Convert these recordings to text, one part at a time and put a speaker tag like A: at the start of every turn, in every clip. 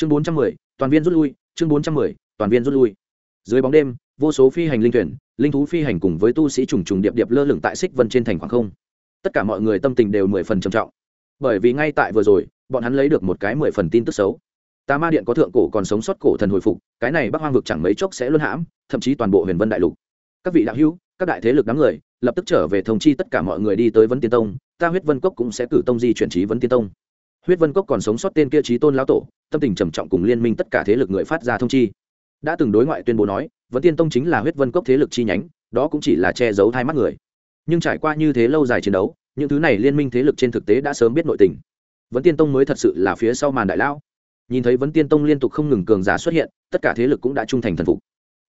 A: chương bốn trăm mười, toàn viên rút lui, chương bốn trăm mười, toàn viên rút lui. Dưới bóng đêm, vô số phi hành linh thuyền, linh thú phi hành cùng với tu sĩ trùng trùng điệp điệp lơ lửng tại xích vân trên thành khoảng không. Tất cả mọi người tâm tình đều mười phần trầm trọng. Bởi vì ngay tại vừa rồi, bọn hắn lấy được một cái mười phần tin tức xấu. Tà ma điện có thượng cổ còn sống sót cổ thần hồi phục, cái này bắc hoang vực chẳng mấy chốc sẽ luân hãm, thậm chí toàn bộ huyền vân đại lục. Các vị đạo hữu, các đại thế lực đám người, lập tức trở về thông chi tất cả mọi người đi tới vấn tiên tông, ta huyết vân cốc cũng sẽ cử tông di chuyển trí vấn tiên tông huyết vân cốc còn sống sót tên kia trí tôn lão tổ, tâm tình trầm trọng cùng liên minh tất cả thế lực người phát ra thông chi. Đã từng đối ngoại tuyên bố nói vấn tiên tông chính là huyết vân cốc thế lực chi nhánh, đó cũng chỉ là che giấu hai mắt người. Nhưng trải qua như thế lâu dài chiến đấu, những thứ này liên minh thế lực trên thực tế đã sớm biết nội tình. Vấn tiên tông mới thật sự là phía sau màn đại lão. Nhìn thấy vấn tiên tông liên tục không ngừng cường giả xuất hiện, tất cả thế lực cũng đã trung thành thần phục.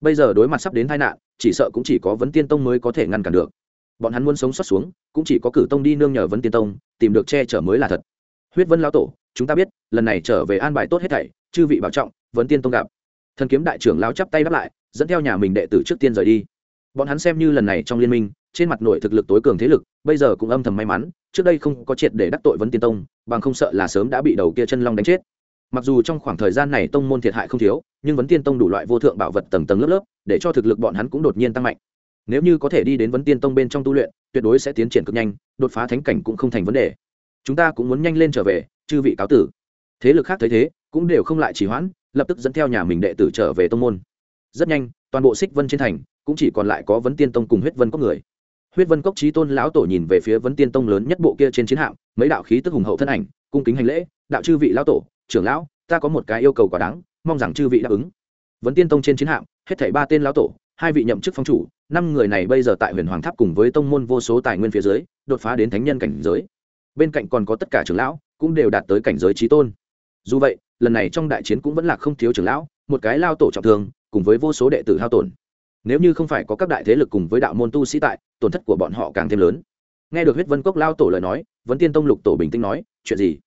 A: Bây giờ đối mặt sắp đến tai nạn, chỉ sợ cũng chỉ có vấn tiên tông mới có thể ngăn cản được. Bọn hắn muốn sống sót xuống, cũng chỉ có cử tông đi nương nhờ vấn tiên tông, tìm được che chở mới là thật huyết vân lão tổ, chúng ta biết, lần này trở về an bài tốt hết thảy, chư vị bảo trọng vấn tiên tông gặp. Thần kiếm đại trưởng lão chắp tay đáp lại, dẫn theo nhà mình đệ tử trước tiên rời đi. Bọn hắn xem như lần này trong liên minh, trên mặt nội thực lực tối cường thế lực, bây giờ cũng âm thầm may mắn, trước đây không có triệt để đắc tội vấn tiên tông, bằng không sợ là sớm đã bị đầu kia chân long đánh chết. Mặc dù trong khoảng thời gian này tông môn thiệt hại không thiếu, nhưng vấn tiên tông đủ loại vô thượng bảo vật tầng tầng lớp lớp, để cho thực lực bọn hắn cũng đột nhiên tăng mạnh. Nếu như có thể đi đến vấn tiên tông bên trong tu luyện, tuyệt đối sẽ tiến triển cực nhanh, đột phá thánh cảnh cũng không thành vấn đề chúng ta cũng muốn nhanh lên trở về, chư vị cáo tử. Thế lực khác thấy thế, cũng đều không lại chỉ hoãn, lập tức dẫn theo nhà mình đệ tử trở về tông môn. Rất nhanh, toàn bộ xích vân trên thành, cũng chỉ còn lại có vấn tiên tông cùng huyết vân cốc người. Huyết vân cốc trí tôn lão tổ nhìn về phía vấn tiên tông lớn nhất bộ kia trên chiến hạm, mấy đạo khí tức hùng hậu thân ảnh, cung kính hành lễ, đạo chư vị lão tổ, trưởng lão, ta có một cái yêu cầu quả đáng, mong rằng chư vị đáp ứng. Vấn tiên tông trên chiến hạm, hết thảy ba tên lão tổ, hai vị nhậm chức phong chủ, năm người này bây giờ tại huyền hoàng tháp cùng với tông môn vô số tài nguyên phía dưới, đột phá đến thánh nhân cảnh giới bên cạnh còn có tất cả trưởng lão, cũng đều đạt tới cảnh giới trí tôn. Dù vậy, lần này trong đại chiến cũng vẫn là không thiếu trưởng lão, một cái lao tổ trọng thương, cùng với vô số đệ tử hao tổn. Nếu như không phải có các đại thế lực cùng với đạo môn tu sĩ tại, tổn thất của bọn họ càng thêm lớn. Nghe được huyết vân cốc lao tổ lời nói, vấn tiên tông lục tổ bình tĩnh nói, chuyện gì?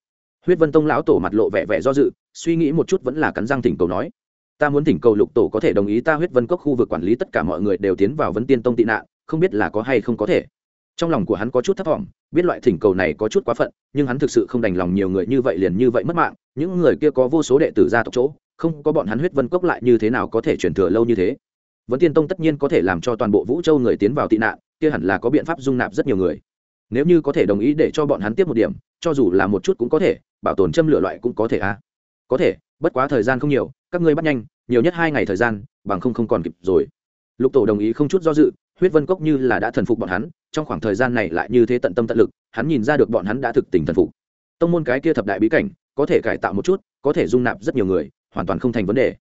A: Huyết vân tông lão tổ mặt lộ vẻ vẻ do dự, suy nghĩ một chút vẫn là cắn răng thỉnh cầu nói, ta muốn thỉnh cầu lục tổ có thể đồng ý ta huyết vân cốc khu vực quản lý tất cả mọi người đều tiến vào vấn tiên tông tị nạn, không biết là có hay không có thể trong lòng của hắn có chút thất vọng biết loại thỉnh cầu này có chút quá phận, nhưng hắn thực sự không đành lòng nhiều người như vậy liền như vậy mất mạng. Những người kia có vô số đệ tử ra tộc chỗ, không có bọn hắn huyết vân cốc lại như thế nào có thể truyền thừa lâu như thế. Vấn tiên tông tất nhiên có thể làm cho toàn bộ vũ châu người tiến vào tị nạn, kia hẳn là có biện pháp dung nạp rất nhiều người. Nếu như có thể đồng ý để cho bọn hắn tiếp một điểm, cho dù là một chút cũng có thể, bảo tồn châm lửa loại cũng có thể a à. có thể, bất quá thời gian không nhiều, các ngươi bắt nhanh, nhiều nhất hai ngày thời gian, bằng không không còn kịp rồi. Lục tổ đồng ý không chút do dự huyết vân cốc như là đã thần phục bọn hắn, trong khoảng thời gian này lại như thế tận tâm tận lực, hắn nhìn ra được bọn hắn đã thực tình thần phục. Tông môn cái kia thập đại bí cảnh, có thể cải tạo một chút, có thể dung nạp rất nhiều người, hoàn toàn không thành vấn đề.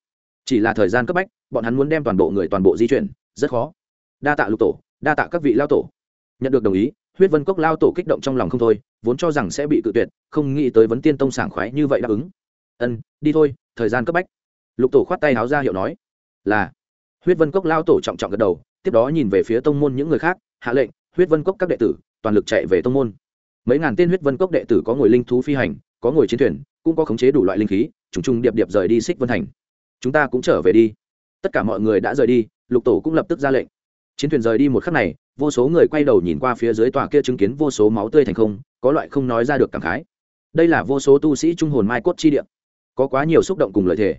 A: Chỉ là thời gian cấp bách, bọn hắn muốn đem toàn bộ người toàn bộ di chuyển, rất khó. Đa tạ lục tổ, đa tạ các vị lao tổ. Nhận được đồng ý, huyết vân cốc lao tổ kích động trong lòng không thôi, vốn cho rằng sẽ bị cự tuyệt, không nghĩ tới vấn tiên tông sảng khoái như vậy đáp ứng. Ân, đi thôi, thời gian cấp bách. Lục tổ khoát tay háo ra hiệu nói, là. Huyết vân cốc lao tổ trọng trọng gật đầu tiếp đó nhìn về phía tông môn những người khác, hạ lệnh, huyết vân cốc các đệ tử, toàn lực chạy về tông môn. Mấy ngàn tên huyết vân cốc đệ tử có ngồi linh thú phi hành, có ngồi chiến thuyền, cũng có khống chế đủ loại linh khí, trùng trùng điệp điệp rời đi xích vân thành. Chúng ta cũng trở về đi. Tất cả mọi người đã rời đi, lục tổ cũng lập tức ra lệnh. Chiến thuyền rời đi một khắc này, vô số người quay đầu nhìn qua phía dưới tòa kia chứng kiến vô số máu tươi thành không, có loại không nói ra được cảm khái. Đây là vô số tu sĩ trung hồn mai cốt chi địa. Có quá nhiều xúc động cùng lợi thể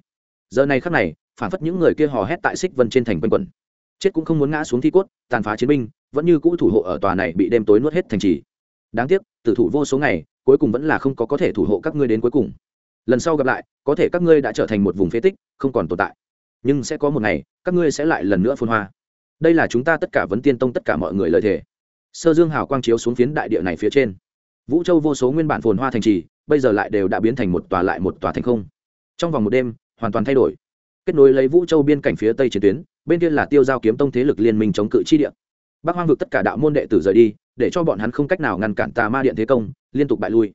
A: giờ này khắc này, phản phất những người kia hò hét tại xích vân trên thành quanh quẩn chết cũng không muốn ngã xuống thi cốt, tàn phá chiến binh, vẫn như cũ thủ hộ ở tòa này bị đêm tối nuốt hết thành trì. Đáng tiếc, tử thủ vô số ngày, cuối cùng vẫn là không có có thể thủ hộ các ngươi đến cuối cùng. Lần sau gặp lại, có thể các ngươi đã trở thành một vùng phế tích, không còn tồn tại. Nhưng sẽ có một ngày, các ngươi sẽ lại lần nữa phun hoa. Đây là chúng ta tất cả vấn tiên tông tất cả mọi người lợi thể sơ dương hào quang chiếu xuống phiến đại địa này phía trên. Vũ châu vô số nguyên bản phồn hoa thành trì, bây giờ lại đều đã biến thành một tòa lại một tòa thành không. Trong vòng một đêm, hoàn toàn thay đổi. Kết nối lấy vũ châu biên cảnh phía tây chiến tuyến bên kia là tiêu giao kiếm tông thế lực liên minh chống cự chi địa. Bắc hoang vực tất cả đạo môn đệ tử rời đi, để cho bọn hắn không cách nào ngăn cản tà ma điện thế công, liên tục bại lui.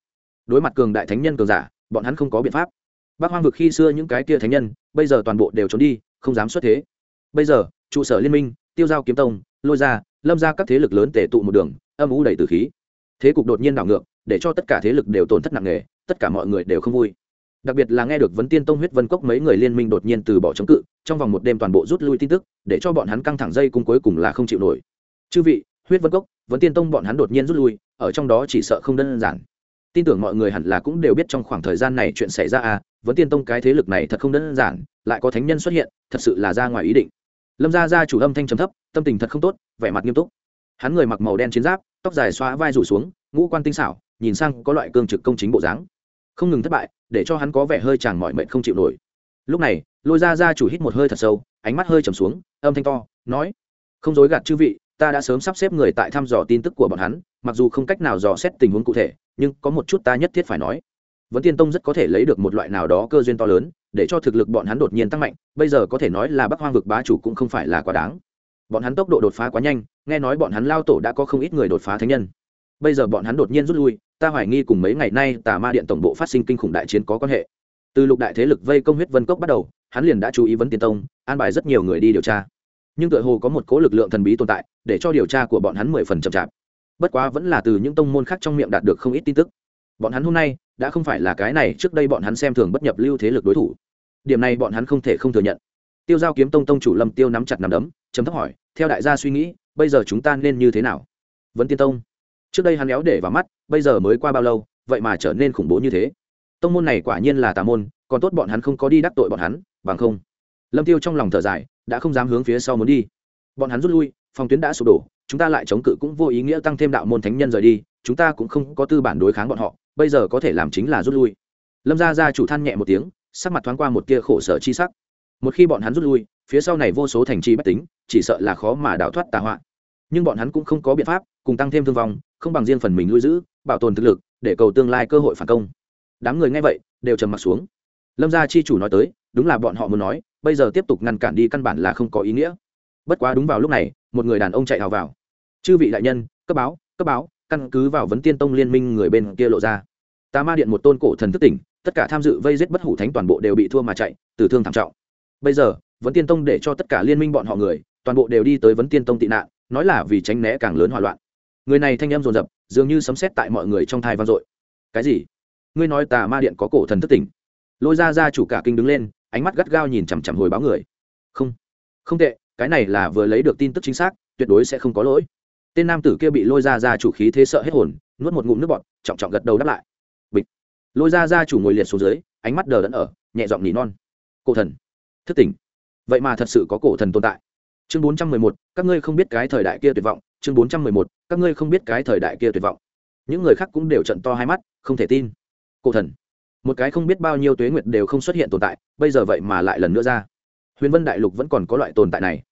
A: Đối mặt cường đại thánh nhân cường giả, bọn hắn không có biện pháp. Bắc hoang vực khi xưa những cái kia thánh nhân, bây giờ toàn bộ đều trốn đi, không dám xuất thế. Bây giờ, trụ sở liên minh, tiêu giao kiếm tông, lôi ra, lâm ra các thế lực lớn tể tụ một đường, âm ủ đầy từ khí. Thế cục đột nhiên đảo ngược, để cho tất cả thế lực đều tổn thất nặng nề, tất cả mọi người đều không vui. Đặc biệt là nghe được vấn tiên tông huyết vân cốc mấy người liên minh đột nhiên từ bỏ chống cự trong vòng một đêm toàn bộ rút lui tin tức, để cho bọn hắn căng thẳng dây cung cuối cùng là không chịu nổi. Chư vị, huyết vân cốc vẫn tiên tông bọn hắn đột nhiên rút lui, ở trong đó chỉ sợ không đơn giản. Tin tưởng mọi người hẳn là cũng đều biết trong khoảng thời gian này chuyện xảy ra à vẫn tiên tông cái thế lực này thật không đơn giản, lại có thánh nhân xuất hiện, thật sự là ra ngoài ý định. Lâm gia gia chủ âm thanh trầm thấp, tâm tình thật không tốt, vẻ mặt nghiêm túc. Hắn người mặc màu đen chiến giáp, tóc dài xóa vai rủ xuống, ngũ quan tinh xảo, nhìn sang có loại cương trực công chính bộ dáng. Không ngừng thất bại, để cho hắn có vẻ hơi chàng mọi mệnh không chịu nổi. Lúc này lôi ra gia chủ hít một hơi thật sâu, ánh mắt hơi trầm xuống, âm thanh to, nói, không dối gạt chư vị, ta đã sớm sắp xếp người tại thăm dò tin tức của bọn hắn, mặc dù không cách nào dò xét tình huống cụ thể, nhưng có một chút ta nhất thiết phải nói. Vẫn tiên tông rất có thể lấy được một loại nào đó cơ duyên to lớn, để cho thực lực bọn hắn đột nhiên tăng mạnh, bây giờ có thể nói là bắc hoang vực bá chủ cũng không phải là quá đáng. Bọn hắn tốc độ đột phá quá nhanh, nghe nói bọn hắn lao tổ đã có không ít người đột phá thánh nhân. Bây giờ bọn hắn đột nhiên rút lui, ta hoài nghi cùng mấy ngày nay tà ma điện tổng bộ phát sinh kinh khủng đại chiến có quan hệ. Từ lục đại thế lực vây công huyết vân cốc bắt đầu hắn liền đã chú ý vấn tiên tông, an bài rất nhiều người đi điều tra. Nhưng tựa hồ có một cố lực lượng thần bí tồn tại, để cho điều tra của bọn hắn mười phần chậm chạp. Bất quá vẫn là từ những tông môn khác trong miệng đạt được không ít tin tức. Bọn hắn hôm nay, đã không phải là cái này trước đây bọn hắn xem thường bất nhập lưu thế lực đối thủ. Điểm này bọn hắn không thể không thừa nhận. Tiêu giao kiếm tông tông chủ lâm tiêu nắm chặt nắm đấm chấm thấp hỏi, theo đại gia suy nghĩ, bây giờ chúng ta nên như thế nào? Vẫn tiên tông. Trước đây hắn éo để vào mắt, bây giờ mới qua bao lâu, vậy mà trở nên khủng bố như thế. Tông môn này quả nhiên là tà môn, còn tốt bọn hắn không có đi đắc tội bọn hắn bằng không, lâm tiêu trong lòng thở dài, đã không dám hướng phía sau muốn đi. Bọn hắn rút lui, phòng tuyến đã sụp đổ, chúng ta lại chống cự cũng vô ý nghĩa tăng thêm đạo môn thánh nhân rời đi, chúng ta cũng không có tư bản đối kháng bọn họ, bây giờ có thể làm chính là rút lui. Lâm gia gia chủ than nhẹ một tiếng, sắc mặt thoáng qua một tia khổ sở chi sắc. Một khi bọn hắn rút lui, phía sau này vô số thành trì bách tính, chỉ sợ là khó mà đào thoát tà họa. Nhưng bọn hắn cũng không có biện pháp, cùng tăng thêm thương vong, không bằng riêng phần mình nuôi giữ, bảo tồn thực lực, để cầu tương lai cơ hội phản công. Đám người nghe vậy, đều trầm mặt xuống lâm gia chi chủ nói tới, đúng là bọn họ muốn nói, bây giờ tiếp tục ngăn cản đi căn bản là không có ý nghĩa. Bất quá đúng vào lúc này, một người đàn ông chạy hào vào. Chư vị đại nhân, cấp báo cấp báo. Căn cứ vào vấn tiên tông liên minh người bên kia lộ ra. Tà ma điện một tôn cổ thần thức tỉnh, tất cả tham dự vây giết bất hủ thánh toàn bộ đều bị thua mà chạy, tử thương thảm trọng. Bây giờ, vấn tiên tông để cho tất cả liên minh bọn họ người, toàn bộ đều đi tới vấn tiên tông tị nạn, nói là vì tránh né càng lớn hỏa loạn. Người này thanh em rồn rập dường như sấm xét tại mọi người trong thai vang dội. Cái gì? Ngươi nói tà ma điện có cổ thần thức tỉnh? Lôi ra ra chủ cả kinh đứng lên, ánh mắt gắt gao nhìn chằm chằm hồi báo người. Không không tệ, cái này là vừa lấy được tin tức chính xác, tuyệt đối sẽ không có lỗi. Tên nam tử kia bị lôi ra ra chủ khí thế sợ hết hồn, nuốt một ngụm nước bọt, trọng trọng gật đầu đáp lại. Bịch. Lôi ra ra chủ ngồi liệt xuống dưới, ánh mắt đờ đẫn ở, nhẹ giọng nỉ non. Cổ thần. Thức tỉnh. Vậy mà thật sự có cổ thần tồn tại. Chương bốn trăm mười một, các ngươi không biết cái thời đại kia tuyệt vọng. Chương bốn trăm mười một, các ngươi không biết cái thời đại kia tuyệt vọng. Những người khác cũng đều trận to hai mắt, không thể tin. Cổ thần một cái không biết bao nhiêu tuế nguyệt đều không xuất hiện tồn tại, bây giờ vậy mà lại lần nữa ra. Huyền vân đại lục vẫn còn có loại tồn tại này.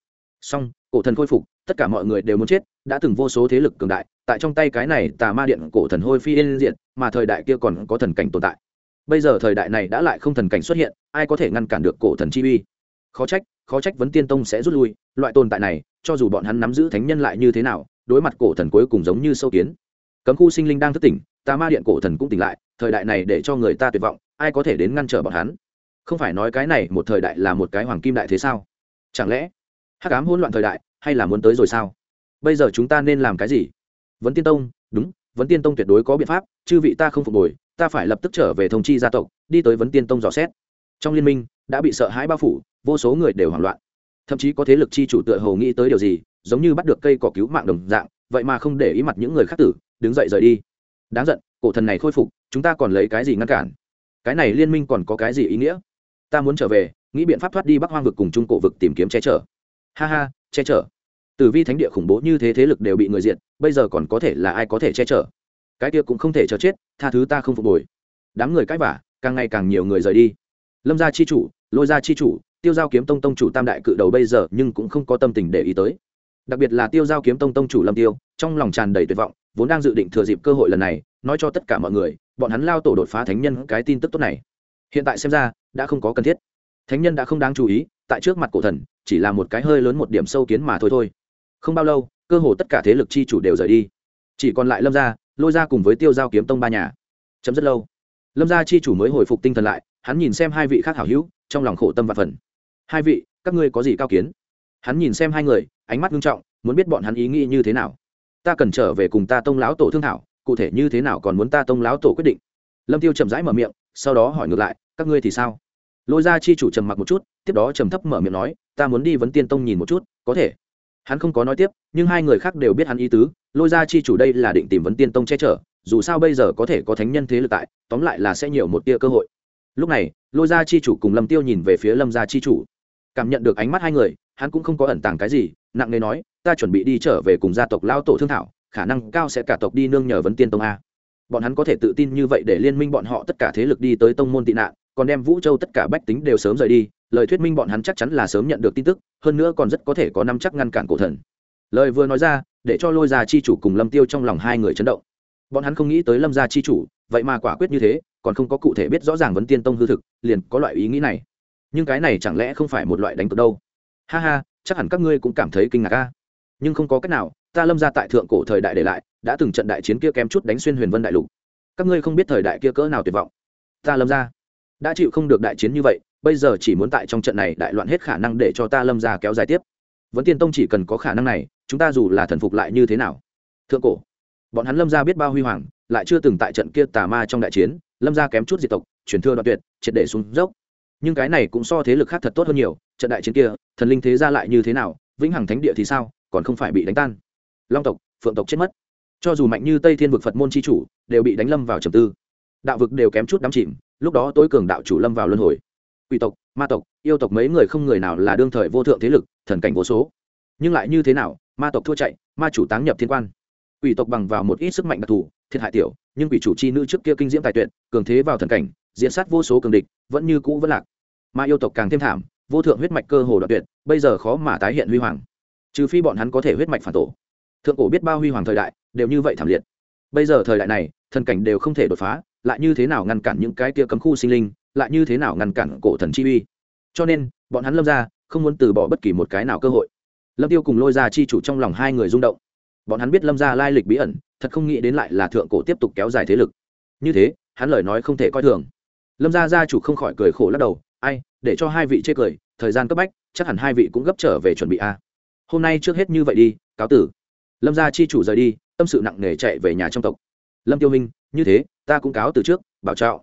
A: Song cổ thần khôi phục, tất cả mọi người đều muốn chết, đã từng vô số thế lực cường đại, tại trong tay cái này tà ma điện cổ thần hôi phi yên diện mà thời đại kia còn có thần cảnh tồn tại. Bây giờ thời đại này đã lại không thần cảnh xuất hiện, ai có thể ngăn cản được cổ thần chi uy? Khó trách khó trách vấn tiên tông sẽ rút lui, loại tồn tại này, cho dù bọn hắn nắm giữ thánh nhân lại như thế nào, đối mặt cổ thần cuối cùng giống như sâu kiến. Cấm khu sinh linh đang thức tỉnh, tà ma điện cổ thần cũng tỉnh lại thời đại này để cho người ta tuyệt vọng, ai có thể đến ngăn trở bọn hắn? Không phải nói cái này một thời đại là một cái hoàng kim đại thế sao? Chẳng lẽ hắc ám hỗn loạn thời đại hay là muốn tới rồi sao? Bây giờ chúng ta nên làm cái gì? Vấn tiên tông, đúng, vấn tiên tông tuyệt đối có biện pháp, chư vị ta không phục hồi, ta phải lập tức trở về thông chi gia tộc, đi tới vấn tiên tông dò xét. Trong liên minh, đã bị sợ hãi bao phủ, vô số người đều hoảng loạn. Thậm chí có thế lực chi chủ tựa hồ nghĩ tới điều gì, giống như bắt được cây cỏ cứu mạng đồng dạng, vậy mà không để ý mặt những người khác tử, đứng dậy rời đi. Đáng giận cổ thần này khôi phục, chúng ta còn lấy cái gì ngăn cản? Cái này liên minh còn có cái gì ý nghĩa? Ta muốn trở về, nghĩ biện pháp thoát đi bắc hoang vực cùng trung cổ vực tìm kiếm che chở. Ha ha, che chở. Tử vi thánh địa khủng bố như thế thế lực đều bị người diện bây giờ còn có thể là ai có thể che chở? Cái kia cũng không thể chờ chết, tha thứ ta không phục hồi. Đám người cãi vả càng ngày càng nhiều người rời đi. Lâm gia chi chủ, lôi gia chi chủ, tiêu giao kiếm tông tông chủ tam đại cự đầu bây giờ nhưng cũng không có tâm tình để ý tới. Đặc biệt là tiêu giao kiếm tông tông chủ lâm tiêu, trong lòng tràn đầy tuyệt vọng vốn đang dự định thừa dịp cơ hội lần này, nói cho tất cả mọi người, bọn hắn lao tổ đột phá thánh nhân cái tin tức tốt này. Hiện tại xem ra, đã không có cần thiết. Thánh nhân đã không đáng chú ý, tại trước mặt cổ thần, chỉ là một cái hơi lớn một điểm sâu kiến mà thôi thôi. Không bao lâu, cơ hồ tất cả thế lực chi chủ đều rời đi. Chỉ còn lại lâm gia, lôi ra cùng với tiêu giao kiếm tông ba nhà. Chấm rất lâu. Lâm gia chi chủ mới hồi phục tinh thần lại, hắn nhìn xem hai vị khác hảo hữu, trong lòng khổ tâm và phần. Hai vị, các ngươi có gì cao kiến? Hắn nhìn xem hai người, ánh mắt nghiêm trọng, muốn biết bọn hắn ý nghĩ như thế nào ta cần trở về cùng ta tông lão tổ thương thảo, cụ thể như thế nào còn muốn ta tông lão tổ quyết định. Lâm tiêu chậm rãi mở miệng, sau đó hỏi ngược lại, các ngươi thì sao? Lôi ra chi chủ trầm mặc một chút, tiếp đó trầm thấp mở miệng nói, ta muốn đi vấn tiên tông nhìn một chút, có thể. Hắn không có nói tiếp, nhưng hai người khác đều biết hắn ý tứ, lôi ra chi chủ đây là định tìm vấn tiên tông che chở, dù sao bây giờ có thể có thánh nhân thế lực tại, tóm lại là sẽ nhiều một tia cơ hội. Lúc này, lôi ra chi chủ cùng lâm tiêu nhìn về phía lâm gia chi chủ. Cảm nhận được ánh mắt hai người, hắn cũng không có ẩn tàng cái gì, nặng nề nói ta chuẩn bị đi trở về cùng gia tộc lao tổ thương thảo, khả năng cao sẽ cả tộc đi nương nhờ vấn tiên tông a. Bọn hắn có thể tự tin như vậy để liên minh bọn họ tất cả thế lực đi tới tông môn tị nạn, còn đem vũ châu tất cả bách tính đều sớm rời đi, lời thuyết minh bọn hắn chắc chắn là sớm nhận được tin tức, hơn nữa còn rất có thể có năm chắc ngăn cản cổ thần. Lời vừa nói ra, để cho lôi gia chi chủ cùng lâm tiêu trong lòng hai người chấn động. Bọn hắn không nghĩ tới lâm gia chi chủ, vậy mà quả quyết như thế, còn không có cụ thể biết rõ ràng vấn tiên tông hư thực, liền có loại ý nghĩ này. Nhưng cái này chẳng lẽ không phải một loại đánh cược đâu? Ha ha, chắc hẳn các ngươi cũng cảm thấy kinh ngạc ca nhưng không có cách nào, ta lâm ra tại thượng cổ thời đại để lại, đã từng trận đại chiến kia kém chút đánh xuyên huyền vân đại lục. Các ngươi không biết thời đại kia cỡ nào tuyệt vọng. Ta lâm ra đã chịu không được đại chiến như vậy, bây giờ chỉ muốn tại trong trận này đại loạn hết khả năng để cho ta lâm ra kéo dài tiếp. Vấn tiên tông chỉ cần có khả năng này, chúng ta dù là thần phục lại như thế nào? Thượng cổ, bọn hắn lâm ra biết bao huy hoàng, lại chưa từng tại trận kia tà ma trong đại chiến, lâm ra kém chút diệt tộc, truyền thừa đoạn tuyệt, triệt để xuống dốc. Nhưng cái này cũng so thế lực khác thật tốt hơn nhiều, trận đại chiến kia, thần linh thế ra lại như thế nào, vĩnh hằng thánh địa thì sao? Còn không phải bị đánh tan. Long tộc, phượng tộc chết mất. Cho dù mạnh như tây thiên vực phật môn c h i chủ, đều bị đánh lâm vào trầm tư. Đạo vực đều kém chút đắm chìm, lúc đó tối cường đạo chủ lâm vào luân hồi. Quỷ tộc, ma tộc, yêu tộc mấy người không người nào là đương thời vô thượng thế lực, thần cảnh vô số. Nhưng lại như thế nào, ma tộc thua chạy, ma chủ táng nhập thiên quan. Quỷ tộc bằng vào một ít sức mạnh đặc thù, thiệt hại tiểu, nhưng quỷ chủ c h i nữ trước kia kinh diễm tài tuyệt, cường thế vào thần cảnh, diễn sát vô số cường địch, vẫn như cũ vẫn lạc. Ma yêu tộc càng thêm thảm, vô thượng huyết mạch cơ hồ đoạn tuyệt, bây giờ khó mà tái hiện huy hoàng trừ phi bọn hắn có thể huyết mạch phản tổ. Thượng cổ biết bao huy hoàng thời đại, đều như vậy thảm liệt. Bây giờ thời đại này, thần cảnh đều không thể đột phá, lại như thế nào ngăn cản những cái kia cấm khu sinh linh, lại như thế nào ngăn cản cổ thần chi uy? Cho nên, bọn hắn lâm ra, không muốn từ bỏ bất kỳ một cái nào cơ hội. Lâm tiêu cùng lôi ra chi chủ trong lòng hai người rung động. Bọn hắn biết lâm ra lai lịch bí ẩn, thật không nghĩ đến lại là thượng cổ tiếp tục kéo dài thế lực. Như thế, hắn lời nói không thể coi thường. Lâm gia gia chủ không khỏi cười khổ lắc đầu, ai, để cho hai vị chê cười, thời gian cấp bách, chắc hẳn hai vị cũng gấp trở về chuẩn bị a hôm nay trước hết như vậy đi, cáo tử. Lâm gia chi chủ rời đi, tâm sự nặng nề chạy về nhà trong tộc. Lâm tiêu minh, như thế, ta cũng cáo từ trước, bảo trọng.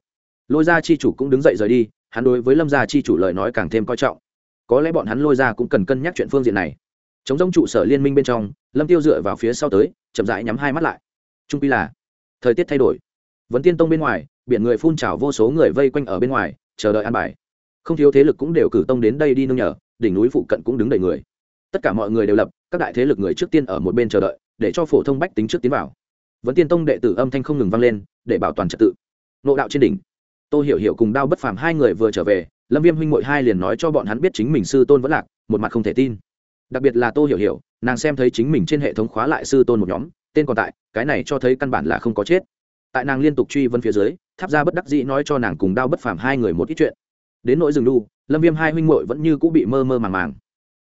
A: Lôi gia chi chủ cũng đứng dậy rời đi, hắn đối với lâm gia chi chủ lời nói càng thêm coi trọng. Có lẽ bọn hắn lôi ra cũng cần cân nhắc chuyện phương diện này. Chống giống trụ sở liên minh bên trong, lâm tiêu dựa vào phía sau tới, chậm rãi nhắm hai mắt lại. Trung pi là, thời tiết thay đổi. Vấn tiên tông bên ngoài, biển người phun trào vô số người vây quanh ở bên ngoài, chờ đợi an bài. Không thiếu thế lực cũng đều cử tông đến đây đi nương nhờ, đỉnh núi phụ cận cũng đứng đầy người tất cả mọi người đều lập, các đại thế lực người trước tiên ở một bên chờ đợi, để cho phổ thông bách tính trước tiến vào. Vẫn tiên tông đệ tử âm thanh không ngừng vang lên, để bảo toàn trật tự. Nộ đạo trên đỉnh. Tô hiểu hiểu cùng đao bất phàm hai người vừa trở về, lâm viêm huynh mội hai liền nói cho bọn hắn biết chính mình sư tôn vẫn lạc, một mặt không thể tin. Đặc biệt là tô hiểu hiểu, nàng xem thấy chính mình trên hệ thống khóa lại sư tôn một nhóm, tên còn tại, cái này cho thấy căn bản là không có chết. Tại nàng liên tục truy vân phía dưới, tháp ra bất đắc dĩ nói cho nàng cùng đao bất phàm hai người một ít chuyện. Đến nỗi rừng đu lâm viêm hai huynh muội vẫn như cũng bị mơ mơ màng màng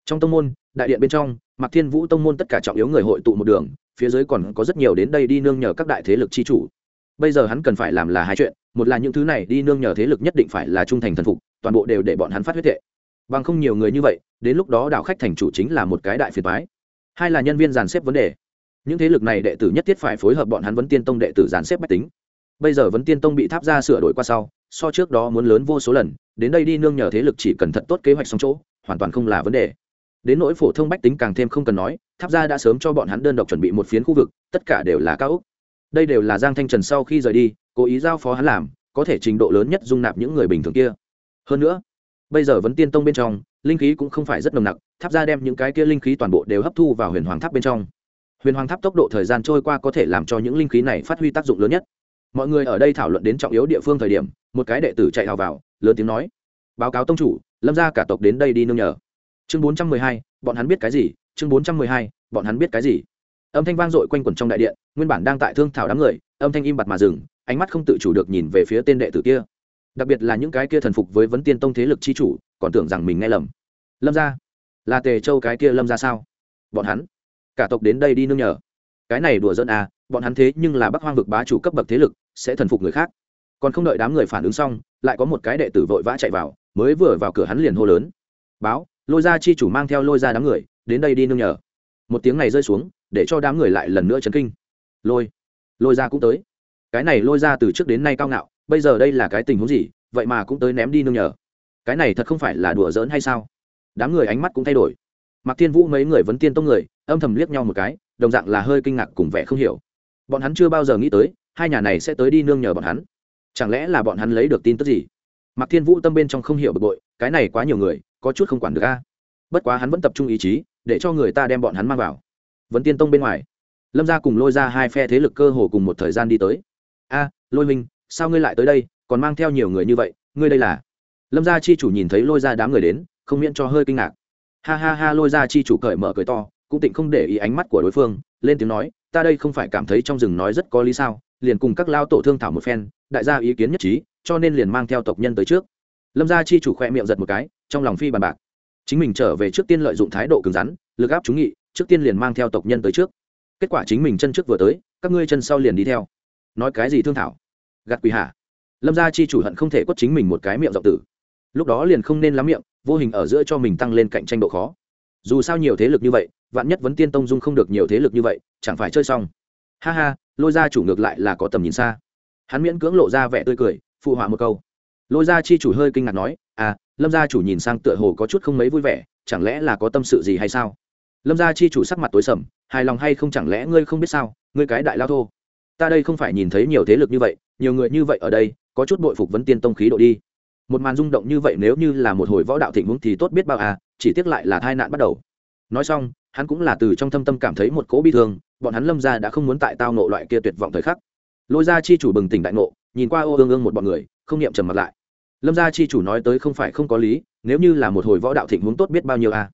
A: trong tông môn, đại điện bên trong mặc thiên vũ tông môn tất cả trọng yếu người hội tụ một đường, phía dưới còn có rất nhiều đến đây đi nương nhờ các đại thế lực chi chủ. Bây giờ hắn cần phải làm là hai chuyện, một là những thứ này đi nương nhờ thế lực nhất định phải là trung thành thần phục, toàn bộ đều để bọn hắn phát huyết hệ bằng không nhiều người như vậy, đến lúc đó đạo khách thành chủ chính là một cái đại phiền toái. Hai là nhân viên dàn xếp vấn đề. Những thế lực này đệ tử nhất thiết phải phối hợp bọn hắn vấn tiên tông đệ tử dàn xếp bách tính. Bây giờ vấn tiên tông bị tháp ra sửa đổi qua sau, so trước đó muốn lớn vô số lần, đến đây đi nương nhờ thế lực chỉ cần thật tốt kế hoạch xong chỗ, hoàn toàn không là vấn đề đến nỗi phổ thông bách tính càng thêm không cần nói, tháp ra đã sớm cho bọn hắn đơn độc chuẩn bị một phiến khu vực, tất cả đều là cao úc đây đều là giang thanh trần sau khi rời đi, cố ý giao phó hắn làm, có thể trình độ lớn nhất dung nạp những người bình thường kia. Hơn nữa, bây giờ vẫn tiên tông bên trong, linh khí cũng không phải rất nồng nặc, tháp ra đem những cái kia linh khí toàn bộ đều hấp thu vào huyền hoàng tháp bên trong. Huyền hoàng tháp tốc độ thời gian trôi qua có thể làm cho những linh khí này phát huy tác dụng lớn nhất. Mọi người ở đây thảo luận đến trọng yếu địa phương thời điểm, một cái đệ tử chạy hào vào, lớn tiếng nói, báo cáo tông chủ, lâm ra cả tộc đến đây đi nương nhờ chương bốn trăm mười hai, bọn hắn biết cái gì? Chương bốn trăm mười hai, bọn hắn biết cái gì? Âm thanh vang dội quanh quẩn trong đại điện, nguyên bản đang tại thương thảo đám người, âm thanh im bặt mà dừng, ánh mắt không tự chủ được nhìn về phía tên đệ tử kia. Đặc biệt là những cái kia thần phục với vấn tiên tông thế lực chi chủ, còn tưởng rằng mình nghe lầm. Lâm ra là tề châu cái kia lâm ra sao? Bọn hắn? Cả tộc đến đây đi nương nhờ. Cái này đùa giỡn à bọn hắn thế nhưng là bắc hoang vực bá chủ cấp bậc thế lực, sẽ thần phục người khác. Còn không đợi đám người phản ứng xong, lại có một cái đệ tử vội vã chạy vào, mới vừa vào cửa hắn liền hô lớn. Báo lôi ra chi chủ mang theo lôi ra đám người, đến đây đi nương nhờ. Một tiếng này rơi xuống, để cho đám người lại lần nữa chấn kinh. Lôi lôi ra cũng tới. Cái này lôi ra từ trước đến nay cao ngạo, bây giờ đây là cái tình huống gì, vậy mà cũng tới ném đi nương nhờ. Cái này thật không phải là đùa giỡn hay sao? Đám người ánh mắt cũng thay đổi. Mặc thiên vũ mấy người vấn tiên tông người, âm thầm liếc nhau một cái, đồng dạng là hơi kinh ngạc cùng vẻ không hiểu. Bọn hắn chưa bao giờ nghĩ tới, hai nhà này sẽ tới đi nương nhờ bọn hắn. Chẳng lẽ là bọn hắn lấy được tin tức gì? Mạc thiên vũ tâm bên trong không hiểu bực bội, cái này quá nhiều người, có chút không quản được a. Bất quá hắn vẫn tập trung ý chí, để cho người ta đem bọn hắn mang vào. Vấn tiên tông bên ngoài, lâm gia cùng lôi ra hai phe thế lực cơ hồ cùng một thời gian đi tới. A, lôi minh sao ngươi lại tới đây, còn mang theo nhiều người như vậy, ngươi đây là? Lâm gia chi chủ nhìn thấy lôi ra đám người đến, không miễn cho hơi kinh ngạc. Ha ha ha, lôi ra chi chủ cởi mở cười to, cũng tịnh không để ý ánh mắt của đối phương, lên tiếng nói, ta đây không phải cảm thấy trong rừng nói rất có lý sao, liền cùng các lao tổ thương thảo một phen, đại gia ý kiến nhất trí cho nên liền mang theo tộc nhân tới trước. Lâm gia chi chủ khoe miệng giật một cái, trong lòng phi bàn bạc. Chính mình trở về trước tiên lợi dụng thái độ cứng rắn, lực áp chúng nghị, trước tiên liền mang theo tộc nhân tới trước. Kết quả chính mình chân trước vừa tới, các ngươi chân sau liền đi theo. Nói cái gì thương thảo? Gạt quỳ hạ lâm gia chi chủ hận không thể quất chính mình một cái miệng dọc tử. Lúc đó liền không nên lắm miệng, vô hình ở giữa cho mình tăng lên cạnh tranh độ khó. Dù sao nhiều thế lực như vậy, vạn nhất vấn tiên tông dung không được nhiều thế lực như vậy, chẳng phải chơi xong. Ha ha, lôi ra chủ ngược lại là có tầm nhìn xa. Hắn miễn cưỡng lộ ra vẻ tươi cười phụ họa một câu. Lôi ra chi chủ hơi kinh ngạc nói à lâm gia chủ nhìn sang tựa hồ có chút không mấy vui vẻ, chẳng lẽ là có tâm sự gì hay sao? Lâm gia chi chủ sắc mặt tối sầm, hài lòng hay không chẳng lẽ ngươi không biết sao, ngươi cái đại lao thô. Ta đây không phải nhìn thấy nhiều thế lực như vậy, nhiều người như vậy ở đây, có chút bội phục vấn tiên tông khí độ đi. Một màn rung động như vậy nếu như là một hồi võ đạo thịnh huống thì tốt biết bao à chỉ tiếc lại là tai nạn bắt đầu. Nói xong, hắn cũng là từ trong thâm tâm cảm thấy một cỗ bi thương, bọn hắn lâm ra đã không muốn tại tao nộ loại kia tuyệt vọng thời khắc. Lôi ra chi chủ bừng tỉnh đại nộ nhìn qua ô ương ương một bọn người, không niệm trầm mặt lại. Lâm gia chi chủ nói tới không phải không có lý, nếu như là một hồi võ đạo thịnh hướng tốt biết bao nhiêu à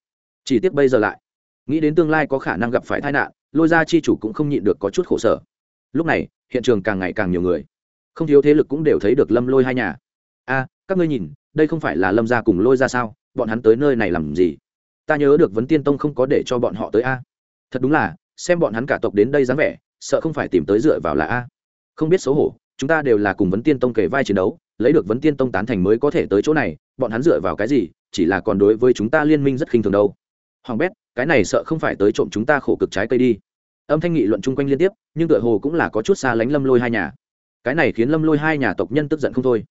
A: chỉ tiếc bây giờ lại, nghĩ đến tương lai có khả năng gặp phải tai nạn, lôi ra chi chủ cũng không nhịn được có chút khổ sở. Lúc này, hiện trường càng ngày càng nhiều người. Không thiếu thế lực cũng đều thấy được lâm lôi hai nhà. A, các ngươi nhìn, đây không phải là lâm gia cùng lôi ra sao? Bọn hắn tới nơi này làm gì? Ta nhớ được vấn tiên tông không có để cho bọn họ tới a. Thật đúng là, xem bọn hắn cả tộc đến đây dáng vẻ, sợ không phải tìm tới dựa vào là a. Không biết xấu hổ chúng ta đều là cùng vấn tiên tông kể vai chiến đấu, lấy được vấn tiên tông tán thành mới có thể tới chỗ này, bọn hắn dựa vào cái gì, chỉ là còn đối với chúng ta liên minh rất khinh thường đâu. Hoàng bét, cái này sợ không phải tới trộm chúng ta khổ cực trái cây đi. Âm thanh nghị luận chung quanh liên tiếp, nhưng tựa hồ cũng là có chút xa lánh lâm lôi hai nhà. Cái này khiến lâm lôi hai nhà tộc nhân tức giận không thôi.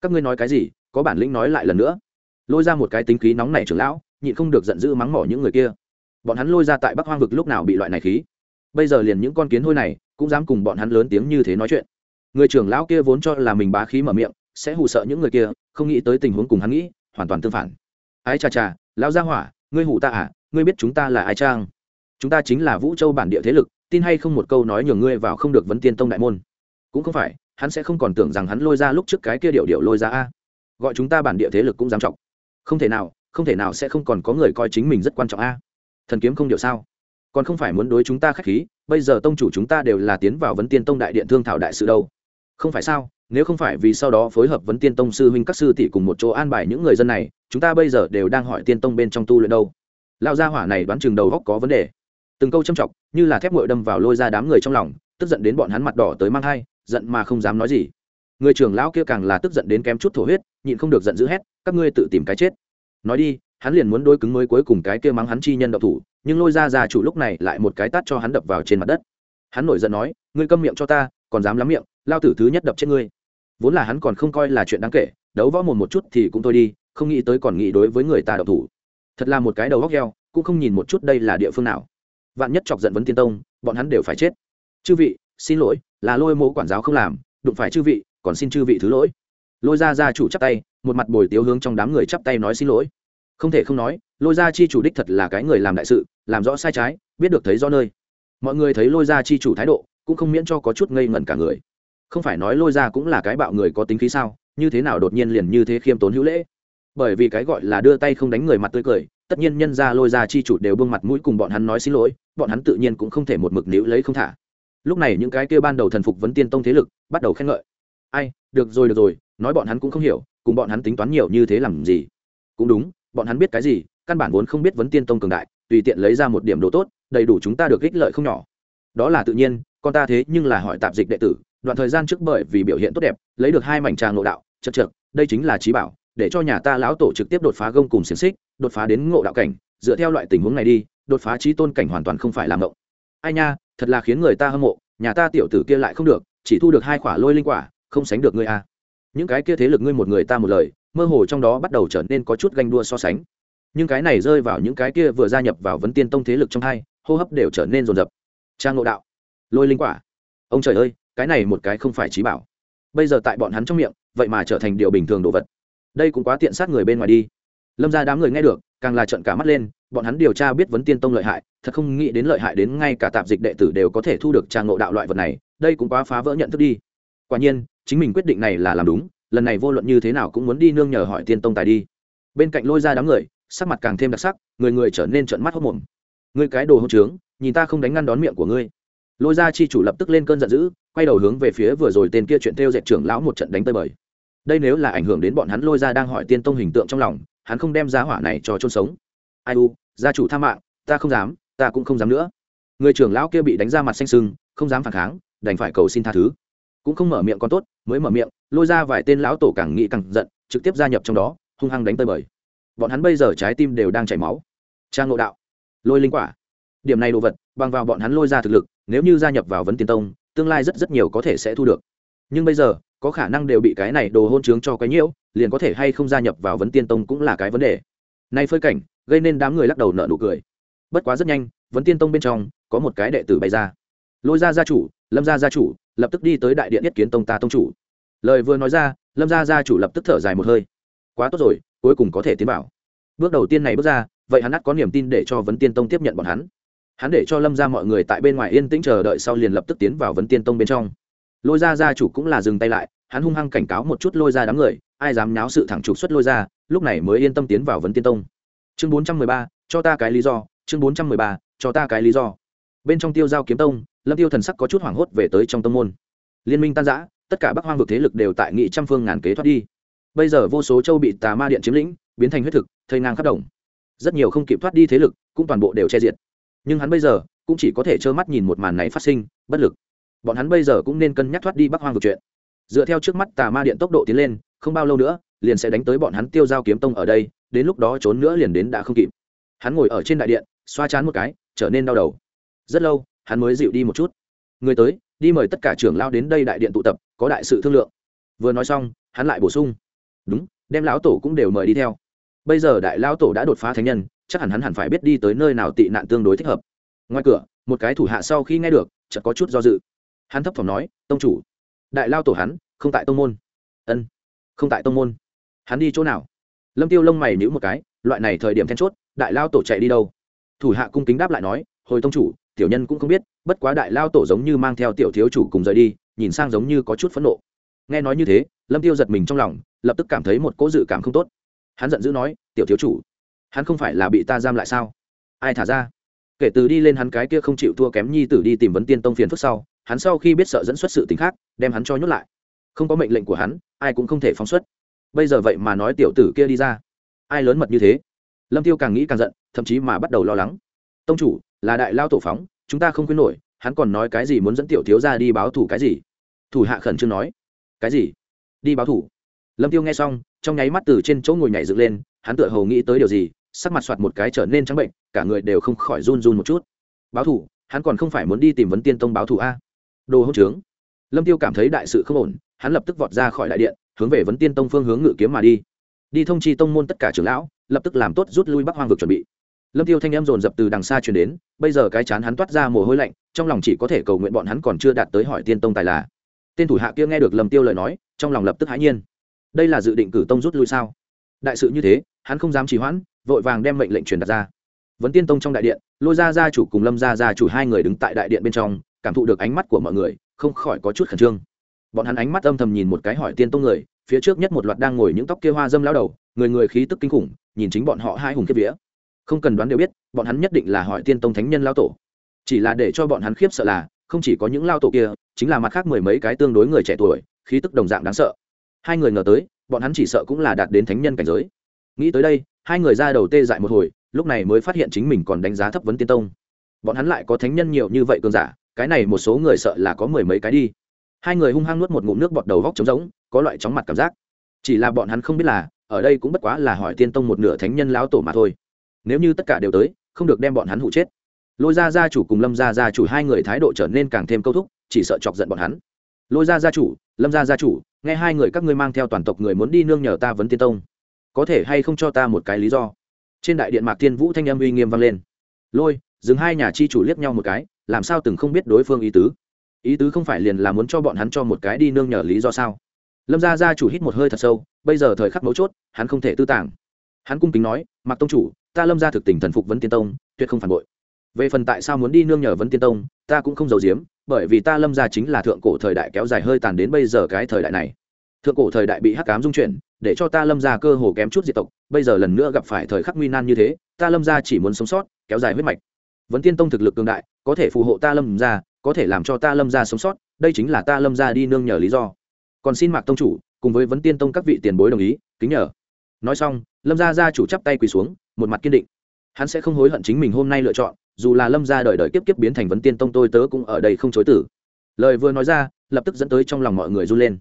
A: Các ngươi nói cái gì, có bản lĩnh nói lại lần nữa. Lôi ra một cái tính khí nóng này trưởng lão, nhịn không được giận dữ mắng mỏ những người kia. Bọn hắn lôi ra tại bắc hoang vực lúc nào bị loại này khí? Bây giờ liền những con kiến hôi này, cũng dám cùng bọn hắn lớn tiếng như thế nói chuyện người trưởng lão kia vốn cho là mình bá khí mở miệng, sẽ hù sợ những người kia, không nghĩ tới tình huống cùng hắn nghĩ, hoàn toàn tương phản. Ái cha cha lão gia hỏa, ngươi hủ ta à? Ngươi biết chúng ta là ai trang chúng ta chính là vũ châu bản địa thế lực, tin hay không một câu nói nhường ngươi vào không được vấn tiên tông đại môn. Cũng không phải, hắn sẽ không còn tưởng rằng hắn lôi ra lúc trước cái kia điệu điệu lôi ra a. Gọi chúng ta bản địa thế lực cũng dám trọng không thể nào, không thể nào sẽ không còn có người coi chính mình rất quan trọng a. Thần kiếm không điệu sao? Còn không phải muốn đối chúng ta khách khí, bây giờ tông chủ chúng ta đều là tiến vào vấn tiên tông đại điện thương thảo đại sự đâu không phải sao, nếu không phải vì sau đó phối hợp vấn tiên tông sư huynh các sư tỷ cùng một chỗ an bài những người dân này, chúng ta bây giờ đều đang hỏi tiên tông bên trong tu luyện đâu. Lao gia hỏa này đoán chừng đầu góc có vấn đề. Từng câu châm chọc, như là thép ngội đâm vào lôi ra đám người trong lòng, tức giận đến bọn hắn mặt đỏ tới mang hai giận mà không dám nói gì. Người trưởng lão kia càng là tức giận đến kém chút thổ huyết, nhịn không được giận dữ hét, các ngươi tự tìm cái chết. Nói đi, hắn liền muốn đôi cứng mới cuối cùng cái kia mắng hắn chi nhân đậu thủ, nhưng lôi ra già chủ lúc này lại một cái tát cho hắn đập vào trên mặt đất. Hắn nổi giận nói, ngươi câm miệng cho ta, còn dám lắm miệng lao tử thứ nhất đập chết ngươi. Vốn là hắn còn không coi là chuyện đáng kể, đấu võ mồm một chút thì cũng thôi đi, không nghĩ tới còn nghĩ đối với người ta đậu thủ. Thật là một cái đầu góc heo cũng không nhìn một chút đây là địa phương nào. Vạn nhất chọc giận vấn tiên tông, bọn hắn đều phải chết. Chư vị, xin lỗi, là lôi mộ quản giáo không làm, đụng phải chư vị, còn xin chư vị thứ lỗi. Lôi ra ra chủ chắp tay, một mặt bồi tiếu hướng trong đám người chắp tay nói xin lỗi. Không thể không nói, lôi ra chi chủ đích thật là cái người làm đại sự, làm rõ sai trái, biết được thấy do nơi. Mọi người thấy lôi ra chi chủ thái độ, cũng không miễn cho có chút ngây ngẩn cả người không phải nói lôi ra cũng là cái bạo người có tính khí sao, như thế nào đột nhiên liền như thế khiêm tốn hữu lễ? Bởi vì cái gọi là đưa tay không đánh người mặt tươi cười, tất nhiên nhân ra lôi ra chi chủ đều bưng mặt mũi cùng bọn hắn nói xin lỗi, bọn hắn tự nhiên cũng không thể một mực níu lấy không thả. Lúc này những cái kia ban đầu thần phục vấn tiên tông thế lực bắt đầu khen ngợi. Ai, được rồi được rồi, nói bọn hắn cũng không hiểu, cùng bọn hắn tính toán nhiều như thế làm gì? Cũng đúng, bọn hắn biết cái gì, căn bản vốn không biết vấn tiên tông cường đại, tùy tiện lấy ra một điểm đồ tốt, đầy đủ chúng ta được ích lợi không nhỏ. Đó là tự nhiên, con ta thế nhưng là hỏi tạp dịch đệ tử đoạn thời gian trước bởi vì biểu hiện tốt đẹp, lấy được hai mảnh tràng ngộ đạo, chật chật đây chính là trí bảo, để cho nhà ta lão tổ trực tiếp đột phá gông cùng xiềng xích, đột phá đến ngộ đạo cảnh, dựa theo loại tình huống này đi, đột phá trí tôn cảnh hoàn toàn không phải làm động ai nha, thật là khiến người ta hâm mộ, nhà ta tiểu tử kia lại không được, chỉ thu được hai quả lôi linh quả, không sánh được ngươi a. Những cái kia thế lực ngươi một người ta một lời, mơ hồ trong đó bắt đầu trở nên có chút ganh đua so sánh. Nhưng cái này rơi vào những cái kia vừa gia nhập vào vấn tiên tông thế lực trong hai, hô hấp đều trở nên rồn rập trang ngộ đạo, lôi linh quả. Ông trời ơi cái này một cái không phải trí bảo. Bây giờ tại bọn hắn trong miệng, vậy mà trở thành điều bình thường đồ vật. Đây cũng quá tiện sát người bên ngoài đi. Lâm ra đám người nghe được, càng là trận cả mắt lên, bọn hắn điều tra biết vấn tiên tông lợi hại, thật không nghĩ đến lợi hại đến ngay cả tạp dịch đệ tử đều có thể thu được trang ngộ đạo loại vật này, đây cũng quá phá vỡ nhận thức đi. Quả nhiên, chính mình quyết định này là làm đúng, lần này vô luận như thế nào cũng muốn đi nương nhờ hỏi tiên tông tài đi. Bên cạnh lôi ra đám người, sắc mặt càng thêm đặc sắc, người người trở nên trận mắt hốc mồm. Ngươi cái đồ hỗn trướng, nhìn ta không đánh ngăn đón miệng của ngươi lôi ra chi chủ lập tức lên cơn giận dữ, quay đầu hướng về phía vừa rồi tên kia chuyện theo dệt trưởng lão một trận đánh tơi bời. Đây nếu là ảnh hưởng đến bọn hắn, lôi ra đang hỏi tiên tông hình tượng trong lòng, hắn không đem giá hỏa này cho chôn sống. Ai u, gia chủ tha mạng, ta không dám, ta cũng không dám nữa. Người trưởng lão kia bị đánh ra mặt xanh sưng, không dám phản kháng, đành phải cầu xin tha thứ. Cũng không mở miệng còn tốt, mới mở miệng, lôi ra vài tên lão tổ càng nghĩ càng giận, trực tiếp gia nhập trong đó, hung hăng đánh tơi bời. Bọn hắn bây giờ trái tim đều đang chảy máu. Trang ngộ đạo, lôi linh quả. Điểm này đồ vật, bằng vào bọn hắn lôi ra thực lực nếu như gia nhập vào vấn tiên tông, tương lai rất rất nhiều có thể sẽ thu được. Nhưng bây giờ, có khả năng đều bị cái này đồ hôn trướng cho cái nhiễu, liền có thể hay không gia nhập vào vấn tiên tông cũng là cái vấn đề. Nay phơi cảnh, gây nên đám người lắc đầu nợ nụ cười. Bất quá rất nhanh, vấn tiên tông bên trong, có một cái đệ tử bày ra. Lôi ra gia chủ, lâm gia gia chủ, lập tức đi tới đại điện nhất kiến tông ta tông chủ. Lời vừa nói ra, lâm gia gia chủ lập tức thở dài một hơi. Quá tốt rồi, cuối cùng có thể tiến bảo bước đầu tiên này bước ra, vậy hắn ắt có niềm tin để cho vấn tiên tông tiếp nhận bọn hắn hắn để cho lâm ra mọi người tại bên ngoài yên tĩnh chờ đợi sau liền lập tức tiến vào vấn tiên tông bên trong. Lôi ra gia chủ cũng là dừng tay lại, hắn hung hăng cảnh cáo một chút lôi ra đám người, ai dám nháo sự thẳng trục xuất lôi ra lúc này mới yên tâm tiến vào vấn tiên tông. Chương bốn trăm mười ba, cho ta cái lý do, chương bốn trăm mười ba, cho ta cái lý do. Bên trong tiêu giao kiếm tông, lâm tiêu thần sắc có chút hoảng hốt về tới trong tông môn. Liên minh tan giã tất cả bắc hoang vực thế lực đều tại nghị trăm phương ngàn kế thoát đi. Bây giờ vô số châu bị tà ma điện chiếm lĩnh, biến thành huyết thực, thây ngang khắp đồng. Rất nhiều không kịp thoát đi thế lực cũng toàn bộ đều che diệt nhưng hắn bây giờ cũng chỉ có thể trơ mắt nhìn một màn này phát sinh, bất lực. Bọn hắn bây giờ cũng nên cân nhắc thoát đi bắc hoang vực chuyện. Dựa theo trước mắt tà ma điện tốc độ tiến lên, không bao lâu nữa, liền sẽ đánh tới bọn hắn tiêu giao kiếm tông ở đây, đến lúc đó trốn nữa liền đến đã không kịp. Hắn ngồi ở trên đại điện, xoa chán một cái, trở nên đau đầu. Rất lâu, hắn mới dịu đi một chút. Người tới, đi mời tất cả trưởng lao đến đây đại điện tụ tập, có đại sự thương lượng. Vừa nói xong, hắn lại bổ sung. Đúng, đem lão tổ cũng đều mời đi theo. Bây giờ đại lão tổ đã đột phá thánh nhân chắc hẳn hắn hẳn phải biết đi tới nơi nào tị nạn tương đối thích hợp. Ngoài cửa, một cái thủ hạ sau khi nghe được, chợt có chút do dự. Hắn thấp thỏm nói, tông chủ. Đại lao tổ hắn, không tại tông môn. Ân, không tại tông môn. Hắn đi chỗ nào? Lâm tiêu lông mày nhíu một cái, loại này thời điểm then chốt, đại lao tổ chạy đi đâu? Thủ hạ cung kính đáp lại nói, hồi tông chủ, tiểu nhân cũng không biết, bất quá đại lao tổ giống như mang theo tiểu thiếu chủ cùng rời đi, nhìn sang giống như có chút phẫn nộ. Nghe nói như thế, lâm tiêu giật mình trong lòng, lập tức cảm thấy một cỗ dự cảm không tốt. Hắn giận dữ nói, tiểu thiếu chủ hắn không phải là bị ta giam lại sao? Ai thả ra? Kể từ đi lên hắn cái kia không chịu thua kém nhi tử đi tìm vấn tiên tông phiền phức sau, hắn sau khi biết sợ dẫn xuất sự t khác, đem hắn cho nhốt lại. Không có mệnh lệnh của hắn, ai cũng không thể phóng xuất. Bây giờ vậy mà nói tiểu tử kia đi ra. Ai lớn mật như thế? Lâm tiêu càng nghĩ càng giận, thậm chí mà bắt đầu lo lắng. Tông chủ, là đại lao tổ phóng, chúng ta không khuyến nổi, hắn còn nói cái gì muốn dẫn tiểu thiếu ra đi báo thủ cái gì? Thủ hạ khẩn trương nói. Cái gì? Đi báo thủ. Lâm tiêu nghe xong, trong nháy mắt từ trên chỗ ngồi nhảy dựng lên, hắn tựa hồ nghĩ tới điều gì sắc mặt soạt một cái trở nên trắng bệnh, cả người đều không khỏi run run một chút. Báo thủ, hắn còn không phải muốn đi tìm vấn tiên tông báo thủ a. Đồ hỗn trướng. Lâm tiêu cảm thấy đại sự không ổn, hắn lập tức vọt ra khỏi đại điện, hướng về vấn tiên tông phương hướng ngự kiếm mà đi. Đi thông chi tông môn tất cả trưởng lão, lập tức làm tốt rút lui bắc hoang vực chuẩn bị. Lâm tiêu thanh em dồn dập từ đằng xa truyền đến, bây giờ cái chán hắn toát ra mồ hôi lạnh, trong lòng chỉ có thể cầu nguyện bọn hắn còn chưa đạt tới hỏi tiên tông tài là. Tên thủ hạ kia nghe được lâm tiêu lời nói, trong lòng lập tức hãi nhiên. Đây là dự định cử tông rút lui sao? Đại sự như thế hắn không dám trì hoãn, vội vàng đem mệnh lệnh truyền đặt ra. Vấn tiên tông trong đại điện, lôi ra gia chủ cùng lâm gia gia chủ hai người đứng tại đại điện bên trong, cảm thụ được ánh mắt của mọi người, không khỏi có chút khẩn trương. Bọn hắn ánh mắt âm thầm nhìn một cái hỏi tiên tông người, phía trước nhất một loạt đang ngồi những tóc kia hoa dâm lao đầu, người người khí tức kinh khủng, nhìn chính bọn họ hai hùng kiếp vía. Không cần đoán đều biết, bọn hắn nhất định là hỏi tiên tông thánh nhân lao tổ. Chỉ là để cho bọn hắn khiếp sợ là, không chỉ có những lao tổ kia, chính là mặt khác mười mấy cái tương đối người trẻ tuổi, khí tức đồng dạng đáng sợ. Hai người ngờ tới, bọn hắn chỉ sợ cũng là đạt đến thánh nhân cảnh giới nghĩ tới đây, hai người ra đầu tê dại một hồi, lúc này mới phát hiện chính mình còn đánh giá thấp vấn tiên tông. Bọn hắn lại có thánh nhân nhiều như vậy cường giả, cái này một số người sợ là có mười mấy cái đi. Hai người hung hăng nuốt một ngụm nước bọt đầu vóc trống rỗng, có loại chóng mặt cảm giác. Chỉ là bọn hắn không biết là, ở đây cũng bất quá là hỏi tiên tông một nửa thánh nhân lão tổ mà thôi. Nếu như tất cả đều tới, không được đem bọn hắn hụ chết. Lôi ra gia chủ cùng lâm gia gia chủ hai người thái độ trở nên càng thêm câu thúc, chỉ sợ chọc giận bọn hắn. Lôi ra gia chủ, lâm gia gia chủ, nghe hai người các ngươi mang theo toàn tộc người muốn đi nương nhờ ta vấn tiên tông có thể hay không cho ta một cái lý do? Trên đại điện mạc thiên vũ thanh âm uy nghiêm vang lên. Lôi, dừng hai nhà chi chủ liếc nhau một cái, làm sao từng không biết đối phương ý tứ? Ý tứ không phải liền là muốn cho bọn hắn cho một cái đi nương nhờ lý do sao? Lâm gia gia chủ hít một hơi thật sâu, bây giờ thời khắc mấu chốt, hắn không thể tư tàng. Hắn cung kính nói, mạc tông chủ, ta lâm gia thực tình thần phục vấn tiên tông, tuyệt không phản bội. Về phần tại sao muốn đi nương nhờ vấn tiên tông, ta cũng không giấu giếm, bởi vì ta lâm gia chính là thượng cổ thời đại kéo dài hơi tàn đến bây giờ cái thời đại này thượng cổ thời đại bị hắc cám dung chuyển, để cho ta lâm gia cơ hồ kém chút diệt tộc, bây giờ lần nữa gặp phải thời khắc nguy nan như thế, ta lâm gia chỉ muốn sống sót, kéo dài huyết mạch. Vấn tiên tông thực lực cường đại, có thể phù hộ ta lâm gia có thể làm cho ta lâm gia sống sót, đây chính là ta lâm gia đi nương nhờ lý do. Còn xin mạc tông chủ, cùng với vấn tiên tông các vị tiền bối đồng ý, kính nhờ. Nói xong, lâm gia gia chủ chắp tay quỳ xuống, một mặt kiên định. Hắn sẽ không hối hận chính mình hôm nay lựa chọn, dù là lâm gia đời đời kiếp kiếp biến thành vấn tiên tông tôi tớ cũng ở đây không chối tử lời vừa nói ra, lập tức dẫn tới trong lòng mọi người run lên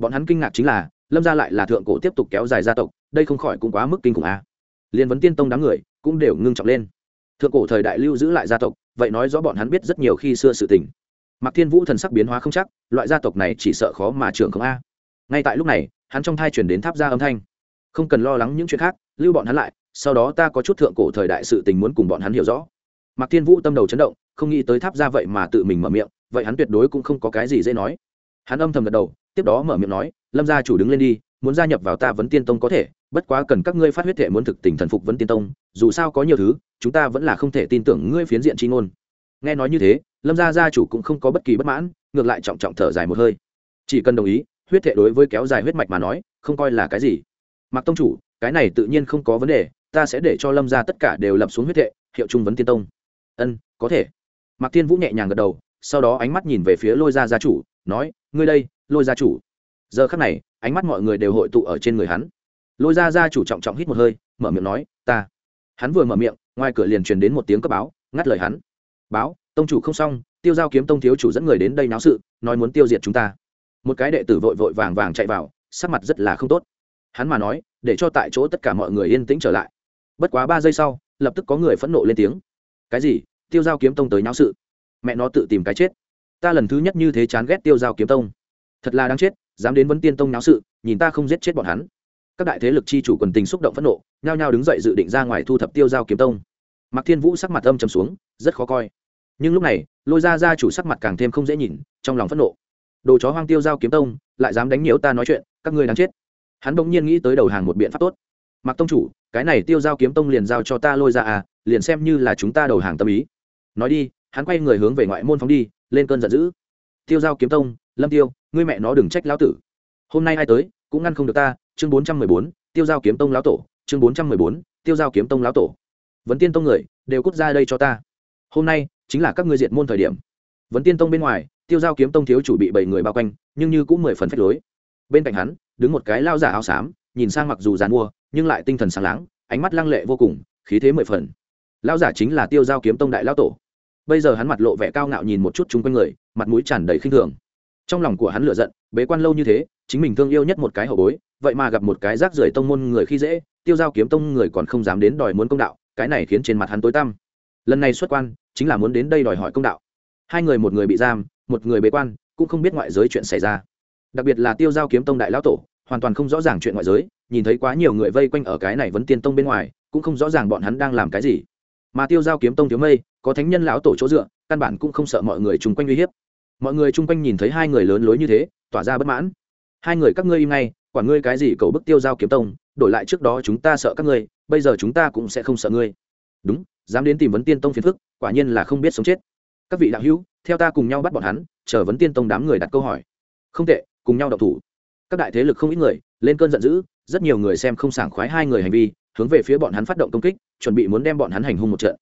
A: bọn hắn kinh ngạc chính là, lâm gia lại là thượng cổ tiếp tục kéo dài gia tộc, đây không khỏi cũng quá mức kinh khủng a. À. liên vấn tiên tông đám người cũng đều ngưng trọng lên. Thượng cổ thời đại lưu giữ lại gia tộc, vậy nói rõ bọn hắn biết rất nhiều khi xưa sự tình. Mặc thiên vũ thần sắc biến hóa không chắc, loại gia tộc này chỉ sợ khó mà trưởng không a. Ngay tại lúc này, hắn trong thai chuyển đến tháp ra âm thanh. Không cần lo lắng những chuyện khác, lưu bọn hắn lại, sau đó ta có chút thượng cổ thời đại sự tình muốn cùng bọn hắn hiểu rõ. Mặc thiên vũ tâm đầu chấn động, không nghĩ tới tháp ra vậy mà tự mình mở miệng, vậy hắn tuyệt đối cũng không có cái gì dễ nói. Hắn âm thầm gật đầu tiếp đó mở miệng nói, lâm gia chủ đứng lên đi, muốn gia nhập vào ta vấn tiên tông có thể, bất quá cần các ngươi phát huyết thể muốn thực tình thần phục vấn tiên tông, dù sao có nhiều thứ, chúng ta vẫn là không thể tin tưởng ngươi phiến diện chi ngôn. Nghe nói như thế, lâm gia gia chủ cũng không có bất kỳ bất mãn, ngược lại trọng trọng thở dài một hơi. Chỉ cần đồng ý, huyết thể đối với kéo dài huyết mạch mà nói, không coi là cái gì. Mặc tông chủ, cái này tự nhiên không có vấn đề, ta sẽ để cho lâm gia tất cả đều lập xuống huyết thệ hiệu trung vấn tiên tông. Ân, có thể. Mạc thiên vũ nhẹ nhàng gật đầu, sau đó ánh mắt nhìn về phía lôi gia gia chủ, nói, ngươi đây lôi gia chủ. Giờ khắc này, ánh mắt mọi người đều hội tụ ở trên người hắn. Lôi gia gia chủ trọng trọng hít một hơi, mở miệng nói, ta. Hắn vừa mở miệng, ngoài cửa liền truyền đến một tiếng cấp báo, ngắt lời hắn. Báo, tông chủ không xong, tiêu giao kiếm tông thiếu chủ dẫn người đến đây náo sự, nói muốn tiêu diệt chúng ta. Một cái đệ tử vội vội vàng vàng chạy vào, sắc mặt rất là không tốt. Hắn mà nói, để cho tại chỗ tất cả mọi người yên tĩnh trở lại. Bất quá ba giây sau, lập tức có người phẫn nộ lên tiếng. Cái gì? Tiêu giao kiếm tông tới náo sự? Mẹ nó tự tìm cái chết. Ta lần thứ nhất như thế chán ghét tiêu giao kiếm tông thật là đáng chết, dám đến vấn tiên tông náo sự, nhìn ta không giết chết bọn hắn. Các đại thế lực chi chủ quần tình xúc động phẫn nộ, nhao nhao đứng dậy dự định ra ngoài thu thập tiêu giao kiếm tông. Mạc thiên vũ sắc mặt âm trầm xuống, rất khó coi. Nhưng lúc này, lôi ra ra chủ sắc mặt càng thêm không dễ nhìn, trong lòng phẫn nộ. Đồ chó hoang tiêu giao kiếm tông, lại dám đánh nhiễu ta nói chuyện, các ngươi đáng chết. Hắn bỗng nhiên nghĩ tới đầu hàng một biện pháp tốt. Mặc tông chủ, cái này tiêu giao kiếm tông liền giao cho ta lôi ra à liền xem như là chúng ta đầu hàng tâm ý. Nói đi, hắn quay người hướng về ngoại môn phóng đi, lên cơn giận dữ. Tiêu giao kiếm tông, lâm tiêu ngươi mẹ nó đừng trách lão tử. Hôm nay ai tới, cũng ngăn không được ta, chương bốn trăm mười bốn, tiêu giao kiếm tông lão tổ, chương bốn trăm mười bốn, tiêu giao kiếm tông lão tổ. Vấn tiên tông người, đều cút ra đây cho ta. Hôm nay, chính là các ngươi diệt môn thời điểm. Vấn tiên tông bên ngoài, tiêu giao kiếm tông thiếu chủ bị bảy người bao quanh, nhưng như cũng mười phần phách lối. Bên cạnh hắn, đứng một cái lao giả áo xám, nhìn sang mặc dù dàn mua, nhưng lại tinh thần sáng láng, ánh mắt lăng lệ vô cùng, khí thế mười phần. Lao giả chính là tiêu giao kiếm tông đại lao tổ. Bây giờ hắn mặt lộ vẻ cao ngạo nhìn một chút chung quanh người, mặt mũi tràn đầy khinh thường trong lòng của hắn lựa giận, bế quan lâu như thế, chính mình thương yêu nhất một cái hậu bối, vậy mà gặp một cái rác rưởi tông môn người khi dễ, tiêu giao kiếm tông người còn không dám đến đòi muốn công đạo, cái này khiến trên mặt hắn tối tăm. Lần này xuất quan, chính là muốn đến đây đòi hỏi công đạo. Hai người một người bị giam, một người bế quan, cũng không biết ngoại giới chuyện xảy ra. Đặc biệt là tiêu giao kiếm tông đại lão tổ, hoàn toàn không rõ ràng chuyện ngoại giới, nhìn thấy quá nhiều người vây quanh ở cái này vẫn tiên tông bên ngoài, cũng không rõ ràng bọn hắn đang làm cái gì. Mà tiêu giao kiếm tông thiếu mây, có thánh nhân lão tổ chỗ dựa, căn bản cũng không sợ mọi người chung quanh uy hiếp mọi người chung quanh nhìn thấy hai người lớn lối như thế, tỏa ra bất mãn. Hai người, các ngươi im ngay, quản ngươi cái gì cầu bức tiêu giao kiếm tông, đổi lại trước đó chúng ta sợ các ngươi, bây giờ chúng ta cũng sẽ không sợ ngươi. Đúng, dám đến tìm vấn tiên tông phiền phức, quả nhiên là không biết sống chết. Các vị đạo hữu, theo ta cùng nhau bắt bọn hắn, chờ vấn tiên tông đám người đặt câu hỏi. Không tệ, cùng nhau đọc thủ. Các đại thế lực không ít người, lên cơn giận dữ, rất nhiều người xem không sảng khoái hai người hành vi, hướng về phía bọn hắn phát động công kích, chuẩn bị muốn đem bọn hắn hành hung một trận.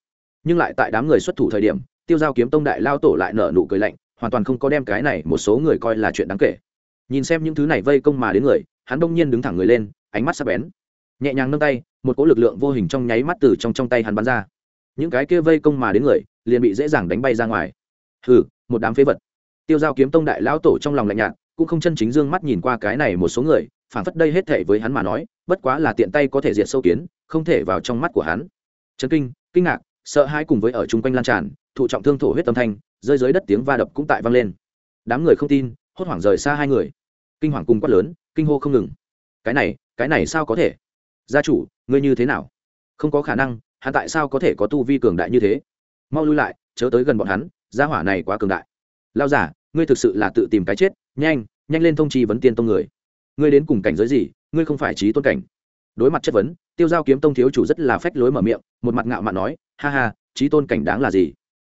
A: Nhưng lại tại đám người xuất thủ thời điểm, tiêu giao kiếm tông đại lao tổ lại nở nụ cười lạnh hoàn toàn không có đem cái này một số người coi là chuyện đáng kể. Nhìn xem những thứ này vây công mà đến người, hắn đông nhiên đứng thẳng người lên, ánh mắt sắp bén. Nhẹ nhàng nâng tay, một cỗ lực lượng vô hình trong nháy mắt từ trong trong tay hắn bắn ra. Những cái kia vây công mà đến người, liền bị dễ dàng đánh bay ra ngoài. Hừ, một đám phế vật. Tiêu giao kiếm tông đại lão tổ trong lòng lạnh nhạt, cũng không chân chính dương mắt nhìn qua cái này một số người phản phất đây hết thể với hắn mà nói, bất quá là tiện tay có thể diệt sâu kiến, không thể vào trong mắt của hắn. Chấn kinh kinh ngạc, sợ hãi cùng với ở chung quanh lan tràn thụ trọng thương thổ huyết tâm thanh, rơi dưới đất tiếng va đập cũng tại vang lên. Đám người không tin, hốt hoảng rời xa hai người. Kinh hoàng cùng quát lớn, kinh hô không ngừng. Cái này cái này sao có thể? Gia chủ, ngươi như thế nào? Không có khả năng, hắn tại sao có thể có tu vi cường đại như thế? Mau lui lại, chớ tới gần bọn hắn, gia hỏa này quá cường đại. Lao giả, ngươi thực sự là tự tìm cái chết, nhanh nhanh lên thông trì vấn tiên tông người. Ngươi đến cùng cảnh giới gì, ngươi không phải trí tôn cảnh. Đối mặt chất vấn, tiêu giao kiếm tông thiếu chủ rất là phách lối mở miệng, một mặt ngạo mạn nói, ha ha, trí tôn cảnh đáng là gì?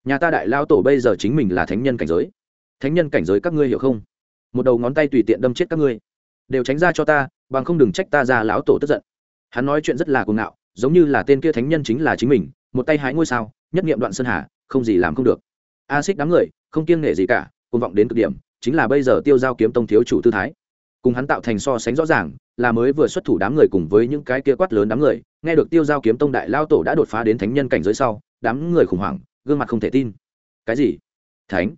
A: Nhà ta đại lao tổ bây giờ chính mình là thánh nhân cảnh giới. Thánh nhân cảnh giới các ngươi hiểu không? Một đầu ngón tay tùy tiện đâm chết các ngươi. Đều tránh ra cho ta, bằng không đừng trách ta ra lão tổ tức giận. Hắn nói chuyện rất là cuồng ngạo, giống như là tên kia thánh nhân chính là chính mình, một tay hái ngôi sao, nhất nghiệm đoạn sơn hà, không gì làm không được. A xích đám người, không kiêng nghệ gì cả, cuồng vọng đến cực điểm, chính là bây giờ tiêu giao kiếm tông thiếu chủ tư thái. Cùng hắn tạo thành so sánh rõ ràng, là mới vừa xuất thủ đám người cùng với những cái kia quát lớn đám người, nghe được tiêu giao kiếm tông đại lao tổ đã đột phá đến thánh nhân cảnh giới sau, đám người khủng hoảng gương mặt không thể tin. Cái gì? Thánh.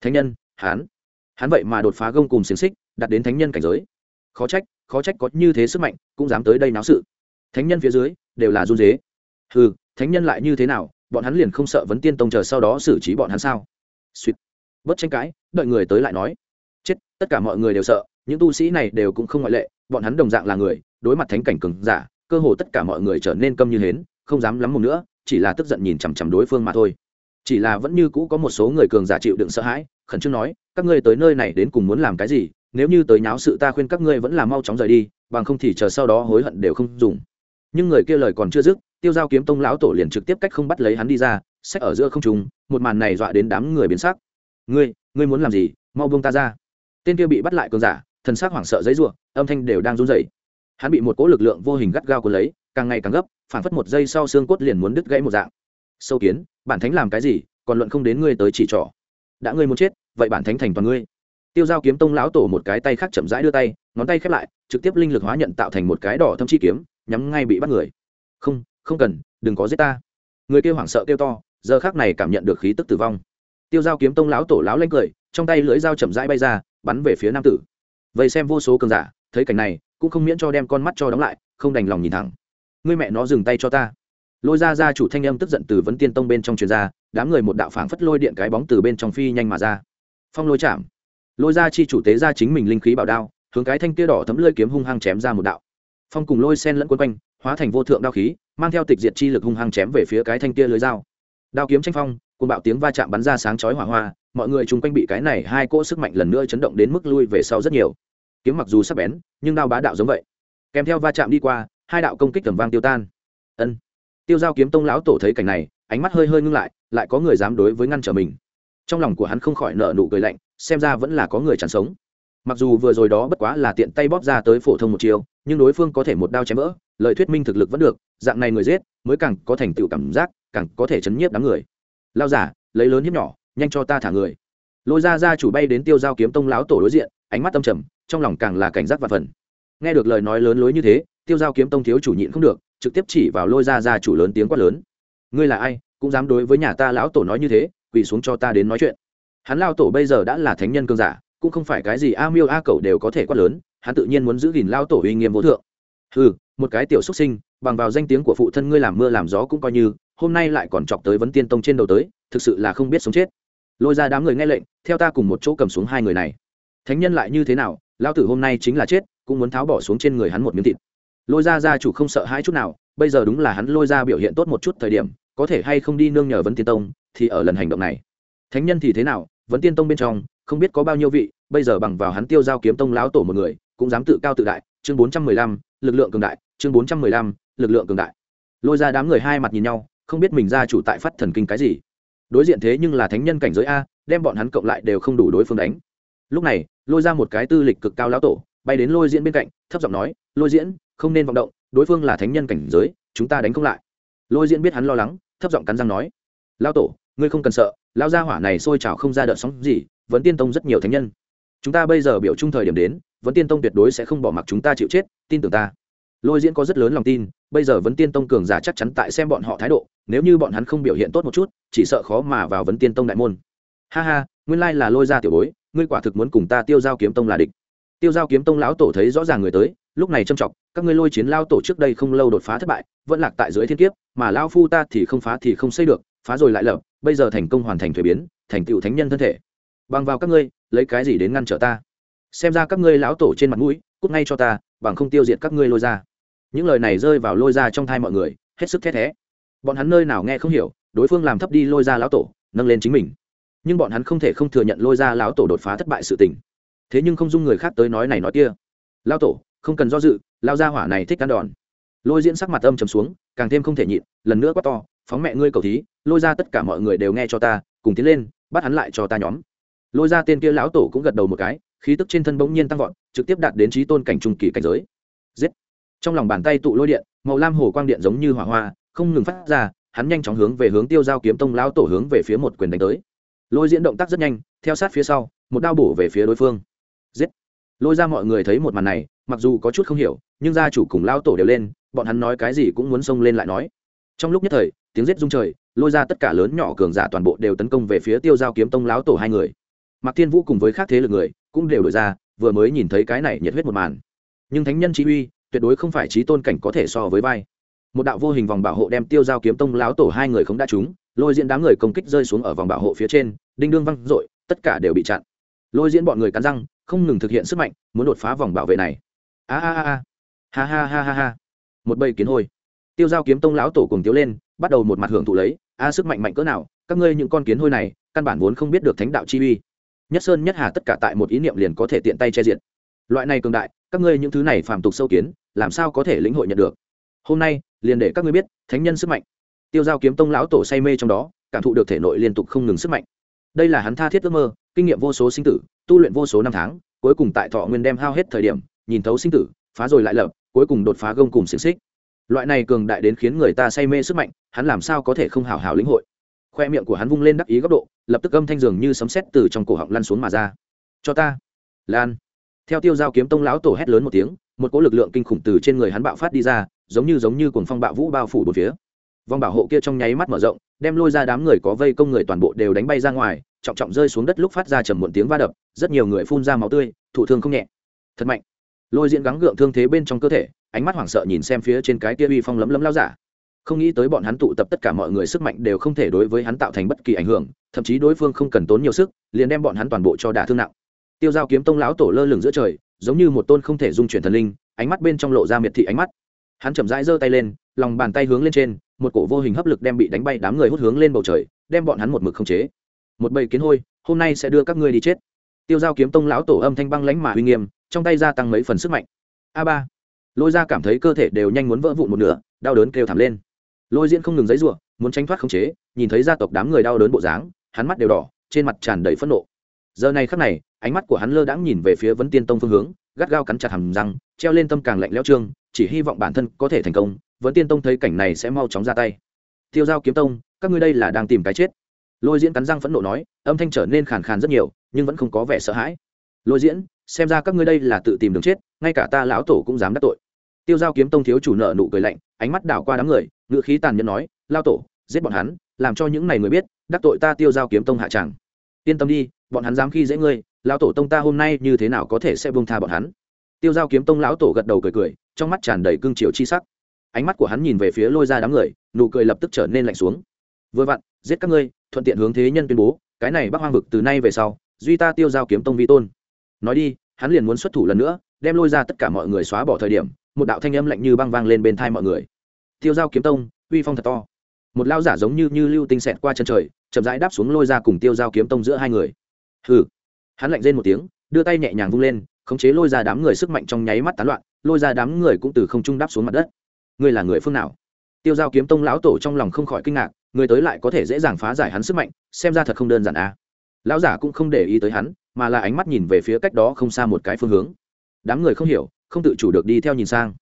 A: Thánh nhân hắn hắn vậy mà đột phá gông cùng xiềng xích đặt đến thánh nhân cảnh giới. Khó trách khó trách có như thế sức mạnh, cũng dám tới đây náo sự. Thánh nhân phía dưới, đều là run dế ừ thánh nhân lại như thế nào, bọn hắn liền không sợ vấn tiên tông chờ sau đó xử trí bọn hắn sao? Suýt. Bất tranh cãi, đợi người tới lại nói. Chết, tất cả mọi người đều sợ, những tu sĩ này đều cũng không ngoại lệ, bọn hắn đồng dạng là người, đối mặt thánh cảnh cường giả, cơ hồ tất cả mọi người trở nên câm như hến, không dám lắm một nữa, chỉ là tức giận nhìn chằm chằm đối phương mà thôi chỉ là vẫn như cũ có một số người cường giả chịu đựng sợ hãi, khẩn trương nói, các ngươi tới nơi này đến cùng muốn làm cái gì? Nếu như tới nháo sự ta khuyên các ngươi vẫn là mau chóng rời đi, bằng không thì chờ sau đó hối hận đều không dùng. Nhưng người kia lời còn chưa dứt, tiêu giao kiếm tông lão tổ liền trực tiếp cách không bắt lấy hắn đi ra sách ở giữa không trùng một màn này dọa đến đám người biến sắc. Ngươi ngươi muốn làm gì? Mau buông ta ra. Tên kia bị bắt lại cường giả, thần sắc hoảng sợ giấy rủa, âm thanh đều đang run rẩy. Hắn bị một cỗ lực lượng vô hình gắt gao cuốn lấy, càng ngày càng gấp phản phất một giây sau xương cốt liền muốn đứt gãy một dạng sâu kiến, bản thánh làm cái gì, còn luận không đến ngươi tới chỉ trỏ. Đã ngươi muốn chết, vậy bản thánh thành toàn ngươi. Tiêu giao kiếm tông lão tổ một cái tay khác chậm rãi đưa tay, ngón tay khép lại, trực tiếp linh lực hóa nhận tạo thành một cái đỏ thâm chi kiếm, nhắm ngay bị bắt người. Không không cần, đừng có giết ta. Người kêu hoảng sợ kêu to, giờ khác này cảm nhận được khí tức tử vong. Tiêu giao kiếm tông lão tổ lão lanh cười, trong tay lưỡi dao chậm rãi bay ra, bắn về phía nam tử. Vậy xem vô số cường giả, thấy cảnh này, cũng không miễn cho đem con mắt cho đóng lại, không đành lòng nhìn thẳng. Ngươi mẹ nó dừng tay cho ta lôi ra ra chủ thanh âm tức giận từ vấn tiên tông bên trong truyền ra, đám người một đạo phảng phất lôi điện cái bóng từ bên trong phi nhanh mà ra. Phong lôi chạm. Lôi ra chi chủ tế ra chính mình linh khí bảo đao, hướng cái thanh kia đỏ thấm lơi kiếm hung hăng chém ra một đạo. Phong cùng lôi sen lẫn quân quanh, hóa thành vô thượng đao khí, mang theo tịch diệt chi lực hung hăng chém về phía cái thanh kia lưới dao. Đao kiếm tranh phong cùng bạo tiếng va chạm bắn ra sáng chói hỏa hoa, mọi người chung quanh bị cái này hai cỗ sức mạnh lần nữa chấn động đến mức lui về sau rất nhiều. Kiếm mặc dù sắc bén, nhưng đao bá đạo giống vậy. Kèm theo va chạm đi qua, hai đạo công kích tầm vang tiêu tan. Ân tiêu giao kiếm tông lão tổ thấy cảnh này, ánh mắt hơi hơi ngưng lại lại có người dám đối với ngăn trở mình. Trong lòng của hắn không khỏi nợ nụ cười lạnh, xem ra vẫn là có người chẳng sống. Mặc dù vừa rồi đó bất quá là tiện tay bóp ra tới phổ thông một chiều nhưng đối phương có thể một đao chém vỡ, lời thuyết minh thực lực vẫn được, dạng này người giết, mới càng có thành tựu cảm giác, càng có thể chấn nhiếp đám người. Lao giả, lấy lớn hiếp nhỏ, nhanh cho ta thả người. Lôi ra ra chủ bay đến tiêu giao kiếm tông lão tổ đối diện, ánh mắt tâm trầm, trong lòng càng là cảnh giác và phần nghe được lời nói lớn lối như thế tiêu giao kiếm tông thiếu chủ nhịn không được, trực tiếp chỉ vào lôi ra ra chủ lớn tiếng quát lớn. Ngươi là ai, cũng dám đối với nhà ta lão tổ nói như thế, quỳ xuống cho ta đến nói chuyện. Hắn lao tổ bây giờ đã là thánh nhân cương giả, cũng không phải cái gì a miêu a cầu đều có thể quát lớn, hắn tự nhiên muốn giữ gìn lao tổ uy nghiêm vô thượng. Ừ một cái tiểu xuất sinh, bằng vào danh tiếng của phụ thân ngươi làm mưa làm gió cũng coi như, hôm nay lại còn chọc tới vấn tiên tông trên đầu tới, thực sự là không biết sống chết. Lôi ra đám người nghe lệnh, theo ta cùng một chỗ cầm xuống hai người này. Thánh nhân lại như thế nào lao tử hôm nay chính là chết, cũng muốn tháo bỏ xuống trên người hắn một miếng thịt lôi ra gia chủ không sợ hãi chút nào, bây giờ đúng là hắn lôi ra biểu hiện tốt một chút thời điểm, có thể hay không đi nương nhờ vấn tiên tông, thì ở lần hành động này. Thánh nhân thì thế nào vấn tiên tông bên trong, không biết có bao nhiêu vị, bây giờ bằng vào hắn tiêu giao kiếm tông lão tổ một người, cũng dám tự cao tự đại, chương bốn trăm mười lăm, lực lượng cường đại, chương bốn trăm mười lăm, lực lượng cường đại. Lôi ra đám người hai mặt nhìn nhau, không biết mình ra chủ tại phát thần kinh cái gì. Đối diện thế nhưng là thánh nhân cảnh giới a, đem bọn hắn cộng lại đều không đủ đối phương đánh. Lúc này, lôi ra một cái tư lịch cực cao lão tổ bay đến lôi diễn bên cạnh, thấp giọng nói, lôi diễn, không nên vọng động, đối phương là thánh nhân cảnh giới, chúng ta đánh không lại. Lôi diễn biết hắn lo lắng, thấp giọng cắn răng nói, lao tổ, ngươi không cần sợ lao gia hỏa này sôi trào không ra đợt sóng gì vẫn tiên tông rất nhiều thánh nhân. Chúng ta bây giờ biểu trung thời điểm đến vẫn tiên tông tuyệt đối sẽ không bỏ mặc chúng ta chịu chết, tin tưởng ta. Lôi diễn có rất lớn lòng tin, bây giờ vấn tiên tông cường giả chắc chắn tại xem bọn họ thái độ, nếu như bọn hắn không biểu hiện tốt một chút, chỉ sợ khó mà vào vấn tiên tông đại môn. Ha ha, nguyên lai là lôi ra tiểu bối, ngươi quả thực muốn cùng ta tiêu giao kiếm tông là địch tiêu giao kiếm tông lão tổ thấy rõ ràng người tới, lúc này trâm trọng các ngươi lôi chiến lao tổ trước đây không lâu đột phá thất bại, vẫn lạc tại dưới thiên kiếp, mà lao phu ta thì không phá thì không xây được, phá rồi lại lập, bây giờ thành công hoàn thành thuế biến, thành tựu thánh nhân thân thể. Bằng vào các ngươi, lấy cái gì đến ngăn trở ta? Xem ra các ngươi lão tổ trên mặt mũi, cút ngay cho ta, bằng không tiêu diệt các ngươi lôi ra. Những lời này rơi vào lôi ra trong thai mọi người, hết sức thét thé. Bọn hắn nơi nào nghe không hiểu, đối phương làm thấp đi lôi ra lão tổ, nâng lên chính mình. Nhưng bọn hắn không thể không thừa nhận lôi ra lão tổ đột phá thất bại sự tình thế nhưng không dung người khác tới nói này nói kia. Lao tổ, không cần do dự, lao ra hỏa này thích ăn đòn. Lôi diễn sắc mặt âm trầm xuống, càng thêm không thể nhịn, lần nữa quát to, phóng mẹ ngươi cầu thí, lôi ra tất cả mọi người đều nghe cho ta, cùng tiến lên, bắt hắn lại cho ta nhóm. Lôi ra tên kia lão tổ cũng gật đầu một cái, khí tức trên thân bỗng nhiên tăng vọt, trực tiếp đạt đến trí tôn cảnh trung kỳ cảnh giới. Giết! Trong lòng bàn tay tụ lôi điện, màu lam hồ quang điện giống như hỏa hoa, không ngừng phát ra, hắn nhanh chóng hướng về hướng tiêu giao kiếm tông lão tổ hướng về phía một quyền đánh tới. Lôi diễn động tác rất nhanh, theo sát phía sau, một đao bổ về phía đối phương lôi ra mọi người thấy một màn này, mặc dù có chút không hiểu, nhưng gia chủ cùng lao tổ đều lên, bọn hắn nói cái gì cũng muốn xông lên lại nói. Trong lúc nhất thời, tiếng giết rung trời, lôi ra tất cả lớn nhỏ cường giả toàn bộ đều tấn công về phía tiêu giao kiếm tông lão tổ hai người. Mạc thiên vũ cùng với các thế lực người cũng đều đổi ra, vừa mới nhìn thấy cái này nhiệt huyết một màn. Nhưng thánh nhân chỉ uy, tuyệt đối không phải trí tôn cảnh có thể so với vai. Một đạo vô hình vòng bảo hộ đem tiêu giao kiếm tông lão tổ hai người không đã trúng, lôi diễn đám người công kích rơi xuống ở vòng bảo hộ phía trên, đinh đương văng r tất cả đều bị chặn. Lôi diễn bọn người cắn răng không ngừng thực hiện sức mạnh, muốn đột phá vòng bảo vệ này. A a a ha ha ha ha ha. Một bầy kiến hôi. Tiêu giao kiếm tông lão tổ cùng tiếu lên, bắt đầu một mặt hưởng thụ lấy. A, sức mạnh mạnh cỡ nào, các ngươi những con kiến hôi này, căn bản vốn không biết được thánh đạo chi uy. Nhất sơn, nhất hà tất cả tại một ý niệm liền có thể tiện tay che diện loại này cường đại, các ngươi những thứ này phàm tục sâu kiến, làm sao có thể lĩnh hội nhận được? Hôm nay, liền để các ngươi biết, thánh nhân sức mạnh. Tiêu giao kiếm tông lão tổ say mê trong đó, cảm thụ được thể nội liên tục không ngừng sức mạnh. Đây là hắn tha thiết ước mơ kinh nghiệm vô số sinh tử, tu luyện vô số năm tháng, cuối cùng tại thọ nguyên đem hao hết thời điểm, nhìn thấu sinh tử, phá rồi lại lập, cuối cùng đột phá gông cùng xiềng xích. Loại này cường đại đến khiến người ta say mê sức mạnh, hắn làm sao có thể không hào hào lĩnh hội? Khoe miệng của hắn vung lên đắc ý góc độ, lập tức âm thanh dường như sấm sét từ trong cổ họng lăn xuống mà ra. Cho ta. Lan. Theo tiêu giao kiếm tông lão tổ hét lớn một tiếng, một cỗ lực lượng kinh khủng từ trên người hắn bạo phát đi ra, giống như giống như cuồng phong bạo vũ bao phủ bốn phía vòng bảo hộ kia trong nháy mắt mở rộng, đem lôi ra đám người có vây công người toàn bộ đều đánh bay ra ngoài, trọng trọng rơi xuống đất lúc phát ra trầm muộn tiếng va đập, rất nhiều người phun ra máu tươi, thụ thương không nhẹ. Thật mạnh. Lôi diễn gắng gượng thương thế bên trong cơ thể, ánh mắt hoảng sợ nhìn xem phía trên cái kia uy phong lấm lấm lao giả. Không nghĩ tới bọn hắn tụ tập tất cả mọi người sức mạnh đều không thể đối với hắn tạo thành bất kỳ ảnh hưởng, thậm chí đối phương không cần tốn nhiều sức, liền đem bọn hắn toàn bộ cho đả thương nặng. Tiêu giao kiếm tông lão tổ lơ lửng giữa trời, giống như một tôn không thể dung chuyển thần linh, ánh mắt bên trong lộ ra miệt thị ánh mắt. Hắn chậm rãi giơ tay lên, lòng bàn tay hướng lên trên một cổ vô hình hấp lực đem bị đánh bay đám người hút hướng lên bầu trời, đem bọn hắn một mực không chế. Một bầy kiến hôi, hôm nay sẽ đưa các ngươi đi chết. Tiêu giao kiếm tông lão tổ âm thanh băng lãnh mà uy nghiêm, trong tay gia tăng mấy phần sức mạnh. A ba. Lôi ra cảm thấy cơ thể đều nhanh muốn vỡ vụn một nửa, đau đớn kêu thảm lên. Lôi diễn không ngừng giấy ruộng muốn tránh thoát khống chế, nhìn thấy gia tộc đám người đau đớn bộ dáng, hắn mắt đều đỏ, trên mặt tràn đầy phẫn nộ. Giờ này khắc này, ánh mắt của hắn lơ đãng nhìn về phía vấn tiên tông phương hướng, gắt gao cắn chặt hầm răng, treo lên tâm càng lạnh leo trương, chỉ hy vọng bản thân có thể thành công vẫn tiên tông thấy cảnh này sẽ mau chóng ra tay. Tiêu giao kiếm tông, các ngươi đây là đang tìm cái chết. Lôi diễn cắn răng phẫn nộ nói, âm thanh trở nên khàn khàn rất nhiều, nhưng vẫn không có vẻ sợ hãi. Lôi diễn, xem ra các ngươi đây là tự tìm đường chết, ngay cả ta lão tổ cũng dám đắc tội. Tiêu giao kiếm tông thiếu chủ nợ nụ cười lạnh, ánh mắt đảo qua đám người ngự khí tàn nhẫn nói lao tổ, giết bọn hắn, làm cho những này người biết, đắc tội ta tiêu giao kiếm tông hạ tràng yên tâm đi, bọn hắn dám khi dễ ngươi, lão tổ tông ta hôm nay như thế nào có thể sẽ buông tha bọn hắn? Tiêu giao kiếm tông lão tổ gật đầu cười cười, trong mắt tràn đầy cương triều chi sắc ánh mắt của hắn nhìn về phía lôi ra đám người, nụ cười lập tức trở nên lạnh xuống. Vừa vặn, giết các ngươi, thuận tiện hướng thế nhân tuyên bố, cái này bắc hoang vực từ nay về sau, duy ta tiêu giao kiếm tông vi tôn. Nói đi, hắn liền muốn xuất thủ lần nữa, đem lôi ra tất cả mọi người xóa bỏ thời điểm, một đạo thanh âm lạnh như băng vang lên bên thai mọi người. Tiêu giao kiếm tông, uy phong thật to. Một lao giả giống như như lưu tinh xẹt qua chân trời, chậm rãi đáp xuống lôi ra cùng tiêu giao kiếm tông giữa hai người. Hừ. Hắn lạnh rên một tiếng, đưa tay nhẹ nhàng vung lên, khống chế lôi ra đám người sức mạnh trong nháy mắt tán loạn, lôi ra đám người cũng từ không trung đáp xuống mặt đất ngươi là người phương nào? Tiêu giao kiếm tông lão tổ trong lòng không khỏi kinh ngạc, người tới lại có thể dễ dàng phá giải hắn sức mạnh, xem ra thật không đơn giản à. Lão giả cũng không để ý tới hắn, mà là ánh mắt nhìn về phía cách đó không xa một cái phương hướng. Đám người không hiểu, không tự chủ được đi theo nhìn sang.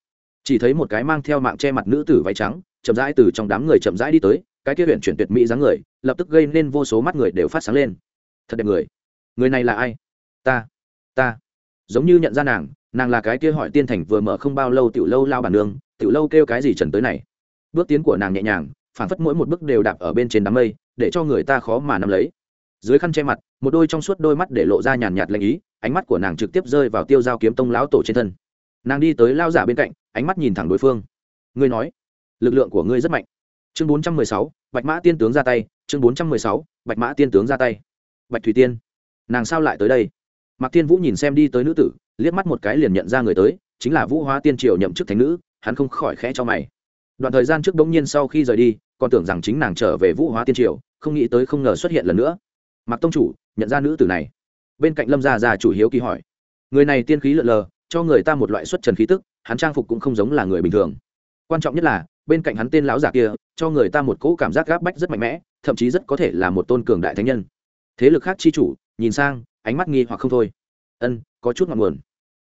A: Chỉ thấy một cái mang theo mạng che mặt nữ tử váy trắng, chậm rãi từ trong đám người chậm rãi đi tới, cái kia huyện chuyển tuyệt mỹ dáng người, lập tức gây nên vô số mắt người đều phát sáng lên. Thật đẹp người. Người này là ai? Ta. Ta. Giống như nhận ra nàng nàng là cái kia hỏi tiên thành vừa mở không bao lâu tiểu lâu lao bản nương tiểu lâu kêu cái gì trần tới này. Bước tiến của nàng nhẹ nhàng phản phất mỗi một bước đều đạp ở bên trên đám mây, để cho người ta khó mà nắm lấy. Dưới khăn che mặt, một đôi trong suốt đôi mắt để lộ ra nhàn nhạt lạnh ý, ánh mắt của nàng trực tiếp rơi vào tiêu giao kiếm tông lão tổ trên thân. Nàng đi tới lao giả bên cạnh, ánh mắt nhìn thẳng đối phương. Ngươi nói, lực lượng của ngươi rất mạnh. Chương bốn trăm mười sáu, bạch mã tiên tướng ra tay, chương bốn trăm mười sáu, bạch mã tiên tướng ra tay. Bạch thủy tiên, nàng sao lại tới đây? Mạc tiên vũ nhìn xem đi tới nữ tử, liếc mắt một cái liền nhận ra người tới, chính là vũ hóa tiên triều nhậm chức thành nữ hắn không khỏi khẽ cho mày. Đoạn thời gian trước bỗng nhiên sau khi rời đi, còn tưởng rằng chính nàng trở về vũ hóa tiên triều, không nghĩ tới không ngờ xuất hiện lần nữa. Mặc tông chủ, nhận ra nữ tử này. Bên cạnh lâm gia già chủ hiếu kỳ hỏi. Người này tiên khí lợn lờ, cho người ta một loại xuất trần khí tức, hắn trang phục cũng không giống là người bình thường. Quan trọng nhất là, bên cạnh hắn tên lão giả kia, cho người ta một cỗ cảm giác gáp bách rất mạnh mẽ, thậm chí rất có thể là một tôn cường đại thánh nhân. Thế lực khác chi chủ, nhìn sang, ánh mắt nghi hoặc không thôi. Ân, có chút ngọn nguồn.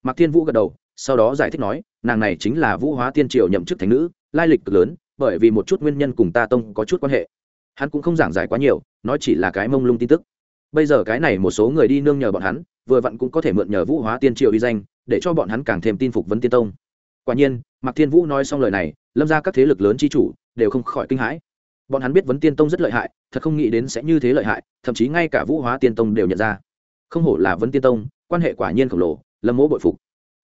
A: Mạc thiên vũ gật đầu sau đó giải thích nói, nàng này chính là vũ hóa tiên triều nhậm chức thánh nữ, lai lịch cực lớn, bởi vì một chút nguyên nhân cùng ta tông có chút quan hệ. Hắn cũng không giảng giải quá nhiều nó chỉ là cái mông lung tin tức. Bây giờ cái này một số người đi nương nhờ bọn hắn, vừa vặn cũng có thể mượn nhờ vũ hóa tiên triều đi danh, để cho bọn hắn càng thêm tin phục vấn tiên tông. Quả nhiên, mạc thiên vũ nói xong lời này, lâm ra các thế lực lớn chi chủ đều không khỏi kinh hãi. Bọn hắn biết vấn tiên tông rất lợi hại, thật không nghĩ đến sẽ như thế lợi hại, thậm chí ngay cả vũ hóa tiên tông đều nhận ra. Không hổ là vấn tiên tông, quan hệ quả nhiên khổng lồ, lâm mỗ bội phục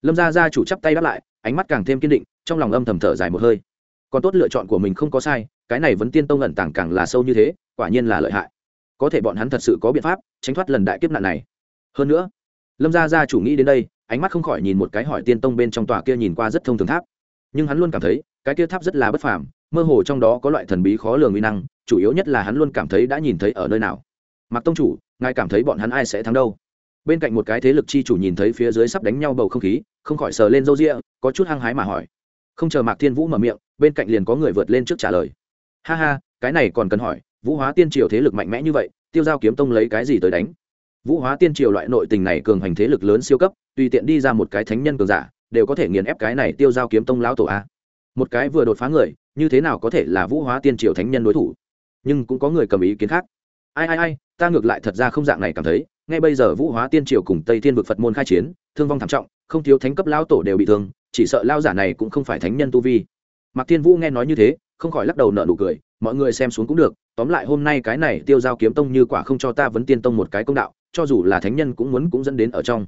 A: lâm gia gia chủ chắp tay đáp lại, ánh mắt càng thêm kiên định, trong lòng âm thầm thở dài một hơi. Còn tốt lựa chọn của mình không có sai, cái này vẫn tiên tông ẩn tàng càng là sâu như thế, quả nhiên là lợi hại. Có thể bọn hắn thật sự có biện pháp, tránh thoát lần đại kiếp nạn này. Hơn nữa, lâm gia gia chủ nghĩ đến đây, ánh mắt không khỏi nhìn một cái hỏi tiên tông bên trong tòa kia nhìn qua rất thông thường tháp. Nhưng hắn luôn cảm thấy, cái kia tháp rất là bất phàm, mơ hồ trong đó có loại thần bí khó lường uy năng, chủ yếu nhất là hắn luôn cảm thấy đã nhìn thấy ở nơi nào. Mặc tông chủ, ngài cảm thấy bọn hắn ai sẽ thắng đâu? Bên cạnh một cái thế lực chi chủ nhìn thấy phía dưới sắp đánh nhau bầu không khí không khỏi sờ lên râu ria, có chút hăng hái mà hỏi. Không chờ mạc thiên vũ mở miệng, bên cạnh liền có người vượt lên trước trả lời. Ha ha, cái này còn cần hỏi, vũ hóa tiên triều thế lực mạnh mẽ như vậy, tiêu giao kiếm tông lấy cái gì tới đánh? Vũ hóa tiên triều loại nội tình này cường hành thế lực lớn siêu cấp, tùy tiện đi ra một cái thánh nhân cường giả, đều có thể nghiền ép cái này tiêu giao kiếm tông lão tổ a. Một cái vừa đột phá người, như thế nào có thể là vũ hóa tiên triều thánh nhân đối thủ? Nhưng cũng có người cầm ý kiến khác. Ai ai ai, ta ngược lại thật ra không dạng này cảm thấy, ngay bây giờ vũ hóa tiên triều cùng tây thiên vực phật môn khai chiến, thương vong thảm trọng không thiếu thánh cấp lao tổ đều bị thương, chỉ sợ lao giả này cũng không phải thánh nhân tu vi. Mạc thiên vũ nghe nói như thế, không khỏi lắc đầu nợ nụ cười, mọi người xem xuống cũng được, tóm lại hôm nay cái này tiêu giao kiếm tông như quả không cho ta vấn tiên tông một cái công đạo, cho dù là thánh nhân cũng muốn cũng dẫn đến ở trong.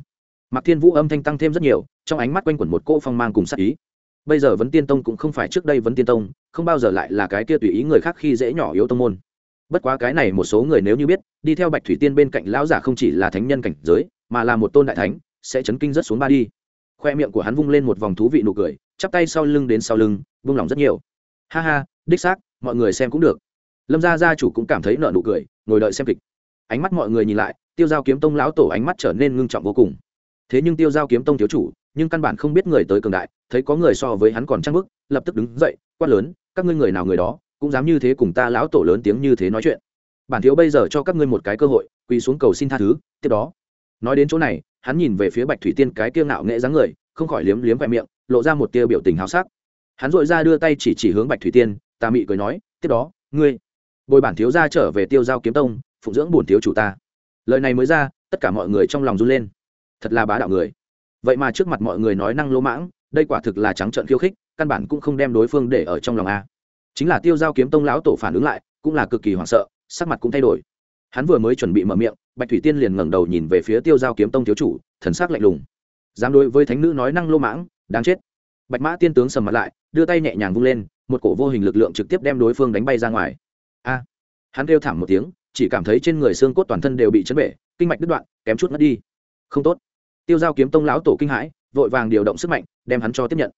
A: Mạc thiên vũ âm thanh tăng thêm rất nhiều, trong ánh mắt quanh quẩn một cỗ phong mang cùng sắc ý. Bây giờ vấn tiên tông cũng không phải trước đây vấn tiên tông, không bao giờ lại là cái kia tùy ý người khác khi dễ nhỏ yếu tông môn. Bất quá cái này một số người nếu như biết, đi theo bạch thủy tiên bên cạnh lão giả không chỉ là thánh nhân cảnh giới, mà là một tôn đại thánh sẽ chấn kinh rất xuống ba đi. Khoe miệng của hắn vung lên một vòng thú vị nụ cười, chắp tay sau lưng đến sau lưng, vung lòng rất nhiều. Ha ha, đích xác, mọi người xem cũng được. Lâm gia gia chủ cũng cảm thấy nợ nụ cười, ngồi đợi xem kịch. Ánh mắt mọi người nhìn lại, tiêu giao kiếm tông lão tổ ánh mắt trở nên ngưng trọng vô cùng. Thế nhưng tiêu giao kiếm tông thiếu chủ, nhưng căn bản không biết người tới cường đại, thấy có người so với hắn còn trăng bức lập tức đứng dậy, quát lớn, các ngươi người nào người đó, cũng dám như thế cùng ta lão tổ lớn tiếng như thế nói chuyện. Bản thiếu bây giờ cho các ngươi một cái cơ hội, quỳ xuống cầu xin tha thứ, tiếp đó nói đến chỗ này, hắn nhìn về phía bạch thủy tiên cái kiêng ngạo nghệ dáng người, không khỏi liếm liếm vẹ miệng, lộ ra một tia biểu tình háo sắc. Hắn dội ra đưa tay chỉ chỉ hướng bạch thủy tiên, tà mị cười nói, tiếp đó, ngươi, bồi bản thiếu ra trở về tiêu giao kiếm tông, phụng dưỡng bổn thiếu chủ ta. Lời này mới ra, tất cả mọi người trong lòng run lên. Thật là bá đạo người. Vậy mà trước mặt mọi người nói năng lỗ mãng, đây quả thực là trắng trợn khiêu khích, căn bản cũng không đem đối phương để ở trong lòng a. Chính là tiêu giao kiếm tông lão tổ phản ứng lại, cũng là cực kỳ hoảng sợ, sắc mặt cũng thay đổi. Hắn vừa mới chuẩn bị mở miệng bạch thủy tiên liền ngẩng đầu nhìn về phía tiêu giao kiếm tông thiếu chủ, thần sắc lạnh lùng. Dám đối với thánh nữ nói năng lô mãng, đáng chết. Bạch mã tiên tướng sầm mặt lại, đưa tay nhẹ nhàng vung lên, một cổ vô hình lực lượng trực tiếp đem đối phương đánh bay ra ngoài. A! Hắn kêu thảm một tiếng, chỉ cảm thấy trên người xương cốt toàn thân đều bị chấn bể, kinh mạch đứt đoạn, kém chút mất đi. Không tốt. Tiêu giao kiếm tông lão tổ kinh hãi, vội vàng điều động sức mạnh, đem hắn cho tiếp nhận.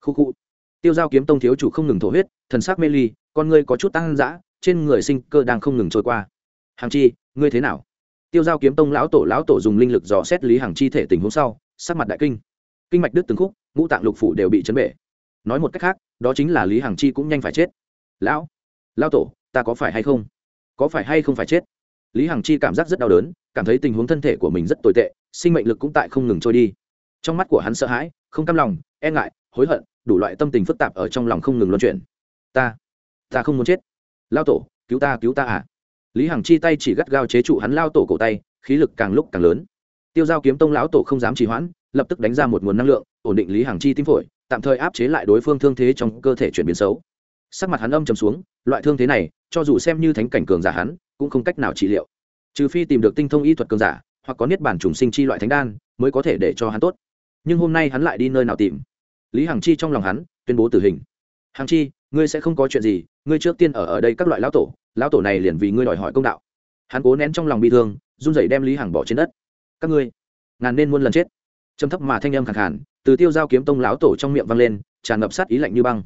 A: Khu khu. Tiêu giao kiếm tông thiếu chủ không ngừng thổ huyết, thần sắc mê ly, con ngươi có chút tăng dã, trên người sinh cơ đang không ngừng trôi qua. Hàng chi, ngươi thế nào? Tiêu giao kiếm tông lão tổ lão tổ dùng linh lực dò xét lý Hằng chi thể tình huống sau, sắc mặt đại kinh. Kinh mạch đứt từng khúc, ngũ tạng lục phủ đều bị chấn bể. Nói một cách khác, đó chính là lý Hằng chi cũng nhanh phải chết. Lão lão tổ, ta có phải hay không? Có phải hay không phải chết? Lý hằng chi cảm giác rất đau đớn, cảm thấy tình huống thân thể của mình rất tồi tệ, sinh mệnh lực cũng tại không ngừng trôi đi. Trong mắt của hắn sợ hãi, không cam lòng e ngại, hối hận, đủ loại tâm tình phức tạp ở trong lòng không ngừng luân chuyển. Ta ta không muốn chết. Lao tổ, cứu ta cứu ta à? Lý hằng chi tay chỉ gắt gao chế trụ hắn lao tổ cổ tay, khí lực càng lúc càng lớn. Tiêu giao kiếm tông lão tổ không dám trì hoãn, lập tức đánh ra một nguồn năng lượng, ổn định lý hằng chi tim phổi, tạm thời áp chế lại đối phương thương thế trong cơ thể chuyển biến xấu. Sắc mặt hắn âm trầm xuống, loại thương thế này, cho dù xem như thánh cảnh cường giả hắn, cũng không cách nào trị liệu. Trừ phi tìm được tinh thông y thuật cường giả, hoặc có niết bản trùng sinh chi loại thánh đan, mới có thể để cho hắn tốt. Nhưng hôm nay hắn lại đi nơi nào tìm? Lý hằng chi trong lòng hắn, tuyên bố tử hình. Hằng chi, ngươi sẽ không có chuyện gì, ngươi trước tiên ở ở đây các loại lão tổ lão tổ này liền vì ngươi đòi hỏi công đạo. Hắn cố nén trong lòng bi thương, run rẩy đem lý hằng bỏ trên đất. Các ngươi, ngàn nên muôn lần chết. Trầm thấp mà thanh âm khẳng khàn, từ tiêu giao kiếm tông lão tổ trong miệng vang lên, tràn ngập sát ý lạnh như băng.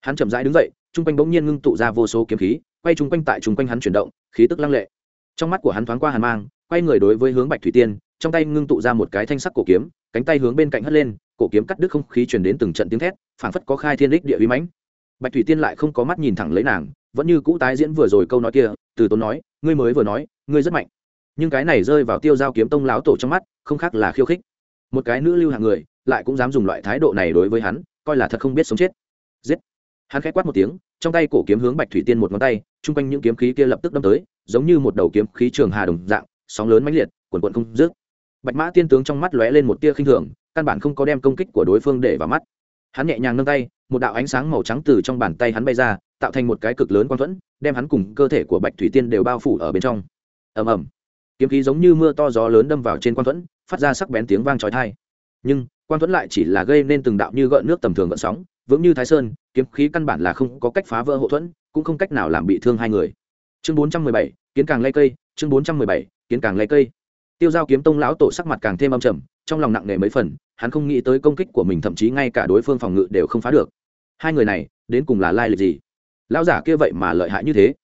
A: Hắn chậm rãi đứng dậy, chung quanh bỗng nhiên ngưng tụ ra vô số kiếm khí, quay chung quanh tại chung quanh hắn chuyển động, khí tức lăng lệ. Trong mắt của hắn thoáng qua hàn mang, quay người đối với hướng bạch thủy tiên, trong tay ngưng tụ ra một cái thanh sắc cổ kiếm, cánh tay hướng bên cạnh hất lên, cổ kiếm cắt đứt không khí chuyển đến từng trận tiếng thét, phảng phất có khai thiên đích địa uy mãnh bạch thủy tiên lại không có mắt nhìn thẳng lấy nàng, vẫn như cũ tái diễn vừa rồi câu nói kia, từ tốn nói, ngươi mới vừa nói, ngươi rất mạnh. Nhưng cái này rơi vào tiêu giao kiếm tông láo tổ trong mắt, không khác là khiêu khích. Một cái nữ lưu hạng người, lại cũng dám dùng loại thái độ này đối với hắn, coi là thật không biết sống chết. Giết. Hắn khẽ quát một tiếng, trong tay cổ kiếm hướng bạch thủy tiên một ngón tay, chung quanh những kiếm khí kia lập tức đâm tới, giống như một đầu kiếm khí trường hà đồng dạng, sóng lớn mãnh liệt quần quận không dứt. Bạch mã tiên tướng trong mắt lóe lên một tia khinh thường, căn bản không có đem công kích của đối phương để vào mắt hắn nhẹ nhàng nâng tay, một đạo ánh sáng màu trắng từ trong bàn tay hắn bay ra, tạo thành một cái cực lớn quang thuẫn, đem hắn cùng cơ thể của bạch thủy tiên đều bao phủ ở bên trong. Ầm ầm. Kiếm khí giống như mưa to gió lớn đâm vào trên quang thuẫn, phát ra sắc bén tiếng vang trói thai nhưng, quang thuẫn lại chỉ là gây nên từng đạo như gợn nước tầm thường gợn sóng, vững như thái sơn, kiếm khí căn bản là không có cách phá vỡ hậu thuẫn, cũng không cách nào làm bị thương hai người. Chương bốn trăm mười bảy, kiến càng lây cây, chương bốn trăm mười bảy, kiến càng lây cây. Tiêu giao kiếm tông lão tổ sắc mặt càng thêm âm trầm, trong lòng nặng nề mấy phần hắn không nghĩ tới công kích của mình thậm chí ngay cả đối phương phòng ngự đều không phá được. Hai người này, đến cùng là lai lịch gì? Lão giả kia vậy mà lợi hại như thế.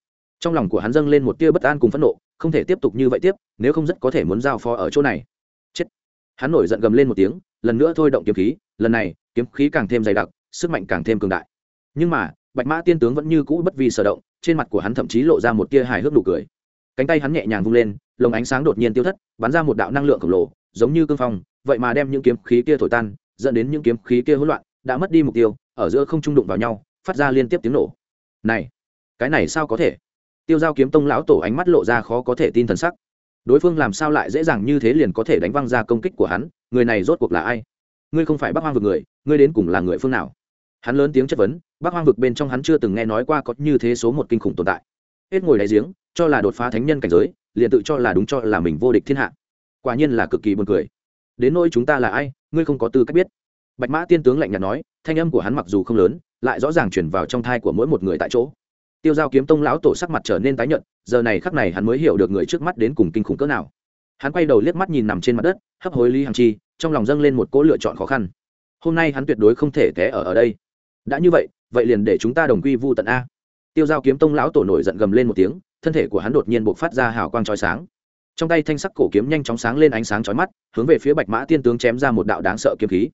A: Trong lòng của hắn dâng lên một tia bất an cùng phẫn nộ, không thể tiếp tục như vậy tiếp, nếu không rất có thể muốn giao phó ở chỗ này. Chết! Hắn nổi giận gầm lên một tiếng, lần nữa thôi động kiếm khí, lần này, kiếm khí càng thêm dày đặc, sức mạnh càng thêm cường đại. Nhưng mà, bạch mã tiên tướng vẫn như cũ bất vi sở động, trên mặt của hắn thậm chí lộ ra một tia hài hước nụ cười. Cánh tay hắn nhẹ nhàng vung lên, lồng ánh sáng đột nhiên tiêu thất, bắn ra một đạo năng lượng khổng lồ, giống như cương phong vậy mà đem những kiếm khí kia thổi tan, dẫn đến những kiếm khí kia hỗn loạn, đã mất đi mục tiêu, ở giữa không trung đụng vào nhau, phát ra liên tiếp tiếng nổ. Này, cái này sao có thể? Tiêu giao kiếm tông lão tổ ánh mắt lộ ra khó có thể tin thần sắc. Đối phương làm sao lại dễ dàng như thế liền có thể đánh văng ra công kích của hắn? Người này rốt cuộc là ai? Ngươi không phải bác hoang vực người, ngươi đến cùng là người phương nào? Hắn lớn tiếng chất vấn bác hoang vực bên trong hắn chưa từng nghe nói qua có như thế số một kinh khủng tồn tại. Hết ngồi đáy giếng, cho là đột phá thánh nhân cảnh giới, liền tự cho là đúng cho là mình vô địch thiên hạ. Quả nhiên là cực kỳ buồn cười đến nỗi chúng ta là ai, ngươi không có tư cách biết. Bạch mã tiên tướng lạnh nhạt nói, thanh âm của hắn mặc dù không lớn, lại rõ ràng chuyển vào trong thai của mỗi một người tại chỗ. Tiêu giao kiếm tông lão tổ sắc mặt trở nên tái nhợt, giờ này khắc này hắn mới hiểu được người trước mắt đến cùng kinh khủng cỡ nào. Hắn quay đầu liếc mắt nhìn nằm trên mặt đất, hấp hối lý hằng chi, trong lòng dâng lên một cỗ lựa chọn khó khăn. Hôm nay hắn tuyệt đối không thể té ở ở đây. Đã như vậy vậy liền để chúng ta đồng quy vu tận a. Tiêu giao kiếm tông lão tổ nổi giận gầm lên một tiếng, thân thể của hắn đột nhiên bộc phát ra hào quang chói sáng trong tay thanh sắc cổ kiếm nhanh chóng sáng lên ánh sáng chói mắt, hướng về phía bạch mã tiên tướng chém ra một đạo đáng sợ kiếm khí.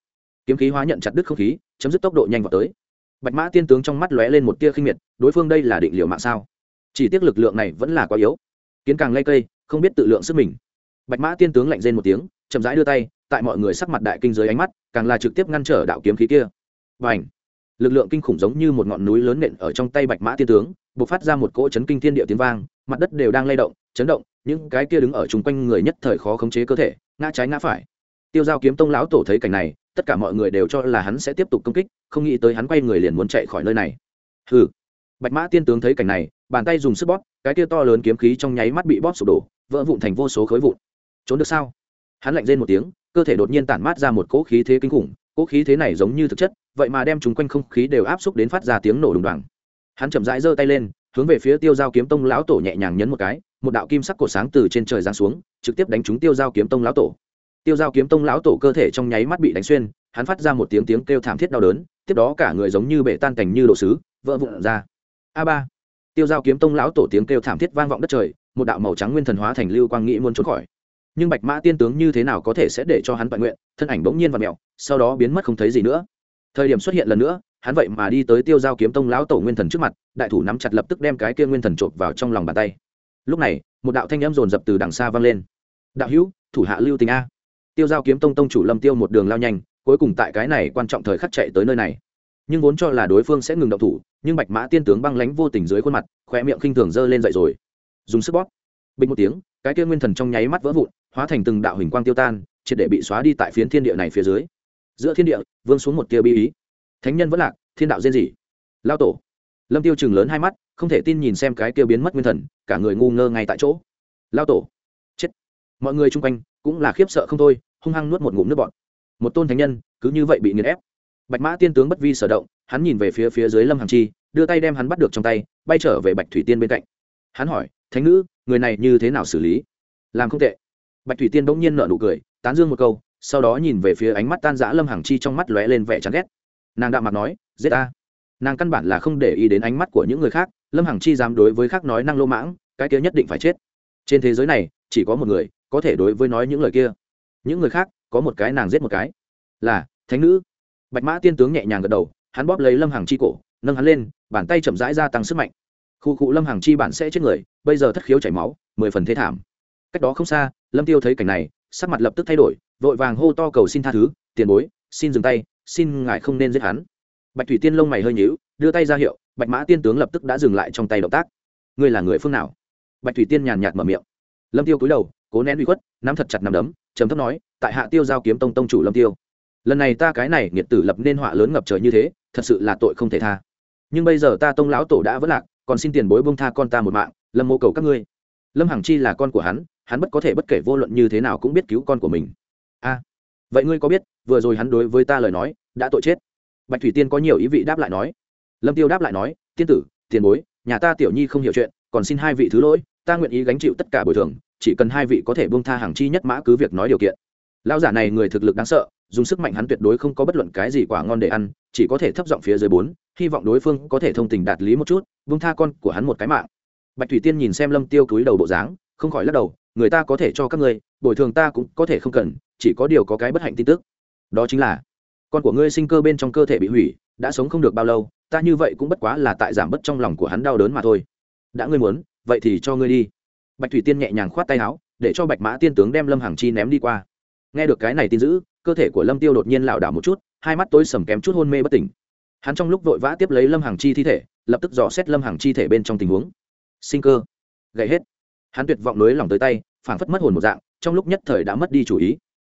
A: Kiếm khí hóa nhận chặt đứt không khí, chấm dứt tốc độ nhanh vào tới. Bạch mã tiên tướng trong mắt lóe lên một tia khinh miệt, đối phương đây là định liệu mạng sao? Chỉ tiếc lực lượng này vẫn là quá yếu. Kiến càng lây cây, không biết tự lượng sức mình. Bạch mã tiên tướng lạnh rên một tiếng, chậm rãi đưa tay, tại mọi người sắc mặt đại kinh giới ánh mắt, càng là trực tiếp ngăn trở đạo kiếm khí kia. Và ảnh lực lượng kinh khủng giống như một ngọn núi lớn nện ở trong tay bạch mã tiên tướng b ộ c phát ra một cỗ chấn kinh thiên địa tiếng vang, mặt đất đều đang lay động chấn động, những cái kia đứng ở chung quanh người nhất thời khó khống chế cơ thể, ngã trái ngã phải. Tiêu giao kiếm tông lão tổ thấy cảnh này, tất cả mọi người đều cho là hắn sẽ tiếp tục công kích, không nghĩ tới hắn quay người liền muốn chạy khỏi nơi này. Hừ. Bạch mã tiên tướng thấy cảnh này, bàn tay dùng sức bóp, cái kia to lớn kiếm khí trong nháy mắt bị bóp sụp đổ, vỡ vụn thành vô số khối vụn. Trốn được sao? Hắn lạnh rên một tiếng, cơ thể đột nhiên tản mát ra một cỗ khí thế kinh khủng, cỗ khí thế này giống như thực chất, vậy mà đem chúng quanh không khí đều áp xúc đến phát ra tiếng nổ đùng đoàng. Hắn chậm rãi giơ tay lên, hướng về phía tiêu giao kiếm tông lão tổ nhẹ nhàng nhấn một cái một đạo kim sắc cổ sáng từ trên trời giáng xuống, trực tiếp đánh trúng tiêu giao kiếm tông lão tổ. Tiêu giao kiếm tông lão tổ cơ thể trong nháy mắt bị đánh xuyên, hắn phát ra một tiếng tiếng kêu thảm thiết đau đớn, tiếp đó cả người giống như bể tan cảnh như đồ sứ, vỡ vụn ra. A ba. Tiêu giao kiếm tông lão tổ tiếng kêu thảm thiết vang vọng đất trời, một đạo màu trắng nguyên thần hóa thành lưu quang nghĩ muốn trốn khỏi. Nhưng bạch mã tiên tướng như thế nào có thể sẽ để cho hắn bại nguyện, thân ảnh bỗng nhiên và mẹo sau đó biến mất không thấy gì nữa. Thời điểm xuất hiện lần nữa, hắn vậy mà đi tới tiêu giao kiếm tông lão tổ nguyên thần trước mặt, đại thủ nắm chặt lập tức đem cái kia nguyên thần chộp vào trong lòng bàn tay lúc này, một đạo thanh âm rồn rập từ đằng xa vang lên. Đạo hữu, thủ hạ lưu tình a. Tiêu giao kiếm tông tông chủ lâm tiêu một đường lao nhanh, cuối cùng tại cái này quan trọng thời khắc chạy tới nơi này. Nhưng vốn cho là đối phương sẽ ngừng động thủ, nhưng bạch mã tiên tướng băng lánh vô tình dưới khuôn mặt khoe miệng khinh thường dơ lên dậy rồi. Dùng sức bóp. Bình một tiếng, cái kia nguyên thần trong nháy mắt vỡ vụn, hóa thành từng đạo hình quang tiêu tan, triệt để bị xóa đi tại phiến thiên địa này phía dưới. Giữa thiên địa, vương xuống một tia bi ý. Thánh nhân vẫn lạc, thiên đạo diên dị lao tổ. Lâm tiêu chừng lớn hai mắt không thể tin nhìn xem cái kia biến mất nguyên thần, cả người ngu ngơ ngay tại chỗ. Lao tổ. Chết. Mọi người chung quanh cũng là khiếp sợ không thôi, hung hăng nuốt một ngụm nước bọt. Một tôn thánh nhân, cứ như vậy bị nghiền ép. Bạch mã tiên tướng bất vi sở động, hắn nhìn về phía phía dưới lâm hàm chi, đưa tay đem hắn bắt được trong tay, bay trở về bạch thủy tiên bên cạnh. Hắn hỏi, thánh nữ, người này như thế nào xử lý? Làm không tệ. Bạch thủy tiên bỗng nhiên nở nụ cười, tán dương một câu, sau đó nhìn về phía ánh mắt tan rã lâm hằng chi trong mắt lóe lên vẻ chán ghét. Nàng đạm mặt nói, giết ta. Nàng căn bản là không để ý đến ánh mắt của những người khác lâm hằng chi dám đối với khác nói năng lô mãng, cái kia nhất định phải chết. Trên thế giới này, chỉ có một người, có thể đối với nói những lời kia. Những người khác, có một cái nàng giết một cái. Là, thánh nữ. Bạch mã tiên tướng nhẹ nhàng gật đầu, hắn bóp lấy lâm hằng chi cổ, nâng hắn lên, bàn tay chậm rãi gia tăng sức mạnh. Khu cụ lâm hằng chi bản sẽ chết người, bây giờ thất khiếu chảy máu, mười phần thế thảm. Cách đó không xa, lâm tiêu thấy cảnh này, sắc mặt lập tức thay đổi, vội vàng hô to cầu xin tha thứ, tiền bối, xin dừng tay, xin ngài không nên giết hắn. Bạch thủy tiên lông mày hơi nhíu, đưa tay ra hiệu bạch mã tiên tướng lập tức đã dừng lại trong tay động tác. Ngươi là người phương nào? Bạch thủy tiên nhàn nhạt mở miệng. Lâm tiêu cúi đầu, cố nén uy khuất, nắm thật chặt nắm đấm, trầm thấp nói, tại hạ tiêu giao kiếm tông tông chủ lâm tiêu. Lần này ta cái này nghiệt tử lập nên họa lớn ngập trời như thế, thật sự là tội không thể tha. Nhưng bây giờ ta tông lão tổ đã vỡ lạc, còn xin tiền bối bông tha con ta một mạng, lâm mô cầu các ngươi. Lâm hằng chi là con của hắn hắn bất có thể bất kể vô luận như thế nào cũng biết cứu con của mình. A, vậy ngươi có biết, vừa rồi hắn đối với ta lời nói, đã tội chết? Bạch thủy tiên có nhiều ý vị đáp lại nói lâm tiêu đáp lại nói, tiên tử, tiền bối, nhà ta tiểu nhi không hiểu chuyện, còn xin hai vị thứ lỗi, ta nguyện ý gánh chịu tất cả bồi thường, chỉ cần hai vị có thể buông tha hàng chi nhất mã cứ việc nói điều kiện. Lão giả này người thực lực đáng sợ, dùng sức mạnh hắn tuyệt đối không có bất luận cái gì quả ngon để ăn, chỉ có thể thấp giọng phía dưới bốn, hy vọng đối phương có thể thông tình đạt lý một chút, buông tha con của hắn một cái mạng. Bạch thủy tiên nhìn xem lâm tiêu cúi đầu bộ dáng, không khỏi lắc đầu, người ta có thể cho các ngươi, bồi thường ta cũng có thể không cần, chỉ có điều có cái bất hạnh tin tức. Đó chính là, con của ngươi sinh cơ bên trong cơ thể bị hủy, đã sống không được bao lâu ta như vậy cũng bất quá là tại giảm bớt trong lòng của hắn đau đớn mà thôi. Đã ngươi muốn, vậy thì cho ngươi đi. Bạch thủy tiên nhẹ nhàng khoát tay áo, để cho bạch mã tiên tướng đem lâm hàng chi ném đi qua. Nghe được cái này tin dữ, cơ thể của lâm tiêu đột nhiên lảo đảo một chút, hai mắt tối sầm kém chút hôn mê bất tỉnh. Hắn trong lúc vội vã tiếp lấy lâm hàng chi thi thể, lập tức dò xét lâm hàng chi thể bên trong tình huống. Sinh cơ. Gãy hết. Hắn tuyệt vọng nối lòng tới tay, phảng phất mất hồn một dạng, trong lúc nhất thời đã mất đi chủ ý.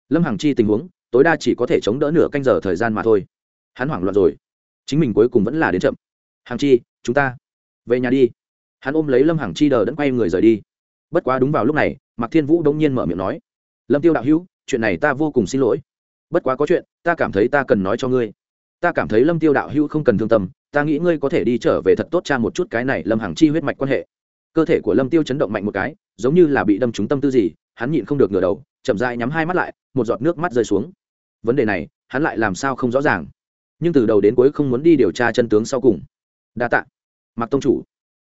A: Lâm hàng chi tình huống, tối đa chỉ có thể chống đỡ nửa canh giờ thời gian mà thôi. Hắn hoảng loạn rồi chính mình cuối cùng vẫn là đến chậm. Hàng chi, chúng ta về nhà đi. Hắn ôm lấy lâm hàng chi đờ đẫn quay người rời đi. Bất quá đúng vào lúc này, mạc thiên vũ đông nhiên mở miệng nói, lâm tiêu đạo hữu, chuyện này ta vô cùng xin lỗi. Bất quá có chuyện, ta cảm thấy ta cần nói cho ngươi. Ta cảm thấy lâm tiêu đạo hữu không cần thương tâm, ta nghĩ ngươi có thể đi trở về thật tốt cha một chút cái này lâm hàng chi huyết mạch quan hệ. Cơ thể của lâm tiêu chấn động mạnh một cái, giống như là bị đâm trúng tâm tư gì, hắn nhịn không được ngửa đầu, chậm dai nhắm hai mắt lại, một giọt nước mắt rơi xuống. Vấn đề này, hắn lại làm sao không rõ ràng? Nhưng từ đầu đến cuối không muốn đi điều tra chân tướng sau cùng. Đa tạ. Mặc tông chủ.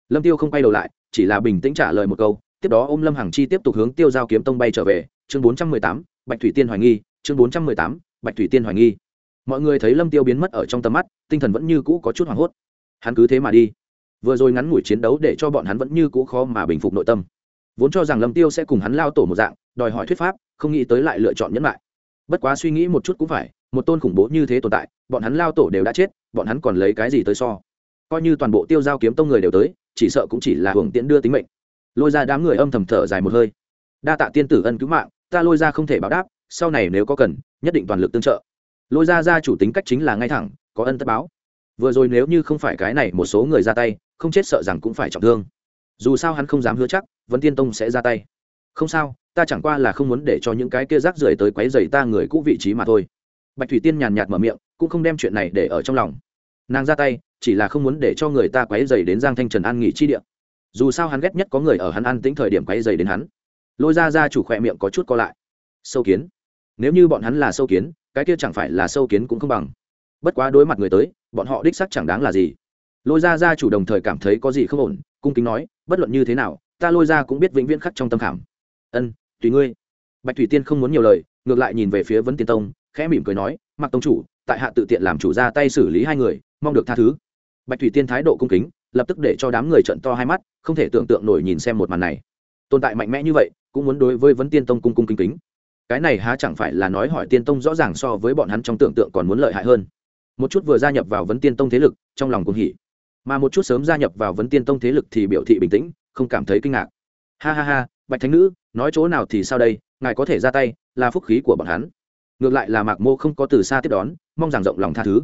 A: Lâm tiêu không quay đầu lại, chỉ là bình tĩnh trả lời một câu, tiếp đó ôm lâm hằng chi tiếp tục hướng tiêu giao kiếm tông bay trở về. Chương bốn trăm mười tám, bạch thủy tiên hoài nghi, chương bốn trăm mười tám, bạch thủy tiên hoài nghi. Mọi người thấy lâm tiêu biến mất ở trong tầm mắt, tinh thần vẫn như cũ có chút hoảng hốt. Hắn cứ thế mà đi. Vừa rồi ngắn ngủi chiến đấu để cho bọn hắn vẫn như cũ khó mà bình phục nội tâm. Vốn cho rằng lâm tiêu sẽ cùng hắn lao tổ một dạng, đòi hỏi thuyết pháp, không nghĩ tới lại lựa chọn nhẫn lại. Bất quá suy nghĩ một chút cũng phải một tôn khủng bố như thế tồn tại, bọn hắn lao tổ đều đã chết, bọn hắn còn lấy cái gì tới so? Coi như toàn bộ tiêu giao kiếm tông người đều tới, chỉ sợ cũng chỉ là hưởng tiễn đưa tính mệnh. Lôi ra đám người âm thầm thở dài một hơi. Đa tạ tiên tử ân cứu mạng, ta lôi ra không thể báo đáp, sau này nếu có cần, nhất định toàn lực tương trợ. Lôi ra ra chủ tính cách chính là ngay thẳng, có ân tất báo. Vừa rồi nếu như không phải cái này một số người ra tay, không chết sợ rằng cũng phải trọng thương. Dù sao hắn không dám hứa chắc vẫn tiên tông sẽ ra tay. Không sao, ta chẳng qua là không muốn để cho những cái kia rác rưởi tới quấy rầy ta người cũ vị trí mà thôi bạch thủy tiên nhàn nhạt mở miệng, cũng không đem chuyện này để ở trong lòng. Nàng ra tay, chỉ là không muốn để cho người ta quấy rầy đến giang thanh trần an nghỉ chi địa. Dù sao hắn ghét nhất có người ở hắn an tĩnh thời điểm quấy rầy đến hắn. Lôi ra ra chủ khỏe miệng có chút co lại. Sâu kiến. Nếu như bọn hắn là sâu kiến, cái kia chẳng phải là sâu kiến cũng không bằng. Bất quá đối mặt người tới, bọn họ đích sắc chẳng đáng là gì. Lôi ra ra chủ đồng thời cảm thấy có gì không ổn, cung kính nói, bất luận như thế nào, ta lôi ra cũng biết vĩnh viễn khắc trong tâm khảm. Ân, tùy ngươi. Bạch thủy tiên không muốn nhiều lời, ngược lại nhìn về phía vấn tiên tông khẽ mỉm cười nói mặc tông chủ, tại hạ tự tiện làm chủ ra tay xử lý hai người, mong được tha thứ. Bạch thủy tiên thái độ cung kính, lập tức để cho đám người trận to hai mắt, không thể tưởng tượng nổi nhìn xem một màn này. Tồn tại mạnh mẽ như vậy, cũng muốn đối với vấn tiên tông cung cung kính kính. Cái này há chẳng phải là nói hỏi tiên tông rõ ràng so với bọn hắn trong tưởng tượng còn muốn lợi hại hơn. Một chút vừa gia nhập vào vấn tiên tông thế lực, trong lòng cũng hỉ. Mà một chút sớm gia nhập vào vấn tiên tông thế lực thì biểu thị bình tĩnh, không cảm thấy kinh ngạc. Ha ha ha, bạch thánh nữ, nói chỗ nào thì sao đây, ngài có thể ra tay, là phúc khí của bọn hắn ngược lại là mạc mô không có từ xa tiếp đón, mong rằng rộng lòng tha thứ.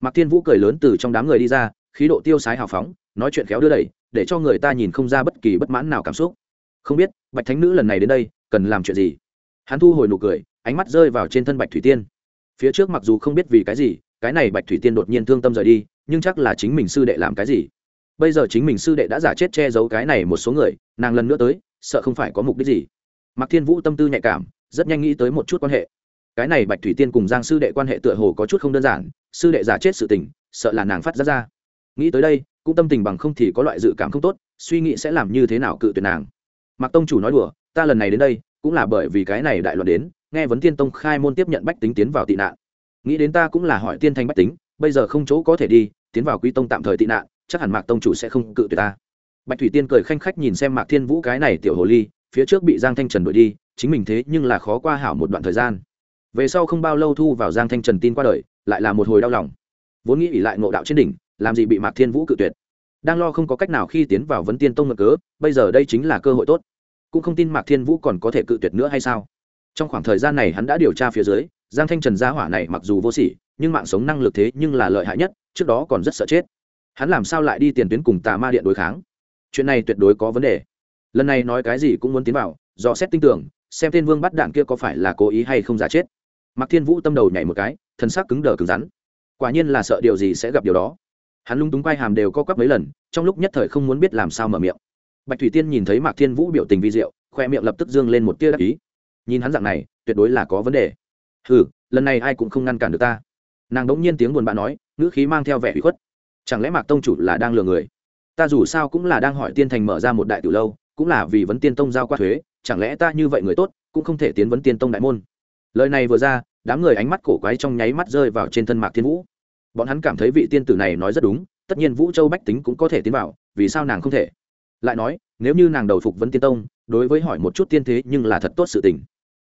A: Mạc thiên vũ cười lớn từ trong đám người đi ra, khí độ tiêu sái hào phóng, nói chuyện khéo đưa đẩy, để cho người ta nhìn không ra bất kỳ bất mãn nào cảm xúc. Không biết, bạch thánh nữ lần này đến đây, cần làm chuyện gì? Hắn thu hồi nụ cười, ánh mắt rơi vào trên thân bạch thủy tiên. Phía trước mặc dù không biết vì cái gì, cái này bạch thủy tiên đột nhiên thương tâm rời đi, nhưng chắc là chính mình sư đệ làm cái gì? Bây giờ chính mình sư đệ đã giả chết che giấu cái này một số người, nàng lần nữa tới, sợ không phải có mục đích gì. Mạc thiên vũ tâm tư nhạy cảm, rất nhanh nghĩ tới một chút quan hệ cái này bạch thủy tiên cùng giang sư đệ quan hệ tựa hồ có chút không đơn giản, sư đệ giả chết sự tình, sợ là nàng phát ra ra. Nghĩ tới đây, cũng tâm tình bằng không thì có loại dự cảm không tốt, suy nghĩ sẽ làm như thế nào cự tuyệt nàng. Mạc tông chủ nói đùa, ta lần này đến đây, cũng là bởi vì cái này đại loạn đến, nghe vấn tiên tông khai môn tiếp nhận bách tính tiến vào tị nạn. Nghĩ đến ta cũng là hỏi tiên thanh bách tính, bây giờ không chỗ có thể đi, tiến vào quý tông tạm thời tị nạn, chắc hẳn mạc tông chủ sẽ không cự tuyệt ta. Bạch thủy tiên cười khanh khách nhìn xem mạc thiên vũ cái này tiểu hồ ly, phía trước bị giang thanh trần đuổi đi, chính mình thế nhưng là khó qua hảo một đoạn thời gian về sau không bao lâu thu vào giang thanh trần tin qua đời, lại là một hồi đau lòng. Vốn nghĩ ỉ lại ngộ đạo trên đỉnh, làm gì bị mạc thiên vũ cự tuyệt. Đang lo không có cách nào khi tiến vào vấn tiên tông ngược cớ, bây giờ đây chính là cơ hội tốt. Cũng không tin mạc thiên vũ còn có thể cự tuyệt nữa hay sao? Trong khoảng thời gian này hắn đã điều tra phía dưới, giang thanh trần gia hỏa này mặc dù vô sỉ, nhưng mạng sống năng lực thế nhưng là lợi hại nhất, trước đó còn rất sợ chết. Hắn làm sao lại đi tiền tuyến cùng tà ma điện đối kháng? Chuyện này tuyệt đối có vấn đề. Lần này nói cái gì cũng muốn tiến vào, dò xét tin tưởng, xem tên vương bắt đạn kia có phải là cố ý hay không giả chết mạc thiên vũ tâm đầu nhảy một cái thân xác cứng đờ cứng rắn. Quả nhiên là sợ điều gì sẽ gặp điều đó. Hắn lung túng quay hàm đều co quắp mấy lần, trong lúc nhất thời không muốn biết làm sao mở miệng. Bạch thủy tiên nhìn thấy mạc thiên vũ biểu tình vi diệu, khoe miệng lập tức dương lên một tia đắc ý. Nhìn hắn dạng này, tuyệt đối là có vấn đề. Ừ lần này ai cũng không ngăn cản được ta. Nàng đống nhiên tiếng buồn bã nói, ngữ khí mang theo vẻ ủy khuất. Chẳng lẽ mạc tông chủ là đang lừa người? Ta dù sao cũng là đang hỏi tiên thành mở ra một đại tử lâu, cũng là vì vấn tiên tông giao qua thuế, chẳng lẽ ta như vậy người tốt, cũng không thể tiến vấn tiên tông đại môn? Lời này vừa ra, đám người ánh mắt cổ quái trong nháy mắt rơi vào trên thân mạc thiên vũ. Bọn hắn cảm thấy vị tiên tử này nói rất đúng, tất nhiên vũ châu bách tính cũng có thể tiến vào, vì sao nàng không thể? Lại nói, nếu như nàng đầu phục vấn tiên tông, đối với hỏi một chút tiên thế nhưng là thật tốt sự tình.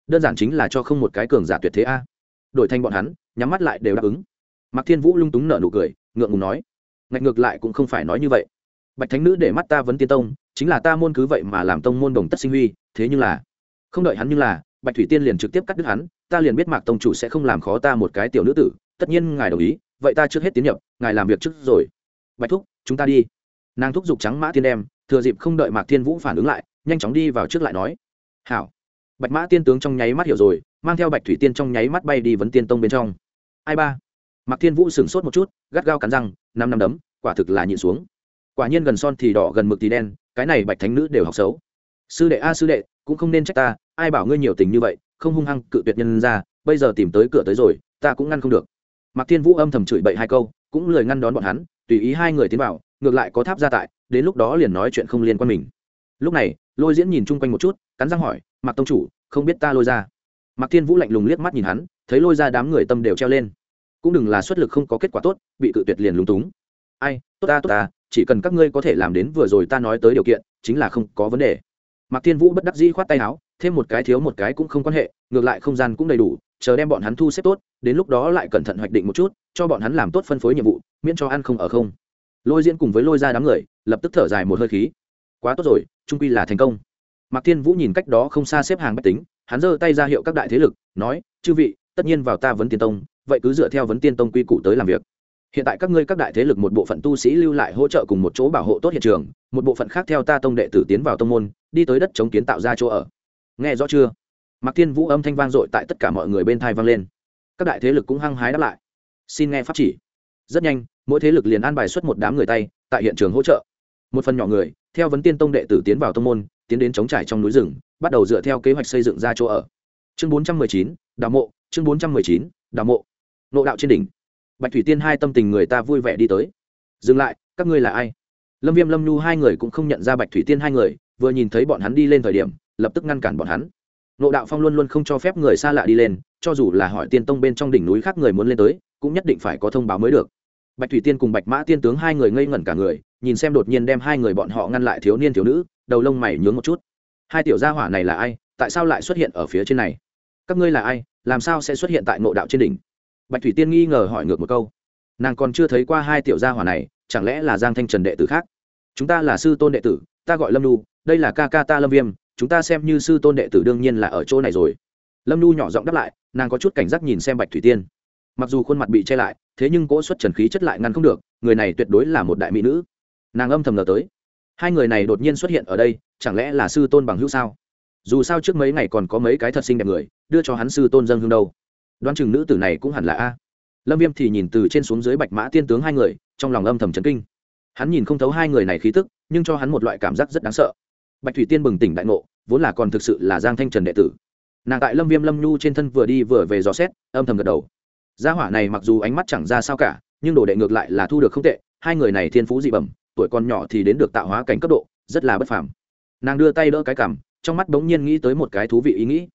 A: Đơn giản chính là cho không một cái cường giả tuyệt thế a. Đổi thành bọn hắn, nhắm mắt lại đều đáp ứng. Mạc thiên vũ lung túng nở nụ cười, ngượng ngùng nói, ngạch ngược lại cũng không phải nói như vậy. Bạch thánh nữ để mắt ta vấn tiên tông, chính là ta môn cứ vậy mà làm tông môn đồng tất sinh huy, thế nhưng là, không đợi hắn nhưng là, bạch thủy tiên liền trực tiếp cắt đứt hắn ta liền biết mạc tông chủ sẽ không làm khó ta một cái tiểu nữ tử, tất nhiên ngài đồng ý, vậy ta trước hết tiến nhập, ngài làm việc trước rồi. Bạch thúc, chúng ta đi. Nàng thúc giục trắng mã tiên đem, thừa dịp không đợi mạc thiên vũ phản ứng lại, nhanh chóng đi vào trước lại nói. Hảo. Bạch mã tiên tướng trong nháy mắt hiểu rồi, mang theo bạch thủy tiên trong nháy mắt bay đi vấn tiên tông bên trong. Ai ba? Mạc thiên vũ sửng sốt một chút, gắt gao cắn răng, năm năm đấm, quả thực là nhịn xuống. Quả nhiên gần son thì đỏ, gần mực thì đen, cái này bạch thánh nữ đều học xấu. Sư đệ a, sư đệ, cũng không nên trách ta, ai bảo ngươi nhiều tình như vậy không hung hăng cự tuyệt nhân ra, bây giờ tìm tới cửa tới rồi, ta cũng ngăn không được. Mạc thiên vũ âm thầm chửi bậy hai câu, cũng lời ngăn đón bọn hắn, tùy ý hai người tiến vào, ngược lại có tháp gia tại, đến lúc đó liền nói chuyện không liên quan mình. Lúc này, lôi diễn nhìn chung quanh một chút, cắn răng hỏi, mạc tông chủ, không biết ta lôi ra? Mạc thiên vũ lạnh lùng liếc mắt nhìn hắn, thấy lôi ra đám người tâm đều treo lên. Cũng đừng là xuất lực không có kết quả tốt, bị cự tuyệt liền lúng túng. Ai, tốt ta tốt ta, chỉ cần các ngươi có thể làm đến vừa rồi ta nói tới điều kiện, chính là không có vấn đề. Mạc thiên vũ bất đắc dĩ khoát tay áo thêm một cái thiếu một cái cũng không quan hệ, ngược lại không gian cũng đầy đủ, chờ đem bọn hắn thu xếp tốt, đến lúc đó lại cẩn thận hoạch định một chút, cho bọn hắn làm tốt phân phối nhiệm vụ, miễn cho ăn không ở không. Lôi diễn cùng với lôi ra đám người, lập tức thở dài một hơi khí. Quá tốt rồi, trung quy là thành công. Mạc thiên vũ nhìn cách đó không xa xếp hàng bách tính, hắn giơ tay ra hiệu các đại thế lực, nói, chư vị, tất nhiên vào ta vấn tiên tông, vậy cứ dựa theo vấn tiên tông quy củ tới làm việc. Hiện tại các ngươi các đại thế lực một bộ phận tu sĩ lưu lại hỗ trợ cùng một chỗ bảo hộ tốt hiện trường, một bộ phận khác theo ta tông đệ tử tiến vào tông môn, đi tới đất chống kiến tạo ra chỗ ở nghe rõ chưa? Mạc thiên vũ âm thanh vang dội tại tất cả mọi người bên thai vang lên. Các đại thế lực cũng hăng hái đáp lại. Xin nghe pháp chỉ. Rất nhanh, mỗi thế lực liền an bài xuất một đám người tay, tại hiện trường hỗ trợ. Một phần nhỏ người, theo vấn tiên tông đệ tử tiến vào tông môn, tiến đến chống trải trong núi rừng, bắt đầu dựa theo kế hoạch xây dựng ra chỗ ở. Chương bốn trăm mười chín, đào mộ, chương bốn trăm mười chín, đào mộ. Nộ đạo trên đỉnh. Bạch thủy tiên hai tâm tình người ta vui vẻ đi tới. Dừng lại, các ngươi là ai? Lâm viêm lâm nhu hai người cũng không nhận ra bạch thủy tiên hai người, vừa nhìn thấy bọn hắn đi lên thời điểm lập tức ngăn cản bọn hắn. Nộ đạo phong luôn luôn không cho phép người xa lạ đi lên, cho dù là hỏi tiên tông bên trong đỉnh núi khác người muốn lên tới, cũng nhất định phải có thông báo mới được. Bạch thủy tiên cùng bạch mã tiên tướng hai người ngây ngẩn cả người, nhìn xem đột nhiên đem hai người bọn họ ngăn lại thiếu niên thiếu nữ, đầu lông mày nhướng một chút. Hai tiểu gia hỏa này là ai? Tại sao lại xuất hiện ở phía trên này? Các ngươi là ai? Làm sao sẽ xuất hiện tại nộ đạo trên đỉnh? Bạch thủy tiên nghi ngờ hỏi ngược một câu. Nàng còn chưa thấy qua hai tiểu gia hỏa này, chẳng lẽ là giang thanh trần đệ tử khác? Chúng ta là sư tôn đệ tử, ta gọi lâm lu đây là ca ca ta lâm viêm chúng ta xem như sư tôn đệ tử đương nhiên là ở chỗ này rồi. Lâm nhu nhỏ giọng đáp lại, nàng có chút cảnh giác nhìn xem bạch thủy tiên. Mặc dù khuôn mặt bị che lại, thế nhưng cỗ xuất trần khí chất lại ngăn không được, người này tuyệt đối là một đại mỹ nữ. Nàng âm thầm ngờ tới, hai người này đột nhiên xuất hiện ở đây, chẳng lẽ là sư tôn bằng hữu sao? Dù sao trước mấy ngày còn có mấy cái thật xinh đẹp người, đưa cho hắn sư tôn dân hương đâu. Đoán chừng nữ tử này cũng hẳn là a. Lâm viêm thì nhìn từ trên xuống dưới bạch mã tiên tướng hai người, trong lòng âm thầm chấn kinh. Hắn nhìn không thấu hai người này khí tức, nhưng cho hắn một loại cảm giác rất đáng sợ bạch thủy tiên bừng tỉnh đại ngộ, vốn là còn thực sự là giang thanh trần đệ tử. Nàng tại lâm viêm lâm nhu trên thân vừa đi vừa về dò xét, âm thầm gật đầu. Gia hỏa này mặc dù ánh mắt chẳng ra sao cả, nhưng đồ đệ ngược lại là thu được không tệ, hai người này thiên phú dị bẩm, tuổi còn nhỏ thì đến được tạo hóa cảnh cấp độ, rất là bất phàm. Nàng đưa tay đỡ cái cằm, trong mắt bỗng nhiên nghĩ tới một cái thú vị ý nghĩ.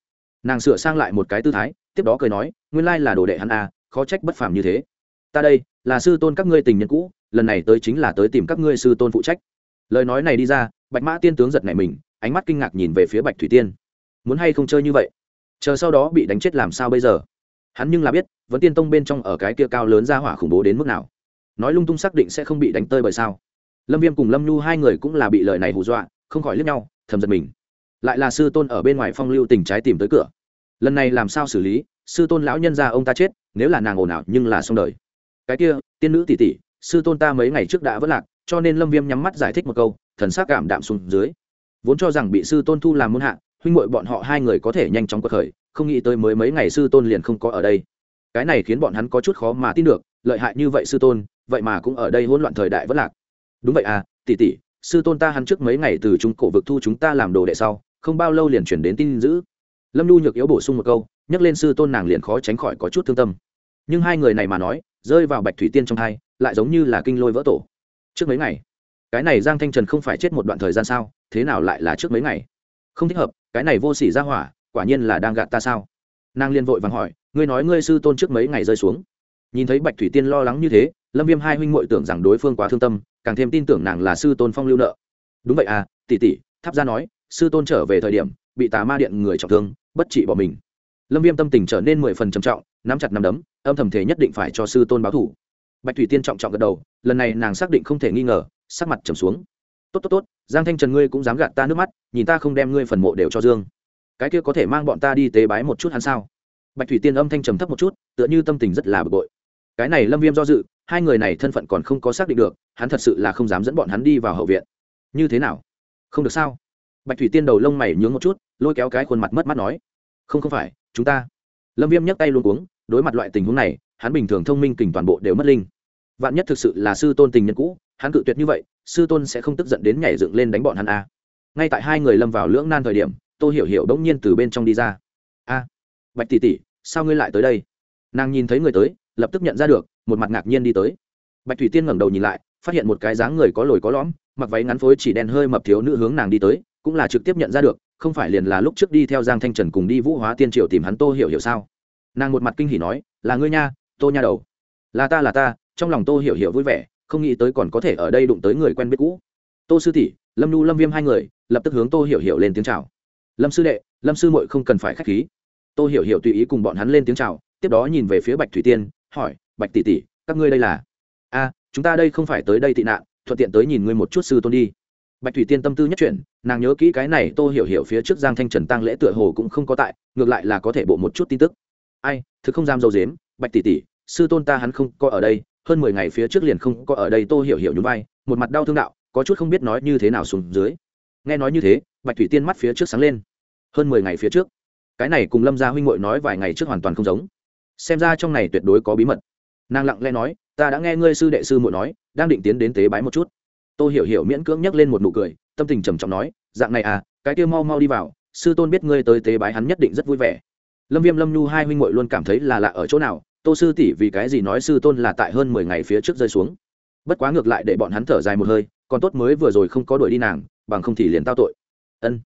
A: Nàng sửa sang lại một cái tư thái, tiếp đó cười nói, nguyên lai là đồ đệ hắn a khó trách bất phàm như thế. Ta đây, là sư tôn các ngươi tình nhân cũ, lần này tới chính là tới tìm các ngươi sư tôn phụ trách. Lời nói này đi ra bạch mã tiên tướng giật nảy mình, ánh mắt kinh ngạc nhìn về phía bạch thủy tiên. Muốn hay không chơi như vậy? Chờ sau đó bị đánh chết làm sao bây giờ? Hắn nhưng là biết vẫn tiên tông bên trong ở cái kia cao lớn ra hỏa khủng bố đến mức nào. Nói lung tung xác định sẽ không bị đánh tơi bởi sao? Lâm viêm cùng lâm nhu hai người cũng là bị lời này hù dọa, không khỏi liếc nhau, thầm giật mình. Lại là sư tôn ở bên ngoài phong lưu tình trái tìm tới cửa. Lần này làm sao xử lý, sư tôn lão nhân ra ông ta chết, nếu là nàng ồn ào nhưng là xong đời. Cái kia, tiên nữ tỷ tỷ, sư tôn ta mấy ngày trước đã vất lạc, cho nên lâm viêm nhắm mắt giải thích một câu thần sắc cảm đạm xuống dưới. Vốn cho rằng bị sư tôn thu làm môn hạ, huynh muội bọn họ hai người có thể nhanh chóng cuộc khởi, không nghĩ tới mới mấy ngày sư tôn liền không có ở đây. Cái này khiến bọn hắn có chút khó mà tin được, lợi hại như vậy sư tôn, vậy mà cũng ở đây hỗn loạn thời đại vẫn lạc. Đúng vậy à tỷ tỷ, sư tôn ta hắn trước mấy ngày từ trung cổ vực thu chúng ta làm đồ đệ sau, không bao lâu liền chuyển đến tin giữ lâm nhu nhược yếu bổ sung một câu, nhắc lên sư tôn nàng liền khó tránh khỏi có chút thương tâm. Nhưng hai người này mà nói, rơi vào bạch thủy tiên trong hai, lại giống như là kinh lôi vỡ tổ. Trước mấy ngày cái này giang thanh trần không phải chết một đoạn thời gian sao, thế nào lại là trước mấy ngày? Không thích hợp, cái này vô s ỉ ra hỏa, quả nhiên là đang gạt ta sao? Nàng liên vội vàng hỏi, ngươi nói ngươi sư tôn trước mấy ngày rơi xuống. Nhìn thấy bạch thủy tiên lo lắng như thế, lâm viêm hai huynh m tưởng rằng đối phương quá thương tâm, càng thêm tin tưởng nàng là sư tôn phong lưu nợ. Đúng vậy à tỷ tỷ, tháp ra nói, sư tôn trở về thời điểm, bị tà ma điện người trọng thương, bất trị bỏ mình. Lâm viêm tâm tình trở nên mười phần trầm trọng, nắm chặt nắm đấm, âm thầm thể nhất định phải cho sư tôn báo thủ bạch thủy tiên trọng trọng gật đầu, lần này nàng xác định không thể nghi ngờ sắc mặt trầm xuống. Tốt tốt tốt, giang thanh trần ngươi cũng dám gạt ta nước mắt, nhìn ta không đem ngươi phần mộ đều cho dương. Cái kia có thể mang bọn ta đi tế bái một chút hắn sao? Bạch thủy tiên âm thanh trầm thấp một chút, tựa như tâm tình rất là bực bội. Cái này lâm viêm do dự, hai người này thân phận còn không có xác định được, hắn thật sự là không dám dẫn bọn hắn đi vào hậu viện. Như thế nào? Không được sao? Bạch thủy tiên đầu lông mày nhướng một chút, lôi kéo cái khuôn mặt mất mắt nói. Không không phải, chúng ta. Lâm viêm nhấc tay luôn uống đối mặt loại tình huống này, hắn bình thường thông minh kình toàn bộ đều mất linh. Vạn nhất thực sự là sư tôn tình nhân cũ hắn cự tuyệt như vậy, sư tôn sẽ không tức giận đến nhảy dựng lên đánh bọn hắn a ngay tại hai người lâm vào lưỡng nan thời điểm, tô hiểu hiểu đống nhiên từ bên trong đi ra. A, bạch tỷ tỷ, sao ngươi lại tới đây? Nàng nhìn thấy người tới, lập tức nhận ra được, một mặt ngạc nhiên đi tới. Bạch thủy tiên ngẩng đầu nhìn lại, phát hiện một cái dáng người có lồi có lõm, mặc váy ngắn phối chỉ đen hơi mập thiếu nữ hướng nàng đi tới, cũng là trực tiếp nhận ra được, không phải liền là lúc trước đi theo giang thanh trần cùng đi vũ hóa tiên triều tìm hắn tô hiểu hiểu sao? Nàng một mặt kinh hỉ nói, là ngươi nha, tô nha đầu. Là ta là ta. Trong lòng tô hiểu hiểu vui vẻ không nghĩ tới còn có thể ở đây đụng tới người quen biết cũ. Tô sư tỷ, lâm nhu, lâm viêm hai người, lập tức hướng tô hiểu hiểu lên tiếng chào. Lâm sư đệ, lâm sư muội không cần phải k h á c h khí. Tô hiểu hiểu tùy ý cùng bọn hắn lên tiếng chào, tiếp đó nhìn về phía bạch thủy tiên, hỏi, bạch tỷ tỷ, các ngươi đây là? A, chúng ta đây không phải tới đây tị nạn, thuận tiện tới nhìn ngươi một chút sư tôn đi. Bạch thủy tiên tâm tư nhất chuyển, nàng nhớ kỹ cái này tô hiểu hiểu phía trước giang thanh trần tăng lễ tựa hồ cũng không có tại, ngược lại là có thể bộ một chút tin tức. Ai, thực không dám dâu dếm, bạch tỷ tỷ, sư tôn ta hắn không có ở đây hơn mười ngày phía trước liền không có ở đây tô hiểu hiểu nhún vai, một mặt đau thương đạo, có chút không biết nói như thế nào xuống dưới. Nghe nói như thế, bạch thủy tiên mắt phía trước sáng lên. Hơn mười ngày phía trước, cái này cùng lâm gia huynh ngội nói vài ngày trước hoàn toàn không giống. Xem ra trong này tuyệt đối có bí mật. Nàng lặng lẽ nói, ta đã nghe ngươi sư đệ sư muội nói, đang định tiến đến tế bái một chút. Tôi hiểu hiểu miễn cưỡng nhắc lên một nụ cười, tâm tình trầm trọng nói, dạng này à cái kia mau mau đi vào, sư tôn biết ngươi tới tế bái hắn nhất định rất vui vẻ. Lâm viêm lâm nhu hai huynh muội luôn cảm thấy là lạ ở chỗ nào tô sư tỷ vì cái gì nói sư tôn là tại hơn mười ngày phía trước rơi xuống? Bất quá ngược lại để bọn hắn thở dài một hơi, còn tốt mới vừa rồi không có đuổi đi nàng, bằng không thì liền tao tội. Ân.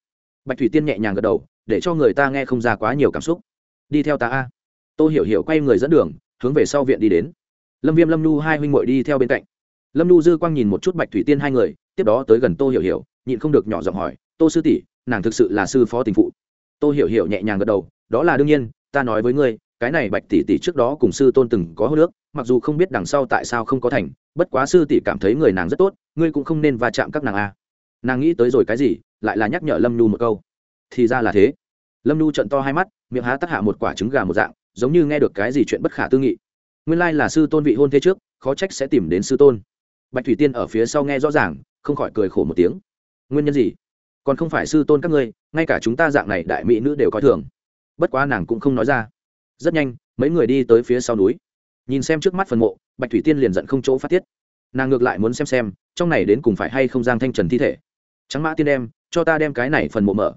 A: Bạch thủy tiên nhẹ nhàng gật đầu, để cho người ta nghe không ra quá nhiều cảm xúc. Đi theo ta a. Tô hiểu hiểu quay người dẫn đường, hướng về sau viện đi đến. Lâm viêm lâm nhu hai huynh muội đi theo bên cạnh. Lâm nhu dư quang nhìn một chút bạch thủy tiên hai người, tiếp đó tới gần tô hiểu hiểu, nhịn không được nhỏ giọng hỏi, tô sư tỷ, nàng thực sự là sư phó tình phụ? Tô hiểu hiểu nhẹ nhàng gật đầu, đó là đương nhiên, ta nói với ngươi cái này bạch tỷ tỷ trước đó cùng sư tôn từng có hô nước, mặc dù không biết đằng sau tại sao không có thành, bất quá sư tỷ cảm thấy người nàng rất tốt, ngươi cũng không nên va chạm các nàng a. Nàng nghĩ tới rồi cái gì, lại là nhắc nhở lâm nhu một câu. Thì ra là thế. Lâm nhu trận to hai mắt, miệng há tắc hạ một quả trứng gà một dạng, giống như nghe được cái gì chuyện bất khả tư nghị. Nguyên lai là sư tôn vị hôn thế trước, khó trách sẽ tìm đến sư tôn. Bạch thủy tiên ở phía sau nghe rõ ràng, không khỏi cười khổ một tiếng. Nguyên nhân gì? Còn không phải sư tôn các ngươi, ngay cả chúng ta dạng này đại mỹ nữ đều coi thường. Bất quá nàng cũng không nói ra rất nhanh, mấy người đi tới phía sau núi. Nhìn xem trước mắt phần mộ, bạch thủy tiên liền giận không chỗ phát tiết. Nàng ngược lại muốn xem xem, trong này đến cùng phải hay không giang thanh trần thi thể. Trắng mã tiên đem, cho ta đem cái này phần mộ mở.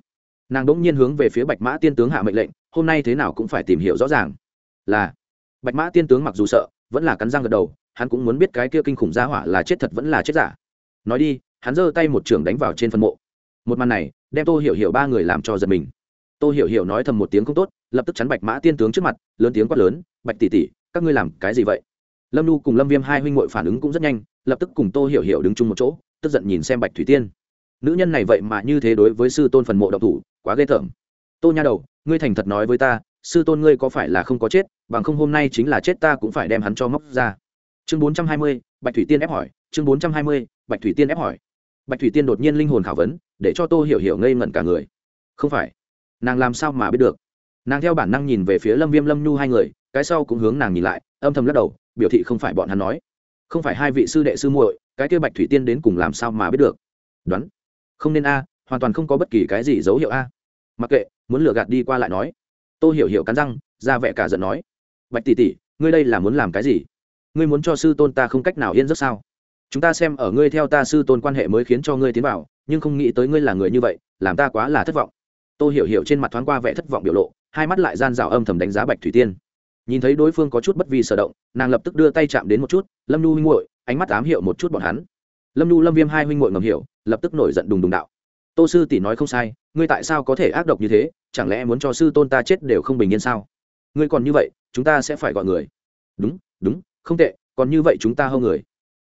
A: Nàng đ ỗ n g nhiên hướng về phía bạch mã tiên tướng hạ mệnh lệnh, hôm nay thế nào cũng phải tìm hiểu rõ ràng. Là, bạch mã tiên tướng mặc dù sợ, vẫn là cắn răng gật đầu, hắn cũng muốn biết cái kia kinh khủng gia hỏa là chết thật vẫn là chết giả. Nói đi, hắn giơ tay một trường đánh vào trên phần mộ. Một màn này, đem tô hiểu hiểu ba người làm cho giật mình. Tô hiểu hiểu nói thầm một tiếng không tốt lập tức chắn bạch mã tiên tướng trước mặt, lớn tiếng quát lớn, bạch tỷ tỷ, các ngươi làm cái gì vậy? Lâm nu cùng lâm viêm hai huynh m phản ứng cũng rất nhanh, lập tức cùng tô hiểu hiểu đứng chung một chỗ, tức giận nhìn xem bạch thủy tiên. Nữ nhân này vậy mà như thế đối với sư tôn phần mộ độc thủ, quá ghê tởm. Tô nha đầu, ngươi thành thật nói với ta, sư tôn ngươi có phải là không có chết, bằng không hôm nay chính là chết ta cũng phải đem hắn cho móc ra. Chương bốn trăm hai mươi, bạch thủy tiên ép hỏi, chương bốn trăm hai mươi, bạch thủy tiên ép hỏi. Bạch thủy tiên đột nhiên linh hồn khảo vấn, để cho tô hiểu hiểu ngây ngẩn cả người. Không phải, nàng làm sao mà biết được? Nàng theo bản năng nhìn về phía lâm viêm lâm nhu hai người, cái sau cũng hướng nàng nhìn lại, âm thầm lắc đầu, biểu thị không phải bọn hắn nói. Không phải hai vị sư đệ sư muội, cái kia bạch thủy tiên đến cùng làm sao mà biết được? Đoán. Không nên a, hoàn toàn không có bất kỳ cái gì dấu hiệu a. Mặc kệ, muốn lừa gạt đi qua lại nói. Tô hiểu hiểu cắn răng, ra vẻ cả giận nói. Bạch tỷ tỷ, ngươi đây là muốn làm cái gì? Ngươi muốn cho sư tôn ta không cách nào yên giấc sao? Chúng ta xem ở ngươi theo ta sư tôn quan hệ mới khiến cho ngươi tiến vào, nhưng không nghĩ tới ngươi là người như vậy, làm ta quá là thất vọng tô hiểu hiểu trên mặt thoáng qua vẻ thất vọng biểu lộ, hai mắt lại gian rào âm thầm đánh giá bạch thủy tiên. Nhìn thấy đối phương có chút bất vi sở động, nàng lập tức đưa tay chạm đến một chút, lâm nhu huynh hội ánh mắt ám hiệu một chút bọn hắn. Lâm nhu, lâm viêm hai huynh hội ngầm hiểu, lập tức nổi giận đùng đùng đạo. Tô sư tỷ nói không sai, ngươi tại sao có thể ác độc như thế, chẳng lẽ muốn cho sư tôn ta chết đều không bình yên sao? Ngươi còn như vậy, chúng ta sẽ phải gọi người. Đúng đúng, không tệ, còn như vậy chúng ta hơn người.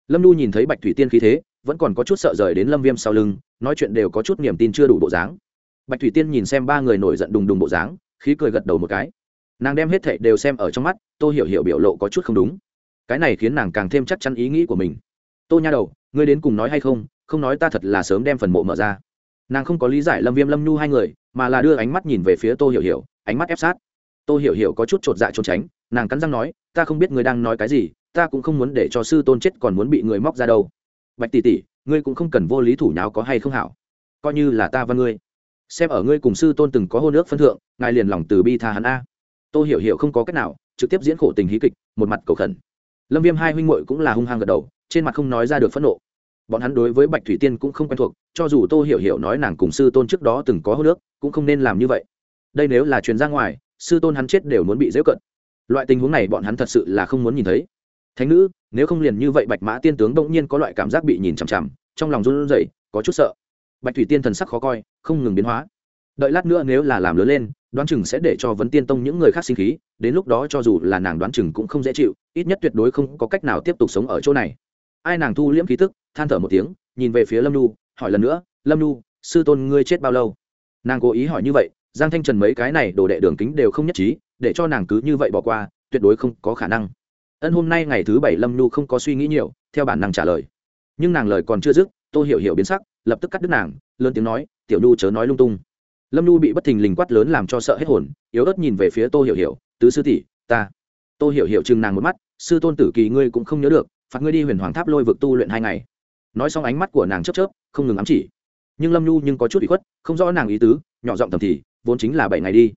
A: Lâm nhu nhìn thấy bạch thủy tiên khí thế, vẫn còn có chút sợ rời đến lâm viêm sau lưng, nói chuyện đều có chút niềm tin chưa đủ bộ dáng bạch thủy tiên nhìn xem ba người nổi giận đùng đùng bộ dáng, khí cười gật đầu một cái. Nàng đem hết thệ đều xem ở trong mắt tôi hiểu hiểu biểu lộ có chút không đúng. Cái này khiến nàng càng thêm chắc chắn ý nghĩ của mình. Tô nha đầu, ngươi đến cùng nói hay không? Không nói ta thật là sớm đem phần mộ mở ra. Nàng không có lý giải lâm viêm lâm nhu hai người, mà là đưa ánh mắt nhìn về phía tô hiểu hiểu, ánh mắt ép sát. Tô hiểu hiểu có chút t r ộ t dạ trốn tránh, nàng cắn răng nói, ta không biết ngươi đang nói cái gì, ta cũng không muốn để cho sư tôn chết còn muốn bị người móc ra đâu. Bạch tỷ tỷ, ngươi cũng không cần vô lý thủ nháo có hay không hảo? Coi như là ta và ngươi xem ở ngươi cùng sư tôn từng có hô nước phân thượng, ngài liền lòng từ bi tha hắn a. Tô hiểu hiểu không có cách nào, trực tiếp diễn khổ tình hí kịch, một mặt cầu khẩn. Lâm viêm hai huynh muội cũng là hung hăng gật đầu, trên mặt không nói ra được phẫn nộ. Bọn hắn đối với bạch thủy tiên cũng không quen thuộc, cho dù tô hiểu hiểu nói nàng cùng sư tôn trước đó từng có hô nước cũng không nên làm như vậy. Đây nếu là truyền ra ngoài, sư tôn hắn chết đều muốn bị dễ cận. Loại tình huống này bọn hắn thật sự là không muốn nhìn thấy. Thánh nữ, nếu không liền như vậy bạch mã tiên tướng bỗng nhiên có loại cảm giác bị nhìn chằm chằm, trong lòng run rẩy, có chút sợ bạch thủy tiên thần sắc khó coi, không ngừng biến hóa. Đợi lát nữa nếu là làm lớn lên, đoán chừng sẽ để cho vấn tiên tông những người khác sinh khí, đến lúc đó cho dù là nàng đoán chừng cũng không dễ chịu, ít nhất tuyệt đối không có cách nào tiếp tục sống ở chỗ này. Ai nàng thu liễm khí tức, than thở một tiếng, nhìn về phía lâm nu hỏi lần nữa, lâm nu sư tôn ngươi chết bao lâu? Nàng cố ý hỏi như vậy, giang thanh trần mấy cái này đồ đệ đường kính đều không nhất trí, để cho nàng cứ như vậy bỏ qua, tuyệt đối không có khả năng. Ân hôm nay ngày thứ bảy lâm nu không có suy nghĩ nhiều, theo bản năng trả lời. Nhưng nàng lời còn chưa dứt, tô hiểu hiểu biến sắc lập tức cắt đứt nàng, lớn tiếng nói, tiểu nu chớ nói lung tung. Lâm nu bị bất thình lình quát lớn làm cho sợ hết hồn, yếu ớt nhìn về phía tô hiểu hiểu, tứ sư tỷ, ta. Tô hiểu hiểu chừng nàng một mắt, sư tôn tử kỳ ngươi cũng không nhớ được, phạt ngươi đi huyền hoàng tháp lôi vực tu luyện hai ngày. Nói xong ánh mắt của nàng chớp chớp, không ngừng ám chỉ. Nhưng lâm nhu nhưng có chút bị khuất, không rõ nàng ý tứ, nhỏ giọng thầm thì, vốn chính là bảy ngày đi.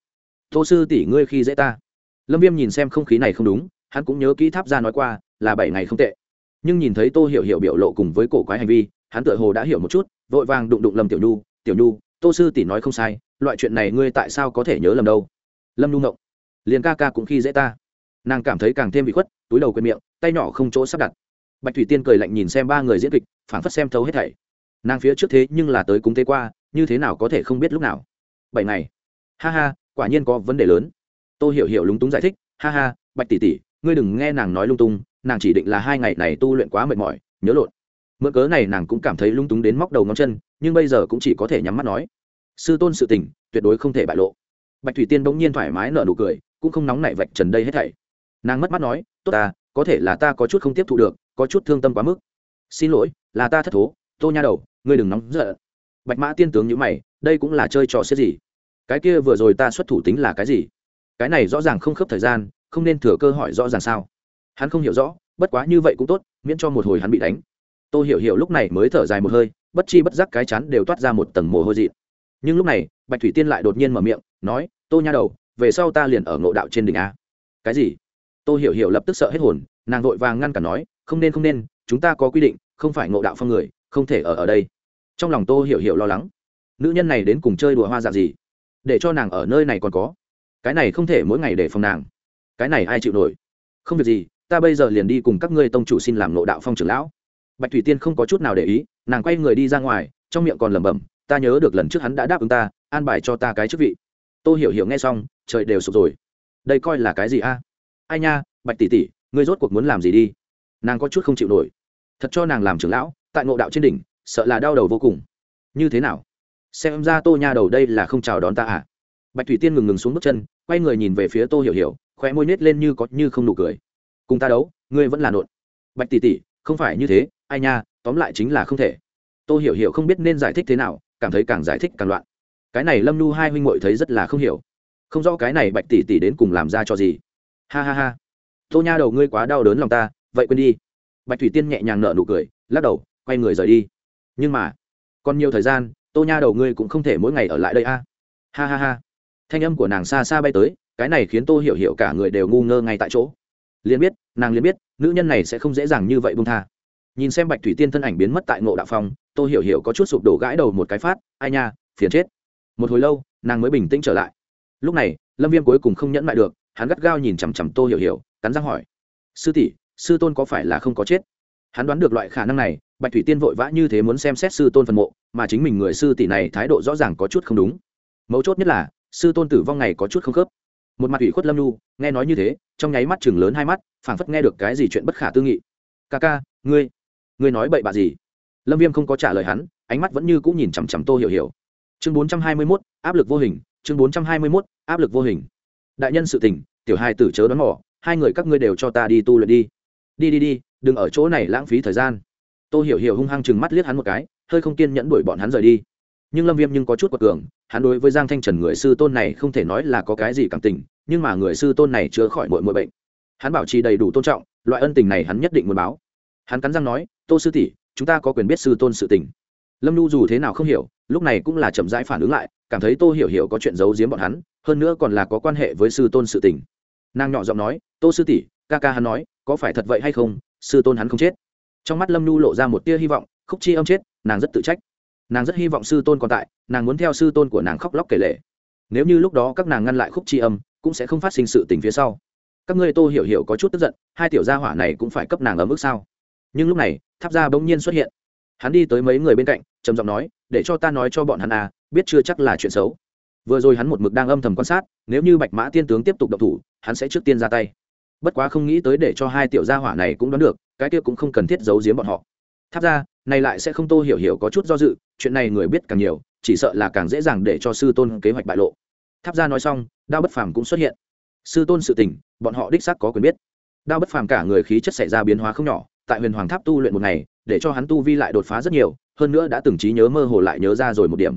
A: Tô sư tỷ ngươi khi dễ ta. Lâm viêm nhìn xem không khí này không đúng, hắn cũng nhớ kỹ tháp ra nói qua là bảy ngày không tệ. Nhưng nhìn thấy tô hiểu hiểu biểu lộ cùng với cổ quái hành vi, hắn tựa hồ đã hiểu một chút vội vàng đụng đụng lâm tiểu nhu tiểu nhu, tô sư tỷ nói không sai, loại chuyện này ngươi tại sao có thể nhớ lầm đâu? Lâm nhu ngộng, liền ca ca cũng khi dễ ta. Nàng cảm thấy càng thêm bị khuất, túi đầu quên miệng, tay nhỏ không chỗ sắp đặt. Bạch thủy tiên cười lạnh nhìn xem ba người diễn kịch phản phất xem thấu hết thảy. Nàng phía trước thế nhưng là tới cúng tế qua, như thế nào có thể không biết lúc nào? Bảy ngày. Ha ha, quả nhiên có vấn đề lớn. Tôi hiểu hiểu lúng túng giải thích, ha ha, bạch tỷ tỷ, ngươi đừng nghe nàng nói lung tung, nàng chỉ định là hai ngày này tu luyện quá mệt mỏi, nhớ lộn mượn cớ này nàng cũng cảm thấy lung túng đến móc đầu ngón chân, nhưng bây giờ cũng chỉ có thể nhắm mắt nói. Sư tôn sự tình, tuyệt đối không thể bại lộ. Bạch thủy tiên bỗng nhiên thoải mái nở nụ cười, cũng không nóng nảy vạch trần đây hết thảy. Nàng mất mắt nói, tốt ta, có thể là ta có chút không tiếp thu được, có chút thương tâm quá mức. Xin lỗi, là ta thất thố, tô nha đầu, ngươi đừng nóng giận. Bạch mã tiên tướng như mày, đây cũng là chơi trò xếp gì? Cái kia vừa rồi ta xuất thủ tính là cái gì? Cái này rõ ràng không khớp thời gian, không nên thừa cơ hỏi rõ ràng sao? Hắn không hiểu rõ, bất quá như vậy cũng tốt, miễn cho một hồi hắn bị đánh tôi hiểu hiểu lúc này mới thở dài một hơi, bất chi bất giác cái chán đều toát ra một tầng mồ hôi dị nhưng lúc này, bạch thủy tiên lại đột nhiên mở miệng, nói, tô nha đầu, về sau ta liền ở ngộ đạo trên đỉnh a. Cái gì? Tôi hiểu hiểu lập tức sợ hết hồn, nàng vội vàng ngăn cả nói, không nên không nên, chúng ta có quy định, không phải ngộ đạo phong người, không thể ở ở đây. Trong lòng tô hiểu hiểu lo lắng, nữ nhân này đến cùng chơi đùa hoa dạng gì? Để cho nàng ở nơi này còn có. Cái này không thể mỗi ngày để phòng nàng. Cái này ai chịu nổi? Không việc gì, ta bây giờ liền đi cùng các ngươi tông chủ xin làm nộ đạo phong trưởng lão bạch thủy tiên không có chút nào để ý, nàng quay người đi ra ngoài, trong miệng còn lẩm bẩm, ta nhớ được lần trước hắn đã đáp ứng ta, an bài cho ta cái chức vị. Tôi hiểu hiểu nghe xong, trời đều sụp rồi. Đây coi là cái gì a? Ai nha, bạch tỷ tỷ, ngươi rốt cuộc muốn làm gì đi? Nàng có chút không chịu nổi. Thật cho nàng làm trưởng lão, tại ngộ đạo trên đỉnh, sợ là đau đầu vô cùng. Như thế nào? Xem ra tô nha đầu đây là không chào đón ta à? Bạch thủy tiên ngừng ngừng xuống bước chân, quay người nhìn về phía tô hiểu hiểu, khóe môi nết lên như có như không nụ cười. Cùng ta đấu, ngươi vẫn là nộn. Bạch tỷ tỷ không phải như thế, ai nha, tóm lại chính là không thể. Tô hiểu hiểu không biết nên giải thích thế nào, cảm thấy càng giải thích càng loạn. Cái này lâm nu hai huynh muội thấy rất là không hiểu. Không rõ cái này bạch tỷ tỷ đến cùng làm ra cho gì. Ha ha ha. Tô nha đầu ngươi quá đau đớn lòng ta, vậy quên đi. Bạch thủy tiên nhẹ nhàng nở nụ cười, lắc đầu, quay người rời đi. Nhưng mà, còn nhiều thời gian, tô nha đầu ngươi cũng không thể mỗi ngày ở lại đây a. Ha ha ha. Thanh âm của nàng xa xa bay tới, cái này khiến tô hiểu hiểu cả người đều ngu ngơ ngay tại chỗ. Liền biết nàng liền biết, nữ nhân này sẽ không dễ dàng như vậy bung tha. Nhìn xem bạch thủy tiên thân ảnh biến mất tại ngộ đạo phong, tô hiểu hiểu có chút sụp đổ gãi đầu một cái phát, ai nha, phiền chết. Một hồi lâu, nàng mới bình tĩnh trở lại. Lúc này, lâm viêm cuối cùng không nhẫn lại được, hắn gắt gao nhìn chằm chằm tô hiểu hiểu, cắn răng hỏi, sư tỷ, sư tôn có phải là không có chết? Hắn đoán được loại khả năng này, bạch thủy tiên vội vã như thế muốn xem xét sư tôn phần mộ, mà chính mình người sư tỷ này thái độ rõ ràng có chút không đúng. Mấu chốt nhất là, sư tôn tử vong này có chút không khớp một mặt ủy khuất lâm nhu, nghe nói như thế, trong nháy mắt chừng lớn hai mắt, phảng phất nghe được cái gì chuyện bất khả tư nghị. Ca ca, ngươi ngươi nói bậy bạ gì? Lâm viêm không có trả lời hắn, ánh mắt vẫn như cũng nhìn chằm chằm tô hiểu hiểu. Chương bốn trăm hai mươi mốt, áp lực vô hình, chương bốn trăm hai mươi mốt, áp lực vô hình. Đại nhân sự tình, tiểu hai tử chớ đón mỏ hai người các ngươi đều cho ta đi tu luyện đi. Đi đi đi, đừng ở chỗ này lãng phí thời gian. Tô hiểu hiểu hung hăng chừng mắt liếc hắn một cái, hơi không kiên nhẫn đuổi bọn hắn rời đi nhưng lâm viêm nhưng có chút quật cường, hắn đối với giang thanh trần người sư tôn này không thể nói là có cái gì cảm tình, nhưng mà người sư tôn này chữa khỏi mọi mọi bệnh. Hắn bảo trì đầy đủ tôn trọng, loại ân tình này hắn nhất định muốn báo. Hắn cắn răng nói, tô sư tỷ, chúng ta có quyền biết sư tôn sự tình. Lâm nhu dù thế nào không hiểu, lúc này cũng là chậm rãi phản ứng lại, cảm thấy tô hiểu hiểu có chuyện giấu giếm bọn hắn, hơn nữa còn là có quan hệ với sư tôn sự tình. Nàng nhỏ giọng nói, tô sư tỷ, ca ca hắn nói, có phải thật vậy hay không? Sư tôn hắn không chết. Trong mắt lâm nhu lộ ra một tia hy vọng, khúc chi âm chết, nàng rất tự trách nàng rất hy vọng sư tôn còn tại, nàng muốn theo sư tôn của nàng khóc lóc kể lệ nếu như lúc đó các nàng ngăn lại khúc chi âm, cũng sẽ không phát sinh sự tình phía sau. Các ngươi tô hiểu hiểu có chút tức giận, hai tiểu gia hỏa này cũng phải cấp nàng ở mức sao? Nhưng lúc này, tháp gia bỗng nhiên xuất hiện. Hắn đi tới mấy người bên cạnh, trầm giọng nói, để cho ta nói cho bọn hắn à biết chưa chắc là chuyện xấu. Vừa rồi hắn một mực đang âm thầm quan sát, nếu như bạch mã tiên tướng tiếp tục độc thủ, hắn sẽ trước tiên ra tay. Bất quá không nghĩ tới để cho hai tiểu gia hỏa này cũng đoán được, cái kia cũng không cần thiết giấu giếm bọn họ. Tháp ra này lại sẽ không tô hiểu hiểu có chút do dự, chuyện này người biết càng nhiều, chỉ sợ là càng dễ dàng để cho sư tôn kế hoạch bại lộ. Tháp ra nói xong, đao bất phàm cũng xuất hiện. Sư tôn sự tình, bọn họ đích xác có quyền biết. Đao bất phàm cả người khí chất xảy ra biến hóa không nhỏ, tại huyền hoàng tháp tu luyện một ngày, để cho hắn tu vi lại đột phá rất nhiều, hơn nữa đã từng trí nhớ mơ hồ lại nhớ ra rồi một điểm.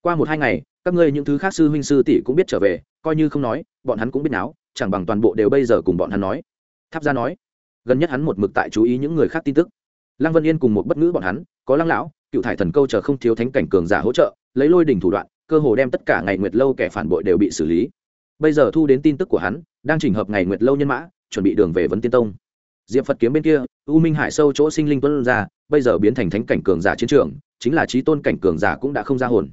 A: Qua một hai ngày, các ngươi những thứ khác sư huynh sư tỷ cũng biết trở về, coi như không nói, bọn hắn cũng biết náo, chẳng bằng toàn bộ đều bây giờ cùng bọn hắn nói. Tháp ra nói, gần nhất hắn một mực tại chú ý những người khác tin tức lăng vân yên cùng một bất ngữ bọn hắn, có lăng lão, cựu thải thần câu chờ không thiếu thánh cảnh cường giả hỗ trợ, lấy lôi đỉnh thủ đoạn, cơ hồ đem tất cả ngày nguyệt lâu kẻ phản bội đều bị xử lý. Bây giờ thu đến tin tức của hắn, đang chỉnh hợp ngày nguyệt lâu nhân mã, chuẩn bị đường về vấn tiên tông. Diệp phật kiếm bên kia, u minh hải sâu chỗ sinh linh tuân ra, bây giờ biến thành thánh cảnh cường giả chiến trường, chính là trí tôn cảnh cường giả cũng đã không ra hồn.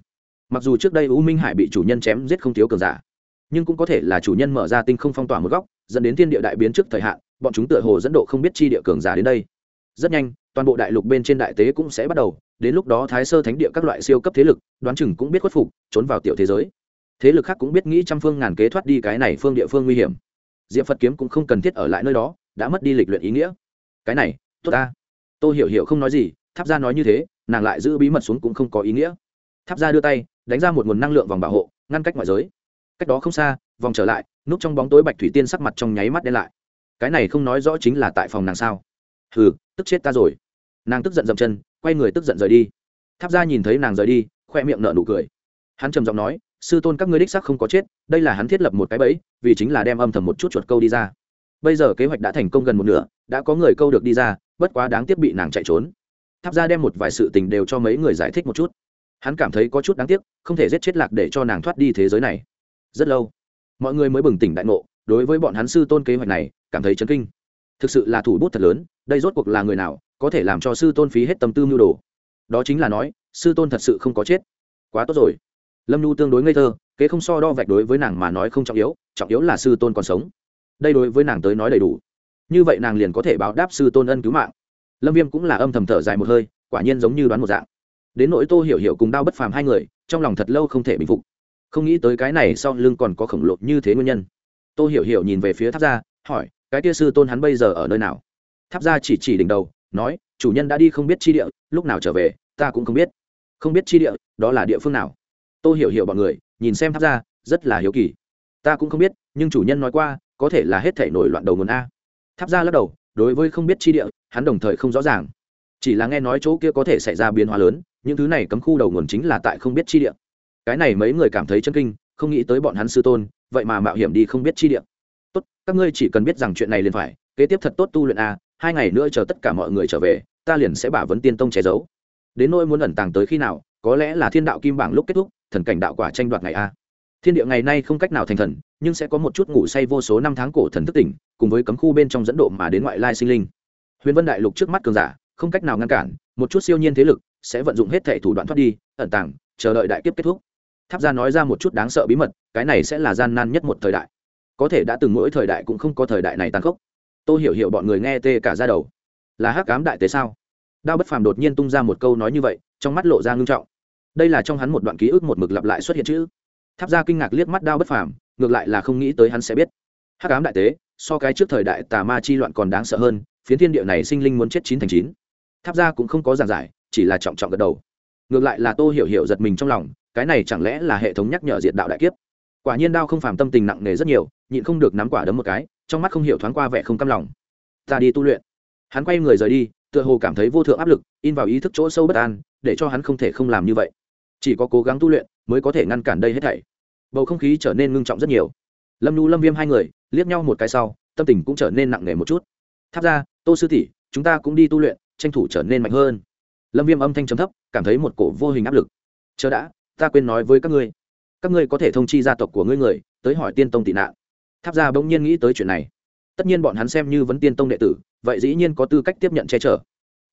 A: Mặc dù trước đây u minh hải bị chủ nhân chém giết không thiếu cường giả, nhưng cũng có thể là chủ nhân mở ra tinh không phong tỏa một góc, dẫn đến thiên địa đại biến trước thời hạn, bọn chúng tựa hồ dẫn độ không biết chi địa cường giả đến đây. Rất nhanh toàn bộ đại lục bên trên đại tế cũng sẽ bắt đầu, đến lúc đó thái sơ thánh địa các loại siêu cấp thế lực, đoán chừng cũng biết khuất phục, trốn vào tiểu thế giới. Thế lực khác cũng biết nghĩ trăm phương ngàn kế thoát đi cái này phương địa phương nguy hiểm. Diệp phật kiếm cũng không cần thiết ở lại nơi đó, đã mất đi lịch luyện ý nghĩa. Cái này, tốt ta. Tôi hiểu hiểu không nói gì, tháp ra nói như thế, nàng lại giữ bí mật xuống cũng không có ý nghĩa. Tháp ra đưa tay, đánh ra một nguồn năng lượng vòng bảo hộ, ngăn cách ngoại giới. Cách đó không xa, vòng trở lại, núp trong bóng tối bạch thủy tiên sắc mặt trong nháy mắt đen lại. Cái này không nói rõ chính là tại phòng nàng sao? Hừ, tức chết ta rồi nàng tức giận dậm chân, quay người tức giận rời đi. Tháp ra nhìn thấy nàng rời đi, khoe miệng nở nụ cười. Hắn trầm giọng nói, sư tôn, các ngươi đích sắc không có chết, đây là hắn thiết lập một cái bẫy, vì chính là đem âm thầm một chút chuột câu đi ra. Bây giờ kế hoạch đã thành công gần một nửa, đã có người câu được đi ra, bất quá đáng tiếc bị nàng chạy trốn. Tháp ra đem một vài sự tình đều cho mấy người giải thích một chút. Hắn cảm thấy có chút đáng tiếc, không thể giết chết lạc để cho nàng thoát đi thế giới này. Rất lâu, mọi người mới bừng tỉnh đại ngộ, đối với bọn hắn sư tôn kế hoạch này, cảm thấy chấn kinh. Thực sự là thủ bút thật lớn, đây rốt cuộc là người nào có thể làm cho sư tôn phí hết tâm tư mưu đồ. Đó chính là nói, sư tôn thật sự không có chết. Quá tốt rồi. Lâm nhu tương đối ngây thơ, kế không so đo vạch đối với nàng mà nói không trọng yếu trọng yếu là sư tôn còn sống. Đây đối với nàng tới nói đầy đủ. Như vậy nàng liền có thể báo đáp sư tôn ân cứu mạng. Lâm viêm cũng là âm thầm thở dài một hơi, quả nhiên giống như đoán một dạng. Đến nỗi tô hiểu hiểu cùng đau bất phàm hai người, trong lòng thật lâu không thể bình phục. Không nghĩ tới cái này sau lưng còn có khổng lồ như thế nguyên nhân. Tô hiểu hiểu nhìn về phía tháp gia, hỏi, cái kia sư tôn hắn bây giờ ở nơi nào? Tháp gia chỉ chỉ đỉnh đầu nói, chủ nhân đã đi không biết chi địa, lúc nào trở về, ta cũng không biết. Không biết chi địa, đó là địa phương nào? Tôi hiểu hiểu bọn người, nhìn xem tháp gia rất là hiếu kỳ. Ta cũng không biết, nhưng chủ nhân nói qua, có thể là hết thể nổi loạn đầu nguồn a. Tháp gia lắc đầu, đối với không biết chi địa, hắn đồng thời không rõ ràng. Chỉ là nghe nói chỗ kia có thể xảy ra biến hóa lớn, những thứ này cấm khu đầu nguồn chính là tại không biết chi địa. Cái này mấy người cảm thấy chân kinh, không nghĩ tới bọn hắn sư tôn, vậy mà mạo hiểm đi không biết chi địa. Tốt, các ngươi chỉ cần biết rằng chuyện này liền phải, kế tiếp thật tốt tu luyện a hai ngày nữa chờ tất cả mọi người trở về, ta liền sẽ bả vấn tiên tông che giấu. Đến nỗi muốn ẩn tàng tới khi nào, có lẽ là thiên đạo kim bảng lúc kết thúc, thần cảnh đạo quả tranh đoạt ngày a. Thiên địa ngày nay không cách nào thành thần, nhưng sẽ có một chút ngủ say vô số năm tháng cổ thần thức tỉnh, cùng với cấm khu bên trong dẫn độ mà đến ngoại lai sinh linh. Huyền vân đại lục trước mắt cường giả, không cách nào ngăn cản, một chút siêu nhiên thế lực sẽ vận dụng hết thể thủ đoạn thoát đi, ẩn tàng, chờ đợi đại kiếp kết thúc. Tháp ra nói ra một chút đáng sợ bí mật, cái này sẽ là gian nan nhất một thời đại. Có thể đã từng mỗi thời đại cũng không có thời đại này tàn khốc tôi hiểu hiểu bọn người nghe tê cả ra đầu. Là hắc cám đại tế sao? Đao bất phàm đột nhiên tung ra một câu nói như vậy, trong mắt lộ ra ngưng trọng. Đây là trong hắn một đoạn ký ức một mực lặp lại xuất hiện chữ. Tháp ra kinh ngạc liếc mắt đao bất phàm, ngược lại là không nghĩ tới hắn sẽ biết. Hắc ám đại tế, so cái trước thời đại tà ma chi loạn còn đáng sợ hơn, phiến thiên địa này sinh linh muốn chết chín thành chín. Tháp ra cũng không có giảng giải, chỉ là trọng trọng gật đầu. Ngược lại là tô hiểu hiểu giật mình trong lòng, cái này chẳng lẽ là hệ thống nhắc nhở diện đạo đại kiếp? Quả nhiên đao không phàm tâm tình nặng nề rất nhiều, nhịn không được nắm quả đấm một cái trong mắt không hiểu thoáng qua vẻ không cam lòng. Ta đi tu luyện. Hắn quay người rời đi, tựa hồ cảm thấy vô thượng áp lực, in vào ý thức chỗ sâu bất an, để cho hắn không thể không làm như vậy. Chỉ có cố gắng tu luyện mới có thể ngăn cản đây hết thảy. Bầu không khí trở nên ngưng trọng rất nhiều. Lâm nhu, lâm viêm hai người liếc nhau một cái sau, tâm tình cũng trở nên nặng nề một chút. Tháp ra, tô sư tỷ, chúng ta cũng đi tu luyện, tranh thủ trở nên mạnh hơn. Lâm viêm âm thanh chấm thấp, cảm thấy một cổ vô hình áp lực. Chờ đã, ta quên nói với các ngươi. Các ngươi có thể thông chi gia tộc của ngươi người, tới hỏi tiên tông tị nạn tháp Gia bỗng nhiên nghĩ tới chuyện này. Tất nhiên bọn hắn xem như vấn tiên tông đệ tử, vậy dĩ nhiên có tư cách tiếp nhận che chở.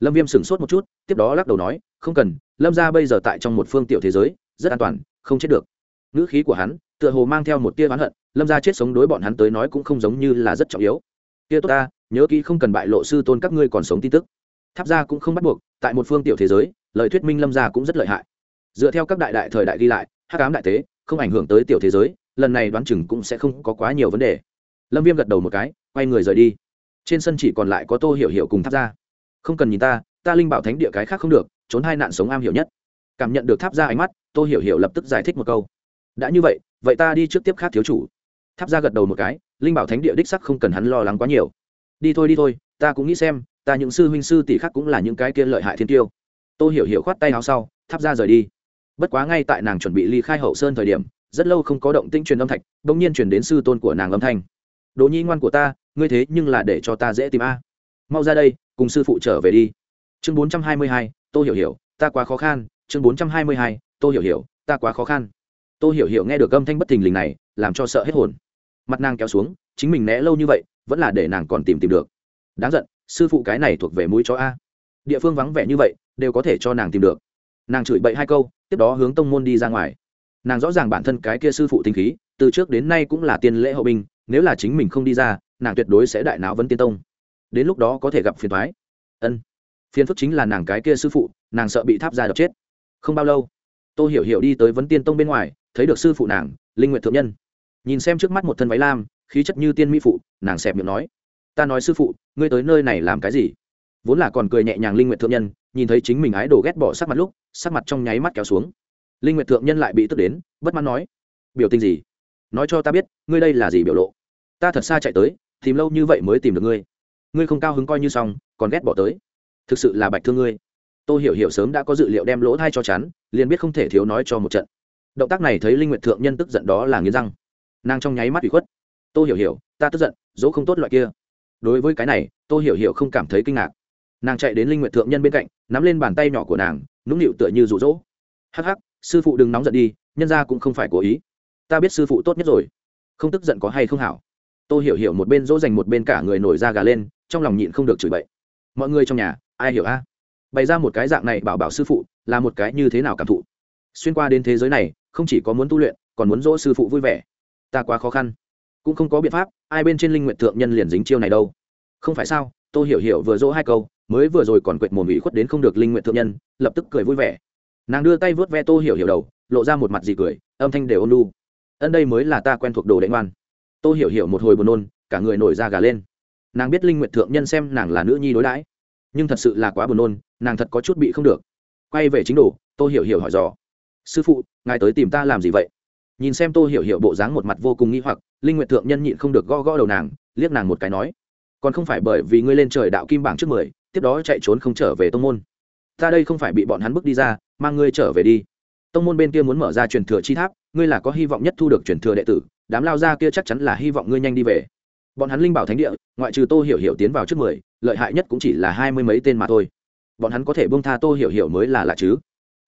A: Lâm viêm sửng sốt một chút, tiếp đó lắc đầu nói, không cần, lâm ra bây giờ tại trong một phương tiểu thế giới, rất an toàn, không chết được. Ngữ khí của hắn tựa hồ mang theo một tia oán hận, lâm ra chết sống đối bọn hắn tới nói cũng không giống như là rất trọng yếu. Tia tốt ta, nhớ kỹ không cần bại lộ sư tôn các ngươi còn sống tin tức. Tháp ra cũng không bắt buộc, tại một phương tiểu thế giới, lời thuyết minh lâm ra cũng rất lợi hại. Dựa theo các đại đại thời đại ghi lại hát cám đại tế không ảnh hưởng tới tiểu thế giới lần này đoán chừng cũng sẽ không có quá nhiều vấn đề. Lâm viêm gật đầu một cái, quay người rời đi. Trên sân chỉ còn lại có tô hiểu hiểu cùng tháp ra không cần nhìn ta ta linh bảo thánh địa cái khác không được, trốn hai nạn sống am hiểu nhất. Cảm nhận được tháp ra ánh mắt, tô hiểu hiểu lập tức giải thích một câu. Đã như vậy vậy ta đi trước tiếp khác thiếu chủ. Tháp ra gật đầu một cái, linh bảo thánh địa đích sắc không cần hắn lo lắng quá nhiều. Đi thôi đi thôi, ta cũng nghĩ xem, ta những sư huynh sư tỷ khác cũng là những cái kia lợi hại thiên tiêu. Tô hiểu hiểu khoát tay áo sau, tháp ra rời đi. Bất quá ngay tại nàng chuẩn bị ly khai hậu sơn thời điểm rất lâu không có động tĩnh truyền âm thạch, bỗng nhiên chuyển đến sư tôn của nàng âm thanh. Đồ nhi ngoan của ta, ngươi thế nhưng là để cho ta dễ tìm a. Mau ra đây, cùng sư phụ trở về đi. Chương bốn trăm hai mươi hai, tô hiểu hiểu, ta quá khó khăn. Chương bốn trăm hai mươi hai, tô hiểu hiểu, ta quá khó khăn. Tô hiểu hiểu nghe được âm thanh bất thình lình này, làm cho sợ hết hồn. Mặt nàng kéo xuống, chính mình né lâu như vậy, vẫn là để nàng còn tìm tìm được. Đáng giận, sư phụ cái này thuộc về mũi chó a. Địa phương vắng vẻ như vậy, đều có thể cho nàng tìm được. Nàng chửi bậy hai câu, tiếp đó hướng tông môn đi ra ngoài nàng rõ ràng bản thân cái kia sư phụ tinh khí, từ trước đến nay cũng là tiên lễ hậu binh, nếu là chính mình không đi ra, nàng tuyệt đối sẽ đại não vấn tiên tông. Đến lúc đó có thể gặp phiền thoái ân, phiền phức chính là nàng cái kia sư phụ, nàng sợ bị tháp ra đập chết. Không bao lâu tôi hiểu hiểu đi tới vấn tiên tông bên ngoài, thấy được sư phụ nàng, linh nguyện thượng nhân. Nhìn xem trước mắt một thân váy lam, khí chất như tiên mỹ phụ, nàng xẹp miệng nói, ta nói sư phụ, ngươi tới nơi này làm cái gì? Vốn là còn cười nhẹ nhàng linh nguyện thượng nhân, nhìn thấy chính mình ái đồ ghét bỏ sắc mặt lúc, sắc mặt trong nháy mắt kéo xuống linh nguyệt thượng nhân lại bị tức đến, bất mãn nói, biểu tình gì? Nói cho ta biết, ngươi đây là gì biểu lộ? Ta thật xa chạy tới, tìm lâu như vậy mới tìm được ngươi. Ngươi không cao hứng coi như xong, còn ghét bỏ tới. Thực sự là bạch thương ngươi. Tôi hiểu hiểu sớm đã có dự liệu đem lỗ thai cho chắn, liền biết không thể thiếu nói cho một trận. Động tác này thấy linh nguyệt thượng nhân tức giận đó là nghiến răng. Nàng trong nháy mắt ủy khuất. Tôi hiểu hiểu, ta tức giận, dỗ không tốt loại kia. Đối với cái này tôi hiểu hiểu không cảm thấy kinh ngạc. Nàng chạy đến linh nguyệt thượng nhân bên cạnh, nắm lên bàn tay nhỏ của nàng, nũng nịu tựa như rụ rỗ hắc hắc sư phụ đừng nóng giận đi, nhân ra cũng không phải cố ý. Ta biết sư phụ tốt nhất rồi. Không tức giận có hay không hảo? Tôi hiểu hiểu một bên dỗ dành một bên cả người nổi da gà lên, trong lòng nhịn không được chửi bậy. Mọi người trong nhà, ai hiểu a? Bày ra một cái dạng này bảo bảo sư phụ, là một cái như thế nào cảm thụ? Xuyên qua đến thế giới này, không chỉ có muốn tu luyện, còn muốn dỗ sư phụ vui vẻ. Ta quá khó khăn. Cũng không có biện pháp, ai bên trên linh nguyện thượng nhân liền dính chiêu này đâu. Không phải sao? Tôi hiểu hiểu vừa dỗ hai câu, mới vừa rồi còn quệt mồm ủy khuất đến không được linh nguyện thượng nhân, lập tức cười vui vẻ nàng đưa tay vớt ve tô hiểu hiểu đầu, lộ ra một mặt gì cười, âm thanh đều ôn lu ân đây mới là ta quen thuộc đồ đệ ngoan. Tô hiểu hiểu một hồi buồn nôn, cả người nổi da gà lên. Nàng biết linh nguyện thượng nhân xem nàng là nữ nhi đối đãi, nhưng thật sự là quá buồn nôn, nàng thật có chút bị không được. Quay về chính đồ, tô hiểu hiểu hỏi dò, sư phụ, ngài tới tìm ta làm gì vậy? Nhìn xem tô hiểu hiểu bộ dáng một mặt vô cùng nghi hoặc, linh nguyện thượng nhân nhịn không được gõ gõ đầu nàng, liếc nàng một cái nói, còn không phải bởi vì ngươi lên trời đạo kim bảng trước mười, tiếp đó chạy trốn không trở về tông môn. Ta đây không phải bị bọn hắn bước đi ra mang ngươi trở về đi. Tông môn bên kia muốn mở ra truyền thừa chi tháp, ngươi là có hy vọng nhất thu được truyền thừa đệ tử, đám lao ra kia chắc chắn là hy vọng ngươi nhanh đi về. Bọn hắn linh bảo thánh địa, ngoại trừ tô hiểu hiểu tiến vào trước mười, lợi hại nhất cũng chỉ là hai mươi mấy tên mà thôi. Bọn hắn có thể bông tha tô hiểu hiểu mới là lạ chứ.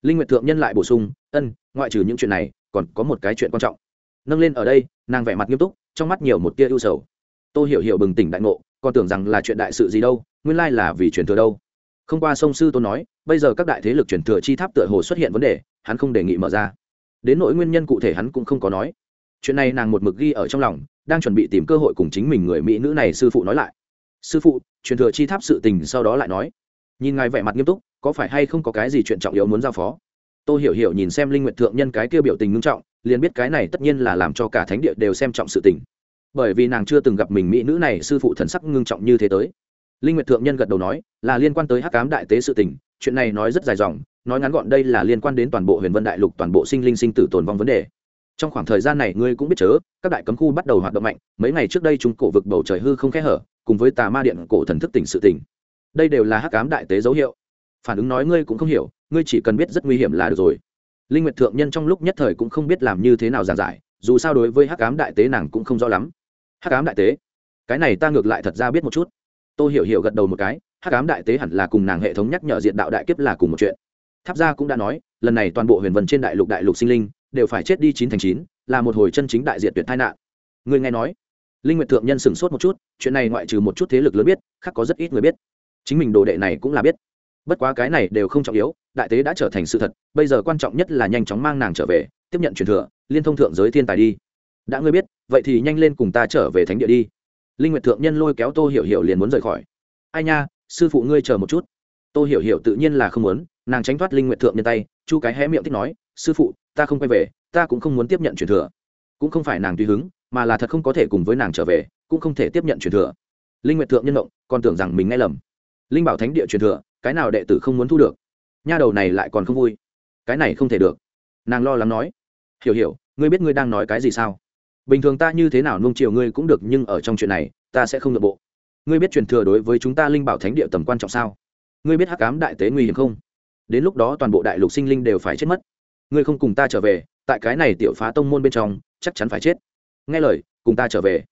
A: Linh nguyệt thượng nhân lại bổ sung, ân, ngoại trừ những chuyện này, còn có một cái chuyện quan trọng. Nâng lên ở đây, nàng vẻ mặt nghiêm túc, trong mắt nhiều một tia ưu sầu. Tô hiểu hiểu bừng tỉnh đại ngộ còn tưởng rằng là chuyện đại sự gì đâu, nguyên lai là vì truyền thừa đâu. Không qua sông sư tôn nói bây giờ các đại thế lực truyền thừa chi tháp tựa hồ xuất hiện vấn đề, hắn không đề nghị mở ra. Đến nỗi nguyên nhân cụ thể hắn cũng không có nói. Chuyện này nàng một mực ghi ở trong lòng, đang chuẩn bị tìm cơ hội cùng chính mình người mỹ nữ này sư phụ nói lại. Sư phụ, truyền thừa chi tháp sự tình sau đó lại nói. Nhìn ngài vẻ mặt nghiêm túc, có phải hay không có cái gì chuyện trọng yếu muốn giao phó? Tôi hiểu hiểu nhìn xem linh nguyện thượng nhân cái kia biểu tình nghiêm trọng, liền biết cái này tất nhiên là làm cho cả thánh địa đều xem trọng sự tình. Bởi vì nàng chưa từng gặp mình mỹ nữ này sư phụ thần sắc ngưng trọng như thế tới linh nguyệt thượng nhân gật đầu nói, là liên quan tới hắc cám đại tế sự tình, chuyện này nói rất dài dòng, nói ngắn gọn đây là liên quan đến toàn bộ huyền vân đại lục, toàn bộ sinh linh sinh tử tồn vong vấn đề. Trong khoảng thời gian này ngươi cũng biết chớ, các đại cấm khu bắt đầu hoạt động mạnh, mấy ngày trước đây chúng cổ vực bầu trời hư không khẽ hở, cùng với tà ma điện cổ thần thức tỉnh sự tỉnh đây đều là hắc cám đại tế dấu hiệu. Phản ứng nói ngươi cũng không hiểu, ngươi chỉ cần biết rất nguy hiểm là được rồi. Linh nguyệt thượng nhân trong lúc nhất thời cũng không biết làm như thế nào giảng giải, dù sao đối với hắc cám đại tế nàng cũng không rõ lắm. Hắc cám đại tế, cái này ta ngược lại thật ra biết một chút tôi hiểu hiểu gật đầu một cái, hắc cám đại tế hẳn là cùng nàng hệ thống nhắc nhở diện đạo đại kiếp là cùng một chuyện. Tháp gia cũng đã nói, lần này toàn bộ huyền vân trên đại lục đại lục sinh linh đều phải chết đi chín thành chín, là một hồi chân chính đại diện tuyệt tai nạn. Người nghe nói, linh nguyệt thượng nhân sửng sốt một chút, chuyện này ngoại trừ một chút thế lực lớn biết, khác có rất ít người biết. Chính mình đồ đệ này cũng là biết. Bất quá cái này đều không trọng yếu, đại tế đã trở thành sự thật, bây giờ quan trọng nhất là nhanh chóng mang nàng trở về, tiếp nhận truyền thừa, liên thông thượng giới thiên tài đi. Đã ngươi biết, vậy thì nhanh lên cùng ta trở về thánh địa đi linh nguyệt thượng nhân lôi kéo tô hiểu hiểu liền muốn rời khỏi. Ai nha, sư phụ ngươi chờ một chút. Tô hiểu hiểu tự nhiên là không muốn, nàng tránh thoát linh nguyệt thượng nhân tay, chu cái hé miệng thích nói, sư phụ, ta không quay về, ta cũng không muốn tiếp nhận truyền thừa. Cũng không phải nàng tùy hứng, mà là thật không có thể cùng với nàng trở về, cũng không thể tiếp nhận truyền thừa. Linh nguyệt thượng nhân động, còn tưởng rằng mình nghe lầm. Linh bảo thánh địa truyền thừa, cái nào đệ tử không muốn thu được? Nha đầu này lại còn không vui. Cái này không thể được. Nàng lo lắng nói, hiểu hiểu, ngươi biết ngươi đang nói cái gì sao? Bình thường ta như thế nào nung chiều ngươi cũng được, nhưng ở trong chuyện này, ta sẽ không nội bộ. Ngươi biết truyền thừa đối với chúng ta linh bảo thánh địa tầm quan trọng sao? Ngươi biết hắc cám đại tế nguy hiểm không? Đến lúc đó toàn bộ đại lục sinh linh đều phải chết mất. Ngươi không cùng ta trở về, tại cái này tiểu phá tông môn bên trong, chắc chắn phải chết. Nghe lời, cùng ta trở về.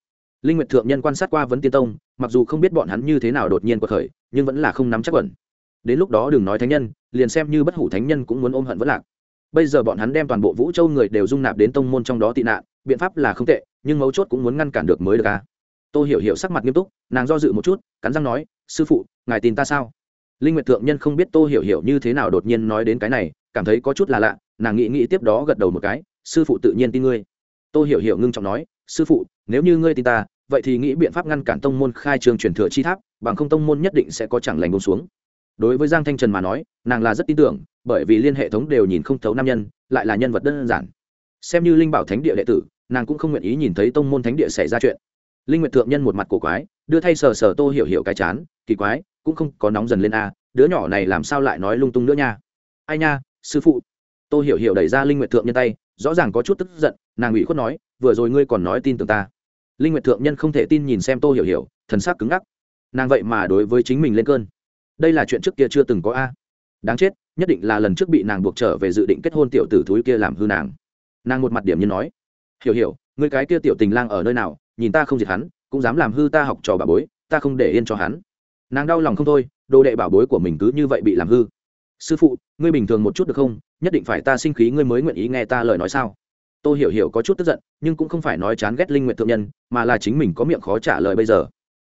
A: Linh nguyệt thượng nhân quan sát qua vấn tiên tông, mặc dù không biết bọn hắn như thế nào đột nhiên quật khởi, nhưng vẫn là không nắm chắc ẩn đến lúc đó đừng nói thánh nhân, liền xem như bất hủ thánh nhân cũng muốn ôm hận vẫn lạc bây giờ bọn hắn đem toàn bộ vũ châu người đều dung nạp đến tông môn trong đó tị nạn, biện pháp là không tệ, nhưng mấu chốt cũng muốn ngăn cản được mới được à? Ô hiểu hiểu sắc mặt nghiêm túc, nàng do dự một chút, cắn răng nói, sư phụ, ngài tin ta sao? Linh nguyệt thượng nhân không biết tô hiểu hiểu như thế nào đột nhiên nói đến cái này, cảm thấy có chút là lạ, nàng nghĩ nghĩ tiếp đó gật đầu một cái, sư phụ tự nhiên tin ngươi. Tô hiểu hiểu ngưng trọng nói, sư phụ, nếu như ngươi tin ta, vậy thì nghĩ biện pháp ngăn cản tông môn khai trường truyền thừa chi tháp, bằng không tông môn nhất định sẽ có chẳng lành bông xuống. Đối với giang thanh trần mà nói, nàng là rất tin tưởng bởi vì liên hệ thống đều nhìn không thấu nam nhân, lại là nhân vật đơn giản. Xem như linh bảo thánh địa đệ tử, nàng cũng không nguyện ý nhìn thấy tông môn thánh địa xảy ra chuyện. Linh nguyệt thượng nhân một mặt cổ quái, đưa thay sờ sờ tô hiểu hiểu cái chán, kỳ quái, cũng không có nóng dần lên a, đứa nhỏ này làm sao lại nói lung tung nữa nha. Ai nha, sư phụ. Tô hiểu hiểu đẩy ra linh nguyệt thượng nhân tay, rõ ràng có chút tức giận, nàng ủy khuất nói, vừa rồi ngươi còn nói tin tưởng ta. Linh nguyệt thượng nhân không thể tin nhìn xem tô hiểu hiểu, thần sắc cứng ngắc. Nàng vậy mà đối với chính mình lên cơn. Đây là chuyện trước kia chưa từng có a. Đáng chết nhất định là lần trước bị nàng buộc trở về dự định kết hôn tiểu tử thúi kia làm hư nàng. Nàng một mặt điểm như nói, hiểu hiểu người cái kia tiểu tình lang ở nơi nào, nhìn ta không diệt hắn, cũng dám làm hư ta học trò bà bối, ta không để yên cho hắn. Nàng đau lòng không thôi, đồ đệ bảo bối của mình cứ như vậy bị làm hư. Sư phụ, ngươi bình thường một chút được không? Nhất định phải ta sinh khí ngươi mới nguyện ý nghe ta lời nói sao? Tôi hiểu hiểu có chút tức giận, nhưng cũng không phải nói chán ghét linh nguyện thượng nhân, mà là chính mình có miệng khó trả lời bây giờ.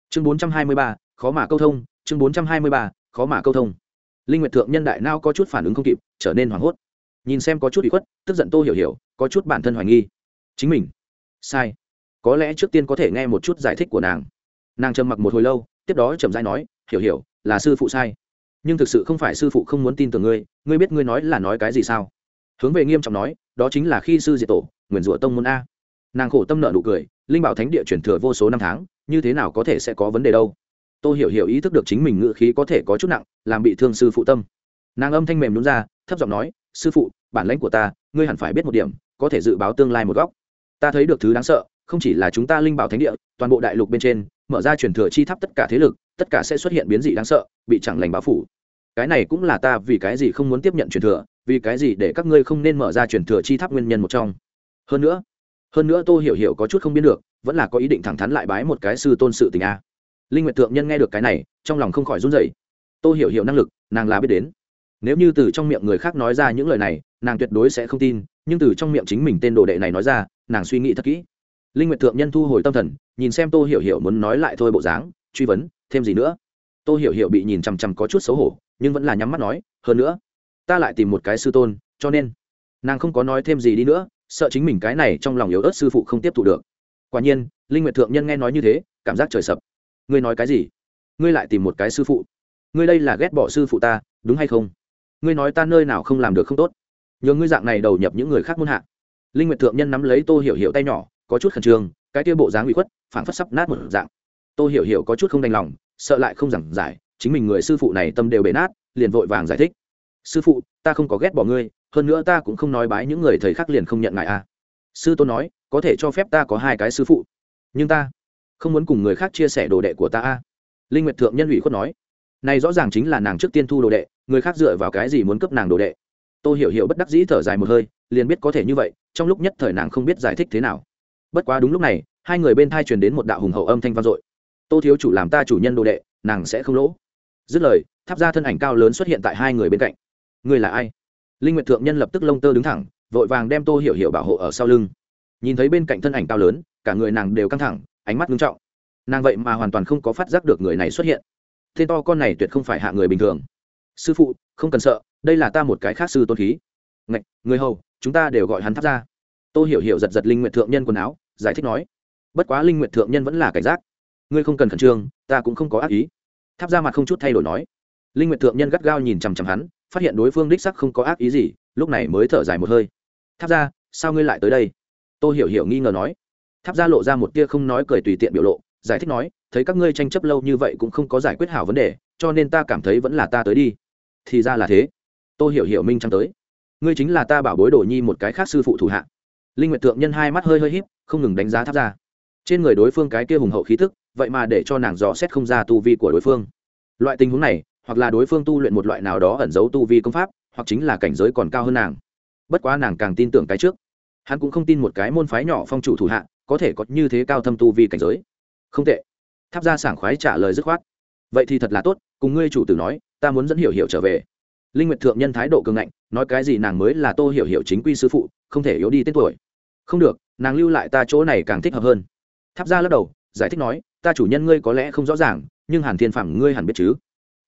A: Chương bốn trăm hai mươi ba, khó mà câu thông, chương bốn trăm hai mươi ba, khó mà câu thông linh nguyệt thượng nhân đại nao có chút phản ứng không kịp, trở nên hoảng hốt. Nhìn xem có chút bị khuất, tức giận tô hiểu hiểu, có chút bản thân hoài nghi. Chính mình? Sai. Có lẽ trước tiên có thể nghe một chút giải thích của nàng. Nàng trầm mặc một hồi lâu, tiếp đó chậm rãi nói, hiểu hiểu, là sư phụ sai. Nhưng thực sự không phải sư phụ không muốn tin tưởng ngươi ngươi biết ngươi nói là nói cái gì sao? Hướng về nghiêm trọng nói, đó chính là khi sư diệt tổ, nguyền rủa tông môn a. Nàng khổ tâm nợ nụ cười, linh bảo thánh địa chuyển thừa vô số năm tháng, như thế nào có thể sẽ có vấn đề đâu? Tôi hiểu hiểu ý thức được chính mình ngự khí có thể có chút nặng, làm bị thương sư phụ tâm. Nàng âm thanh mềm nhún ra, thấp giọng nói, sư phụ, bản lãnh của ta, ngươi hẳn phải biết một điểm, có thể dự báo tương lai một góc. Ta thấy được thứ đáng sợ, không chỉ là chúng ta linh bảo thánh địa, toàn bộ đại lục bên trên, mở ra truyền thừa chi tháp tất cả thế lực, tất cả sẽ xuất hiện biến dị đáng sợ, bị chẳng lành báo phủ. Cái này cũng là ta vì cái gì không muốn tiếp nhận truyền thừa, vì cái gì để các ngươi không nên mở ra truyền thừa chi tháp nguyên nhân một trong. Hơn nữa hơn nữa tôi hiểu hiểu có chút không biết được, vẫn là có ý định thẳng thắn lại bái một cái sư tôn sự tình a linh nguyệt thượng nhân nghe được cái này, trong lòng không khỏi run rẩy. Tôi hiểu hiểu năng lực, nàng là biết đến. Nếu như từ trong miệng người khác nói ra những lời này, nàng tuyệt đối sẽ không tin, nhưng từ trong miệng chính mình tên đồ đệ này nói ra, nàng suy nghĩ thật kỹ. Linh nguyệt thượng nhân thu hồi tâm thần, nhìn xem tô hiểu hiểu muốn nói lại thôi bộ dáng, truy vấn, thêm gì nữa? Tô hiểu hiểu bị nhìn chằm chằm có chút xấu hổ, nhưng vẫn là nhắm mắt nói, hơn nữa, ta lại tìm một cái sư tôn, cho nên nàng không có nói thêm gì đi nữa, sợ chính mình cái này trong lòng yếu ớt sư phụ không tiếp thu được. Quả nhiên, linh nguyệt thượng nhân nghe nói như thế, cảm giác trời sập ngươi nói cái gì? Ngươi lại tìm một cái sư phụ. Ngươi đây là ghét bỏ sư phụ ta, đúng hay không? Ngươi nói ta nơi nào không làm được không tốt? Nhờ ngươi dạng này đầu nhập những người khác muôn hạ. Linh nguyệt thượng nhân nắm lấy tô hiểu hiểu tay nhỏ, có chút khẩn trương, cái kia bộ dáng bị khuất, phảng phất sắp nát một dạng. Tô hiểu hiểu có chút không đành lòng, sợ lại không giảng giải, chính mình người sư phụ này tâm đều bể nát, liền vội vàng giải thích. Sư phụ, ta không có ghét bỏ ngươi, hơn nữa ta cũng không nói bái những người thầy khác liền không nhận ngại à. Sư tôn nói, có thể cho phép ta có hai cái sư phụ. Nhưng ta không muốn cùng người khác chia sẻ đồ đệ của ta a. Linh nguyệt thượng nhân ủy khuất nói, này rõ ràng chính là nàng trước tiên thu đồ đệ, người khác dựa vào cái gì muốn cấp nàng đồ đệ? Tôi hiểu hiểu bất đắc dĩ thở dài một hơi, liền biết có thể như vậy, trong lúc nhất thời nàng không biết giải thích thế nào. Bất quá đúng lúc này, hai người bên thai truyền đến một đạo hùng hậu âm thanh vang dội. Tô thiếu chủ làm ta chủ nhân đồ đệ, nàng sẽ không lỗ. Dứt lời, tháp ra thân ảnh cao lớn xuất hiện tại hai người bên cạnh. Người là ai? Linh nguyệt thượng nhân lập tức lông tơ đứng thẳng, vội vàng đem tô hiểu hiểu bảo hộ ở sau lưng. Nhìn thấy bên cạnh thân ảnh cao lớn, cả người nàng đều căng thẳng ánh mắt nghiêm trọng. Nàng vậy mà hoàn toàn không có phát giác được người này xuất hiện. Tên to con này tuyệt không phải hạ người bình thường. Sư phụ, không cần sợ, đây là ta một cái khác sư tôn khí. Ngạch, người hầu, chúng ta đều gọi hắn tháp ra tô hiểu hiểu giật giật linh nguyện thượng nhân quần áo, giải thích nói. Bất quá linh nguyện thượng nhân vẫn là cảnh giác. Ngươi không cần khẩn trương, ta cũng không có ác ý. Tháp ra mặt không chút thay đổi nói. Linh nguyện thượng nhân gắt gao nhìn chằm chằm hắn, phát hiện đối phương đích sắc không có ác ý gì, lúc này mới thở dài một hơi. Tháp ra sao ngươi lại tới đây? Tô hiểu hiểu nghi ngờ nói tháp ra lộ ra một tia không nói cười tùy tiện biểu lộ, giải thích nói, thấy các ngươi tranh chấp lâu như vậy cũng không có giải quyết hảo vấn đề, cho nên ta cảm thấy vẫn là ta tới đi. Thì ra là thế. Tôi hiểu hiểu minh trăng tới. Ngươi chính là ta bảo bối đồ nhi một cái khác sư phụ thủ hạ. Linh nguyệt tượng nhân hai mắt hơi hơi híp, không ngừng đánh giá tháp ra trên người đối phương cái kia hùng hậu khí thức vậy mà để cho nàng dò xét không ra tu vi của đối phương. Loại tình huống này, hoặc là đối phương tu luyện một loại nào đó ẩn giấu tu vi công pháp, hoặc chính là cảnh giới còn cao hơn nàng. Bất quá nàng càng tin tưởng cái trước. Hắn cũng không tin một cái môn phái nhỏ phong chủ thủ hạ có thể có như thế cao thâm tu vi cảnh giới. Không tệ. Tháp ra sảng khoái trả lời dứt khoát. Vậy thì thật là tốt, cùng ngươi chủ tử nói, ta muốn dẫn hiểu hiểu trở về. Linh nguyệt thượng nhân thái độ cường ngạnh, nói cái gì nàng mới là tô hiểu hiểu chính quy sư phụ, không thể yếu đi tên tuổi. Không được, nàng lưu lại ta chỗ này càng thích hợp hơn. Tháp ra lắc đầu, giải thích nói, ta chủ nhân ngươi có lẽ không rõ ràng, nhưng hàn thiên phạm ngươi hẳn biết chứ?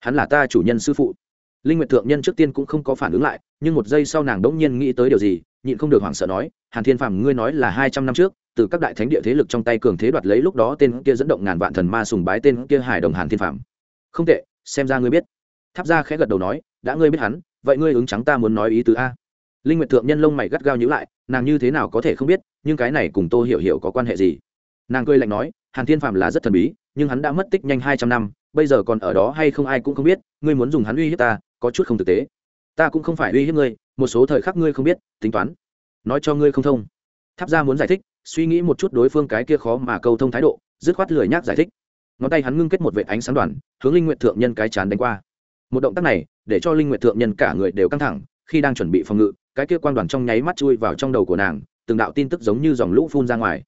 A: Hắn là ta chủ nhân sư phụ. Linh nguyệt thượng nhân trước tiên cũng không có phản ứng lại, nhưng một giây sau nàng đỗng nhiên nghĩ tới điều gì, nhịn không được hoảng sợ nói, hàn thiên phạm ngươi nói là hai trăm năm trước từ các đại thánh địa thế lực trong tay cường thế đoạt lấy lúc đó tên kia dẫn động ngàn vạn thần ma sùng bái tên kia hải đồng hàn thiên phạm không tệ, xem ra ngươi biết. Tháp ra khẽ gật đầu nói, đã ngươi biết hắn, vậy ngươi ứng trắng ta muốn nói ý tứ a. Linh nguyệt thượng nhân lông mày gắt gao nhíu lại, nàng như thế nào có thể không biết, nhưng cái này cùng tô hiểu hiểu có quan hệ gì? Nàng cười lạnh nói, hàn thiên phạm là rất thần bí, nhưng hắn đã mất tích nhanh hai trăm năm, bây giờ còn ở đó hay không ai cũng không biết, ngươi muốn dùng hắn uy hiếp ta, có chút không thực tế. Ta cũng không phải uy hiếp ngươi, một số thời khắc ngươi không biết, tính toán. Nói cho ngươi không thông. Tháp ra muốn giải thích suy nghĩ một chút đối phương cái kia khó mà câu thông thái độ, dứt khoát lười nhác giải thích. Ngón tay hắn ngưng kết một vệ ánh sáng đoàn, hướng linh nguyện thượng nhân cái chán đánh qua. Một động tác này, để cho linh nguyện thượng nhân cả người đều căng thẳng, khi đang chuẩn bị phòng ngự, cái kia quan đoàn trong nháy mắt chui vào trong đầu của nàng, từng đạo tin tức giống như dòng lũ phun ra ngoài.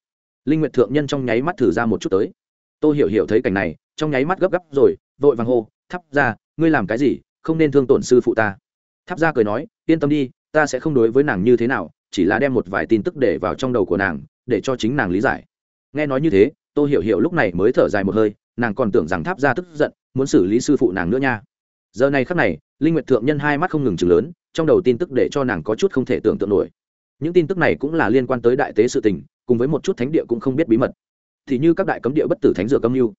A: Linh nguyện thượng nhân trong nháy mắt thử ra một chút tới. Tôi hiểu hiểu thấy cảnh này, trong nháy mắt gấp gáp rồi, vội vàng hô thắp ra ngươi làm cái gì? Không nên thương tổn sư phụ ta. Thắp ra cười nói, yên tâm đi, ta sẽ không đối với nàng như thế nào, chỉ là đem một vài tin tức để vào trong đầu của nàng để cho chính nàng lý giải. Nghe nói như thế tôi hiểu hiểu lúc này mới thở dài một hơi, nàng còn tưởng rằng tháp ra tức giận, muốn xử lý sư phụ nàng nữa nha. Giờ này khắc này, linh nguyệt thượng nhân hai mắt không ngừng chừng lớn, trong đầu tin tức để cho nàng có chút không thể tưởng tượng nổi. Những tin tức này cũng là liên quan tới đại tế sự tình, cùng với một chút thánh địa cũng không biết bí mật. Thì như các đại cấm địa bất tử thánh dược âm mưu,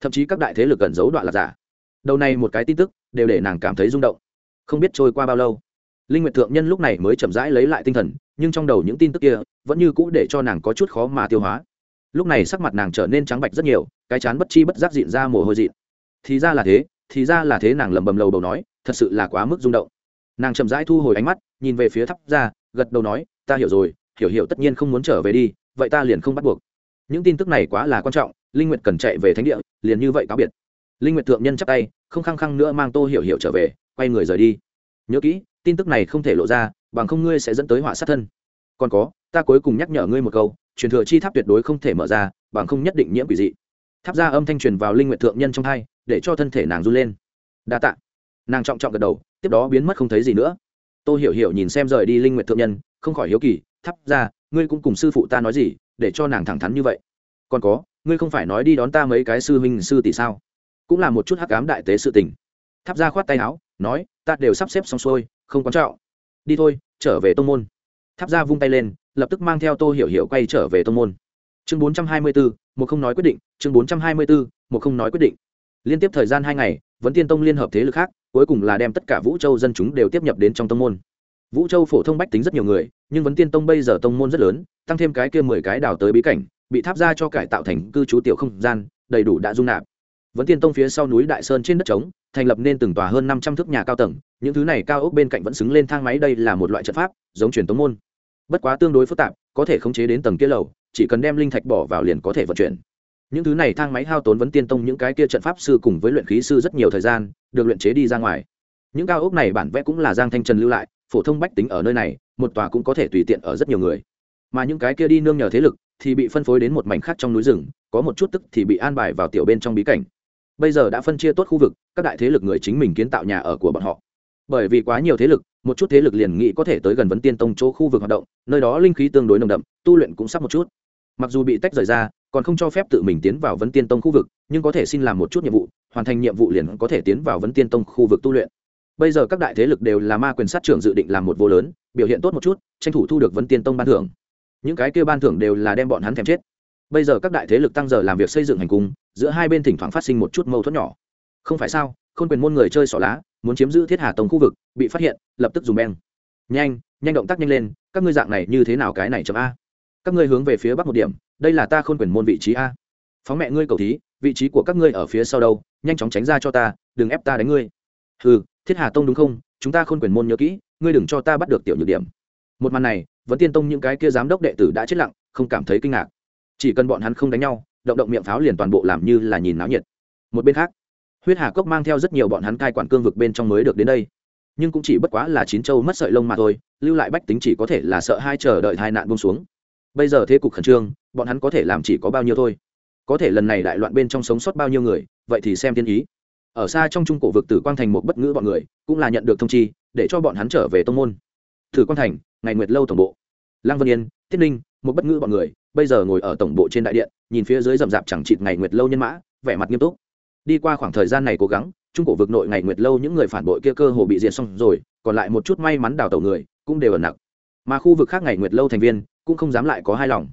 A: thậm chí các đại thế lực cần giấu đoạn là giả. Đầu này một cái tin tức, đều để nàng cảm thấy rung động. Không biết trôi qua bao lâu, linh nguyệt thượng nhân lúc này mới chậm rãi lấy lại tinh thần nhưng trong đầu những tin tức kia vẫn như cũ để cho nàng có chút khó mà tiêu hóa. Lúc này sắc mặt nàng trở nên trắng bạch rất nhiều, cái chán bất chi bất giác dịn ra mồ hôi dịn. Thì ra là thế, thì ra là thế, nàng lầm bầm lầu bầu nói, thật sự là quá mức rung động. Nàng chậm rãi thu hồi ánh mắt, nhìn về phía thắp ra gật đầu nói, ta hiểu rồi, hiểu hiểu tất nhiên không muốn trở về đi, vậy ta liền không bắt buộc. Những tin tức này quá là quan trọng, linh nguyệt cần chạy về thánh địa, liền như vậy cáo biệt. Linh nguyệt thượng nhân chắp tay, không khăng khăng nữa mang tô hiểu hiểu trở về, quay người rời đi. Nhớ kỹ, tin tức này không thể lộ ra bằng không ngươi sẽ dẫn tới họa sát thân. Còn có, ta cuối cùng nhắc nhở ngươi một câu, truyền thừa chi tháp tuyệt đối không thể mở ra, bằng không nhất định nhiễm quỷ dị. Tháp ra âm thanh truyền vào linh nguyệt thượng nhân trong hai, để cho thân thể nàng run lên. Đa tạ. Nàng trọng trọng gật đầu, tiếp đó biến mất không thấy gì nữa. Tô hiểu hiểu nhìn xem rời đi linh nguyệt thượng nhân, không khỏi hiếu kỳ, tháp ra, ngươi cũng cùng sư phụ ta nói gì, để cho nàng thẳng thắn như vậy? Còn có, ngươi không phải nói đi đón ta mấy cái sư huynh sư tỷ sao? Cũng là một chút hắc ám đại tế sự tình. Tháp ra khoát tay áo, nói, ta đều sắp xếp xong xuôi, không quan trọng. Đi thôi trở về tông môn. Tháp ra vung tay lên, lập tức mang theo tô hiểu hiểu quay trở về tông môn. Chương bốn trăm hai mươi bốn một không nói quyết định, chương bốn trăm hai mươi bốn một không nói quyết định. Liên tiếp thời gian hai ngày vẫn tiên tông liên hợp thế lực khác, cuối cùng là đem tất cả vũ châu dân chúng đều tiếp nhập đến trong tông môn. Vũ châu phổ thông bách tính rất nhiều người, nhưng vấn tiên tông bây giờ tông môn rất lớn, tăng thêm cái kia mười cái đào tới bí cảnh, bị tháp ra cho cải tạo thành cư trú tiểu không gian, đầy đủ đã dung nạp. Vẫn tiên tông phía sau núi đại sơn trên đất trống, thành lập nên từng tòa hơn năm trăm thước nhà cao tầng, những thứ này cao ốc bên cạnh vẫn xứng lên thang máy, đây là một loại trận pháp, giống truyền tống môn. Bất quá tương đối phức tạp, có thể khống chế đến tầng kia lầu, chỉ cần đem linh thạch bỏ vào liền có thể vận chuyển. Những thứ này thang máy hao tốn vấn tiên tông những cái kia trận pháp sư cùng với luyện khí sư rất nhiều thời gian, được luyện chế đi ra ngoài. Những cao ốc này bản vẽ cũng là giang thanh trần lưu lại, phổ thông bách tính ở nơi này, một tòa cũng có thể tùy tiện ở rất nhiều người. Mà những cái kia đi nương nhờ thế lực thì bị phân phối đến một mảnh khác trong núi rừng, có một chút tức thì bị an bài vào tiểu bên trong bí cảnh bây giờ đã phân chia tốt khu vực, các đại thế lực người chính mình kiến tạo nhà ở của bọn họ. Bởi vì quá nhiều thế lực, một chút thế lực liền nghĩ có thể tới gần vấn tiên tông chỗ khu vực hoạt động, nơi đó linh khí tương đối nồng đậm, tu luyện cũng sắp một chút. Mặc dù bị tách rời ra, còn không cho phép tự mình tiến vào vấn tiên tông khu vực, nhưng có thể xin làm một chút nhiệm vụ, hoàn thành nhiệm vụ liền có thể tiến vào vấn tiên tông khu vực tu luyện. Bây giờ các đại thế lực đều là ma quyền sát trưởng dự định làm một vô lớn, biểu hiện tốt một chút, tranh thủ thu được vấn tiên tông ban thưởng. Những cái kia ban thưởng đều là đem bọn hắn thèm chết. Bây giờ các đại thế lực tăng giờ làm việc xây dựng hành cung giữa hai bên thỉnh thoảng phát sinh một chút mâu thuẫn nhỏ. Không phải sao, Khôn quyền môn người chơi xỏ lá, muốn chiếm giữ thiết hà tông khu vực, bị phát hiện, lập tức dùng beng. Nhanh nhanh động tác nhanh lên, các ngươi dạng này như thế nào cái này chấm a? Các ngươi hướng về phía bắc một điểm, đây là ta khôn quyền môn vị trí a. Phóng mẹ ngươi cầu thí, vị trí của các ngươi ở phía sau đâu, nhanh chóng tránh ra cho ta, đừng ép ta đánh ngươi. Ừ thiết hà tông đúng không? Chúng ta khôn quyền môn nhớ kỹ, ngươi đừng cho ta bắt được tiểu nhược điểm. Một màn này vẫn tiên tông những cái kia giám đốc đệ tử đã chết lặng, không cảm thấy kinh ngạc. Chỉ cần bọn hắn không đánh nhau động động miệng pháo liền toàn bộ làm như là nhìn náo nhiệt. Một bên khác, huyết hà cốc mang theo rất nhiều bọn hắn cai quản cương vực bên trong mới được đến đây. Nhưng cũng chỉ bất quá là chín châu mất sợi lông mà thôi, lưu lại bách tính chỉ có thể là sợ hai chờ đợi hai nạn bông xuống. Bây giờ thế cục khẩn trương, bọn hắn có thể làm chỉ có bao nhiêu thôi. Có thể lần này đại loạn bên trong sống sót bao nhiêu người, vậy thì xem tiên ý. Ở xa trong trung cổ vực tử quang thành một bất ngữ bọn người, cũng là nhận được thông chi, để cho bọn hắn trở về tông môn. Tử quang thành, ngày nguyệt lâu tổng bộ. Lăng vân yên, tiết ninh một bất ngữ bọn người, bây giờ ngồi ở tổng bộ trên đại điện, nhìn phía dưới rậm rạp chẳng chịt ngày nguyệt lâu nhân mã, vẻ mặt nghiêm túc. Đi qua khoảng thời gian này cố gắng, trung cổ vực nội ngày nguyệt lâu những người phản bội kia cơ hồ bị diệt xong rồi, còn lại một chút may mắn đào tẩu người, cũng đều ở nặng mà khu vực khác ngày nguyệt lâu thành viên, cũng không dám lại có hai lòng.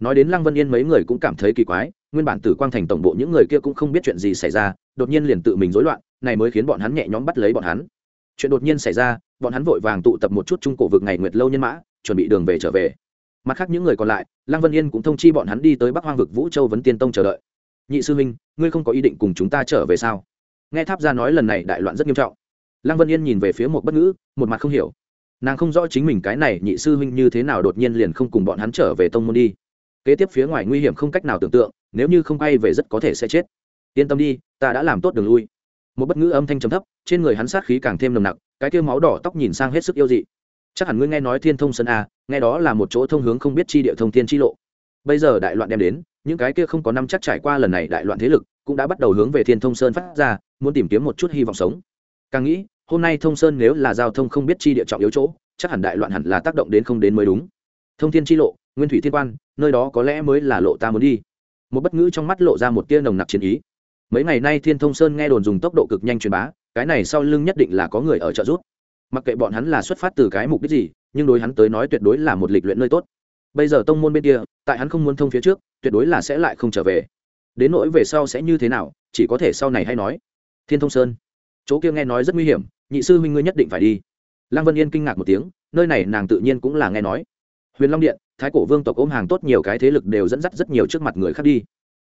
A: Nói đến lăng vân yên mấy người cũng cảm thấy kỳ quái, nguyên bản tử quang thành tổng bộ những người kia cũng không biết chuyện gì xảy ra, đột nhiên liền tự mình rối loạn, này mới khiến bọn hắn nhẹ nhõm bắt lấy bọn hắn. Chuyện đột nhiên xảy ra, bọn hắn vội vàng tụ tập một chút trung cổ vực ngày nguyệt lâu nhân mã, chuẩn bị đường về trở về mặt khác những người còn lại, lăng vân yên cũng thông chi bọn hắn đi tới bắc hoang vực vũ châu vấn tiên tông chờ đợi. Nhị sư huynh, ngươi không có ý định cùng chúng ta trở về sao? Nghe tháp ra nói lần này đại loạn rất nghiêm trọng. Lăng vân yên nhìn về phía một bất ngữ, một mặt không hiểu. Nàng không rõ chính mình cái này nhị sư huynh như thế nào đột nhiên liền không cùng bọn hắn trở về tông môn đi. Kế tiếp phía ngoài nguy hiểm không cách nào tưởng tượng, nếu như không bay về rất có thể sẽ chết. Yên tâm đi, ta đã làm tốt đường lui. Một bất ngữ âm thanh trầm thấp, trên người hắn sát khí càng thêm nồng nặc, cái kêu máu đỏ tóc nhìn sang hết sức yêu dị. Chắc hẳn ngươi nghe nói thiên thông sơn a nghe đó là một chỗ thông hướng không biết chi địa thông thiên chi lộ. Bây giờ đại loạn đem đến, những cái kia không có năm chắc trải qua lần này đại loạn thế lực cũng đã bắt đầu hướng về thiên thông sơn phát ra, muốn tìm kiếm một chút hy vọng sống. Càng nghĩ, hôm nay thông sơn nếu là giao thông không biết chi địa trọng yếu chỗ, chắc hẳn đại loạn hẳn là tác động đến không đến mới đúng. Thông thiên chi lộ, nguyên thủy thiên quan, nơi đó có lẽ mới là lộ ta muốn đi. Một bất ngữ trong mắt lộ ra một tia nồng nặc chiến ý. Mấy ngày nay thiên thông sơn nghe đồn dùng tốc độ cực nhanh truyền bá, cái này sau lưng nhất định là có người ở trợ giúp mặc kệ bọn hắn là xuất phát từ cái mục đích gì, nhưng đối hắn tới nói tuyệt đối là một lịch luyện nơi tốt. Bây giờ tông môn bên kia, tại hắn không muốn thông phía trước, tuyệt đối là sẽ lại không trở về. Đến nỗi về sau sẽ như thế nào, chỉ có thể sau này hay nói. Thiên thông sơn. Chỗ kia nghe nói rất nguy hiểm, nhị sư huynh ngươi nhất định phải đi. Lăng vân yên kinh ngạc một tiếng, nơi này nàng tự nhiên cũng là nghe nói. Huyền long điện, thái cổ vương tộc ôm hàng tốt nhiều cái thế lực đều dẫn dắt rất nhiều trước mặt người khác đi.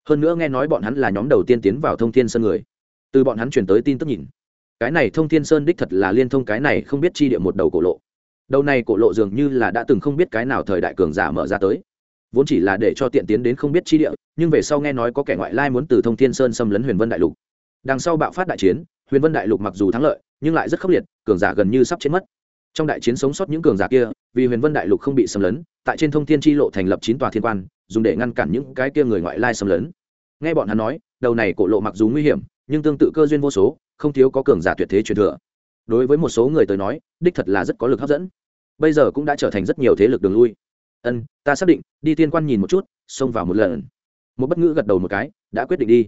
A: Hơn nữa nghe nói bọn hắn là nhóm đầu tiên tiến vào thông thiên sân người. Từ bọn hắn chuyển tới tin tức nhìn cái này thông thiên sơn đích thật là liên thông cái này không biết chi địa một đầu cổ lộ. Đầu này cổ lộ dường như là đã từng không biết cái nào thời đại cường giả mở ra tới. Vốn chỉ là để cho tiện tiến đến không biết chi địa, nhưng về sau nghe nói có kẻ ngoại lai muốn từ thông thiên sơn xâm lấn huyền vân đại lục. Đằng sau bạo phát đại chiến, huyền vân đại lục mặc dù thắng lợi, nhưng lại rất khốc liệt, cường giả gần như sắp chết mất. Trong đại chiến sống sót những cường giả kia, vì huyền vân đại lục không bị xâm lấn, tại trên thông thiên tri lộ thành lập chín tòa thiên quan, dùng để ngăn cản những cái kia người ngoại lai xâm lấn. Nghe bọn hắn nói, đầu này cổ lộ mặc dù nguy hiểm nhưng tương tự cơ duyên vô số, không thiếu có cường giả tuyệt thế truyền thừa. Đối với một số người tới nói, đích thật là rất có lực hấp dẫn. Bây giờ cũng đã trở thành rất nhiều thế lực đường lui. Ân, ta xác định, đi tiên quan nhìn một chút, xông vào một lần. Một bất ngữ gật đầu một cái, đã quyết định đi.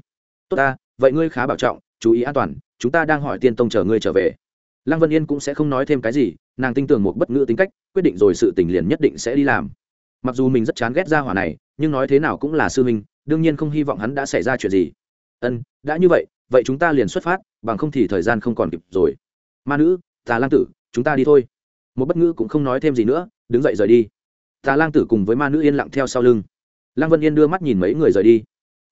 A: Tốt ta, vậy ngươi khá bảo trọng, chú ý an toàn, chúng ta đang hỏi tiên tông chờ ngươi trở về. Lăng vân yên cũng sẽ không nói thêm cái gì, nàng tin tưởng một bất ngữ tính cách, quyết định rồi sự tình liền nhất định sẽ đi làm. Mặc dù mình rất chán ghét ra hỏa này, nhưng nói thế nào cũng là sư minh đương nhiên không hy vọng hắn đã xảy ra chuyện gì. Ân, đã như vậy vậy chúng ta liền xuất phát, bằng không thì thời gian không còn kịp rồi. Ma nữ, tà lang tử, chúng ta đi thôi. Một bất ngữ cũng không nói thêm gì nữa, đứng dậy rời đi. Tà lang tử cùng với ma nữ yên lặng theo sau lưng. Lăng vân yên đưa mắt nhìn mấy người rời đi.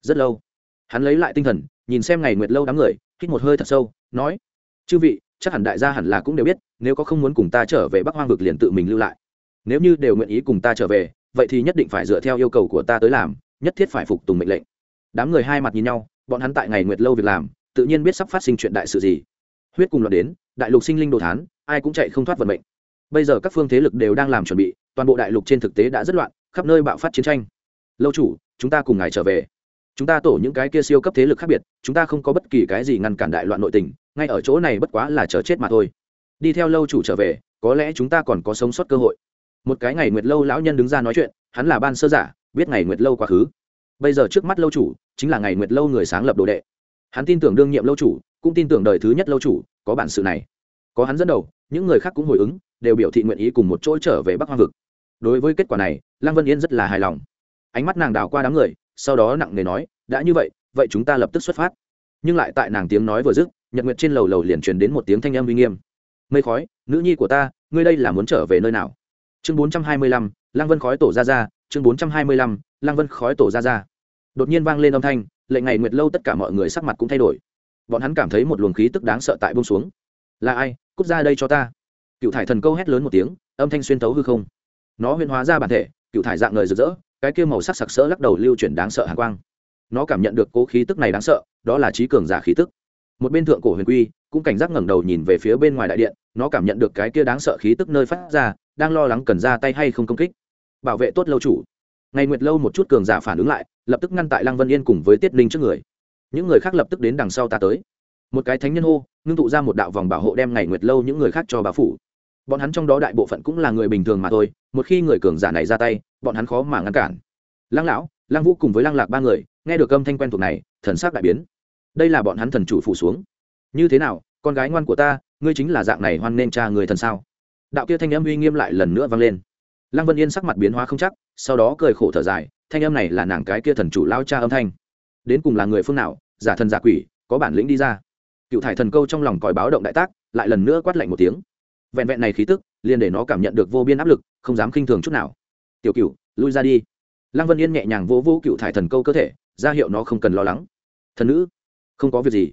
A: Rất lâu, hắn lấy lại tinh thần, nhìn xem ngày nguyệt lâu đám người, hít một hơi thật sâu, nói, chư vị, chắc hẳn đại gia hẳn là cũng đều biết, nếu có không muốn cùng ta trở về bắc hoang vực liền tự mình lưu lại. Nếu như đều nguyện ý cùng ta trở về, vậy thì nhất định phải dựa theo yêu cầu của ta tới làm, nhất thiết phải phục tùng mệnh lệnh. Đám người hai mặt nhìn nhau bọn hắn tại ngày nguyệt lâu việc làm, tự nhiên biết sắp phát sinh chuyện đại sự gì. Huyết cùng loạt đến, đại lục sinh linh đồ thán, ai cũng chạy không thoát vận mệnh. Bây giờ các phương thế lực đều đang làm chuẩn bị, toàn bộ đại lục trên thực tế đã rất loạn, khắp nơi bạo phát chiến tranh. Lâu chủ, chúng ta cùng ngài trở về. Chúng ta tổ những cái kia siêu cấp thế lực khác biệt, chúng ta không có bất kỳ cái gì ngăn cản đại loạn nội tình, ngay ở chỗ này bất quá là chờ chết mà thôi. Đi theo lâu chủ trở về, có lẽ chúng ta còn có sống sót cơ hội. Một cái ngày nguyệt lâu lão nhân đứng ra nói chuyện, hắn là ban sơ giả, biết ngày nguyệt lâu quá khứ bây giờ trước mắt lâu chủ chính là ngày nguyệt lâu người sáng lập đồ đệ. Hắn tin tưởng đương nhiệm lâu chủ, cũng tin tưởng đời thứ nhất lâu chủ, có bản sự này. Có hắn dẫn đầu, những người khác cũng hồi ứng, đều biểu thị nguyện ý cùng một chỗ trở về bắc hoang vực. Đối với kết quả này, lăng vân yên rất là hài lòng. Ánh mắt nàng đào qua đám người, sau đó nặng nề nói, đã như vậy vậy chúng ta lập tức xuất phát. Nhưng lại tại nàng tiếng nói vừa dứt, nhật nguyệt trên lầu lầu liền truyền đến một tiếng thanh âm uy nghiêm. Mây khói, nữ nhi của ta, ngươi đây là muốn trở về nơi nào? Chương bốn trăm hai mươi lăm, lăng vân khói tổ ra ra chương bốn trăm hai mươi lăm, lăng vân khói tổ ra ra. Đột nhiên vang lên âm thanh lệnh ngày nguyệt lâu tất cả mọi người sắc mặt cũng thay đổi. Bọn hắn cảm thấy một luồng khí tức đáng sợ tại bông xuống. Là ai? Cút ra đây cho ta. Cựu thải thần câu hét lớn một tiếng, âm thanh xuyên tấu hư không. Nó huyên hóa ra bản thể, cựu thải dạng người rực rỡ, cái kia màu sắc sặc sỡ lắc đầu lưu chuyển đáng sợ hàng quang. Nó cảm nhận được cố khí tức này đáng sợ, đó là trí cường giả khí tức. Một bên thượng cổ huyền quy, cũng cảnh giác ngẩng đầu nhìn về phía bên ngoài đại điện, nó cảm nhận được cái kia đáng sợ khí tức nơi phát ra, đang lo lắng cần ra tay hay không công kích bảo vệ tốt lâu chủ. Ngày nguyệt lâu một chút cường giả phản ứng lại, lập tức ngăn tại lăng vân yên cùng với tiết ninh trước người. Những người khác lập tức đến đằng sau ta tới. Một cái thánh nhân hô, ngưng tụ ra một đạo vòng bảo hộ đem ngày nguyệt lâu những người khác cho bà phủ. Bọn hắn trong đó đại bộ phận cũng là người bình thường mà thôi, một khi người cường giả này ra tay, bọn hắn khó mà ngăn cản. Lăng lão, lăng vũ cùng với lăng lạc ba người, nghe được âm thanh quen thuộc này, thần sắc đại biến. Đây là bọn hắn thần chủ phủ xuống. Như thế nào, con gái ngoan của ta, ngươi chính là dạng này hoan nên cha người thần sao? Đạo kia thanh âm uy nghiêm lại lần nữa vang lên lăng vân yên sắc mặt biến hóa không chắc, sau đó cười khổ thở dài, thanh âm này là nàng cái kia thần chủ lao cha âm thanh. Đến cùng là người phương nào, giả thần giả quỷ, có bản lĩnh đi ra. Cựu thải thần câu trong lòng còi báo động đại tác, lại lần nữa quát lạnh một tiếng. Vẹn vẹn này khí tức, liền để nó cảm nhận được vô biên áp lực, không dám khinh thường chút nào. Tiểu cựu lui ra đi. Lăng vân yên nhẹ nhàng vỗ vỗ cựu thải thần câu cơ thể, ra hiệu nó không cần lo lắng. Thần nữ, không có việc gì.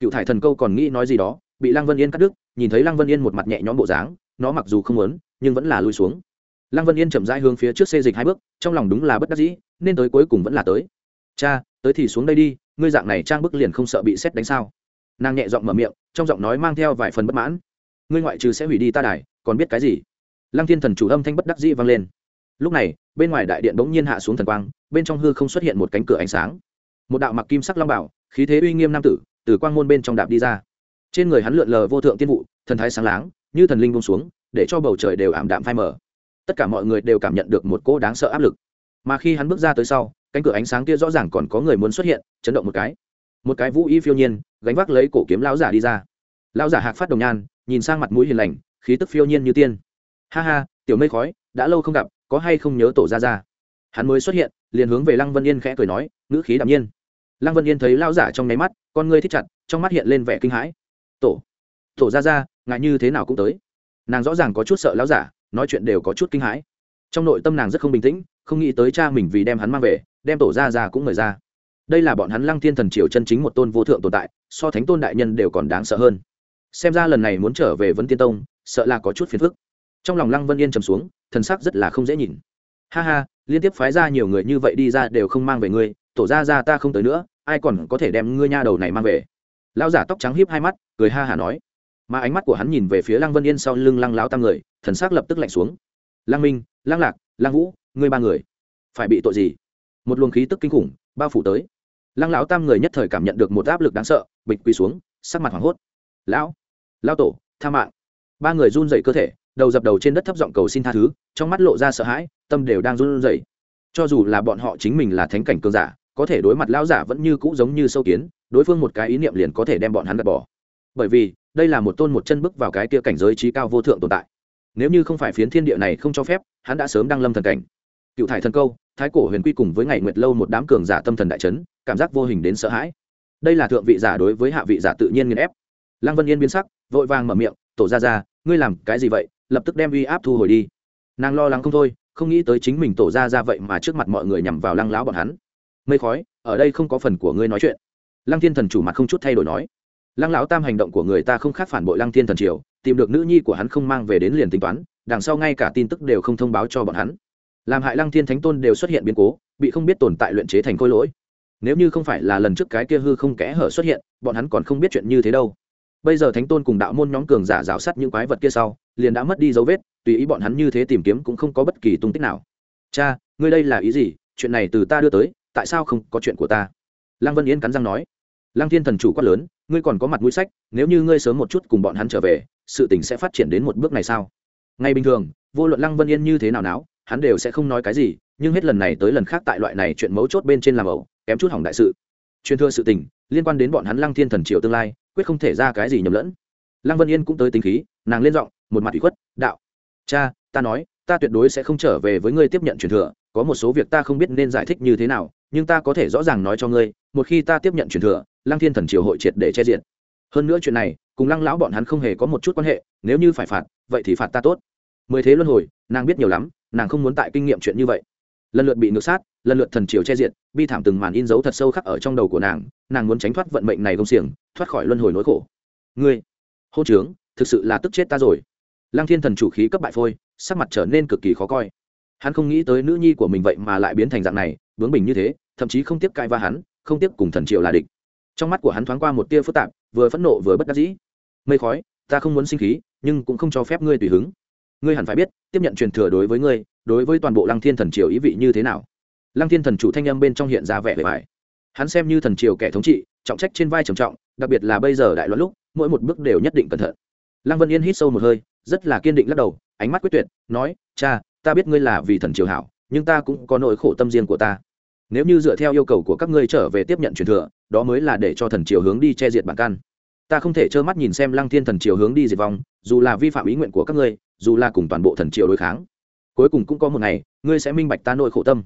A: Cựu thải thần câu còn nghĩ nói gì đó, bị lăng vân yên cắt đứt, nhìn thấy lăng vân yên một mặt nhẹ nhõm bộ dáng, nó mặc dù không muốn, nhưng vẫn là lui xuống lăng vân yên chậm rãi hướng phía trước xê dịch hai bước, trong lòng đúng là bất đắc dĩ, nên tới cuối cùng vẫn là tới. Cha, tới thì xuống đây đi, ngươi dạng này trang bức liền không sợ bị xét đánh sao? Nàng nhẹ giọng mở miệng, trong giọng nói mang theo vài phần bất mãn. Ngươi ngoại trừ sẽ hủy đi ta đài, còn biết cái gì? Lăng thiên thần chủ âm thanh bất đắc dĩ vang lên. Lúc này, bên ngoài đại điện bỗng nhiên hạ xuống thần quang, bên trong hư không xuất hiện một cánh cửa ánh sáng. Một đạo mặc kim sắc long bảo, khí thế uy nghiêm nam tử, từ quang môn bên trong đạp đi ra. Trên người hắn lượn lờ vô thượng tiên vụ, thần thái sáng láng, như thần linh bông xuống, để cho bầu trời đều ảm đạm phai mờ tất cả mọi người đều cảm nhận được một cỗ đáng sợ áp lực. Mà khi hắn bước ra tới sau, cánh cửa ánh sáng kia rõ ràng còn có người muốn xuất hiện, chấn động một cái. Một cái vũ y phiêu nhiên, gánh vác lấy cổ kiếm lão giả đi ra. Lão giả hạc phát đồng nhan, nhìn sang mặt mũi hiền lành, khí tức phiêu nhiên như tiên. Ha ha, tiểu mây khói, đã lâu không gặp, có hay không nhớ tổ ra ra? Hắn mới xuất hiện, liền hướng về lăng vân yên khẽ cười nói, ngữ khí đạm nhiên. Lăng vân yên thấy lão giả trong nháy mắt, con ngươi thích chặt, trong mắt hiện lên vẻ kinh hãi. Tổ tổ ra ra ngại như thế nào cũng tới. Nàng rõ ràng có chút sợ lão giả nói chuyện đều có chút kinh hãi. Trong nội tâm nàng rất không bình tĩnh, không nghĩ tới cha mình vì đem hắn mang về, đem tổ ra ra cũng mời ra. Đây là bọn hắn lăng thiên thần triều chân chính một tôn vô thượng tồn tại, so thánh tôn đại nhân đều còn đáng sợ hơn. Xem ra lần này muốn trở về vấn tiên tông, sợ là có chút phiền phức. Trong lòng lăng vân yên trầm xuống, thần sắc rất là không dễ nhìn. Ha ha, liên tiếp phái ra nhiều người như vậy đi ra đều không mang về ngươi, tổ ra ra ta không tới nữa, ai còn có thể đem ngươi nha đầu này mang về? Lão giả tóc trắng hiếp hai mắt, cười ha hả nói. Mà ánh mắt của hắn nhìn về phía lăng vân yên sau lưng lăng láo tam người thần sắc lập tức lạnh xuống. Lăng minh, lăng lạc, lăng vũ, ngươi ba người, phải bị tội gì? Một luồng khí tức kinh khủng bao phủ tới. Lăng lão tam người nhất thời cảm nhận được một áp lực đáng sợ, bịch quỳ xuống, sắc mặt hoảng hốt. Lão lao tổ, tha mạng. Ba người run dậy cơ thể, đầu dập đầu trên đất thấp giọng cầu xin tha thứ, trong mắt lộ ra sợ hãi, tâm đều đang run rẩy. Cho dù là bọn họ chính mình là thánh cảnh cường giả, có thể đối mặt lão giả vẫn như cũ giống như sâu kiến, đối phương một cái ý niệm liền có thể đem bọn hắn gạt bỏ. Bởi vì, đây là một tôn một chân bước vào cái tia cảnh giới trí cao vô thượng tồn tại nếu như không phải phiến thiên địa này không cho phép, hắn đã sớm đăng lâm thần cảnh. Cựu thải thần câu, thái cổ huyền quy cùng với ngày nguyệt lâu một đám cường giả tâm thần đại chấn, cảm giác vô hình đến sợ hãi. Đây là thượng vị giả đối với hạ vị giả tự nhiên nghiền ép. Lăng vân yên biến sắc, vội vàng mở miệng, tổ ra ra ngươi làm cái gì vậy? Lập tức đem uy áp thu hồi đi. Nàng lo lắng không thôi, không nghĩ tới chính mình tổ ra ra vậy mà trước mặt mọi người nhằm vào lăng lão bọn hắn. Mây khói, ở đây không có phần của ngươi nói chuyện. Lăng thiên thần chủ mặt không chút thay đổi nói lăng lão tam hành động của người ta không khác phản bội lăng thiên thần triều, tìm được nữ nhi của hắn không mang về đến liền tính toán, đằng sau ngay cả tin tức đều không thông báo cho bọn hắn. Làm hại lăng thiên thánh tôn đều xuất hiện biến cố, bị không biết tồn tại luyện chế thành khôi lỗi. Nếu như không phải là lần trước cái kia hư không kẽ hở xuất hiện, bọn hắn còn không biết chuyện như thế đâu. Bây giờ thánh tôn cùng đạo môn nhóm cường giả rào sắt những quái vật kia sau, liền đã mất đi dấu vết, tùy ý bọn hắn như thế tìm kiếm cũng không có bất kỳ tung tích nào. Cha, ngươi đây là ý gì? Chuyện này từ ta đưa tới, tại sao không có chuyện của ta? Lăng vân yến cắn răng nói. Lăng thiên thần chủ quát lớn ngươi còn có mặt mũi sách, nếu như ngươi sớm một chút cùng bọn hắn trở về, sự tình sẽ phát triển đến một bước này sao? Ngay bình thường, vô luận lăng vân yên như thế nào náo, hắn đều sẽ không nói cái gì, nhưng hết lần này tới lần khác tại loại này chuyện mấu chốt bên trên làm ẩu, kém chút hỏng đại sự. Truyền thừa sự tình, liên quan đến bọn hắn lăng thiên thần triều tương lai, quyết không thể ra cái gì nhầm lẫn. Lăng vân yên cũng tới tính khí, nàng lên giọng, một mặt ủy khuất, đạo, cha, ta nói, ta tuyệt đối sẽ không trở về với ngươi tiếp nhận truyền thừa, có một số việc ta không biết nên giải thích như thế nào, nhưng ta có thể rõ ràng nói cho ngươi, một khi ta tiếp nhận truyền thừa lăng thiên thần triều hội triệt để che diện hơn nữa chuyện này, cùng lăng lão bọn hắn không hề có một chút quan hệ, nếu như phải phạt, vậy thì phạt ta tốt. Mười thế luân hồi, nàng biết nhiều lắm, nàng không muốn tại kinh nghiệm chuyện như vậy. Lần lượt bị ngược sát, lần lượt thần triều che diện bi thảm từng màn in dấu thật sâu khắc ở trong đầu của nàng nàng muốn tránh thoát vận mệnh này công xiềng, thoát khỏi luân hồi nỗi khổ. Ngươi hô trướng, thực sự là tức chết ta rồi. Lăng thiên thần chủ khí cấp bại phôi, sắc mặt trở nên cực kỳ khó coi. Hắn không nghĩ tới nữ nhi của mình vậy mà lại biến thành dạng này, vướng bình như thế, thậm chí không tiếp cai va hắn, không tiếp cùng thần triều là địch trong mắt của hắn thoáng qua một tia phức tạp, vừa phẫn nộ vừa bất đắc dĩ. Mây khói, ta không muốn sinh khí, nhưng cũng không cho phép ngươi tùy hứng. Ngươi hẳn phải biết, tiếp nhận truyền thừa đối với ngươi, đối với toàn bộ lăng thiên thần triều ý vị như thế nào. Lăng thiên thần chủ thanh âm bên trong hiện ra vẻ vẻ vải hắn xem như thần triều kẻ thống trị, trọng trách trên vai trầm trọng, đặc biệt là bây giờ đại loạn lúc, mỗi một bước đều nhất định cẩn thận. Lăng vân yên hít sâu một hơi, rất là kiên định lắc đầu, ánh mắt quyết tuyệt, nói, cha, ta biết ngươi là vì thần triều hảo, nhưng ta cũng có nỗi khổ tâm riêng của ta nếu như dựa theo yêu cầu của các ngươi trở về tiếp nhận truyền thừa, đó mới là để cho thần triều hướng đi che diệt bản căn ta không thể trơ mắt nhìn xem lăng thiên thần triều hướng đi diệt vong, dù là vi phạm ý nguyện của các ngươi, dù là cùng toàn bộ thần triều đối kháng. Cuối cùng cũng có một ngày, ngươi sẽ minh bạch ta nội khổ tâm.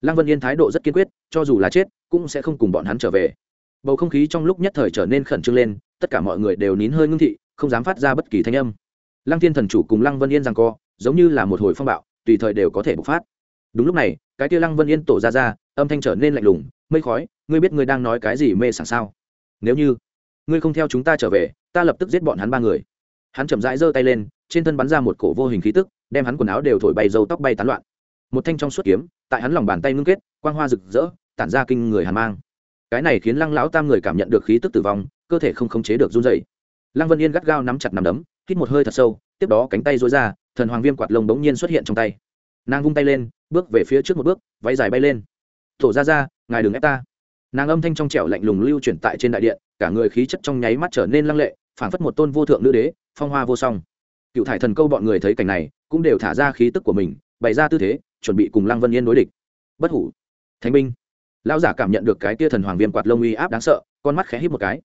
A: Lăng vân yên thái độ rất kiên quyết, cho dù là chết, cũng sẽ không cùng bọn hắn trở về. Bầu không khí trong lúc nhất thời trở nên khẩn trương lên, tất cả mọi người đều nín hơi ngưng thị, không dám phát ra bất kỳ thanh âm. Lăng thiên thần chủ cùng lăng vân yên rằng co, giống như là một hồi phong bạo, tùy thời đều có thể bộc phát. Đúng lúc này, cái kia lăng vân yên tổ ra ra âm thanh trở nên lạnh lùng, mây khói, ngươi biết ngươi đang nói cái gì mê sảng sao? Nếu như ngươi không theo chúng ta trở về, ta lập tức giết bọn hắn ba người. Hắn chậm rãi giơ tay lên, trên thân bắn ra một cổ vô hình khí tức, đem hắn quần áo đều thổi bay dâu tóc bay tán loạn. Một thanh trong suốt kiếm, tại hắn lòng bàn tay ngưng kết, quang hoa rực rỡ, tản ra kinh người hàn mang. Cái này khiến lăng lão tam người cảm nhận được khí tức tử vong, cơ thể không khống chế được run dày lăng vân yên gắt gao nắm chặt nằm đấm, hít một hơi thật sâu, tiếp đó cánh tay dối ra, thần hoàng viêm quạt lông bỗng nhiên xuất hiện trong tay. Nàng vung tay lên, bước về phía trước một bước, váy dài bay lên thổ ra ra, ngài đừng ép ta. Nàng âm thanh trong trẻo lạnh lùng lưu chuyển tại trên đại điện, cả người khí chất trong nháy mắt trở nên lăng lệ, phảng phất một tôn vô thượng nữ đế, phong hoa vô song. Cựu thải thần câu bọn người thấy cảnh này, cũng đều thả ra khí tức của mình, bày ra tư thế, chuẩn bị cùng lăng vân yên đối địch. Bất hủ. Thánh binh. Lão giả cảm nhận được cái tia thần hoàng viêm quạt lông uy áp đáng sợ, con mắt khẽ hít một cái.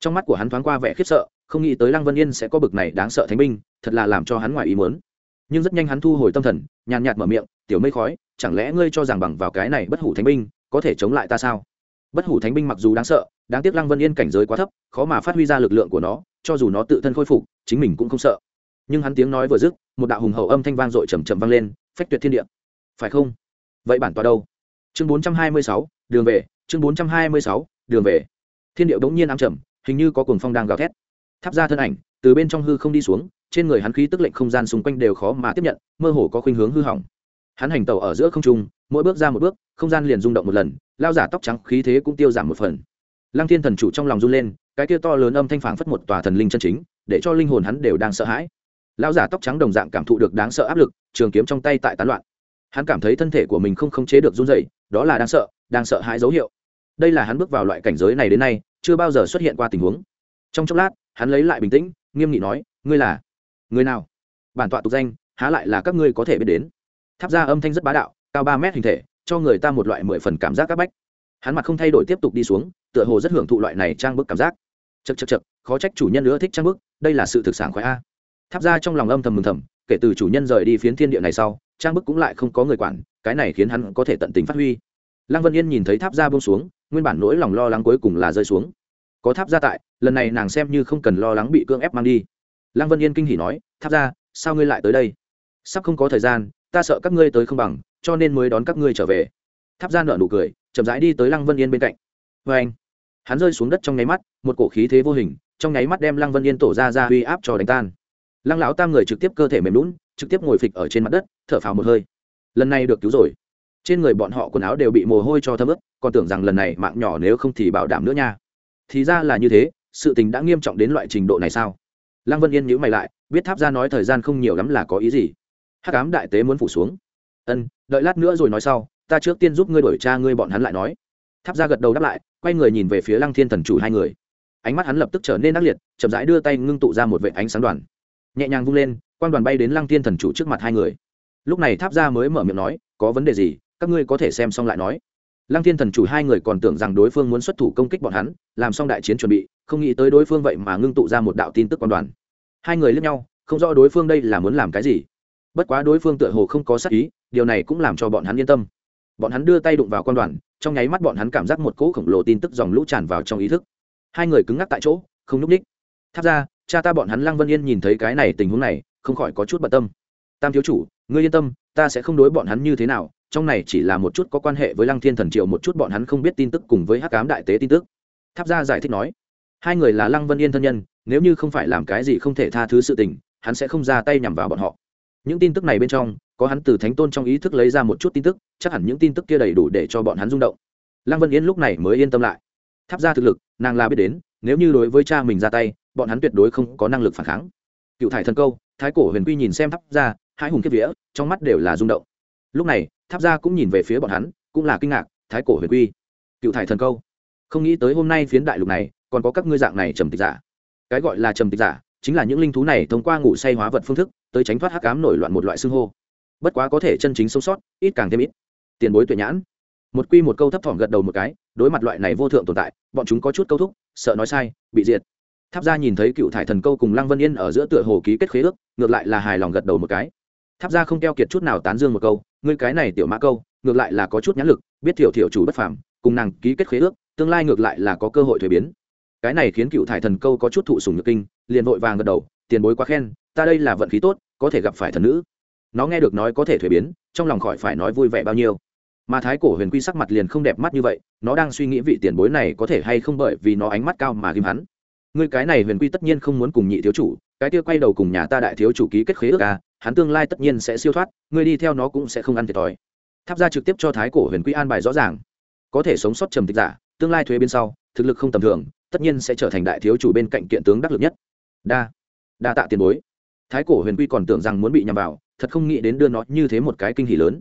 A: Trong mắt của hắn thoáng qua vẻ khiếp sợ, không nghĩ tới lăng vân yên sẽ có bực này đáng sợ thánh binh, thật là làm cho hắn ngoài ý muốn. Nhưng rất nhanh hắn thu hồi tâm thần, nhàn nhạt mở miệng, tiểu mây khói chẳng lẽ ngươi cho rằng bằng vào cái này bất hủ thánh binh có thể chống lại ta sao? Bất hủ thánh binh mặc dù đáng sợ, đáng tiếc lăng vân yên cảnh giới quá thấp, khó mà phát huy ra lực lượng của nó, cho dù nó tự thân khôi phục, chính mình cũng không sợ. Nhưng hắn tiếng nói vừa dứt, một đạo hùng hậu âm thanh vang dội trầm trầm vang lên, phách tuyệt thiên địa. Phải không? Vậy bản tọa đâu? Chương bốn trăm hai mươi sáu, đường về, chương bốn trăm hai mươi sáu, đường về. Thiên điệu bỗng nhiên ám trầm, hình như có cuồng phong đang gào thét. Tháp ra thân ảnh, từ bên trong hư không đi xuống, trên người hắn khí tức lệnh không gian xung quanh đều khó mà tiếp nhận, mơ hồ có khuynh hướng hư hỏng hắn hành tàu ở giữa không trung, mỗi bước ra một bước, không gian liền rung động một lần, lao giả tóc trắng, khí thế cũng tiêu giảm một phần. Lăng thiên thần chủ trong lòng run lên, cái kia to lớn âm thanh phảng phất một tòa thần linh chân chính, để cho linh hồn hắn đều đang sợ hãi. Lao giả tóc trắng đồng dạng cảm thụ được đáng sợ áp lực, trường kiếm trong tay tại tán loạn. Hắn cảm thấy thân thể của mình không khống chế được run dày đó là đang sợ đang sợ hãi dấu hiệu. Đây là hắn bước vào loại cảnh giới này đến nay, chưa bao giờ xuất hiện qua tình huống. Trong chốc lát, hắn lấy lại bình tĩnh, nghiêm nghị nói, ngươi là người nào? Bản tọa tục danh, há lại là các ngươi có thể biết đến? Tháp ra âm thanh rất bá đạo, cao ba mét hình thể, cho người ta một loại mười phần cảm giác c áp bách. Hắn mặt không thay đổi tiếp tục đi xuống, tựa hồ rất hưởng thụ loại này trang bức cảm giác. Chật chật chật khó trách chủ nhân nữa thích trang bức, đây là sự thực sản khoái a. Tháp ra trong lòng âm thầm mừng thầm, kể từ chủ nhân rời đi phiến thiên địa này sau, trang bức cũng lại không có người quản, cái này khiến hắn có thể tận tình phát huy. Lăng vân yên nhìn thấy tháp ra bông xuống, nguyên bản nỗi lòng lo lắng cuối cùng là rơi xuống. Có tháp ra tại, lần này nàng xem như không cần lo lắng bị cưỡng ép mang đi. Lăng vân yên kinh hỉ nói, tháp ra, sao ngươi lại tới đây? Sắp không có thời gian ta sợ các ngươi tới không bằng, cho nên mới đón các ngươi trở về. Tháp ra nợ nụ cười, chậm rãi đi tới lăng vân yên bên cạnh. Vê anh, hắn rơi xuống đất trong nháy mắt, một cổ khí thế vô hình, trong nháy mắt đem lăng vân yên tổ ra ra uy áp cho đánh tan. Lăng lão tam người trực tiếp cơ thể mềm lún trực tiếp ngồi phịch ở trên mặt đất, thở phào một hơi. Lần này được cứu rồi. Trên người bọn họ quần áo đều bị mồ hôi cho thấm ướt, còn tưởng rằng lần này mạng nhỏ nếu không thì bảo đảm nữa nha. Thì ra là như thế, sự tình đã nghiêm trọng đến loại trình độ này sao? Lăng vân yên nhữ mày lại, biết tháp ra nói thời gian không nhiều lắm là có ý gì hắc ám đại tế muốn phủ xuống. Ân, đợi lát nữa rồi nói sau, ta trước tiên giúp ngươi đổi cha ngươi bọn hắn lại nói. Tháp ra gật đầu đáp lại, quay người nhìn về phía lăng thiên thần chủ hai người. Ánh mắt hắn lập tức trở nên ác liệt, chậm rãi đưa tay ngưng tụ ra một vệ ánh sáng đoàn. Nhẹ nhàng vung lên quan đoàn bay đến lăng thiên thần chủ trước mặt hai người. Lúc này tháp ra mới mở miệng nói, có vấn đề gì, các ngươi có thể xem xong lại nói. Lăng thiên thần chủ hai người còn tưởng rằng đối phương muốn xuất thủ công kích bọn hắn, làm xong đại chiến chuẩn bị, không nghĩ tới đối phương vậy mà ngưng tụ ra một đạo tin tức quan đoàn. Hai người lướt nhau, không rõ đối phương đây là muốn làm cái gì bất quá đối phương tựa hồ không có sát ý, điều này cũng làm cho bọn hắn yên tâm. Bọn hắn đưa tay đụng vào quan đoàn, trong nháy mắt bọn hắn cảm giác một cỗ khổng lồ tin tức dòng lũ tràn vào trong ý thức. Hai người cứng ngắc tại chỗ, không núp ních. Tháp ra, cha ta bọn hắn lăng vân yên nhìn thấy cái này tình huống này, không khỏi có chút bận tâm. Tam thiếu chủ, ngươi yên tâm, ta sẽ không đối bọn hắn như thế nào, trong này chỉ là một chút có quan hệ với lăng thiên thần triệu một chút bọn hắn không biết tin tức cùng với hắc cám đại tế tin tức. Tháp gia giải thích nói, hai người là lăng vân yên thân nhân, nếu như không phải làm cái gì không thể tha thứ sự tình, hắn sẽ không ra tay nhằm vào bọn họ những tin tức này bên trong, có hắn từ thánh tôn trong ý thức lấy ra một chút tin tức, chắc hẳn những tin tức kia đầy đủ để cho bọn hắn rung động. Lăng vân yên lúc này mới yên tâm lại. Tháp ra thực lực, nàng là biết đến, nếu như đối với cha mình ra tay, bọn hắn tuyệt đối không có năng lực phản kháng. Cựu thải thần câu, thái cổ huyền quy nhìn xem tháp ra, hai hùng kiếp vía, trong mắt đều là rung động. Lúc này, tháp ra cũng nhìn về phía bọn hắn, cũng là kinh ngạc, thái cổ huyền quy. Cựu thải thần câu, không nghĩ tới hôm nay phiến đại lục này, còn có các ngươi dạng này trầm tịch giả. Cái gọi là trầm tịch giả, chính là những linh thú này thông qua ngủ say hóa vật phương thức tới tránh thoát hắc cám nổi loạn một loại xưng hô. Bất quá có thể chân chính sống sót, ít càng thêm ít. Tiền bối tuyệt nhãn. Một quy một câu thấp thỏm gật đầu một cái, đối mặt loại này vô thượng tồn tại, bọn chúng có chút câu thúc, sợ nói sai, bị diệt. Tháp ra nhìn thấy cựu thải thần câu cùng lăng vân yên ở giữa tựa hồ ký kết khế ước, ngược lại là hài lòng gật đầu một cái. Tháp ra không keo kiệt chút nào tán dương một câu, ngươi cái này tiểu mã câu, ngược lại là có chút nhãn lực, biết thiểu thiểu chủ bất phàm, cùng nàng ký kết khế ước, tương lai ngược lại là có cơ hội thuế biến. Cái này khiến cựu thải thần câu có chút thụ sùng nhược kinh, liền vội vàng gật đầu, tiền bối quá khen ta đây là vận khí tốt, có thể gặp phải thần nữ. Nó nghe được nói có thể thuế biến, trong lòng khỏi phải nói vui vẻ bao nhiêu. Mà thái cổ huyền quy sắc mặt liền không đẹp mắt như vậy, nó đang suy nghĩ vị tiền bối này có thể hay không bởi vì nó ánh mắt cao mà ghim hắn. Ngươi cái này huyền quy tất nhiên không muốn cùng nhị thiếu chủ, cái kia quay đầu cùng nhà ta đại thiếu chủ ký kết khế ước à hắn tương lai tất nhiên sẽ siêu thoát, ngươi đi theo nó cũng sẽ không ăn thiệt thòi. Tháp ra trực tiếp cho thái cổ huyền quy an bài rõ ràng. Có thể sống sót trầm tịch giả, tương lai thuế bên sau, thực lực không tầm thường, tất nhiên sẽ trở thành đại thiếu chủ bên cạnh kiện tướng đắc lực nhất. Đa đa tạ tiền bối thái cổ huyền quy còn tưởng rằng muốn bị nhằm vào, thật không nghĩ đến đưa nó như thế một cái kinh hỉ lớn.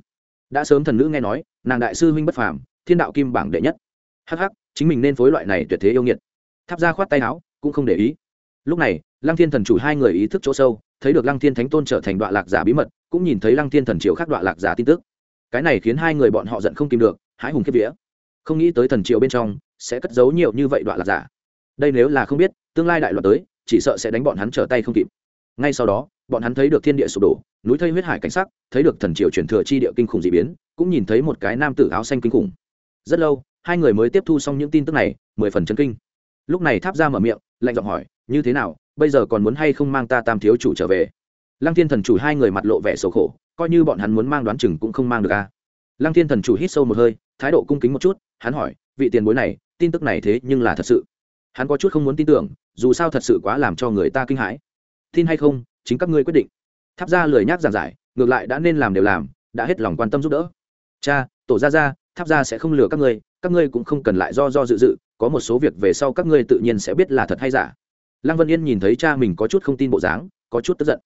A: Đã sớm thần nữ nghe nói, nàng đại sư huynh bất phàm, thiên đạo kim bảng đệ nhất. Hh chính mình nên phối loại này tuyệt thế yêu nghiệt. Tháp ra khoát tay áo, cũng không để ý. Lúc này, lăng thiên thần chủ hai người ý thức chỗ sâu, thấy được lăng thiên thánh tôn trở thành đoạn lạc giả bí mật, cũng nhìn thấy lăng thiên thần triều khác đoạn lạc giả tin tức. Cái này khiến hai người bọn họ giận không tìm được, hãi hùng kiếp vía. Không nghĩ tới thần triều bên trong sẽ cất giấu nhiều như vậy đoạn lạc giả. Đây nếu là không biết, tương lai đại loạn tới, chỉ sợ sẽ đánh bọn hắn trở tay không kịp ngay sau đó, bọn hắn thấy được thiên địa sụp đổ, núi thây huyết hải cảnh sắc, thấy được thần triều truyền thừa chi địa kinh khủng d ị biến, cũng nhìn thấy một cái nam tử áo xanh kinh khủng. Rất lâu, hai người mới tiếp thu xong những tin tức này, mười phần chân kinh. Lúc này tháp ra mở miệng, lạnh giọng hỏi, như thế nào, bây giờ còn muốn hay không mang ta tam thiếu chủ trở về? Lăng thiên thần chủ hai người mặt lộ vẻ sầu khổ, coi như bọn hắn muốn mang đoán chừng cũng không mang được a lăng thiên thần chủ hít sâu một hơi, thái độ cung kính một chút, hắn hỏi, vị tiền bối này, tin tức này thế nhưng là thật sự? Hắn có chút không muốn tin tưởng, dù sao thật sự quá làm cho người ta kinh hãi tin hay không, chính các ngươi quyết định. Tháp ra lười nhác giảng giải, ngược lại đã nên làm đều làm, đã hết lòng quan tâm giúp đỡ. Cha, tổ ra ra tháp ra sẽ không lừa các ngươi các ngươi cũng không cần lại do do dự dự, có một số việc về sau các ngươi tự nhiên sẽ biết là thật hay giả. Lăng vân yên nhìn thấy cha mình có chút không tin bộ dáng, có chút tức giận.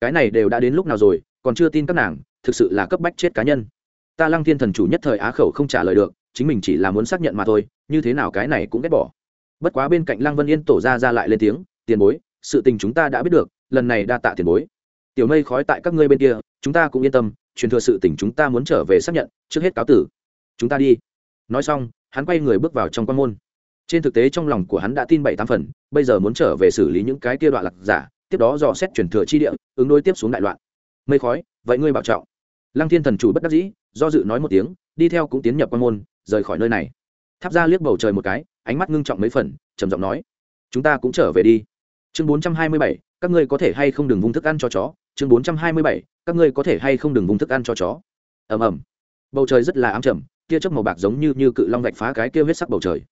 A: Cái này đều đã đến lúc nào rồi, còn chưa tin các nàng, thực sự là cấp bách chết cá nhân. Ta lăng thiên thần chủ nhất thời á khẩu không trả lời được, chính mình chỉ là muốn xác nhận mà thôi, như thế nào cái này cũng ghét bỏ. Bất quá bên cạnh lăng vân yên tổ ra ra lại lên tiếng, tiền bối sự tình chúng ta đã biết được, lần này đa tạ tiền bối. Tiểu mây khói tại các ngươi bên kia, chúng ta cũng yên tâm, truyền thừa sự tình chúng ta muốn trở về xác nhận, trước hết cáo tử. Chúng ta đi. Nói xong, hắn quay người bước vào trong quan môn. Trên thực tế trong lòng của hắn đã tin bảy tám phần, bây giờ muốn trở về xử lý những cái kia đoạn lạc giả, tiếp đó dò xét truyền thừa chi địa, ứng đối tiếp xuống đại loạn. Mây khói, vậy ngươi bảo trọng. Lăng thiên thần chủ bất đắc dĩ, do dự nói một tiếng, đi theo cũng tiến nhập quan môn, rời khỏi nơi này. Tháp ra liếc bầu trời một cái, ánh mắt ngưng trọng mấy phần, trầm giọng nói, chúng ta cũng trở về đi chương bốn trăm hai mươi bảy, các ngươi có thể hay không đừng vung thức ăn cho chó. Chương bốn trăm hai mươi bảy, các ngươi có thể hay không đừng vung thức ăn cho chó. Ầm ầm. Bầu trời rất là ám trầm, tia chớp màu bạc giống như như cự long vạch phá cái kia huyết sắc bầu trời.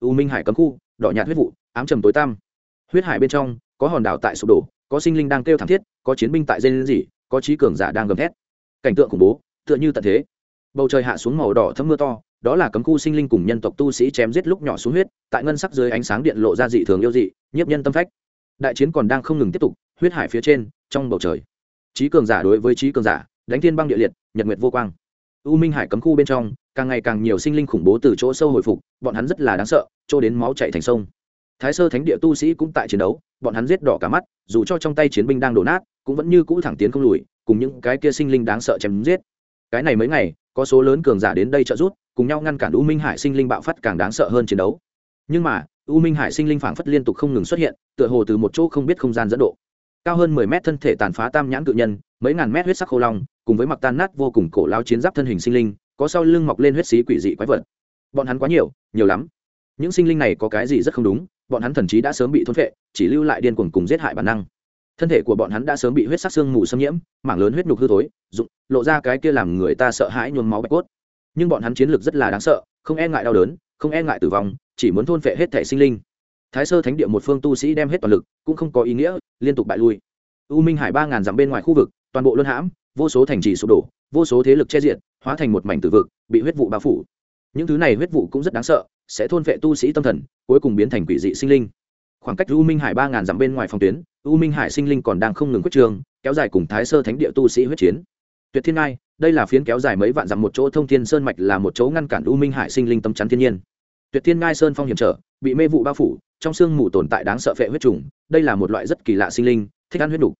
A: U minh hải cấm khu, đỏ nhạt huyết vụ, ám trầm tối tăm. Huyết hải bên trong, có hòn đảo tại sụp đổ, có sinh linh đang kêu thảm thiết, có chiến binh tại dây lên gì có trí cường giả đang gầm thét. Cảnh tượng khủng bố, tựa như tận thế. Bầu trời hạ xuống màu đỏ thấm mưa to, đó là cấm khu sinh linh cùng nhân tộc tu sĩ chém giết lúc nhỏ xuống huyết, tại ngân sắc dưới ánh sáng điện lộ ra dị thường yêu dị, nhiếp nhân tâm phách đại chiến còn đang không ngừng tiếp tục, huyết hải phía trên, trong bầu trời. Trí cường giả đối với trí cường giả, đánh thiên băng địa liệt, nhật nguyệt vô quang. U minh hải cấm khu bên trong, càng ngày càng nhiều sinh linh khủng bố từ chỗ sâu hồi phục, bọn hắn rất là đáng sợ chỗ đến máu chạy thành sông. Thái sơ thánh địa tu sĩ cũng tại chiến đấu, bọn hắn giết đỏ cả mắt, dù cho trong tay chiến binh đang đổ nát, cũng vẫn như cũ thẳng tiến không lùi, cùng những cái kia sinh linh đáng sợ chém giết. Cái này mấy ngày, có số lớn cường giả đến đây trợ giúp, cùng nhau ngăn cản u minh hải sinh linh bạo phát càng đáng sợ hơn chiến đấu. Nhưng mà u minh hải sinh linh phảng phất liên tục không ngừng xuất hiện, tựa hồ từ một chỗ không biết không gian dẫn độ. Cao hơn mười mét thân thể tàn phá tam nhãn cự nhân, mấy ngàn mét huyết sắc khô long, cùng với mặc tan nát vô cùng cổ lao chiến giáp thân hình sinh linh, có sau lưng mọc lên huyết xí quỷ dị quái vật. Bọn hắn quá nhiều nhiều lắm. Những sinh linh này có cái gì rất không đúng, bọn hắn thần chí đã sớm bị thôn phệ, chỉ lưu lại điên cuồng cùng giết hại bản năng. Thân thể của bọn hắn đã sớm bị huyết sắc xương mù xâm nhiễm, mảng lớn huyết nhục hư thối dụng lộ ra cái kia làm người ta sợ hãi nhuốm máu bạch cốt. Nhưng bọn hắn chiến lược rất là đáng sợ, không e ngại đau đớn không e ngại tử vong, chỉ muốn thôn phệ hết thể sinh linh. Thái sơ thánh địa một phương tu sĩ đem hết toàn lực, cũng không có ý nghĩa, liên tục bại lui. U minh hải ba ngàn dặm bên ngoài khu vực, toàn bộ luân hãm, vô số thành trì sụp đổ, vô số thế lực che diện hóa thành một mảnh tử vực, bị huyết vụ bao phủ. Những thứ này huyết vụ cũng rất đáng sợ, sẽ thôn phệ tu sĩ tâm thần, cuối cùng biến thành quỷ dị sinh linh. Khoảng cách u minh hải ba ngàn dặm bên ngoài phòng tuyến, u minh hải sinh linh còn đang không ngừng quyết trường kéo dài cùng thái sơ thánh địa tu sĩ huyết chiến. Tuyệt thiên ngai, đây là phiến kéo dài mấy vạn dặm một chỗ thông thiên sơn mạch là một chỗ ngăn cản u minh hải sinh linh tâm chắn thiên nhiên tuyệt thiên ngai sơn phong hiểm trở, bị mê vụ bao phủ, trong xương mù tồn tại đáng sợ phệ huyết trùng, đây là một loại rất kỳ lạ sinh linh, thích ăn huyết đủ.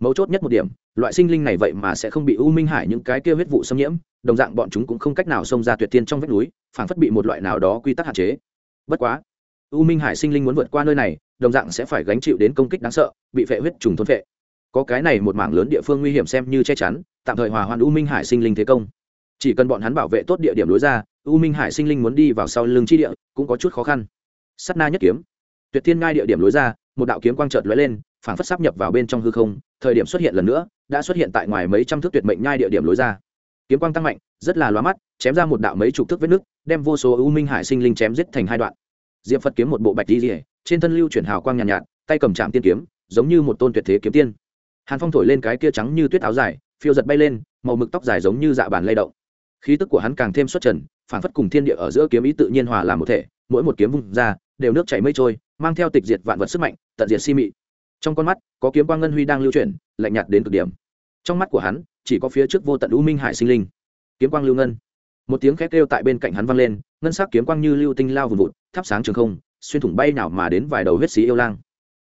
A: mấu chốt nhất một điểm, loại sinh linh này vậy mà sẽ không bị u minh hải những cái kia huyết vụ xâm nhiễm, đồng dạng bọn chúng cũng không cách nào xông ra tuyệt Thiên trong vách núi, phảng phất bị một loại nào đó quy tắc hạn chế. Bất quá, u minh hải sinh linh muốn vượt qua nơi này, đồng dạng sẽ phải gánh chịu đến công kích đáng sợ, bị phệ huyết trùng thôn phệ. Có cái này một mảng lớn địa phương nguy hiểm xem như che chắn, tạm thời hòa hoạn u minh hải sinh linh thế công. Chỉ cần bọn hắn bảo vệ tốt địa điểm lối ra u minh hải sinh linh muốn đi vào sau lưng chi địa cũng có chút khó khăn. Sắt na nhất kiếm. Tuyệt thiên ngai địa điểm lối ra một đạo kiếm quang trợt lóe lên phảng phất sắp nhập vào bên trong hư không thời điểm xuất hiện lần nữa đã xuất hiện tại ngoài mấy trăm thước tuyệt mệnh nhai địa điểm lối ra. Kiếm quang tăng mạnh rất là loa mắt chém ra một đạo mấy chục thước vết nước đem vô số u minh hải sinh linh chém giết thành hai đoạn. Diệp phật kiếm một bộ bạch đi rỉa trên thân lưu chuyển hào quang nhàn nhạt, nhạt tay cầm trạm tiên kiếm giống như một tôn tuyệt thế kiếm tiên. Hàn phong thổi lên cái kia trắng như tuyết áo dài phiêu giật bay lên màu mực tóc dài giống như dạ bàn lay động khí tức của hắn càng thêm xuất trần, phản phất cùng thiên địa ở giữa kiếm ý tự nhiên hòa làm một thể, mỗi một kiếm vung ra, đều nước chảy mây trôi, mang theo tịch diệt vạn vật sức mạnh, tận diệt si mị. Trong con mắt, có kiếm quang ngân huy đang lưu chuyển, lạnh nhạt đến cực điểm. Trong mắt của hắn, chỉ có phía trước vô tận u minh hải sinh linh. Kiếm quang lưu ngân. Một tiếng khét kêu tại bên cạnh hắn vang lên, ngân sắc kiếm quang như lưu tinh lao vùn vụt, thắp sáng trường không, xuyên thủng bay nào mà đến vài đầu huyết xí yêu lang.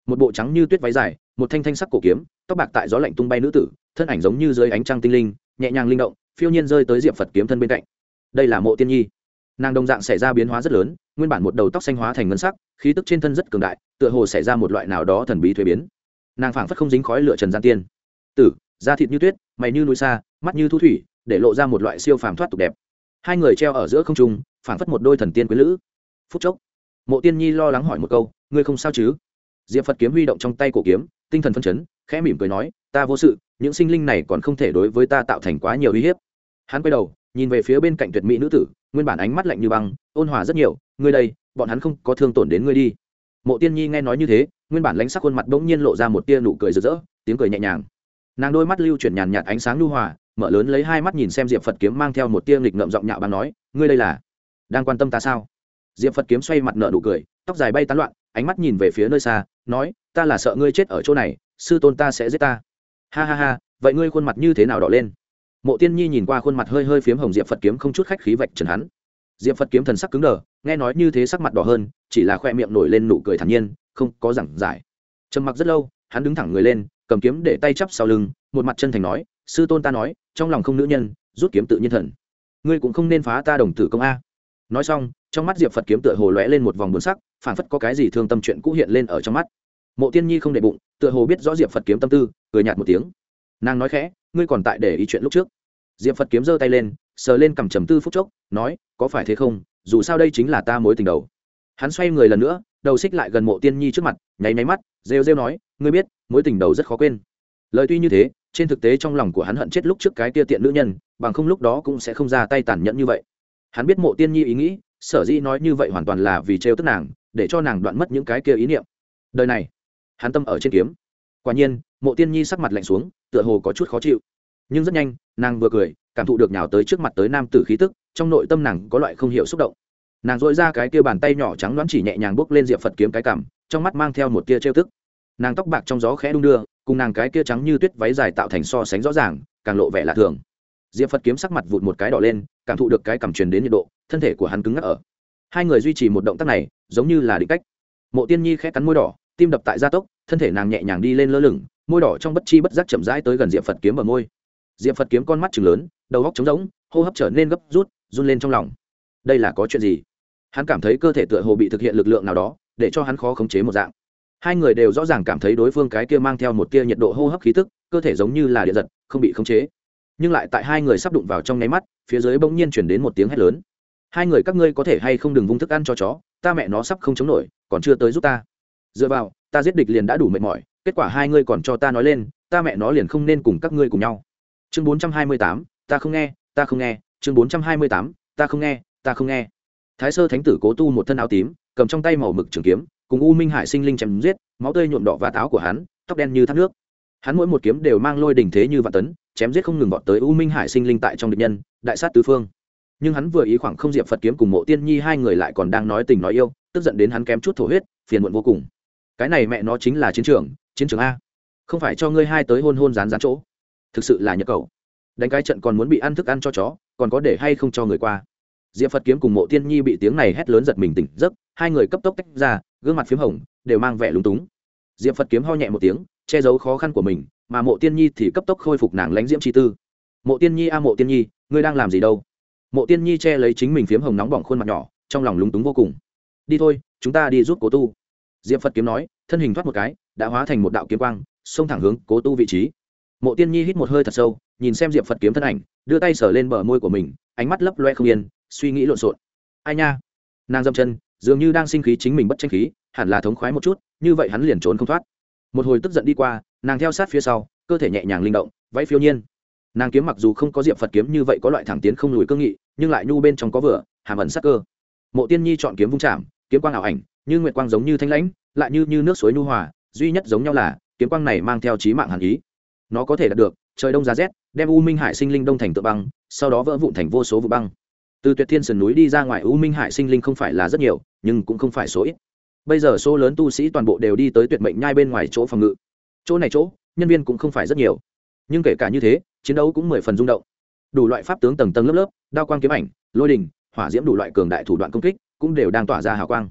A: Một bộ trắng như tuyết váy dài, một thanh thanh sắc cổ kiếm, tóc bạc tại gió lạnh tung bay nữ tử, thân ảnh giống như dưới ánh trăng tinh linh, nhẹ nhàng linh động phiêu nhiên rơi tới diệp phật kiếm thân bên cạnh đây là mộ tiên nhi nàng đồng dạng xảy ra biến hóa rất lớn nguyên bản một đầu tóc xanh hóa thành ngân sắc khí tức trên thân rất cường đại tựa hồ xảy ra một loại nào đó thần bí thuế biến nàng phảng phất không dính khói lửa trần gian tiên tử da thịt như tuyết mày như núi xa mắt như thu thủy để lộ ra một loại siêu phàm thoát tục đẹp hai người treo ở giữa không trung phảng phất một đôi thần tiên quý lữ phút chốc mộ tiên nhi lo lắng hỏi một câu ngươi không sao chứ diệp phật kiếm huy động trong tay cổ kiếm tinh thần phân chấn khẽ mỉm cười nói ta vô sự những sinh linh này còn không thể đối với ta tạo thành quá nhiều uy hiếp hắn quay đầu, nhìn về phía bên cạnh tuyệt mỹ nữ tử, nguyên bản ánh mắt lạnh như băng, ôn hòa rất nhiều, ngươi đây, bọn hắn không có thương tổn đến ngươi đi. Mộ tiên nhi nghe nói như thế, nguyên bản lãnh sắc khuôn mặt bỗng nhiên lộ ra một tia nụ cười rực rỡ, tiếng cười nhẹ nhàng. Nàng đôi mắt lưu chuyển nhàn nhạt ánh sáng lưu hòa, mở lớn lấy hai mắt nhìn xem diệp phật kiếm mang theo một tia nghịch ngợm giọng nhạo báng nói, ngươi đây là đang quan tâm ta sao? Diệp phật kiếm xoay mặt nợ nụ cười, tóc dài bay tán loạn, ánh mắt nhìn về phía nơi xa, nói, ta là sợ ngươi chết ở chỗ này, sư tôn ta sẽ giết ta. Ha ha ha, vậy ngươi khuôn mặt như thế nào đỏ lên? Mộ tiên nhi nhìn qua khuôn mặt hơi hơi phiếm hồng diệp phật kiếm không chút khách khí vạch trần hắn diệp phật kiếm thần sắc cứng đờ nghe nói như thế sắc mặt đỏ hơn chỉ là khoe miệng nổi lên nụ cười thản nhiên không có giảng giải trầm mặc rất lâu hắn đứng thẳng người lên cầm kiếm để tay chắp sau lưng một mặt chân thành nói sư tôn ta nói trong lòng không nữ nhân rút kiếm tự nhiên thần ngươi cũng không nên phá ta đồng tử công a nói xong trong mắt diệp phật kiếm tựa hồ lóe lên một vòng buồn sắc phản phất có cái gì thương tâm chuyện cũ hiện lên ở trong mắt mộ tiên nhi không để bụng tựa hồ biết rõ diệp phật kiếm tâm tư cười nhạt một tiếng nàng nói khẽ, ngươi còn tại để ý chuyện lúc trước. Diệp phật kiếm giơ tay lên, sờ lên cầm trầm tư phút chốc, nói, có phải thế không? Dù sao đây chính là ta mối tình đầu. Hắn xoay người lần nữa, đầu xích lại gần mộ tiên nhi trước mặt, nháy nháy mắt, rêu rêu nói, ngươi biết, mối tình đầu rất khó quên. Lời tuy như thế, trên thực tế trong lòng của hắn hận chết lúc trước cái tia tiện nữ nhân, bằng không lúc đó cũng sẽ không ra tay tàn nhẫn như vậy. Hắn biết mộ tiên nhi ý nghĩ, sở dĩ nói như vậy hoàn toàn là vì trêu tức nàng, để cho nàng đoạn mất những cái kia ý niệm. Đời này, hắn tâm ở trên kiếm quả nhiên, mộ tiên nhi sắc mặt lạnh xuống, tựa hồ có chút khó chịu. Nhưng rất nhanh, nàng vừa cười, cảm thụ được nhào tới trước mặt tới nam tử khí tức, trong nội tâm nàng có loại không hiểu xúc động. Nàng dội ra cái kia bàn tay nhỏ trắng đoán chỉ nhẹ nhàng bước lên diệp phật kiếm cái cảm trong mắt mang theo một tia trêu tức. Nàng tóc bạc trong gió khẽ đung đưa, cùng nàng cái kia trắng như tuyết váy dài tạo thành so sánh rõ ràng, càng lộ vẻ lạ thường. Diệp phật kiếm sắc mặt vụt một cái đỏ lên, cảm thụ được cái cảm truyền đến nhiệt độ, thân thể của hắn cứng ngắc ở. Hai người duy trì một động tác này, giống như là định cách. Mộ tiên nhi khẽ cắn môi đỏ tim đập tại gia tốc, thân thể nàng nhẹ nhàng đi lên lơ lửng, môi đỏ trong bất chi bất giác chậm rãi tới gần diệp phật kiếm ở môi. Diệp phật kiếm con mắt chừng lớn, đầu góc trống rỗng, hô hấp trở nên gấp rút, run lên trong lòng. Đây là có chuyện gì? Hắn cảm thấy cơ thể tựa hồ bị thực hiện lực lượng nào đó, để cho hắn khó khống chế một dạng. Hai người đều rõ ràng cảm thấy đối phương cái kia mang theo một tia nhiệt độ hô hấp khí tức, cơ thể giống như là điện giật, không bị khống chế. Nhưng lại tại hai người sắp đụng vào trong nháy mắt, phía dưới bỗng nhiên chuyển đến một tiếng hét lớn. Hai người các ngươi có thể hay không đừng vung thức ăn cho chó, ta mẹ nó sắp không chống nổi, còn chưa tới giúp ta dựa vào, ta giết địch liền đã đủ mệt mỏi, kết quả hai ngươi còn cho ta nói lên, ta mẹ nó liền không nên cùng các ngươi cùng nhau. Chương bốn trăm hai mươi tám, ta không nghe, ta không nghe. Chương bốn trăm hai mươi tám, ta không nghe, ta không nghe. Thái sơ thánh tử cố tu một thân áo tím, cầm trong tay màu mực trường kiếm, cùng u minh hải sinh linh chém giết, máu tươi nhuộm đỏ và táo của hắn, tóc đen như thác nước. Hắn mỗi một kiếm đều mang lôi đình thế như vạn tấn, chém giết không ngừng vọt tới u minh hải sinh linh tại trong địch nhân, đại sát tứ phương. Nhưng hắn vừa ý khoảng không diệp phật kiếm cùng mộ tiên nhi hai người lại còn đang nói tình nói yêu, tức giận đến hắn kém chút thổ huyết, phiền muộn vô cùng cái này mẹ nó chính là chiến trường chiến trường a. Không phải cho ngươi hai tới hôn hôn rán rán chỗ. Thực sự là nhập cầu. Đánh cái trận còn muốn bị ăn thức ăn cho chó, còn có để hay không cho người qua. Diệp phật kiếm cùng mộ tiên nhi bị tiếng này hét lớn giật mình tỉnh giấc, hai người cấp tốc tách ra, gương mặt p h í m hồng, đều mang vẻ lúng túng. Diệp phật kiếm ho nhẹ một tiếng, che giấu khó khăn của mình, mà mộ tiên nhi thì cấp tốc khôi phục nàng lãnh diễm chi tư. Mộ tiên nhi a mộ tiên nhi, ngươi đang làm gì đâu? Mộ tiên nhi che lấy chính mình phiếm hồng nóng bỏng khuôn mặt nhỏ, trong lòng lúng túng vô cùng. Đi thôi, chúng ta đi giúp cố tu diệp phật kiếm nói, thân hình thoát một cái, đã hóa thành một đạo kiếm quang, xông thẳng hướng cố tu vị trí. Mộ tiên nhi hít một hơi thật sâu, nhìn xem diệp phật kiếm thân ảnh, đưa tay sờ lên bờ môi của mình, ánh mắt lấp loe không yên, suy nghĩ lộn xộn. Ai nha? Nàng dâm chân, dường như đang sinh khí chính mình bất tranh khí, hẳn là thống khoái một chút, như vậy hắn liền trốn không thoát. Một hồi tức giận đi qua, nàng theo sát phía sau, cơ thể nhẹ nhàng linh động váy phiêu nhiên. Nàng kiếm mặc dù không có diệp phật kiếm như vậy có loại thẳng tiến không lùi cương nghị, nhưng lại nhu bên trong có vừa, hàm ẩn sắc cơ. Mộ tiên nhi chọn kiếm vung chạm, kiếm quang ảo ảnh như nguyệt quang giống như thanh lãnh, lại như như nước suối nhu hòa, duy nhất giống nhau là, kiếm quang này mang theo trí mạng hàn ý. Nó có thể đạt được, trời đông giá rét, đem u minh hải sinh linh đông thành tự băng, sau đó vỡ vụn thành vô số vụ băng. Từ tuyệt thiên sườn núi đi ra ngoài, u minh hải sinh linh không phải là rất nhiều, nhưng cũng không phải số ít. Bây giờ số lớn tu sĩ toàn bộ đều đi tới tuyệt mệnh nhai bên ngoài chỗ phòng ngự. Chỗ này chỗ, nhân viên cũng không phải rất nhiều. Nhưng kể cả như thế, chiến đấu cũng mười phần rung động. Đủ loại pháp tướng tầng tầng lớp lớp, đao quang kiếm ảnh, lôi đình, hỏa diễm đủ loại cường đại thủ đoạn công kích, cũng đều đang tỏa ra hào quang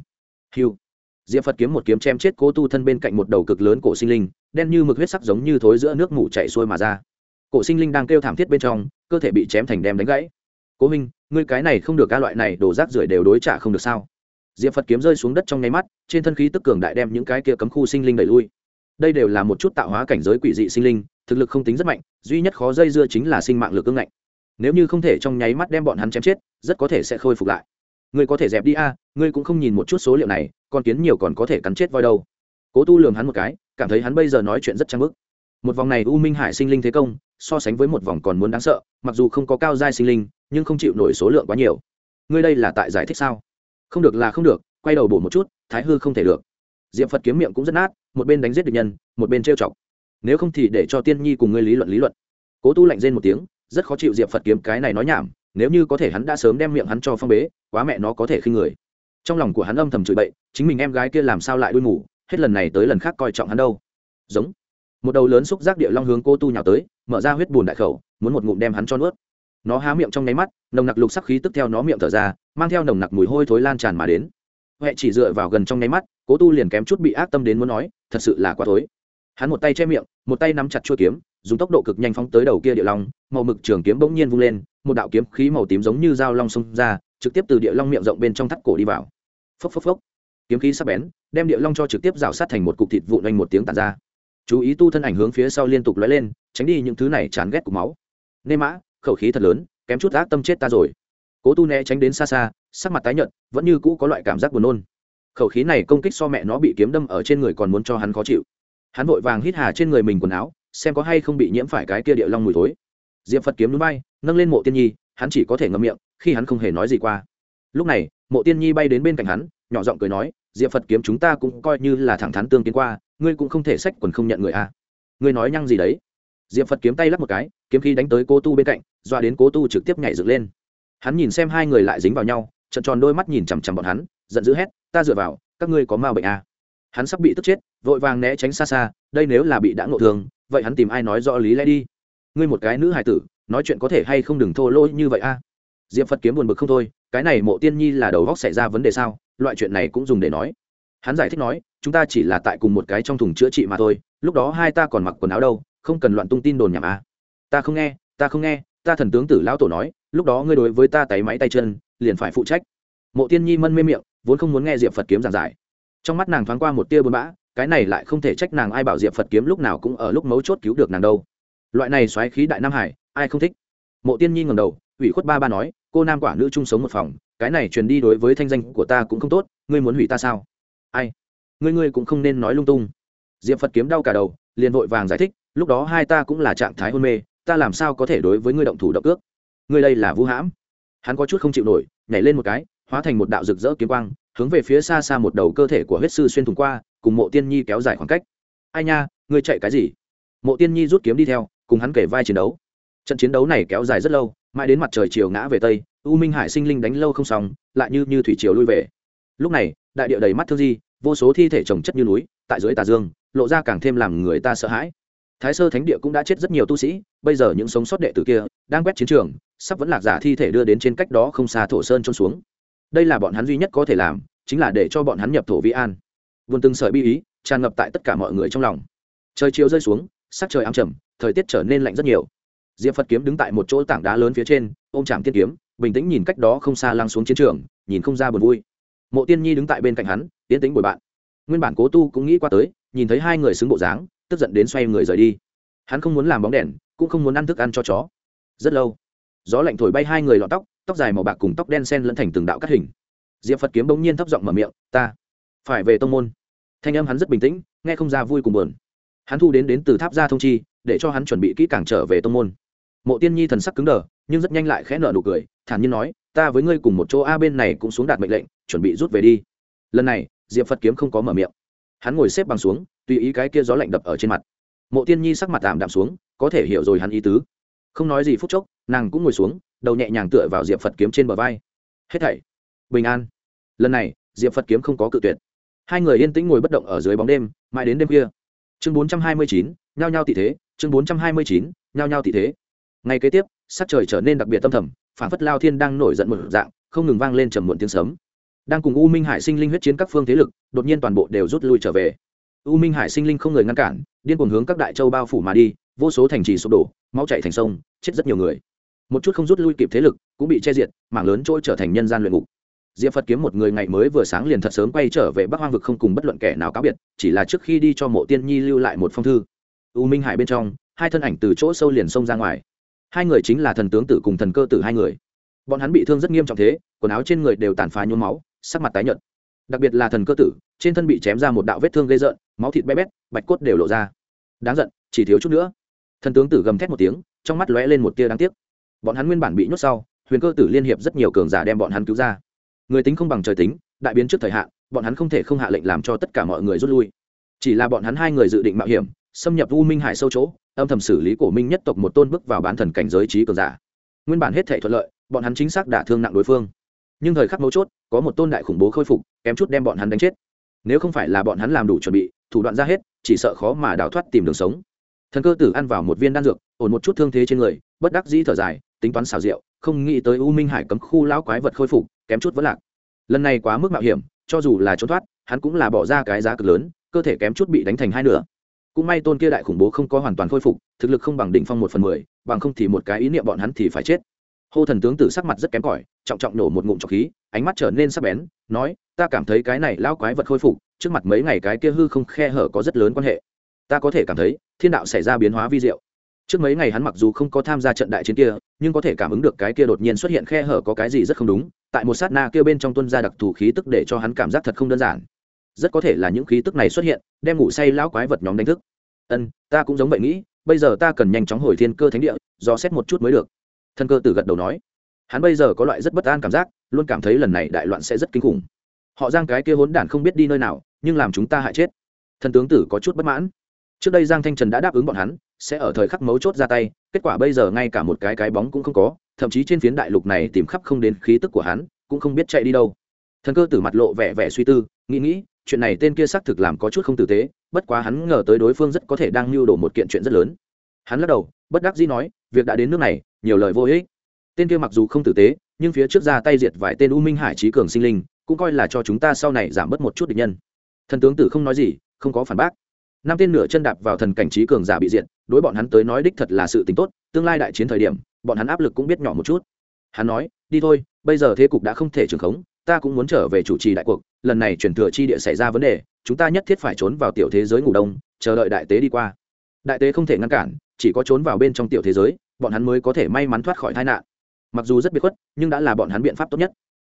A: hiu diệp phật kiếm một kiếm chém chết cố tu thân bên cạnh một đầu cực lớn cổ sinh linh, đen như mực huyết sắc giống như thối giữa nước mủ chảy xuôi mà ra. Cổ sinh linh đang kêu thảm thiết bên trong, cơ thể bị chém thành đem đánh gãy. Cố minh ngươi cái này không được ca loại này đổ rác rưởi đều đối trả không được sao? Diệp phật kiếm rơi xuống đất trong nháy mắt, trên thân khí tức cường đại đem những cái kia cấm khu sinh linh đẩy lui. Đây đều là một chút tạo hóa cảnh giới quỷ dị sinh linh, thực lực không tính rất mạnh, duy nhất khó dây dưa chính là sinh mạng lực cứng ngạnh. Nếu như không thể trong nháy mắt đem bọn hắn chém chết, rất có thể sẽ khôi phục lại ngươi có thể dẹp đi a, ngươi cũng không nhìn một chút số liệu này, con kiến nhiều còn có thể cắn chết voi đâu. Cố tu lường hắn một cái, cảm thấy hắn bây giờ nói chuyện rất trang bức. Một vòng này u minh hải sinh linh thế công, so sánh với một vòng còn muốn đáng sợ, mặc dù không có cao giai sinh linh, nhưng không chịu nổi số lượng quá nhiều. Ngươi đây là tại giải thích sao? Không được là không được, quay đầu bổ một chút, thái hư không thể được. Diệm phật kiếm miệng cũng rất nát, một bên đánh giết địch nhân, một bên trêu chọc. Nếu không thì để cho tiên nhi cùng ngươi lý luận lý luận. Cố tu lạnh rên một tiếng, rất khó chịu diệp phật kiếm cái này nói nhảm nếu như có thể hắn đã sớm đem miệng hắn cho phong bế, quá mẹ nó có thể khi người. Trong lòng của hắn âm thầm chửi bậy, chính mình em gái kia làm sao lại đuôi ngủ, hết lần này tới lần khác coi trọng hắn đâu. Giống. Một đầu lớn xúc giác địa long hướng cô tu nhào tới, mở ra huyết bùn đại khẩu, muốn một ngụm đem hắn cho nuốt. Nó há miệng trong nháy mắt, nồng nặc lục sắc khí tức theo nó miệng thở ra, mang theo nồng nặc mùi hôi thối lan tràn mà đến. Huệ chỉ dựa vào gần trong nháy mắt, cố tu liền kém chút bị ác tâm đến muốn nói, thật sự là quá thối. Hắn một tay che miệng, một tay nắm chặt chuôi kiếm, dùng tốc độ cực nhanh phóng tới đầu kia địa long, màu mực trường kiếm bỗng nhiên vung lên một đạo kiếm khí màu tím giống như dao long xông ra, trực tiếp từ địa long miệng rộng bên trong thắt cổ đi vào. Phốc phốc phốc. Kiếm khí sắc bén, đem địa long cho trực tiếp rào sát thành một cục thịt vụn oanh một tiếng tàn ra. Chú ý tu thân ảnh hướng phía sau liên tục lóe lên, tránh đi những thứ này chán ghét của máu. Nê mã, khẩu khí thật lớn, kém chút ác tâm chết ta rồi. Cố tu né tránh đến xa xa, sắc mặt tái nhợt, vẫn như cũ có loại cảm giác buồn nôn. Khẩu khí này công kích so mẹ nó bị kiếm đâm ở trên người còn muốn cho hắn khó chịu. Hắn vội vàng hít hà trên người mình quần áo, xem có hay không bị nhiễm phải cái kia địa long mùi thối. Diệp phật kiếm núi bay nâng lên mộ tiên nhi, hắn chỉ có thể ngậm miệng, khi hắn không hề nói gì qua lúc này, mộ tiên nhi bay đến bên cạnh hắn, nhỏ giọng cười nói, diệp phật kiếm chúng ta cũng coi như là thẳng thắn tương kiến qua, ngươi cũng không thể sách quần không nhận người a à. ngươi nói nhăng gì đấy diệp phật kiếm tay lắp một cái, kiếm khí đánh tới cố tu bên cạnh, doa đến cố tu trực tiếp nhảy dựng lên hắn nhìn xem hai người lại dính vào nhau trận tròn đôi mắt nhìn chằm chằm bọn hắn, giận dữ hét, ta dựa vào, các ngươi có ma bệnh à. hắn sắp bị tức chết, vội vàng né tránh xa xa, đây nếu là bị đã ngộ thường vậy hắn tìm ai nói rõ lý lẽ đi ngươi một cái nữ hài tử nói chuyện có thể hay không đừng thô lỗ như vậy a? À. diệp phật kiếm buồn bực không thôi, cái này mộ tiên nhi là đầu góc xảy ra vấn đề sao? Loại chuyện này cũng dùng để nói. Hắn giải thích nói, chúng ta chỉ là tại cùng một cái trong thùng chữa trị mà thôi, lúc đó hai ta còn mặc quần áo đâu, không cần loạn tung tin đồn nhảm à. ta không nghe, ta không nghe, ta thần tướng tử lão tổ nói, lúc đó ngươi đối với ta tay máy tay chân, liền phải phụ trách. Mộ tiên nhi mân mê miệng, vốn không muốn nghe diệp phật kiếm giảng giải. Trong mắt nàng thoáng qua một tia buồn bã, cái này lại không thể trách nàng ai bảo diệp phật kiếm lúc nào cũng ở lúc mấu chốt cứu được nàng đâu. Loại này xoáy khí đại nam hải ai không thích? Mộ tiên nhi ngầm đầu, ủy khuất ba ba nói, cô nam quả nữ chung sống một phòng, cái này truyền đi đối với thanh danh của ta cũng không tốt, ngươi muốn hủy ta sao? Ai? Ngươi ngươi cũng không nên nói lung tung. Diệp phật kiếm đau cả đầu, liền vội vàng giải thích, lúc đó hai ta cũng là trạng thái hôn mê, ta làm sao có thể đối với ngươi động thủ động ước ngươi đây là vũ hãm. Hắn có chút không chịu nổi, nhảy lên một cái, hóa thành một đạo rực rỡ kiếm quang, hướng về phía xa xa một đầu cơ thể của huyết sư xuyên thủng qua, cùng mộ tiên nhi kéo dài khoảng cách. Ai nha, ngươi chạy cái gì? Mộ tiên nhi rút kiếm đi theo, cùng hắn kể vai chiến đấu trận chiến đấu này kéo dài rất lâu, mãi đến mặt trời chiều ngã về tây, u minh hải sinh linh đánh lâu không xong, lại như như thủy chiều lui về. Lúc này, đại địa đầy mắt thương di, vô số thi thể trồng chất như núi, tại dưới tà dương, lộ ra càng thêm làm người ta sợ hãi. Thái sơ thánh địa cũng đã chết rất nhiều tu sĩ, bây giờ những sống sót đệ tử kia đang quét chiến trường, sắp vẫn lạc giả thi thể đưa đến trên cách đó không xa thổ sơn trôn xuống. Đây là bọn hắn duy nhất có thể làm, chính là để cho bọn hắn nhập thổ vi an. Vườn từng sợi bi ý, tràn ngập tại tất cả mọi người trong lòng. Trời chiều rơi xuống, sắc trời ám trầm, thời tiết trở nên lạnh rất nhiều diệp phật kiếm đứng tại một chỗ tảng đá lớn phía trên, ôm chạm tiên kiếm, bình tĩnh nhìn cách đó không xa lăng xuống chiến trường, nhìn không ra buồn vui. Mộ tiên nhi đứng tại bên cạnh hắn, tiến tính bồi bạn. Nguyên bản cố tu cũng nghĩ qua tới, nhìn thấy hai người xứng bộ dáng, tức giận đến xoay người rời đi. Hắn không muốn làm bóng đèn, cũng không muốn ăn thức ăn cho chó. Rất lâu, gió lạnh thổi bay hai người lọt tóc tóc dài màu bạc cùng tóc đen sen lẫn thành từng đạo cắt hình. Diệp phật kiếm bỗng nhiên thấp giọng mở miệng, ta phải về tông môn. Thanh âm hắn rất bình tĩnh, nghe không ra vui cùng buồn. Hắn thu đến đến từ tháp gia thông chi, để cho hắn chuẩn bị kỹ càng trở về tông môn mộ tiên nhi thần sắc cứng đờ, nhưng rất nhanh lại khẽ nở nụ cười, thản nhiên nói, ta với ngươi cùng một chỗ a bên này cũng xuống đạt mệnh lệnh, chuẩn bị rút về đi. Lần này, diệp phật kiếm không có mở miệng. Hắn ngồi xếp bằng xuống, tùy ý cái kia gió lạnh đập ở trên mặt. Mộ tiên nhi sắc mặt tạm đạm xuống, có thể hiểu rồi hắn ý tứ. Không nói gì phút chốc, nàng cũng ngồi xuống, đầu nhẹ nhàng tựa vào diệp phật kiếm trên bờ vai. Hết thảy, bình an. Lần này, diệp phật kiếm không có cự tuyệt. Hai người yên tĩnh ngồi bất động ở dưới bóng đêm, mãi đến đêm khuya. Chương bốn trăm hai mươi chín, nhao nhao tị thế, chương bốn trăm hai mươi chín, nhao nhao tị thế ngay kế tiếp, sắc trời trở nên đặc biệt tâm thầm phản phất lao thiên đang nổi giận một dạng, không ngừng vang lên trầm muộn tiếng sớm đang cùng u minh hải sinh linh huyết chiến các phương thế lực, đột nhiên toàn bộ đều rút lui trở về. U minh hải sinh linh không người ngăn cản, điên cuồng hướng các đại châu bao phủ mà đi, vô số thành trì sụp đổ, máu chạy thành sông, chết rất nhiều người. Một chút không rút lui kịp thế lực, cũng bị che diệt, mảng lớn trôi trở thành nhân gian luyện ngục. Diệp phật kiếm một người ngày mới vừa sáng liền thật sớm quay trở về bắc hoang vực không cùng bất luận kẻ nào cáo biệt, chỉ là trước khi đi cho mộ tiên nhi lưu lại một phong thư. U minh hải bên trong, hai thân ảnh từ chỗ sâu liền xông ra ngoài hai người chính là thần tướng tử cùng thần cơ tử hai người. Bọn hắn bị thương rất nghiêm trọng thế, quần áo trên người đều tàn phá nhuốm máu, sắc mặt tái nhợt. Đặc biệt là thần cơ tử, trên thân bị chém ra một đạo vết thương gây rợn, máu thịt bé bét, bạch cốt đều lộ ra. Đáng giận, chỉ thiếu chút nữa. Thần tướng tử gầm thét một tiếng, trong mắt lóe lên một tia đáng tiếc. Bọn hắn nguyên bản bị nhốt sau, huyền cơ tử liên hiệp rất nhiều cường giả đem bọn hắn cứu ra. Người tính không bằng trời tính, đại biến trước thời hạn, bọn hắn không thể không hạ lệnh làm cho tất cả mọi người rút lui. Chỉ là bọn hắn hai người dự định mạo hiểm xâm nhập u minh hải sâu chỗ, âm thầm xử lý cổ minh nhất tộc một tôn bước vào bán thần cảnh giới trí cường giả. Nguyên bản hết thể thuận lợi, bọn hắn chính xác đả thương nặng đối phương. Nhưng thời khắc mấu chốt, có một tôn đại khủng bố khôi phục, kém chút đem bọn hắn đánh chết. Nếu không phải là bọn hắn làm đủ chuẩn bị, thủ đoạn ra hết, chỉ sợ khó mà đào thoát tìm đường sống. Thần cơ tử ăn vào một viên đan dược, ổn một chút thương thế trên người, bất đắc dĩ thở dài, tính toán xào rượu, không nghĩ tới u minh hải cấm khu lão quái vật khôi phục, kém chút vẫn lạc. Lần này quá mức mạo hiểm, cho dù là trốn thoát, hắn cũng là bỏ ra cái giá cực lớn, cơ thể kém chút bị đánh thành hai nửa cũng may tôn kia đại khủng bố không có hoàn toàn khôi phục, thực lực không bằng đỉnh phong một phần mười, bằng không thì một cái ý niệm bọn hắn thì phải chết. Hô thần tướng tử sắc mặt rất kém cỏi, trọng trọng nổ một ngụm trọc khí, ánh mắt trở nên sắc bén, nói, ta cảm thấy cái này lao quái vật khôi phục, trước mặt mấy ngày cái kia hư không khe hở có rất lớn quan hệ. Ta có thể cảm thấy, thiên đạo xảy ra biến hóa vi diệu. Trước mấy ngày hắn mặc dù không có tham gia trận đại chiến kia, nhưng có thể cảm ứng được cái kia đột nhiên xuất hiện khe hở có cái gì rất không đúng, tại một sát na kia bên trong tuân ra đặc thù khí tức để cho hắn cảm giác thật không đơn giản rất có thể là những khí tức này xuất hiện, đem ngủ say lão quái vật nhóm đánh thức. Ân, ta cũng giống vậy nghĩ, bây giờ ta cần nhanh chóng hồi thiên cơ thánh địa, do xét một chút mới được. Thân cơ tử gật đầu nói. Hắn bây giờ có loại rất bất an cảm giác, luôn cảm thấy lần này đại loạn sẽ rất kinh khủng. Họ giang cái kia hốn đản không biết đi nơi nào, nhưng làm chúng ta hại chết. Thần tướng tử có chút bất mãn. Trước đây giang thanh trần đã đáp ứng bọn hắn, sẽ ở thời khắc mấu chốt ra tay, kết quả bây giờ ngay cả một cái cái bóng cũng không có, thậm chí trên phiến đại lục này tìm khắp không đến khí tức của hắn, cũng không biết chạy đi đâu. Thần cơ tử mặt lộ vẻ vẻ suy tư, nghĩ nghĩ chuyện này tên kia xác thực làm có chút không tử tế, bất quá hắn ngờ tới đối phương rất có thể đang lưu đổ một kiện chuyện rất lớn. Hắn lắc đầu, bất đắc dĩ nói, việc đã đến nước này, nhiều lời vô ích. Tên kia mặc dù không tử tế, nhưng phía trước ra tay diệt vài tên u minh hải trí cường sinh linh, cũng coi là cho chúng ta sau này giảm bớt một chút địch nhân. Thần tướng tử không nói gì, không có phản bác. Năm tên nửa chân đạp vào thần cảnh trí cường giả bị diệt, đối bọn hắn tới nói đích thật là sự tính tốt, tương lai đại chiến thời điểm, bọn hắn áp lực cũng biết nhỏ một chút. Hắn nói, đi thôi, bây giờ thế cục đã không thể trường khống ta cũng muốn trở về chủ trì đại cuộc, lần này chuyển thừa chi địa xảy ra vấn đề, chúng ta nhất thiết phải trốn vào tiểu thế giới ngủ đông, chờ đợi đại tế đi qua. Đại tế không thể ngăn cản, chỉ có trốn vào bên trong tiểu thế giới, bọn hắn mới có thể may mắn thoát khỏi tai nạn. Mặc dù rất biệt khuất, nhưng đã là bọn hắn biện pháp tốt nhất.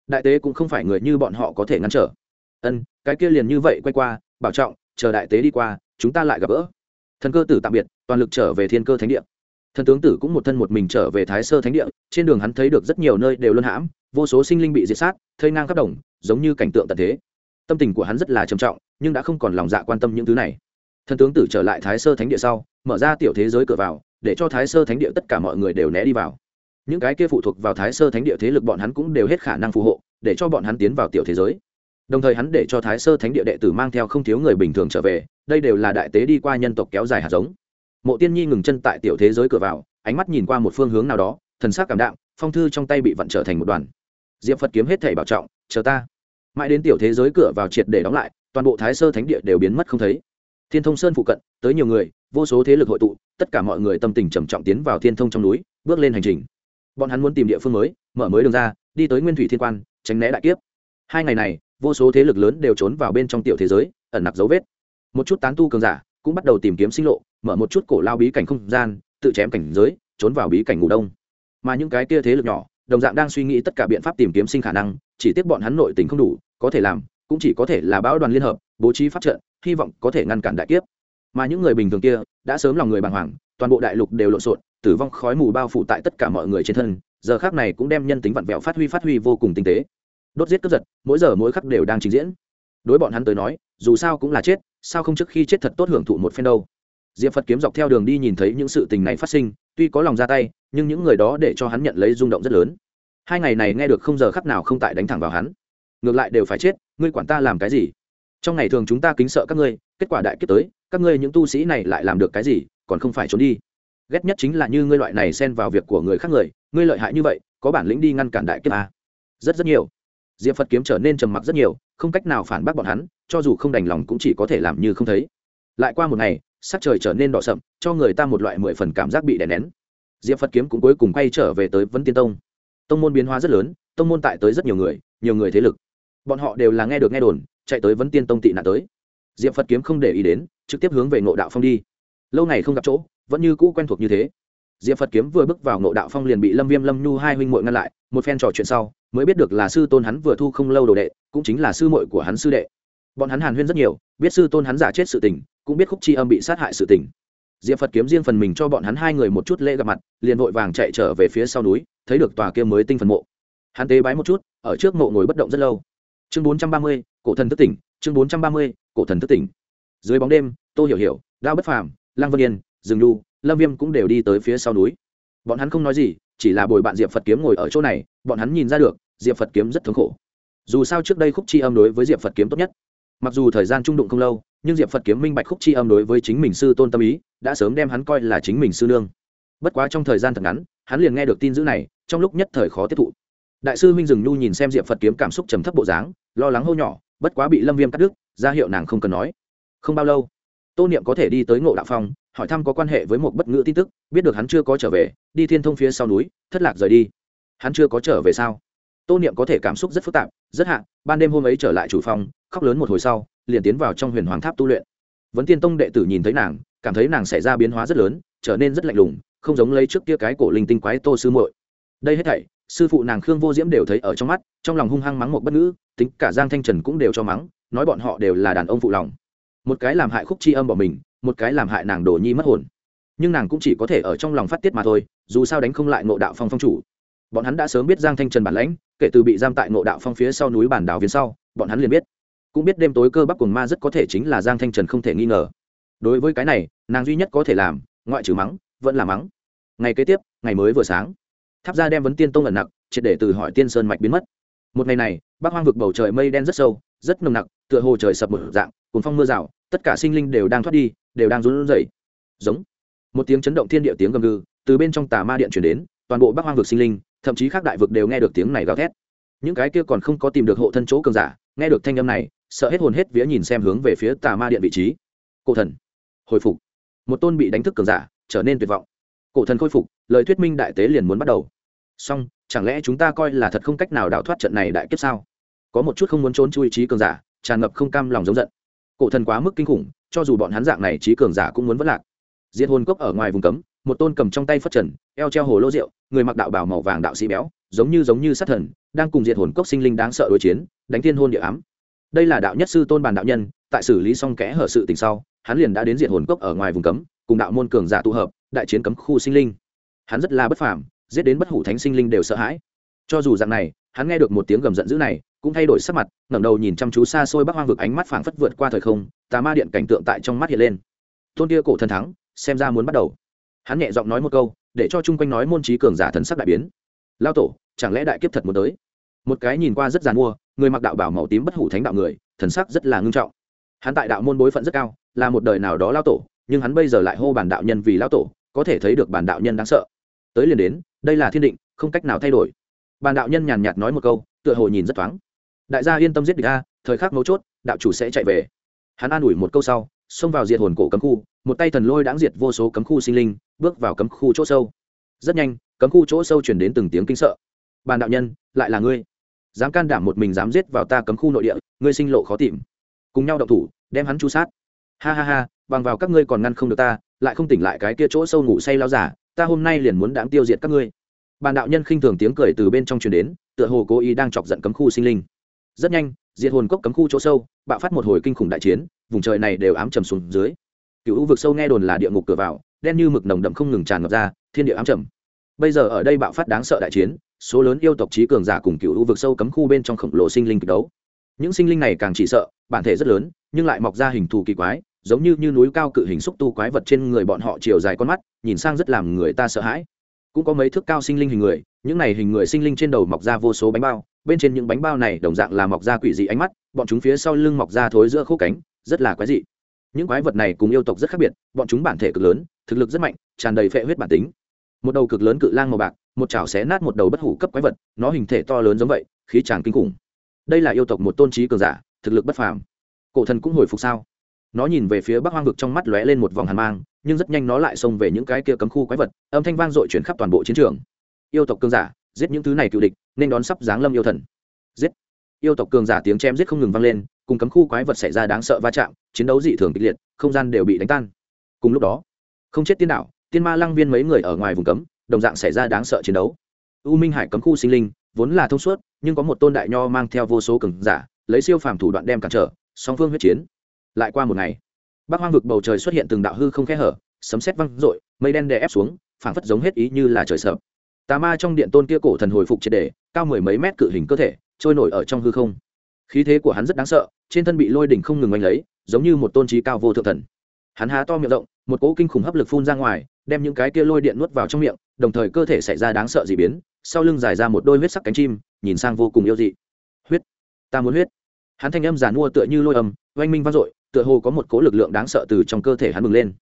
A: Đại tế cũng không phải người như bọn họ có thể ngăn trở. Ân, cái kia liền như vậy quay qua, bảo trọng, chờ đại tế đi qua, chúng ta lại gặp gỡ. Thần cơ tử tạm biệt, toàn lực trở về thiên cơ thánh địa thần tướng tử cũng một thân một mình trở về thái sơ thánh địa, trên đường hắn thấy được rất nhiều nơi đều luân hãm, vô số sinh linh bị diệt sát, thây ngang khắp đồng, giống như cảnh tượng tận thế. Tâm tình của hắn rất là trầm trọng, nhưng đã không còn lòng dạ quan tâm những thứ này. Thần tướng tử trở lại thái sơ thánh địa sau, mở ra tiểu thế giới cửa vào, để cho thái sơ thánh địa tất cả mọi người đều né đi vào. Những cái kia phụ thuộc vào thái sơ thánh địa thế lực bọn hắn cũng đều hết khả năng phù hộ, để cho bọn hắn tiến vào tiểu thế giới. Đồng thời hắn để cho thái sơ thánh địa đệ tử mang theo không thiếu người bình thường trở về, đây đều là đại tế đi qua nhân tộc kéo dài hạt giống mộ tiên nhi ngừng chân tại tiểu thế giới cửa vào, ánh mắt nhìn qua một phương hướng nào đó, thần sắc cảm đạm, phong thư trong tay bị vặn trở thành một đoàn. Diệp phật kiếm hết thảy bảo trọng, chờ ta. Mãi đến tiểu thế giới cửa vào triệt để đóng lại, toàn bộ thái sơ thánh địa đều biến mất không thấy. Thiên thông sơn phụ cận, tới nhiều người, vô số thế lực hội tụ, tất cả mọi người tâm tình trầm trọng tiến vào thiên thông trong núi, bước lên hành trình. Bọn hắn muốn tìm địa phương mới, mở mới đường ra, đi tới nguyên thủy thiên quan, tránh né đại kiếp. Hai ngày này, vô số thế lực lớn đều trốn vào bên trong tiểu thế giới, ẩn nặc dấu vết. Một chút tán tu cường giả cũng bắt đầu tìm kiếm sinh lộ, mở một chút cổ lao bí cảnh không gian, tự chém cảnh giới, trốn vào bí cảnh ngủ đông. Mà những cái kia thế lực nhỏ, đồng dạng đang suy nghĩ tất cả biện pháp tìm kiếm sinh khả năng, chỉ tiếc bọn hắn nội tình không đủ, có thể làm, cũng chỉ có thể là bão đoàn liên hợp, bố trí phát trận, hy vọng có thể ngăn cản đại kiếp. Mà những người bình thường kia, đã sớm lòng người bàng hoàng, toàn bộ đại lục đều lộn xộn, tử vong khói mù bao phủ tại tất cả mọi người trên thân, giờ khác này cũng đem nhân tính vặn vẹo phát huy phát huy vô cùng tinh tế. Đốt giết cướp giật, mỗi giờ mỗi khắc đều đang trình diễn. Đối bọn hắn tới nói dù sao cũng là chết, sao không trước khi chết thật tốt hưởng thụ một phen đâu? Diệp phật kiếm dọc theo đường đi nhìn thấy những sự tình này phát sinh, tuy có lòng ra tay, nhưng những người đó để cho hắn nhận lấy rung động rất lớn. Hai ngày này nghe được không giờ khắc nào không tại đánh thẳng vào hắn. Ngược lại đều phải chết, ngươi quản ta làm cái gì? Trong ngày thường chúng ta kính sợ các ngươi, kết quả đại kết tới, các ngươi những tu sĩ này lại làm được cái gì, còn không phải trốn đi. Ghét nhất chính là như ngươi loại này xen vào việc của người khác người, ngươi lợi hại như vậy, có bản lĩnh đi ngăn cản đại kiếp à. rất rất nhiều. Diệp phật kiếm trở nên trầm mặc rất nhiều không cách nào phản bác bọn hắn, cho dù không đành lòng cũng chỉ có thể làm như không thấy. Lại qua một ngày, sắc trời trở nên đỏ sậm, cho người ta một loại mười phần cảm giác bị đè nén. Diệp phật kiếm cũng cuối cùng quay trở về tới vấn tiên tông. Tông môn biến hóa rất lớn, tông môn tại tới rất nhiều người nhiều người thế lực. Bọn họ đều là nghe được nghe đồn, chạy tới vấn tiên tông tị nạn tới. Diệp phật kiếm không để ý đến, trực tiếp hướng về ngộ đạo phong đi. Lâu ngày không gặp chỗ, vẫn như cũ quen thuộc như thế. Diệp phật kiếm vừa bước vào ngộ đạo phong liền bị lâm viêm lâm nhu hai huynh muội ngăn lại, một phen trò chuyện sau mới biết được là sư tôn hắn vừa thu không lâu đồ đệ, cũng chính là sư muội của hắn sư đệ. Bọn hắn hàn huyên rất nhiều, biết sư tôn hắn giả chết sự tình, cũng biết khúc chi âm bị sát hại sự tình. Diệp phật kiếm riêng phần mình cho bọn hắn hai người một chút lễ gặp mặt, liền vội vàng chạy trở về phía sau núi, thấy được tòa kia mới tinh phần mộ. Hắn tế bái một chút, ở trước mộ ngồi bất động rất lâu. Chương bốn trăm ba mươi, cổ thần thức tỉnh, chương bốn trăm ba mươi, cổ thần thức tỉnh. Dưới bóng đêm, tô hiểu hiểu, đao bất phàm, lăng vân yên rừng lu lâm viêm cũng đều đi tới phía sau núi. Bọn hắn không nói gì, chỉ là bồi bạn diệp phật kiếm ngồi ở chỗ này, bọn hắn nhìn ra được diệp phật kiếm rất thống khổ. Dù sao trước đây khúc chi âm đối với diệp phật kiếm tốt nhất. Mặc dù thời gian trung đụng không lâu, nhưng diệp phật kiếm minh bạch khúc chi âm đối với chính mình sư tôn tâm ý, đã sớm đem hắn coi là chính mình sư nương. Bất quá trong thời gian thật ngắn, hắn liền nghe được tin dữ này, trong lúc nhất thời khó tiếp thụ. Đại sư minh dừng nhu nhìn xem diệp phật kiếm cảm xúc trầm thấp bộ dáng, lo lắng hô nhỏ, bất quá bị lâm viêm cắt đứt, ra hiệu nàng không cần nói. Không bao lâu, tô niệm có thể đi tới ngộ đạo phong, hỏi thăm có quan hệ với một bất ngữ tin tức, biết được hắn chưa có trở về, đi thiên thông phía sau núi, thất lạc rời đi. Hắn chưa có trở về sao? Tô niệm có thể cảm xúc rất phức tạp, rất hạ, ban đêm hôm ấy trở lại chủ phòng, khóc lớn một hồi sau, liền tiến vào trong huyền hoàng tháp tu luyện. Vấn tiên tông đệ tử nhìn thấy nàng, cảm thấy nàng xảy ra biến hóa rất lớn, trở nên rất lạnh lùng, không giống lấy trước kia cái cổ linh tinh quái tô sư muội. Đây hết thảy, sư phụ nàng khương vô diễm đều thấy ở trong mắt, trong lòng hung hăng mắng một bất ngữ, tính cả giang thanh trần cũng đều cho mắng, nói bọn họ đều là đàn ông phụ lòng. Một cái làm hại khúc chi âm bỏ mình, một cái làm hại nàng đồ nhi mất hồn. Nhưng nàng cũng chỉ có thể ở trong lòng phát tiết mà thôi, dù sao đánh không lại ngộ đạo phong phong chủ bọn hắn đã sớm biết giang thanh trần bản lãnh, kể từ bị giam tại ngộ đạo phong phía sau núi bản đảo viên sau, bọn hắn liền biết. Cũng biết đêm tối cơ bắp cuồng ma rất có thể chính là giang thanh trần không thể nghi ngờ. Đối với cái này, nàng duy nhất có thể làm, ngoại trừ mắng, vẫn là mắng. Ngày kế tiếp, ngày mới vừa sáng, tháp ra đem vấn tiên tông ẩn nặc, triệt để từ hỏi tiên sơn mạch biến mất. Một ngày này, bắc hoang vực bầu trời mây đen rất sâu, rất nồng nặc, tựa hồ trời sập một dạng cuốn phong mưa rào, tất cả sinh linh đều đang thoát đi, đều đang run rẩy. Giống. Một tiếng chấn động thiên địa tiếng gầm gừ, từ bên trong tà ma điện chuyển đến, toàn bộ bắc hoang vực sinh linh thậm chí các đại vực đều nghe được tiếng này gào thét. Những cái kia còn không có tìm được hộ thân chỗ cường giả, nghe được thanh âm này, sợ hết hồn hết vía nhìn xem hướng về phía tà ma điện vị trí. Cổ thần, hồi phục. Một tôn bị đánh thức cường giả, trở nên tuyệt vọng. Cổ thần khôi phục, lời thuyết minh đại tế liền muốn bắt đầu. Song chẳng lẽ chúng ta coi là thật không cách nào đào thoát trận này đại kiếp sao? Có một chút không muốn trốn chui trí cường giả, tràn ngập không cam lòng giống giận. Cổ thần quá mức kinh khủng, cho dù bọn hắn dạng này trí cường giả cũng muốn vất lạc. Diệt hồn cốc ở ngoài vùng cấm một tôn cầm trong tay phất trần, eo treo hồ lô rượu, người mặc đạo bảo màu vàng đạo sĩ béo, giống như giống như sát thần, đang cùng diệt hồn cốc sinh linh đáng sợ đối chiến, đánh thiên hôn địa ám. Đây là đạo nhất sư tôn bàn đạo nhân, tại xử lý xong kẽ hở sự tình sau, hắn liền đã đến diệt hồn cốc ở ngoài vùng cấm, cùng đạo môn cường giả tụ hợp, đại chiến cấm khu sinh linh. Hắn rất là bất phàm, giết đến bất hủ thánh sinh linh đều sợ hãi. Cho dù dạng này, hắn nghe được một tiếng gầm giận dữ này, cũng thay đổi sắc mặt, ngẩng đầu nhìn chăm chú xa xôi bắc hoang vực ánh mắt phảng phất vượt qua thời không, tà ma điện cảnh tượng tại trong mắt hiện lên. Tôn kia cổ thần thắng, xem ra muốn bắt đầu hắn nhẹ giọng nói một câu, để cho chung quanh nói môn trí cường giả thần sắc đại biến. Lao tổ, chẳng lẽ đại kiếp thật muốn tới? Một cái nhìn qua rất giàn mua, người mặc đạo bảo màu tím bất hủ thánh đạo người, thần sắc rất là ngưng trọng. Hắn tại đạo môn bối phận rất cao, là một đời nào đó lao tổ, nhưng hắn bây giờ lại hô bản đạo nhân vì lao tổ, có thể thấy được bản đạo nhân đáng sợ. Tới liền đến, đây là thiên định, không cách nào thay đổi. Bản đạo nhân nhàn nhạt nói một câu, tựa hồ nhìn rất thoáng. Đại gia yên tâm giết địch a, thời khắc mấu chốt, đạo chủ sẽ chạy về. Hắn an ủi một câu sau xông vào diệt hồn cổ cấm khu, một tay thần lôi đáng diệt vô số cấm khu sinh linh, bước vào cấm khu chỗ sâu. Rất nhanh, cấm khu chỗ sâu chuyển đến từng tiếng kinh sợ. Bàn đạo nhân, lại là ngươi. Dám can đảm một mình dám giết vào ta cấm khu nội địa, ngươi sinh lộ khó tìm. Cùng nhau động thủ, đem hắn chu sát. Ha ha ha, bằng vào các ngươi còn ngăn không được ta, lại không tỉnh lại cái kia chỗ sâu ngủ say lao giả, ta hôm nay liền muốn đáng tiêu diệt các ngươi. Bàn đạo nhân khinh thường tiếng cười từ bên trong truyền đến, tựa hồ cố ý đang chọc giận cấm khu sinh linh. Rất nhanh, diệt hồn cốc cấm khu chỗ sâu bạo phát một hồi kinh khủng đại chiến vùng trời này đều ám trầm xuống dưới. Cựu u vực sâu nghe đồn là địa ngục cửa vào đen như mực nồng đậm không ngừng tràn ngập ra thiên địa ám trầm. Bây giờ ở đây bạo phát đáng sợ đại chiến số lớn yêu tộc trí cường giả cùng cựu u vực sâu cấm khu bên trong khổng lồ sinh linh kịch đấu. Những sinh linh này càng chỉ sợ bản thể rất lớn nhưng lại mọc ra hình thù kỳ quái giống như, như núi cao cự hình xúc tu quái vật trên người bọn họ chiều dài con mắt nhìn sang rất làm người ta sợ hãi. Cũng có mấy thước cao sinh linh hình người những này hình người sinh linh trên đầu mọc ra vô số bánh bao bên trên những bánh bao này đồng dạng là mọc ra quỷ dị ánh mắt, bọn chúng phía sau lưng mọc ra thối giữa khô cánh, rất là quái dị. Những quái vật này cùng yêu tộc rất khác biệt, bọn chúng bản thể cực lớn, thực lực rất mạnh, tràn đầy phệ huyết bản tính. Một đầu cực lớn cự lang màu bạc, một chảo xé nát một đầu bất hủ cấp quái vật, nó hình thể to lớn giống vậy, khí tràng kinh khủng. Đây là yêu tộc một tôn trí cường giả, thực lực bất phàm. Cổ thần cũng hồi phục sao? Nó nhìn về phía bắc hoang vực trong mắt lóe lên một vòng hàn mang, nhưng rất nhanh nó lại xông về những cái kia cấm khu quái vật, âm thanh vang dội chuyển khắp toàn bộ chiến trường. Yêu tộc cường giả giết những thứ này cựu địch, nên đón sắp giáng lâm yêu thần. Giết. Yêu tộc cường giả tiếng chém giết không ngừng vang lên, cùng cấm khu quái vật xảy ra đáng sợ va chạm, chiến đấu dị thường kịch liệt, không gian đều bị đánh tan. Cùng lúc đó, không chết tiên đạo, tiên ma lăng viên mấy người ở ngoài vùng cấm, đồng dạng xảy ra đáng sợ chiến đấu. U minh hải cấm khu sinh linh vốn là thông suốt, nhưng có một tôn đại nho mang theo vô số cường giả, lấy siêu phàm thủ đoạn đem cản trở, song phương huyết chiến. Lại qua một ngày, bắc hoang vực bầu trời xuất hiện từng đạo hư không khe hở, sấm sét văng rội mây đen đè ép xuống, phảng phất giống hết ý như là trời sập tà ma trong điện tôn kia cổ thần hồi phục triệt đề cao mười mấy mét cự hình cơ thể, trôi nổi ở trong hư không. Khí thế của hắn rất đáng sợ, trên thân bị lôi đỉnh không ngừng oanh lấy, giống như một tôn trí cao vô thượng thần. Hắn há to miệng rộng, một cỗ kinh khủng hấp lực phun ra ngoài, đem những cái kia lôi điện nuốt vào trong miệng, đồng thời cơ thể xảy ra đáng sợ d ị biến, sau lưng dài ra một đôi huyết sắc cánh chim, nhìn sang vô cùng yêu dị. Huyết, ta muốn huyết. Hắn thanh âm giàn mua tựa như lôi âm, oanh minh vang dội, tựa hồ có một cỗ lực lượng đáng sợ từ trong cơ thể hắn bừng lên.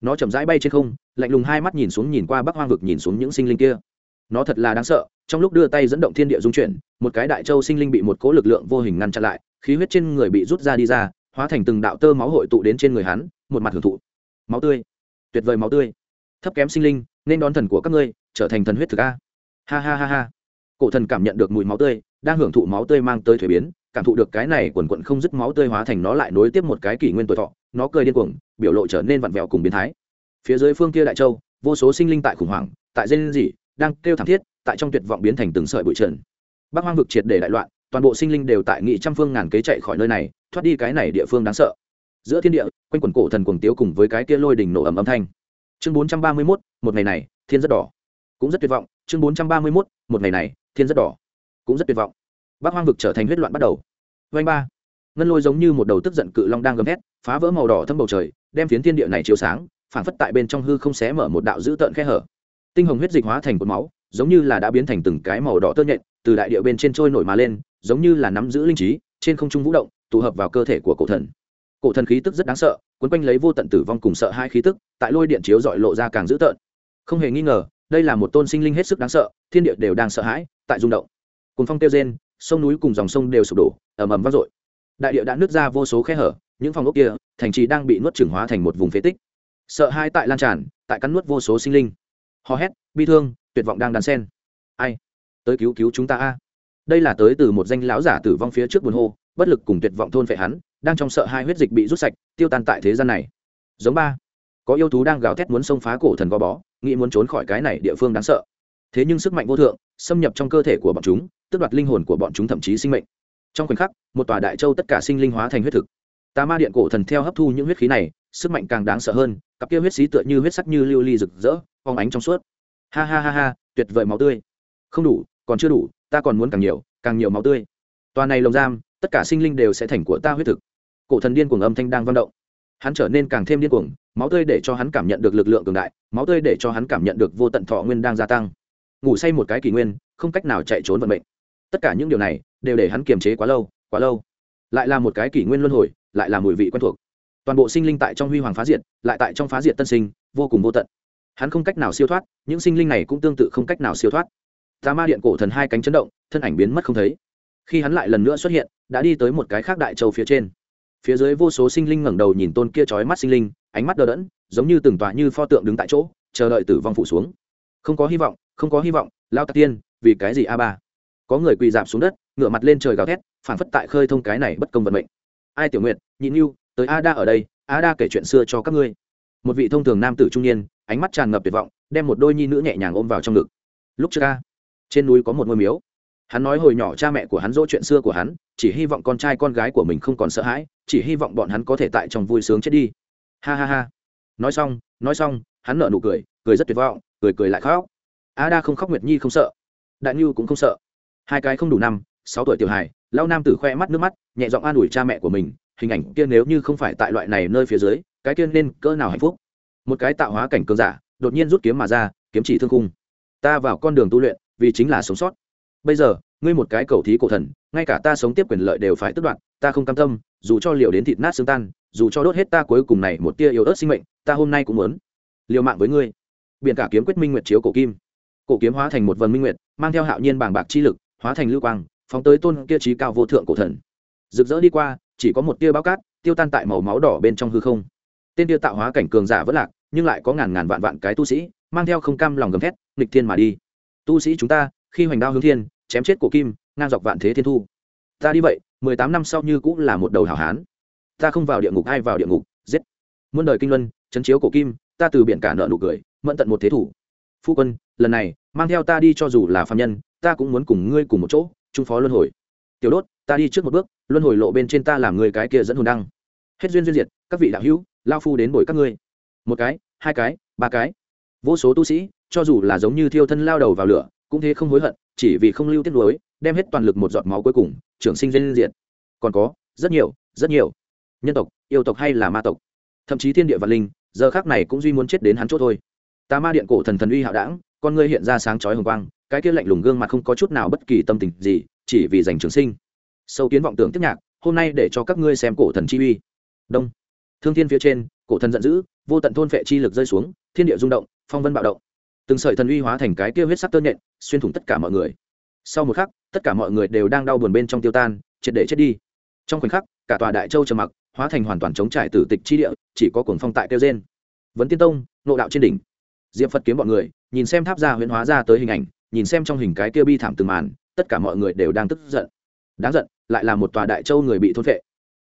A: Nó chậm rãi bay trên không, lạnh lùng hai mắt nhìn xuống nhìn qua bắc hoang vực, nhìn xuống những sinh linh kia nó thật là đáng sợ, trong lúc đưa tay dẫn động thiên địa dung chuyển, một cái đại châu sinh linh bị một cỗ lực lượng vô hình ngăn chặn lại, khí huyết trên người bị rút ra đi ra, hóa thành từng đạo tơ máu hội tụ đến trên người hắn, một mặt hưởng thụ. Máu tươi. Tuyệt vời máu tươi. Thấp kém sinh linh, nên đón thần của các ngươi, trở thành thần huyết thực a. Ha ha ha ha. Cổ thần cảm nhận được mùi máu tươi, đang hưởng thụ máu tươi mang tới thuế biến, cảm thụ được cái này quần quận không dứt máu tươi hóa thành nó lại nối tiếp một cái kỷ nguyên tuổi thọ, nó cười điên cuồng, biểu lộ trở nên vặn vẹo cùng biến thái. Phía dưới phương kia đại châu, vô số sinh linh tại khủng hoảng, tại dây gì đang kêu thảm thiết tại trong tuyệt vọng biến thành từng sợi bụi trần. Bắc hoang vực triệt để đại loạn toàn bộ sinh linh đều tại nghị trăm phương ngàn kế chạy khỏi nơi này thoát đi cái này địa phương đáng sợ. Giữa thiên địa quanh quần cổ thần cuồng tiếu cùng với cái kia lôi đỉnh nổ ầm âm thanh. Chương bốn trăm ba mươi 431, một ngày này thiên rất đỏ. Cũng rất tuyệt vọng chương bốn trăm ba mươi 431, một ngày này thiên rất đỏ. Cũng rất tuyệt vọng. Bắc hoang vực trở thành huyết loạn bắt đầu. Vanh ba. Ngân lôi giống như một đầu tức giận cự long đang gầm hét, phá vỡ màu đỏ thâm bầu trời đem phiến thiên địa này chiếu sáng phản phất tại bên trong hư không xé mở một đạo dữ tợn khe hở tinh hồng huyết dịch hóa thành cột máu, giống như là đã biến thành từng cái màu đỏ tơ nhện, từ đại địa bên trên trôi nổi mà lên, giống như là nắm giữ linh trí, trên không trung vũ động, tụ hợp vào cơ thể của cổ thần. Cổ thần khí tức rất đáng sợ, quấn quanh lấy vô tận tử vong cùng sợ hai khí tức, tại lôi điện chiếu dọi lộ ra càng dữ tợn. Không hề nghi ngờ, đây là một tôn sinh linh hết sức đáng sợ, thiên địa đều đang sợ hãi, tại rung động. Cùng phong tiêu rên, sông núi cùng dòng sông đều sụp đổ, ầm ầm vang dội. Đại địa đã nứt ra vô số khe hở, những phòng ốc kia, thành trì đang bị nuốt trừng hóa thành một vùng phế tích. Sợ hai tại lan tràn, tại cắn nuốt vô số sinh linh hò hét, bi thương, tuyệt vọng đang đàn sen. Ai? Tới cứu cứu chúng ta a. Đây là tới từ một danh lão giả tử vong phía trước buồn hô, bất lực cùng tuyệt vọng thôn phệ hắn, đang trong sợ hai huyết dịch bị rút sạch, tiêu tan tại thế gian này. Giống ba. Có yêu thú đang gào thét muốn xông phá cổ thần gò bó, nghĩ muốn trốn khỏi cái này địa phương đáng sợ. Thế nhưng sức mạnh vô thượng, xâm nhập trong cơ thể của bọn chúng tức đoạt linh hồn của bọn chúng thậm chí sinh mệnh. Trong khoảnh khắc, một tòa đại châu tất cả sinh linh hóa thành huyết thực. Tà ma điện cổ thần theo hấp thu những huyết khí này sức mạnh càng đáng sợ hơn, cặp kia huyết xí tựa như huyết sắc như lưu ly rực rỡ phóng ánh trong suốt. Ha ha ha ha, tuyệt vời máu tươi. Không đủ, còn chưa đủ, ta còn muốn càng nhiều càng nhiều máu tươi. Tòa này lồng giam, tất cả sinh linh đều sẽ thành của ta huyết thực. Cổ thần điên cuồng âm thanh đang vang động. Hắn trở nên càng thêm điên cuồng, máu tươi để cho hắn cảm nhận được lực lượng cường đại, máu tươi để cho hắn cảm nhận được vô tận thọ nguyên đang gia tăng. Ngủ say một cái kỷ nguyên, không cách nào chạy trốn vận mệnh. Tất cả những điều này đều để hắn kiềm chế quá lâu quá lâu. Lại là một cái kỷ nguyên luân hồi, lại là mùi vị quen thuộc toàn bộ sinh linh tại trong huy hoàng phá diệt, lại tại trong phá diệt tân sinh, vô cùng vô tận. Hắn không cách nào siêu thoát, những sinh linh này cũng tương tự không cách nào siêu thoát. Tà ma điện cổ thần hai cánh chấn động, thân ảnh biến mất không thấy. Khi hắn lại lần nữa xuất hiện, đã đi tới một cái khác đại châu phía trên. Phía dưới vô số sinh linh ngẩng đầu nhìn tôn kia trói mắt sinh linh, ánh mắt đờ đẫn, giống như từng tòa như pho tượng đứng tại chỗ, chờ đợi tử vong phủ xuống. Không có hy vọng, không có hy vọng, lao tạc tiên, vì cái gì a ba? Có người quỳ dạp xuống đất, ngửa mặt lên trời gào thét phản phất tại khơi thông cái này bất công vận mệnh. Ai tiểu nguyện nhịn yêu tới Ada ở đây, Ada kể chuyện xưa cho các ngươi. Một vị thông thường nam tử trung niên, ánh mắt tràn ngập tuyệt vọng, đem một đôi nhi nữ nhẹ nhàng ôm vào trong ngực. Lúc trước ca trên núi có một ngôi miếu. Hắn nói hồi nhỏ cha mẹ của hắn dỗ chuyện xưa của hắn, chỉ hy vọng con trai con gái của mình không còn sợ hãi, chỉ hy vọng bọn hắn có thể tại trong vui sướng chết đi. Ha ha ha. Nói xong nói xong, hắn nợ nụ cười cười rất tuyệt vọng, cười cười lại khóc. A đa không khóc nguyệt nhi không sợ. Đại nhu cũng không sợ. Hai cái không đủ năm, sáu tuổi tiểu hài lao nam tử khoe mắt nước mắt, nhẹ giọng an ủi cha mẹ của mình hình ảnh kia nếu như không phải tại loại này nơi phía dưới, cái kia nên cỡ nào hạnh phúc? Một cái tạo hóa cảnh cường giả, đột nhiên rút kiếm mà ra, kiếm chỉ thương khung. Ta vào con đường tu luyện, vì chính là sống sót. Bây giờ, ngươi một cái cầu thí cổ thần, ngay cả ta sống tiếp quyền lợi đều phải tước đoạt, ta không cam tâm, dù cho liều đến thịt nát xương tan, dù cho đốt hết ta cuối cùng này một tia yếu ớt sinh mệnh, ta hôm nay cũng muốn liều mạng với ngươi. Biển cả kiếm quyết minh nguyệt chiếu cổ kim. Cổ kiếm hóa thành một vần minh nguyệt, mang theo hạo nhiên bảng bạc chi lực, hóa thành lưu quang, phóng tới tôn kia trí cao vô thượng cổ thần. Rực rỡ đi qua chỉ có một tia bao cát tiêu tan tại màu máu đỏ bên trong hư không. Tên tia tạo hóa cảnh cường giả vẫn lạc, nhưng lại có ngàn ngàn vạn vạn cái tu sĩ, mang theo không cam lòng gầm thét, nghịch thiên mà đi. Tu sĩ chúng ta, khi hoành đao hướng thiên, chém chết cổ kim, ngang dọc vạn thế thiên thu. Ta đi vậy, mười tám năm sau như cũng là một đầu hảo hán. Ta không vào địa ngục, ai vào địa ngục, giết. Muôn đời kinh luân, chấn chiếu cổ kim, ta từ biển cả nợ nụ cười, mẫn tận một thế thủ. Phu quân, lần này, mang theo ta đi cho dù là phạm nhân, ta cũng muốn cùng ngươi cùng một chỗ, trung phó luân hồi tiểu đốt, ta đi trước một bước, luân hồi lộ bên trên ta làm người cái kia dẫn hồn đăng. Hết duyên duyên diệt, các vị đạo hữu, lao phu đến bồi các ngươi. Một cái, hai cái, ba cái. Vô số tu sĩ, cho dù là giống như thiêu thân lao đầu vào lửa, cũng thế không hối hận, chỉ vì không lưu tiết lối đem hết toàn lực một giọt máu cuối cùng, trưởng sinh duyên diệt. Còn có, rất nhiều rất nhiều. Nhân tộc, yêu tộc hay là ma tộc. Thậm chí thiên địa vạn linh, giờ khác này cũng duy muốn chết đến hắn chỗ thôi. Ta ma điện cổ thần thần uy hạo đảng con ngươi hiện ra sáng chói hồng quang, cái kia lạnh lùng gương mặt không có chút nào bất kỳ tâm tình gì chỉ vì giành trường sinh. Sâu kiến vọng tưởng tiếp nhạc, hôm nay để cho các ngươi xem cổ thần chi uy. Đông. Thương thiên phía trên, cổ thần giận dữ, vô tận thôn phệ chi lực rơi xuống, thiên địa rung động, phong vân bạo động. Từng sợi thần uy hóa thành cái kia huyết sắc tơ nhện, xuyên thủng tất cả mọi người. Sau một khắc, tất cả mọi người đều đang đau buồn bên trong tiêu tan, triệt để chết đi. Trong khoảnh khắc, cả tòa đại châu trầm mặc, hóa thành hoàn toàn chống trải tử tịch chi địa, chỉ có cuồng phong tại kêu trên vấn tiên tông, nộ đạo trên đỉnh. Diệp phật kiếm bọn người, nhìn xem tháp gia huyễn hóa ra tới hình ảnh, nhìn xem trong hình cái kia bi thảm từng màn tất cả mọi người đều đang tức giận. Đáng giận, lại là một tòa đại châu người bị thôn vệ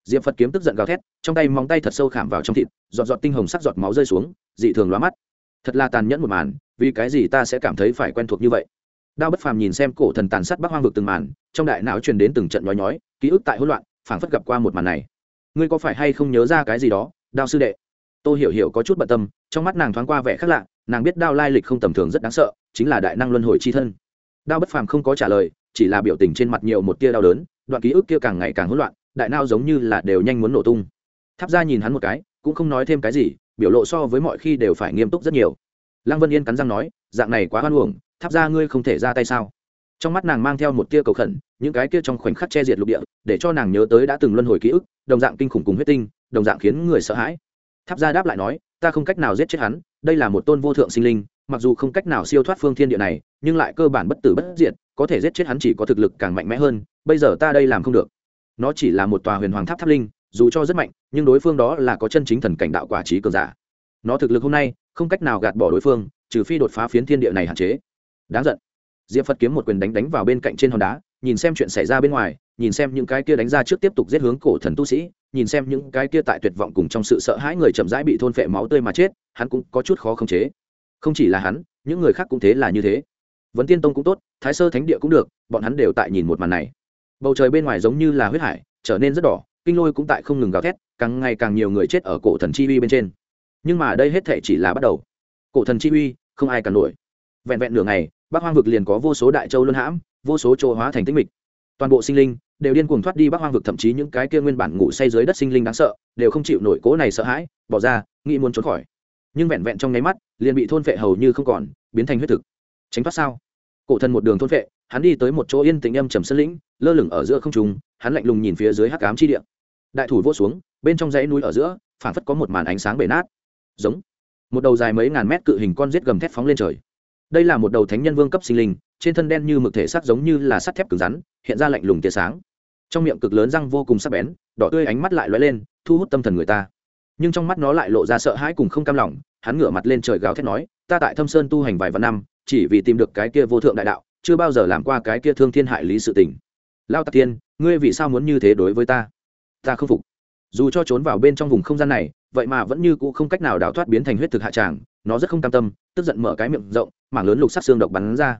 A: diệp phật kiếm tức giận gào thét, trong tay móng tay thật sâu khảm vào trong thịt, giọt giọt tinh hồng sắc giọt máu rơi xuống, dị thường lóa mắt. Thật là tàn nhẫn một màn, vì cái gì ta sẽ cảm thấy phải quen thuộc như vậy? Đao bất phàm nhìn xem cổ thần tàn sát bắc hoang vực từng màn, trong đại não truyền đến từng trận nhói nhói, ký ức tại hỗn loạn, phảng phất gặp qua một màn này. Ngươi có phải hay không nhớ ra cái gì đó, đao sư đệ? Tôi hiểu hiểu có chút bận tâm, trong mắt nàng thoáng qua vẻ khác lạ, nàng biết đao lai lịch không tầm thường rất đáng sợ, chính là đại năng luân hồi c h i thân. Đao bất phàm không có trả lời chỉ là biểu tình trên mặt nhiều một tia đau đớn, đoạn ký ức kia càng ngày càng hỗn loạn, đại nao giống như là đều nhanh muốn nổ tung. Tháp ra nhìn hắn một cái, cũng không nói thêm cái gì, biểu lộ so với mọi khi đều phải nghiêm túc rất nhiều. Lăng vân yên cắn răng nói, dạng này quá hoan uổng, tháp ra ngươi không thể ra tay sao? Trong mắt nàng mang theo một tia cầu khẩn, những cái kia trong khoảnh khắc che diệt lục địa, để cho nàng nhớ tới đã từng luân hồi ký ức, đồng dạng kinh khủng cùng huyết tinh, đồng dạng khiến người sợ hãi. Tháp gia đáp lại nói, ta không cách nào giết chết hắn, đây là một tôn vô thượng sinh linh, mặc dù không cách nào siêu thoát phương thiên địa này, nhưng lại cơ bản bất tử bất diệt có thể giết chết hắn chỉ có thực lực càng mạnh mẽ hơn, bây giờ ta đây làm không được. Nó chỉ là một tòa huyền hoàng tháp tháp linh, dù cho rất mạnh, nhưng đối phương đó là có chân chính thần cảnh đạo quả trí cường giả. Nó thực lực hôm nay, không cách nào gạt bỏ đối phương, trừ phi đột phá phiến thiên địa này hạn chế. Đáng giận. Diệp phật kiếm một quyền đánh đánh vào bên cạnh trên hòn đá, nhìn xem chuyện xảy ra bên ngoài, nhìn xem những cái kia đánh ra trước tiếp tục giết hướng cổ thần tu sĩ, nhìn xem những cái kia tại tuyệt vọng cùng trong sự sợ hãi người chậm rãi bị thôn phệ máu tươi mà chết, hắn cũng có chút khó khống chế. Không chỉ là hắn, những người khác cũng thế là như thế vấn tiên tông cũng tốt, thái sơ thánh địa cũng được, bọn hắn đều tại nhìn một màn này. Bầu trời bên ngoài giống như là huyết hải, trở nên rất đỏ, kinh lôi cũng tại không ngừng gào thét, càng ngày càng nhiều người chết ở cổ thần chi uy bên trên. Nhưng mà đây hết thể chỉ là bắt đầu. Cổ thần chi uy, không ai cản nổi. Vẹn vẹn nửa ngày, bắc hoang vực liền có vô số đại châu luân hãm, vô số châu hóa thành tích mịch. Toàn bộ sinh linh đều điên cuồng thoát đi bắc hoang vực, thậm chí những cái kia nguyên bản ngủ say dưới đất sinh linh đáng sợ đều không chịu nổi cố này sợ hãi, bỏ ra, nghĩ muốn trốn khỏi. Nhưng vẹn vẹn trong nháy mắt, liền bị thôn phệ hầu như không còn, biến thành huyết thực tránh thoát sao? Cổ thần một đường thôn vệ, hắn đi tới một chỗ yên tĩnh âm trầm sân lĩnh, lơ lửng ở giữa không trung, hắn lạnh lùng nhìn phía dưới hắc ám chi địa. Đại thủ vô xuống, bên trong dãy núi ở giữa, phảng phất có một màn ánh sáng bể nát. Giống. Một đầu dài mấy ngàn mét cự hình con rết gầm thét phóng lên trời. Đây là một đầu thánh nhân vương cấp sinh linh, trên thân đen như mực thể sắc giống như là sắt thép cứng rắn, hiện ra lạnh lùng tia sáng. Trong miệng cực lớn răng vô cùng sắc bén, đỏ tươi ánh mắt lại lóe lên, thu hút tâm thần người ta. Nhưng trong mắt nó lại lộ ra sợ hãi cùng không cam lòng, hắn ngửa mặt lên trời gào thét nói, ta tại thâm sơn tu hành vài vạn năm chỉ vì tìm được cái kia vô thượng đại đạo, chưa bao giờ làm qua cái kia thương thiên hại lý sự tình. Lao tạc tiên ngươi vì sao muốn như thế đối với ta? Ta không phục. Dù cho trốn vào bên trong vùng không gian này, vậy mà vẫn như cũ không cách nào đào thoát biến thành huyết thực hạ tràng, nó rất không cam tâm, tức giận mở cái miệng rộng, mảng lớn lục sắc xương độc bắn ra.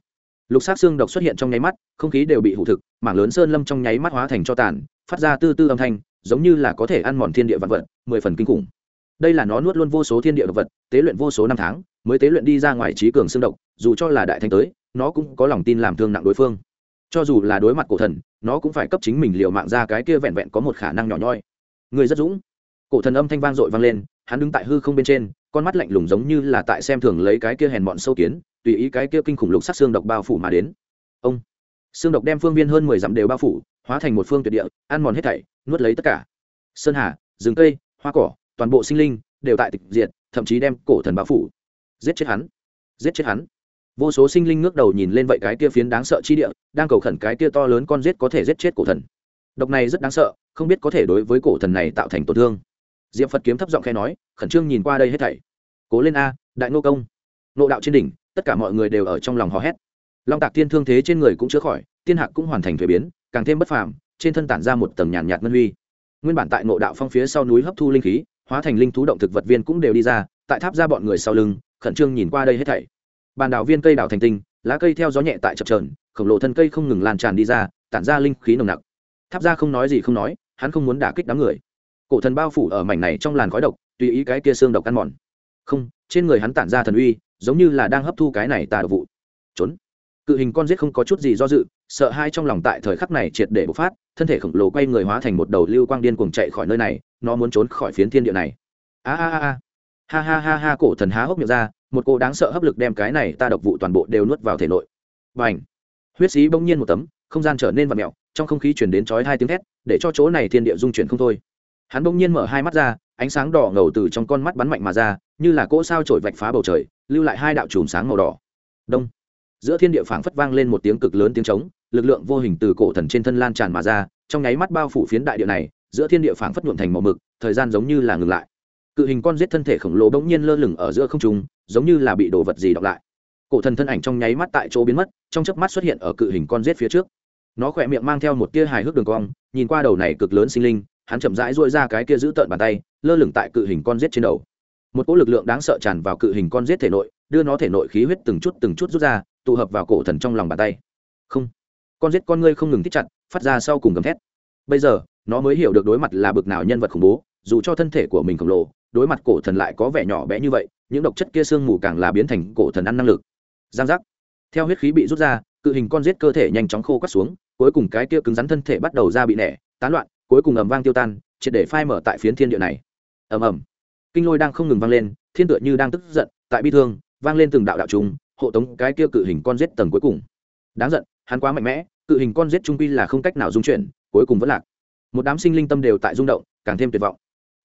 A: Lục sắc xương độc xuất hiện trong nháy mắt, không khí đều bị hủ thực, mảng lớn sơn lâm trong nháy mắt hóa thành cho tàn, phát ra tư tư âm thanh, giống như là có thể ăn mòn thiên địa vật vật, mười phần kinh khủng. Đây là nó nuốt luôn vô số thiên địa độc vật, tế luyện vô số năm tháng mới tế luyện đi ra ngoài trí cường xương độc, dù cho là đại thanh tới, nó cũng có lòng tin làm thương nặng đối phương. Cho dù là đối mặt cổ thần, nó cũng phải cấp chính mình liều mạng ra cái kia vẹn vẹn có một khả năng nhỏ nhoi. Người rất dũng. Cổ thần âm thanh vang dội vang lên, hắn đứng tại hư không bên trên, con mắt lạnh lùng giống như là tại xem thường lấy cái kia hèn bọn sâu kiến, tùy ý cái kia kinh khủng lục sắc xương độc bao phủ mà đến. Ông. Xương độc đem phương viên hơn mười dặm đều bao phủ, hóa thành một phương tuyệt địa, ăn mòn hết thảy, nuốt lấy tất cả. Sơn hà, rừng cây, hoa cỏ, toàn bộ sinh linh đều tại tịch diệt, thậm chí đem cổ thần bao phủ giết chết hắn. Giết chết hắn. Vô số sinh linh ngước đầu nhìn lên vậy cái kia phiến đáng sợ chi địa, đang cầu khẩn cái kia to lớn con giết có thể giết chết cổ thần. Độc này rất đáng sợ, không biết có thể đối với cổ thần này tạo thành tổn thương. Diệp phật kiếm thấp giọng khe nói, khẩn trương nhìn qua đây hết thảy. Cố lên a, đại nô công. Nộ đạo trên đỉnh, tất cả mọi người đều ở trong lòng hò hét. Long tạc thiên thương thế trên người cũng chữa khỏi, tiên hạc cũng hoàn thành thuế biến, càng thêm bất phàm, trên thân tản ra một tầng nhàn nhạt ngân huy. Nguyên bản tại nộ đạo phong phía sau núi hấp thu linh khí, hóa thành linh thú động thực vật viên cũng đều đi ra tại tháp ra bọn người sau lưng, khẩn trương nhìn qua đây hết thảy. Bàn đảo viên cây đảo thành tinh, lá cây theo gió nhẹ tại chập trờn khổng lồ thân cây không ngừng lan tràn đi ra, tản ra linh khí nồng nặc. Tháp ra không nói gì không nói, hắn không muốn đả kích đám người. Cổ thần bao phủ ở mảnh này trong làn khói độc, tùy ý cái kia xương độc ăn mòn. Không, trên người hắn tản ra thần uy, giống như là đang hấp thu cái này tà độc vụ. Trốn. Cự hình con giết không có chút gì do dự, sợ hai trong lòng tại thời khắc này triệt để bộc phát, thân thể khổng lồ quay người hóa thành một đầu lưu quang điên cuồng chạy khỏi nơi này, nó muốn trốn khỏi phiến thiên địa này. A a a ha ha ha ha cổ thần há hốc miệng ra, một cô đáng sợ hấp lực đem cái này ta độc vụ toàn bộ đều nuốt vào thể nội. Và ảnh huyết xí bỗng nhiên một tấm, không gian trở nên vật mẹo trong không khí chuyển đến chói hai tiếng thét, để cho chỗ này thiên địa dung chuyển không thôi. Hắn bỗng nhiên mở hai mắt ra, ánh sáng đỏ ngầu từ trong con mắt bắn mạnh mà ra, như là cỗ sao trổi vạch phá bầu trời, lưu lại hai đạo chùm sáng màu đỏ. Đông! Giữa thiên địa phảng phất vang lên một tiếng cực lớn tiếng trống, lực lượng vô hình từ cổ thần trên thân lan tràn mà ra, trong nháy mắt bao phủ phiến đại địa này, giữa thiên địa phảng phất nhuộm thành màu mực, thời gian giống như là ngừng lại cự hình con giết thân thể khổng lồ bỗng nhiên lơ lửng ở giữa không trung, giống như là bị đồ vật gì đọc lại. Cổ thần thân ảnh trong nháy mắt tại chỗ biến mất, trong chớp mắt xuất hiện ở cự hình con giết phía trước. Nó khỏe miệng mang theo một tia hài hước đường cong, nhìn qua đầu này cực lớn sinh linh, hắn chậm rãi duỗi ra cái kia giữ tợn bàn tay, lơ lửng tại cự hình con giết trên đầu. Một cỗ lực lượng đáng sợ tràn vào cự hình con giết thể nội, đưa nó thể nội khí huyết từng chút từng chút rút ra, tụ hợp vào cổ thần trong lòng bàn tay. Không. Con giết con ngươi không ngừng thích chặt, phát ra sau cùng gầm thét. Bây giờ, nó mới hiểu được đối mặt là bực nào nhân vật khủng bố, dù cho thân thể của mình khổng lồ đối mặt cổ thần lại có vẻ nhỏ bé như vậy, những độc chất kia sương mù càng là biến thành cổ thần ăn năng lực. Giang giác. Theo huyết khí bị rút ra, cự hình con giết cơ thể nhanh chóng khô cắt xuống, cuối cùng cái kia cứng rắn thân thể bắt đầu ra bị nẻ, tán loạn, cuối cùng ầm vang tiêu tan, triệt để phai mở tại phiến thiên địa này. Ầm ầm. Kinh lôi đang không ngừng vang lên, thiên tựa như đang tức giận, tại bi thương, vang lên từng đạo đạo trùng, hộ tống cái kia cự hình con giết tầng cuối cùng. Đáng giận, hắn quá mạnh mẽ, cự hình con giết trung quy là không cách nào dung chuyển, cuối cùng vẫn lạc. Một đám sinh linh tâm đều tại rung động, càng thêm tuyệt vọng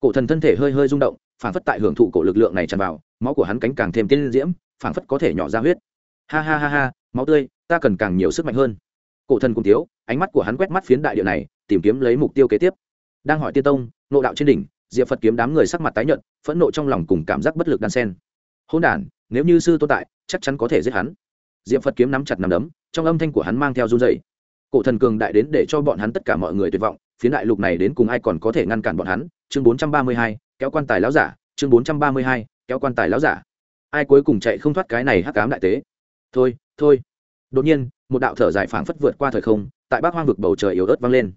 A: cổ thần thân thể hơi hơi rung động phản phất tại hưởng thụ cổ lực lượng này tràn vào máu của hắn cánh càng thêm tiên diễm phản phất có thể nhỏ ra huyết. Ha ha ha ha máu tươi ta cần càng nhiều sức mạnh hơn. Cổ thần cùng thiếu, ánh mắt của hắn quét mắt phiến đại địa này tìm kiếm lấy mục tiêu kế tiếp. Đang hỏi tiên tông nộ đạo trên đỉnh diệp phật kiếm đám người sắc mặt tái nhợt phẫn nộ trong lòng cùng cảm giác bất lực đan sen hôn đản nếu như sư tôn tại chắc chắn có thể giết hắn. Diệp phật kiếm nắm chặt nắm đấm trong âm thanh của hắn mang theo run dày cổ thần cường đại đến để cho bọn hắn tất cả mọi người tuyệt vọng phiến đại lục này đến cùng ai còn có thể ngăn cản bọn hắn? Chương bốn trăm ba mươi hai, kéo quan tài láo giả. Chương bốn trăm ba mươi hai, kéo quan tài láo giả. Ai cuối cùng chạy không thoát cái này hắc cám đại tế? Thôi thôi. Đột nhiên, một đạo thở dài phảng phất vượt qua thời không, tại bác hoang vực bầu trời yếu ớt vang lên.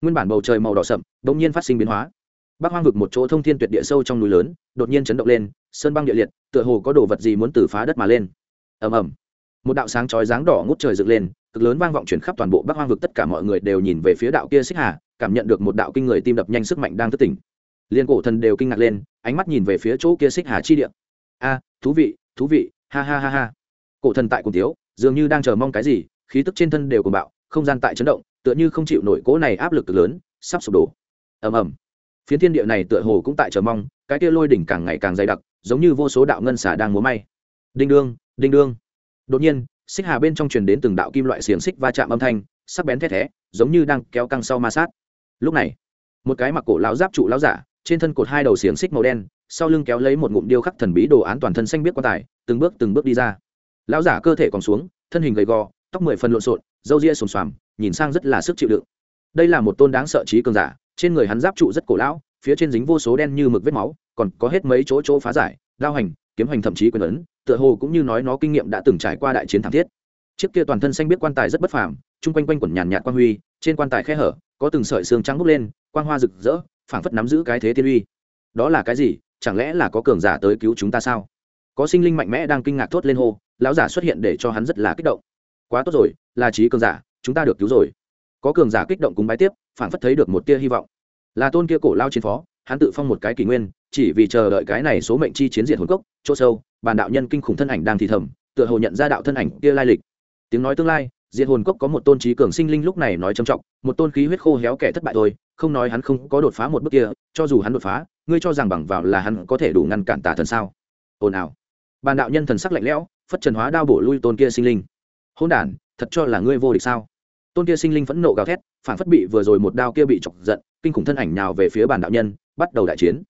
A: Nguyên bản bầu trời màu đỏ sậm, đột nhiên phát sinh biến hóa. Bác hoang vực một chỗ thông thiên tuyệt địa sâu trong núi lớn, đột nhiên chấn động lên, sơn băng địa liệt, tựa hồ có đồ vật gì muốn từ phá đất mà lên. Ầm ầm. Một đạo sáng chói dáng đỏ ngút trời dựng lên cực lớn vang vọng chuyển khắp toàn bộ bắc hoang vực, tất cả mọi người đều nhìn về phía đạo kia xích hà, cảm nhận được một đạo kinh người tim đập nhanh sức mạnh đang thức tỉnh. Liên cổ thần đều kinh ngạc lên, ánh mắt nhìn về phía chỗ kia xích hà chi địa. A, thú vị thú vị, ha ha ha ha. Cổ thần tại cùng tiếu dường như đang chờ mong cái gì, khí tức trên thân đều cùng bạo, không gian tại chấn động, tựa như không chịu nổi cỗ này áp lực cực lớn, sắp sụp đổ. Ầm ầm. Phiến thiên địa này tựa hồ cũng tại chờ mong, cái kia lôi đỉnh càng ngày càng dày đặc, giống như vô số đạo ngân xả đang múa may. Đinh đương đinh đương. Đột nhiên xích hà bên trong truyền đến từng đạo kim loại xiềng xích va chạm âm thanh, sắc bén thét thé, giống như đang kéo căng sau ma sát. Lúc này, một cái mặc cổ lão giáp trụ lão giả, trên thân cột hai đầu xiềng xích màu đen, sau lưng kéo lấy một ngụm điêu khắc thần bí đồ án toàn thân xanh biết quan tài, từng bước từng bước đi ra. Lão giả cơ thể còn xuống, thân hình gầy gò, tóc mười phần lộn xộn, râu ria xồm xoàm, nhìn sang rất là sức chịu đựng. Đây là một tôn đáng sợ trí cường giả, trên người hắn giáp trụ rất cổ lão, phía trên dính vô số đen như mực vết máu, còn có hết mấy chỗ chỗ phá giải, đao hành, kiếm hành thậm chí quyền ấn tựa hồ cũng như nói nó kinh nghiệm đã từng trải qua đại chiến thảm thiết. Chiếc kia toàn thân xanh biết quan tài rất bất phàm, chung quanh quanh quẩn nhàn nhạt quan huy, trên quan tài khe hở, có từng sợi xương trắng bốc lên, quang hoa rực rỡ, phảng phất nắm giữ cái thế thiên uy. Đó là cái gì? Chẳng lẽ là có cường giả tới cứu chúng ta sao? Có sinh linh mạnh mẽ đang kinh ngạc thốt lên hô, lão giả xuất hiện để cho hắn rất là kích động. Quá tốt rồi, là trí cường giả, chúng ta được cứu rồi. Có cường giả kích động cùng bái tiếp, phảng phất thấy được một tia hy vọng. Là tôn kia cổ lao chiến phó hắn tự phong một cái kỷ nguyên, chỉ vì chờ đợi cái này số mệnh chi chiến diệt hồn cốc, chỗ sâu bàn đạo nhân kinh khủng thân ảnh đang thì thầm, tựa hồ nhận ra đạo thân ảnh kia lai lịch. Tiếng nói tương lai, diệt hồn cốc có một tôn trí cường sinh linh lúc này nói trầm trọng, một tôn khí huyết khô héo kẻ thất bại thôi, không nói hắn không có đột phá một bước kia, cho dù hắn đột phá, ngươi cho rằng bằng vào là hắn có thể đủ ngăn cản tà thần sao? Ồn ào. Bàn đạo nhân thần sắc lạnh lẽo, phất trần hóa đao bổ lui tôn kia sinh linh. Hôn đản, thật cho là ngươi vô địch sao? Tôn kia sinh linh phẫn nộ gào thét, phản phất bị vừa rồi một đao kia bị chọc giận, kinh khủng thân ảnh nào về phía bàn đạo nhân bắt đầu đại chiến.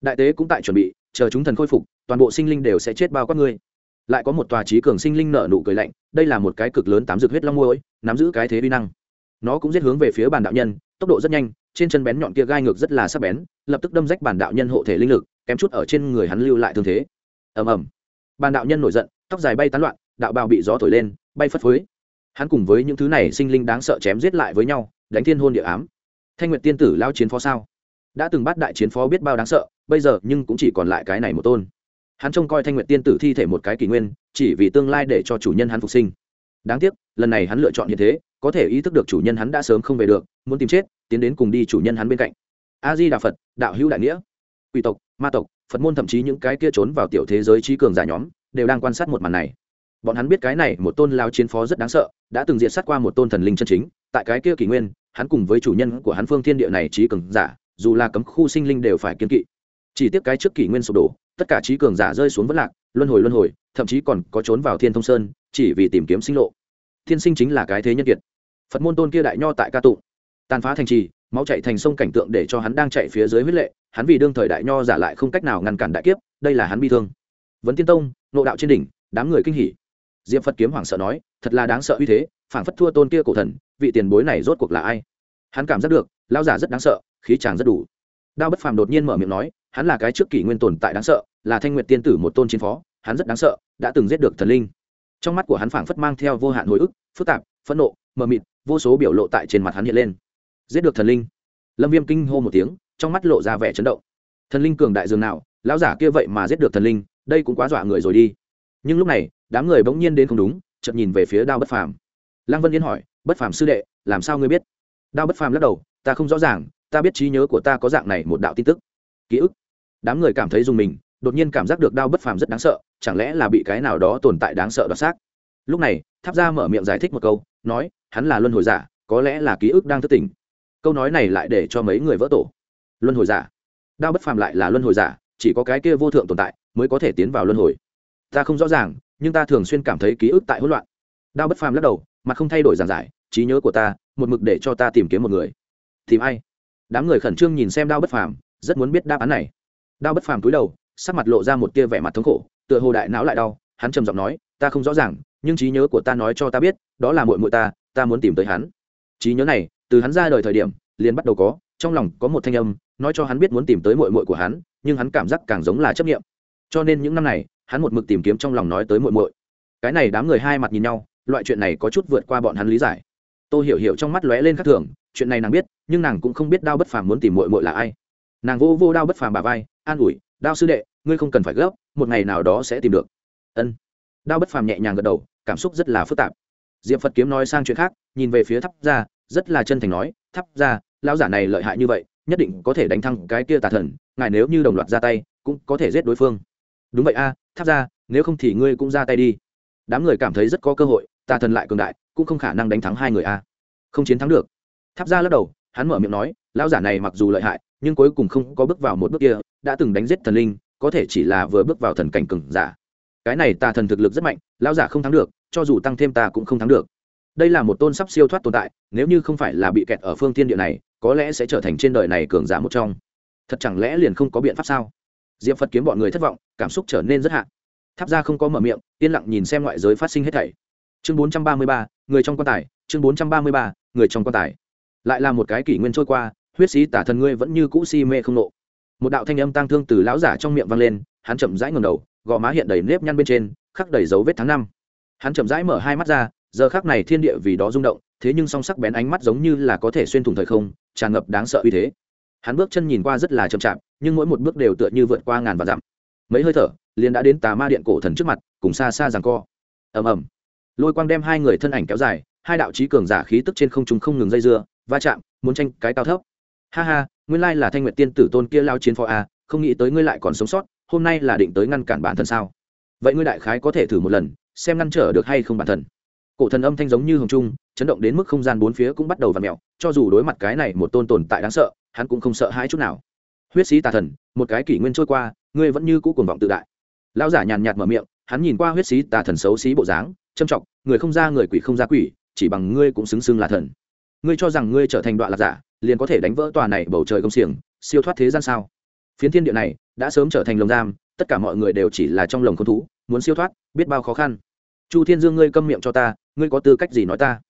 A: Đại tế cũng tại chuẩn bị, chờ chúng thần khôi phục, toàn bộ sinh linh đều sẽ chết bao quát ngươi. Lại có một tòa trí cường sinh linh nợ nụ cười lạnh, đây là một cái cực lớn tám dược huyết long môi nắm giữ cái thế vi năng. Nó cũng giết hướng về phía bàn đạo nhân, tốc độ rất nhanh, trên chân bén nhọn kia gai ngược rất là sắc bén, lập tức đâm rách bản đạo nhân hộ thể linh lực, kém chút ở trên người hắn lưu lại thương thế. Ầm ầm. Bàn đạo nhân nổi giận, tóc dài bay tán loạn, đạo bào bị gió thổi lên, bay phất phới. Hắn cùng với những thứ này sinh linh đáng sợ chém giết lại với nhau, đánh thiên hôn địa ám. Thanh nguyệt tiên tử lao chiến phó sao? Đã từng bắt đại chiến phó biết bao đáng sợ, bây giờ nhưng cũng chỉ còn lại cái này một tôn. Hắn trông coi thanh nguyệt tiên tử thi thể một cái kỷ nguyên, chỉ vì tương lai để cho chủ nhân hắn phục sinh. Đáng tiếc, lần này hắn lựa chọn như thế, có thể ý thức được chủ nhân hắn đã sớm không về được, muốn tìm chết, tiến đến cùng đi chủ nhân hắn bên cạnh. A di đà phật, đạo hữu đại nghĩa. Quỷ tộc, ma tộc, phật môn thậm chí những cái kia trốn vào tiểu thế giới trí cường giả nhóm, đều đang quan sát một màn này. Bọn hắn biết cái này một tôn lao chiến phó rất đáng sợ, đã từng diện sát qua một tôn thần linh chân chính, tại cái kia kỷ nguyên, hắn cùng với chủ nhân của hắn phương thiên địa này trí cường giả dù là cấm khu sinh linh đều phải kiên kỵ. Chỉ tiếc cái trước kỷ nguyên sụp đổ, tất cả trí cường giả rơi xuống vất lạc, luân hồi luân hồi, thậm chí còn có trốn vào thiên thông sơn, chỉ vì tìm kiếm sinh lộ. Thiên sinh chính là cái thế nhân kiệt. Phật môn tôn kia đại nho tại ca tụng. Tàn phá thành trì, máu chạy thành sông cảnh tượng để cho hắn đang chạy phía dưới huyết lệ, hắn vì đương thời đại nho giả lại không cách nào ngăn cản đại kiếp, đây là hắn bi thương. Vấn tiên tông, nộ đạo trên đỉnh, đám người kinh hỉ. Diệp phật kiếm hoảng sợ nói, thật là đáng sợ uy thế, phảng phất thua tôn kia cổ thần, vị tiền bối này rốt cuộc là ai? Hắn cảm giác được lao giả rất đáng sợ khí chàng rất đủ. Đao bất phàm đột nhiên mở miệng nói, hắn là cái trước kỷ nguyên tồn tại đáng sợ, là thanh nguyệt tiên tử một tôn chiến phó, hắn rất đáng sợ, đã từng giết được thần linh. Trong mắt của hắn phảng phất mang theo vô hạn hồi ức, phức tạp, phẫn nộ, mờ mịt, vô số biểu lộ tại trên mặt hắn hiện lên. Giết được thần linh. Lâm viêm kinh hô một tiếng, trong mắt lộ ra vẻ chấn động. Thần linh cường đại dường nào, lão giả kia vậy mà giết được thần linh, đây cũng quá dọa người rồi đi. Nhưng lúc này, đám người bỗng nhiên đến không đúng, chợt nhìn về phía đao bất phàm. Lăng vân yên hỏi, bất phàm sư đệ, làm sao ngươi biết? Đao bất phàm lắc đầu, ta không rõ ràng ta biết trí nhớ của ta có dạng này một đạo tin tức. Ký ức. Đám người cảm thấy dùng mình, đột nhiên cảm giác được đau bất phàm rất đáng sợ, chẳng lẽ là bị cái nào đó tồn tại đáng sợ đoạt xác? Lúc này, tháp ra mở miệng giải thích một câu, nói, hắn là luân hồi giả, có lẽ là ký ức đang thức tỉnh. Câu nói này lại để cho mấy người vỡ tổ. Luân hồi giả. Đao bất phàm lại là luân hồi giả, chỉ có cái kia vô thượng tồn tại mới có thể tiến vào luân hồi. Ta không rõ ràng, nhưng ta thường xuyên cảm thấy ký ức tại hỗn loạn. Đao bất phàm lắc đầu, mặt không thay đổi giản giải, trí nhớ của ta, một mực để cho ta tìm kiếm một người. Tìm ai? Đám người khẩn trương nhìn xem đao bất phàm, rất muốn biết đáp án này. Đao bất phàm cúi đầu, sắc mặt lộ ra một tia vẻ mặt thống khổ, tựa hồ đại não lại đau, hắn trầm giọng nói, ta không rõ ràng, nhưng trí nhớ của ta nói cho ta biết, đó là muội muội ta ta muốn tìm tới hắn. Trí nhớ này, từ hắn ra đời thời điểm, liền bắt đầu có, trong lòng có một thanh âm, nói cho hắn biết muốn tìm tới muội muội của hắn, nhưng hắn cảm giác càng giống là chấp nghiệm cho nên những năm này, hắn một mực tìm kiếm trong lòng nói tới muội muội. Cái này đám người hai mặt nhìn nhau, loại chuyện này có chút vượt qua bọn hắn lý giải tôi hiểu hiểu trong mắt lóe lên khắc thường, chuyện này nàng biết, nhưng nàng cũng không biết đao bất phàm muốn tìm muội muội là ai. Nàng vô vô đao bất phàm bà vai, an ủi, đao sư đệ, ngươi không cần phải gấp, một ngày nào đó sẽ tìm được. Ân. Đao bất phàm nhẹ nhàng gật đầu, cảm xúc rất là phức tạp. Diệp phật kiếm nói sang chuyện khác, nhìn về phía thắp ra rất là chân thành nói thắp ra lão giả này lợi hại như vậy, nhất định có thể đánh thăng cái kia tà thần, ngài nếu như đồng loạt ra tay, cũng có thể giết đối phương. Đúng vậy a, tháp ra nếu không thì ngươi cũng ra tay đi. Đám người cảm thấy rất có cơ hội tà thần lại cường đại, cũng không khả năng đánh thắng hai người a. Không chiến thắng được. Tháp ra lắc đầu, hắn mở miệng nói, lão giả này mặc dù lợi hại, nhưng cuối cùng không có bước vào một bước kia, đã từng đánh giết thần linh, có thể chỉ là vừa bước vào thần cảnh cường giả. Cái này tà thần thực lực rất mạnh, lão giả không thắng được, cho dù tăng thêm ta cũng không thắng được. Đây là một tôn sắp siêu thoát tồn tại, nếu như không phải là bị kẹt ở phương tiên địa này, có lẽ sẽ trở thành trên đời này cường giả một trong. Thật chẳng lẽ liền không có biện pháp sao? Diệp phật kiếm bọn người thất vọng, cảm xúc trở nên rất hạn tháp ra không có mở miệng, yên lặng nhìn xem ngoại giới phát sinh hết thảy chương bốn trăm ba mươi ba, người trong quan tài, chương bốn trăm ba mươi ba, người trong quan tài. Lại là một cái kỷ nguyên trôi qua, huyết sĩ tả thần ngươi vẫn như cũ si mê không nộ một đạo thanh âm tang thương từ lão giả trong miệng vang lên, hắn chậm rãi ngầm đầu, gò má hiện đầy nếp nhăn bên trên, khắc đầy dấu vết tháng năm. Hắn chậm rãi mở hai mắt ra, giờ khác này thiên địa vì đó rung động, thế nhưng song sắc bén ánh mắt giống như là có thể xuyên thủng thời không, tràn ngập đáng sợ uy thế. Hắn bước chân nhìn qua rất là chậm chạp, nhưng mỗi một bước đều tựa như vượt qua ngàn và dặm. Mấy hơi thở, liền đã đến tà ma điện cổ thần trước mặt, cùng xa xa rằng co. Ầm ầm lôi quang đem hai người thân ảnh kéo dài, hai đạo trí cường giả khí tức trên không trung không ngừng dây dưa, va chạm, muốn tranh cái cao thấp. Ha ha, nguyên lai là thanh nguyệt tiên tử tôn kia lao chiến phó a không nghĩ tới ngươi lại còn sống sót, hôm nay là định tới ngăn cản bản thân sao? Vậy ngươi đại khái có thể thử một lần, xem ngăn trở được hay không bản thân. Cổ thần âm thanh giống như hồng trung, chấn động đến mức không gian bốn phía cũng bắt đầu v ặ mẹo cho dù đối mặt cái này một tôn tồn tại đáng sợ, hắn cũng không sợ hãi chút nào. Huyết sĩ tà thần, một cái kỷ nguyên trôi qua, ngươi vẫn như cũ cuồng vọng tự đại. Lão giả nhàn nhạt mở miệng, hắn nhìn qua huyết sĩ tà thần xấu xí bộ dáng châm trọng người không ra người quỷ không ra quỷ, chỉ bằng ngươi cũng xứng xưng là thần. Ngươi cho rằng ngươi trở thành đoạn lạc giả, liền có thể đánh vỡ tòa này bầu trời công xiềng, siêu thoát thế gian sao? Phiến thiên địa này đã sớm trở thành lồng giam, tất cả mọi người đều chỉ là trong lồng con thú, muốn siêu thoát, biết bao khó khăn. Chu thiên dương, ngươi câm miệng cho ta, ngươi có tư cách gì nói ta?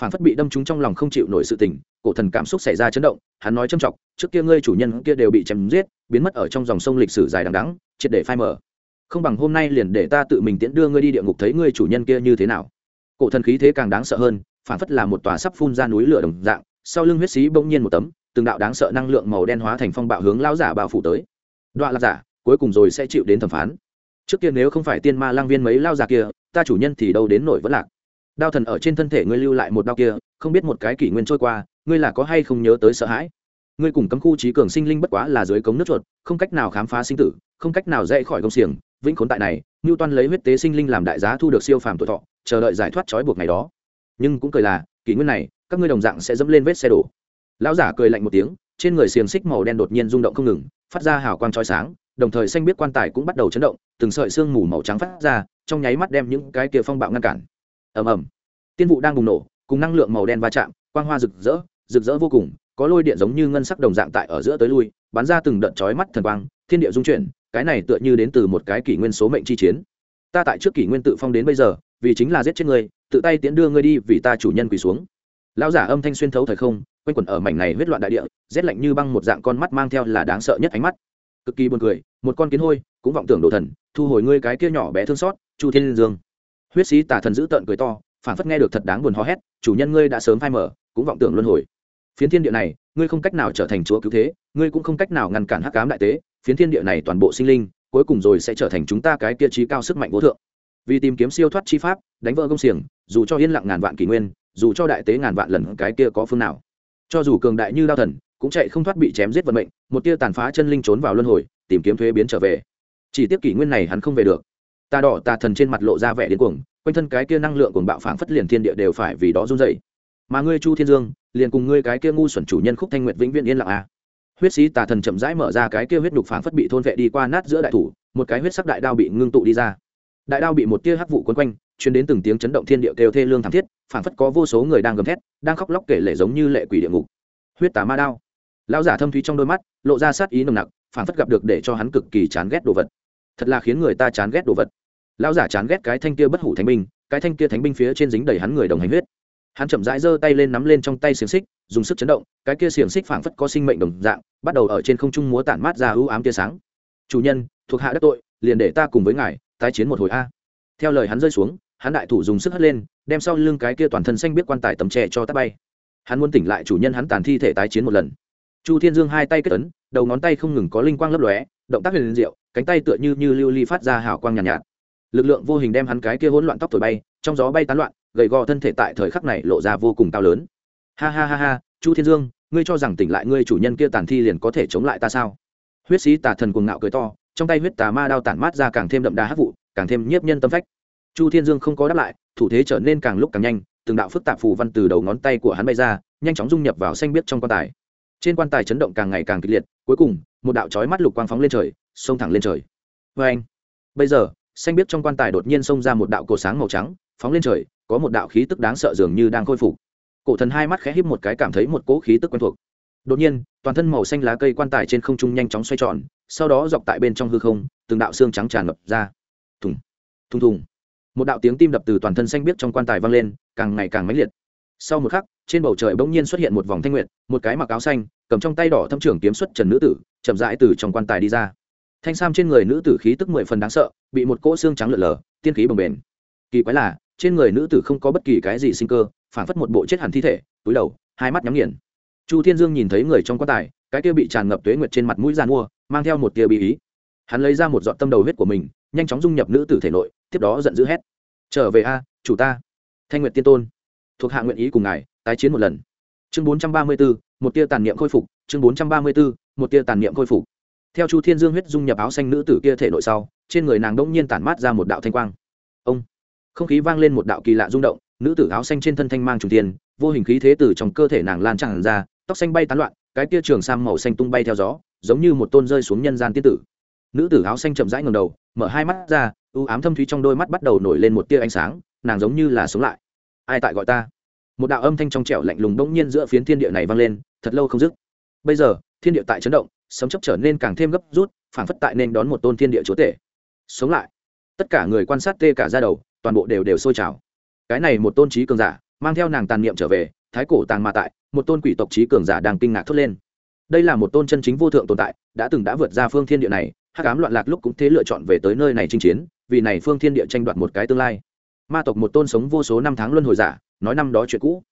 A: Phản phất bị đâm trúng trong lòng không chịu nổi sự tình, cổ thần cảm xúc xảy ra chấn động, hắn nói châm trọng trước kia ngươi chủ nhân kia đều bị chém giết, biến mất ở trong dòng sông lịch sử dài đằng đắng triệt để phai mở không bằng hôm nay liền để ta tự mình tiễn đưa ngươi đi địa ngục, thấy ngươi chủ nhân kia như thế nào? Cổ thần khí thế càng đáng sợ hơn, phản phất là một tòa sắp phun ra núi lửa đồng dạng, sau lưng huyết sĩ bỗng nhiên một tấm, từng đạo đáng sợ năng lượng màu đen hóa thành phong bạo hướng lão giả bao phủ tới. Đoạn là giả, cuối cùng rồi sẽ chịu đến thẩm phán. Trước kia nếu không phải tiên ma lang viên mấy lao giả kia, ta chủ nhân thì đâu đến nổi vẫn lạc. Đao thần ở trên thân thể ngươi lưu lại một đao kia, không biết một cái kỷ nguyên trôi qua, ngươi là có hay không nhớ tới sợ hãi? Ngươi cùng cấm khu trí cường sinh linh bất quá là dưới cống nước chuột, không cách nào khám phá sinh tử, không cách nào dễ khỏi công xiềng vĩnh khốn tại này ngưu toan lấy huyết tế sinh linh làm đại giá thu được siêu phàm tuổi thọ, chờ đợi giải thoát trói buộc ngày đó. Nhưng cũng cười là, kỷ nguyên này, các ngươi đồng dạng sẽ dẫm lên vết xe đổ. Lão giả cười lạnh một tiếng, trên người xiềng xích màu đen đột nhiên rung động không ngừng, phát ra hào quang trói sáng, đồng thời xanh biết quan tài cũng bắt đầu chấn động, từng sợi xương mù màu trắng phát ra, trong nháy mắt đem những cái kia phong bạo ngăn cản. Ầm ầm. Tiên vụ đang bùng nổ, cùng năng lượng màu đen va chạm, quang hoa rực rỡ rực rỡ vô cùng, có lôi điện giống như ngân sắc đồng dạng tại ở giữa tới lui, bắn ra từng đợt chói mắt thần quang, thiên địa dung chuyển cái này tựa như đến từ một cái kỷ nguyên số mệnh chi chiến. Ta tại trước kỷ nguyên tự phong đến bây giờ, vì chính là giết chết ngươi, tự tay tiễn đưa ngươi đi vì ta chủ nhân quỳ xuống. Lão giả âm thanh xuyên thấu thời không, quanh quẩn ở mảnh này huyết loạn đại địa, rét lạnh như băng một dạng con mắt mang theo là đáng sợ nhất ánh mắt. Cực kỳ buồn cười, một con kiến hôi, cũng vọng tưởng đồ thần, thu hồi ngươi cái kia nhỏ bé thương xót, chu thiên liên dương. Huyết sĩ tà thần giữ tợn cười to phản phất nghe được thật đáng buồn hò hét, chủ nhân ngươi đã sớm phai mở cũng vọng tưởng luân hồi. Phiến thiên địa này, ngươi không cách nào trở thành chúa cứu thế, ngươi cũng không cách nào ngăn cản hắc cám đại tế phiến thiên địa này toàn bộ sinh linh, cuối cùng rồi sẽ trở thành chúng ta cái kia trí cao sức mạnh vô thượng. Vì tìm kiếm siêu thoát chi pháp, đánh vỡ công xiềng, dù cho yên lặng ngàn vạn kỷ nguyên, dù cho đại tế ngàn vạn lần cái kia có phương nào. Cho dù cường đại như đao thần, cũng chạy không thoát bị chém giết vận mệnh, một tia tàn phá chân linh trốn vào luân hồi, tìm kiếm thuế biến trở về. Chỉ tiếp kỷ nguyên này hắn không về được. Ta đỏ tà thần trên mặt lộ ra vẻ điên cuồng, quanh thân cái kia năng lượng cuồng bạo phảng phất liền thiên địa đều phải vì đó run dậy mà ngươi chu thiên dương, liền cùng ngươi cái kia ngu xuẩn chủ nhân khúc thanh nguyệt vĩnh viễn yên lặng à huyết sĩ tà thần chậm rãi mở ra cái kia huyết đục phảng phất bị thôn vệ đi qua nát giữa đại thủ, một cái huyết sắc đại đao bị ngưng tụ đi ra. Đại đao bị một tia hắc vụ quấn quanh chuyến đến từng tiếng chấn động thiên địa kêu thê lương thảm thiết, phảng phất có vô số người đang gầm thét, đang khóc lóc kể lệ giống như lệ quỷ địa ngục. Huyết tà ma đao. Lão giả thâm thúy trong đôi mắt, lộ ra sát ý nồng nặc, phảng phất gặp được để cho hắn cực kỳ chán ghét đồ vật. Thật là khiến người ta chán ghét đồ vật. Lão giả chán ghét cái thanh kia bất hủ thánh binh, cái thanh kia thánh binh phía trên dính đầy hắn người đồng hành huyết hắn chậm rãi giơ tay lên nắm lên trong tay xiềng xích dùng sức chấn động cái kia xiềng xích phảng phất có sinh mệnh đồng dạng bắt đầu ở trên không trung múa tản mát ra ưu ám tia sáng. Chủ nhân thuộc hạ đất tội liền để ta cùng với ngài tái chiến một hồi a. Theo lời hắn rơi xuống hắn đại thủ dùng sức hất lên đem sau lưng cái kia toàn thân xanh biết quan tài tấm tre cho tắt bay. Hắn muốn tỉnh lại chủ nhân hắn tàn thi thể tái chiến một lần. Chu thiên dương hai tay kết ấn đầu ngón tay không ngừng có linh quang lấp lóe động tác huyền diệu cánh tay tựa như như lưu ly phát ra hào quang nhàn nhạt, nhạt. Lực lượng vô hình đem hắn cái kia hỗn loạn tóc thổi bay trong gió bay tán loạn gầy gò thân thể tại thời khắc này lộ ra vô cùng cao lớn. Ha ha ha ha, chu thiên dương, ngươi cho rằng tỉnh lại ngươi chủ nhân kia tàn thi liền có thể chống lại ta sao? Huyết sĩ tà thần cuồng ngạo cười to, trong tay huyết tà ma đao tản mát ra càng thêm đậm đà hắc vụ, càng thêm nhiếp nhân tâm phách. Chu thiên dương không có đáp lại, thủ thế trở nên càng lúc càng nhanh, từng đạo phức tạp phù văn từ đầu ngón tay của hắn bay ra, nhanh chóng dung nhập vào xanh biết trong quan tài. Trên quan tài chấn động càng ngày càng kịch liệt, cuối cùng, một đạo chói mắt lục quang phóng lên trời, xông thẳng lên trời. Vê anh bây giờ xanh biết trong quan tài đột nhiên xông ra một đạo cổ sáng màu trắng, phóng lên trời, có một đạo khí tức đáng sợ dường như đang khôi phục. Cổ thần hai mắt khẽ híp một cái cảm thấy một cỗ khí tức quen thuộc. Đột nhiên, toàn thân màu xanh lá cây quan tài trên không trung nhanh chóng xoay tròn, sau đó dọc tại bên trong hư không, từng đạo xương trắng tràn ngập ra. Thùng thùng thùng. Một đạo tiếng tim đập từ toàn thân xanh biết trong quan tài vang lên, càng ngày càng mãnh liệt. Sau một khắc, trên bầu trời bỗng nhiên xuất hiện một vòng thanh nguyện một cái mặc áo xanh, cầm trong tay đỏ thâm trưởng kiếm xuất trần nữ tử, chậm rãi từ trong quan tài đi ra thanh sam trên người nữ tử khí tức mười phần đáng sợ, bị một cỗ xương trắng lợn lờ, tiên khí bồng bềnh. Kỳ quái là, trên người nữ tử không có bất kỳ cái gì sinh cơ phản phất một bộ chết hẳn thi thể, túi đầu, hai mắt nhắm nghiền. Chu thiên dương nhìn thấy người trong quan tài, cái kia bị tràn ngập tuế nguyệt trên mặt mũi giàn mua, mang theo một tia bí ý. Hắn lấy ra một giọt tâm đầu huyết của mình, nhanh chóng dung nhập nữ tử thể nội, tiếp đó giận dữ hét. Trở về a, chủ ta. Thanh nguyệt tiên tôn. Thuộc hạ nguyện ý cùng ngài tái chiến một lần. Chương bốn trăm ba mươi bốn một tia tàn niệm khôi phục, chương bốn trăm ba mươi bốn một tia tàn niệm khôi phục theo chu thiên dương huyết dung nhập áo xanh nữ tử kia thể nội sau, trên người nàng đông nhiên tản mát ra một đạo thanh quang. Ông! Không khí vang lên một đạo kỳ lạ rung động, nữ tử áo xanh trên thân thanh mang trùng tiền vô hình khí thế từ trong cơ thể nàng lan tràn ra, tóc xanh bay tán loạn, cái tia trường sam màu xanh tung bay theo gió, giống như một tôn rơi xuống nhân gian tiên tử. Nữ tử áo xanh chậm rãi ngầm đầu, mở hai mắt ra, u ám thâm thúy trong đôi mắt bắt đầu nổi lên một tia ánh sáng, nàng giống như là sống lại. Ai tại gọi ta? Một đạo âm thanh trong trẻo lạnh lùng bỗng nhiên giữa phiến thiên địa này vang lên, thật lâu không dứt. Bây giờ, thiên địa tại chấn động sấm chấp trở nên càng thêm gấp rút, phảng phất tại nên đón một tôn thiên địa chúa tể. Sống lại. Tất cả người quan sát tê cả ra đầu, toàn bộ đều đều sôi trào. Cái này một tôn trí cường giả, mang theo nàng tàn niệm trở về, thái cổ tàng mà tại, một tôn quỷ tộc trí cường giả đang kinh ngạc thốt lên. Đây là một tôn chân chính vô thượng tồn tại, đã từng đã vượt ra phương thiên địa này hát cám loạn lạc lúc cũng thế lựa chọn về tới nơi này chinh chiến, vì này phương thiên địa tranh đoạt một cái tương lai. Ma tộc một tôn sống vô số năm tháng luân hồi giả, nói năm đó chuyện cũ.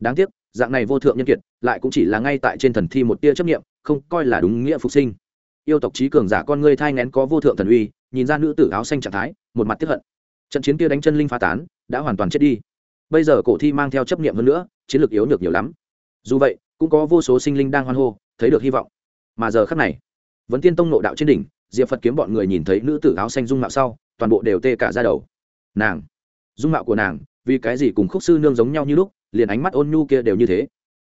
A: Đáng tiếc, dạng này vô thượng nhân kiệt, lại cũng chỉ là ngay tại trên thần thi một tia chấp nghiệm không coi là đúng nghĩa phục sinh. Yêu tộc trí cường giả con ngươi thai ngén có vô thượng thần uy, nhìn ra nữ tử áo xanh trạng thái, một mặt tiếp hận. Trận chiến kia đánh chân linh phá tán, đã hoàn toàn chết đi. Bây giờ cổ thi mang theo chấp nghiệm hơn nữa, chiến lược yếu nhược nhiều lắm. Dù vậy, cũng có vô số sinh linh đang hoan hô, thấy được hy vọng. Mà giờ khắc này vẫn tiên tông nộ đạo trên đỉnh, diệp phật kiếm bọn người nhìn thấy nữ tử áo xanh dung mạo sau, toàn bộ đều tê cả ra đầu. Nàng, dung mạo của nàng, vì cái gì cùng khúc sư nương giống nhau như lúc, liền ánh mắt ôn nhu kia đều như thế.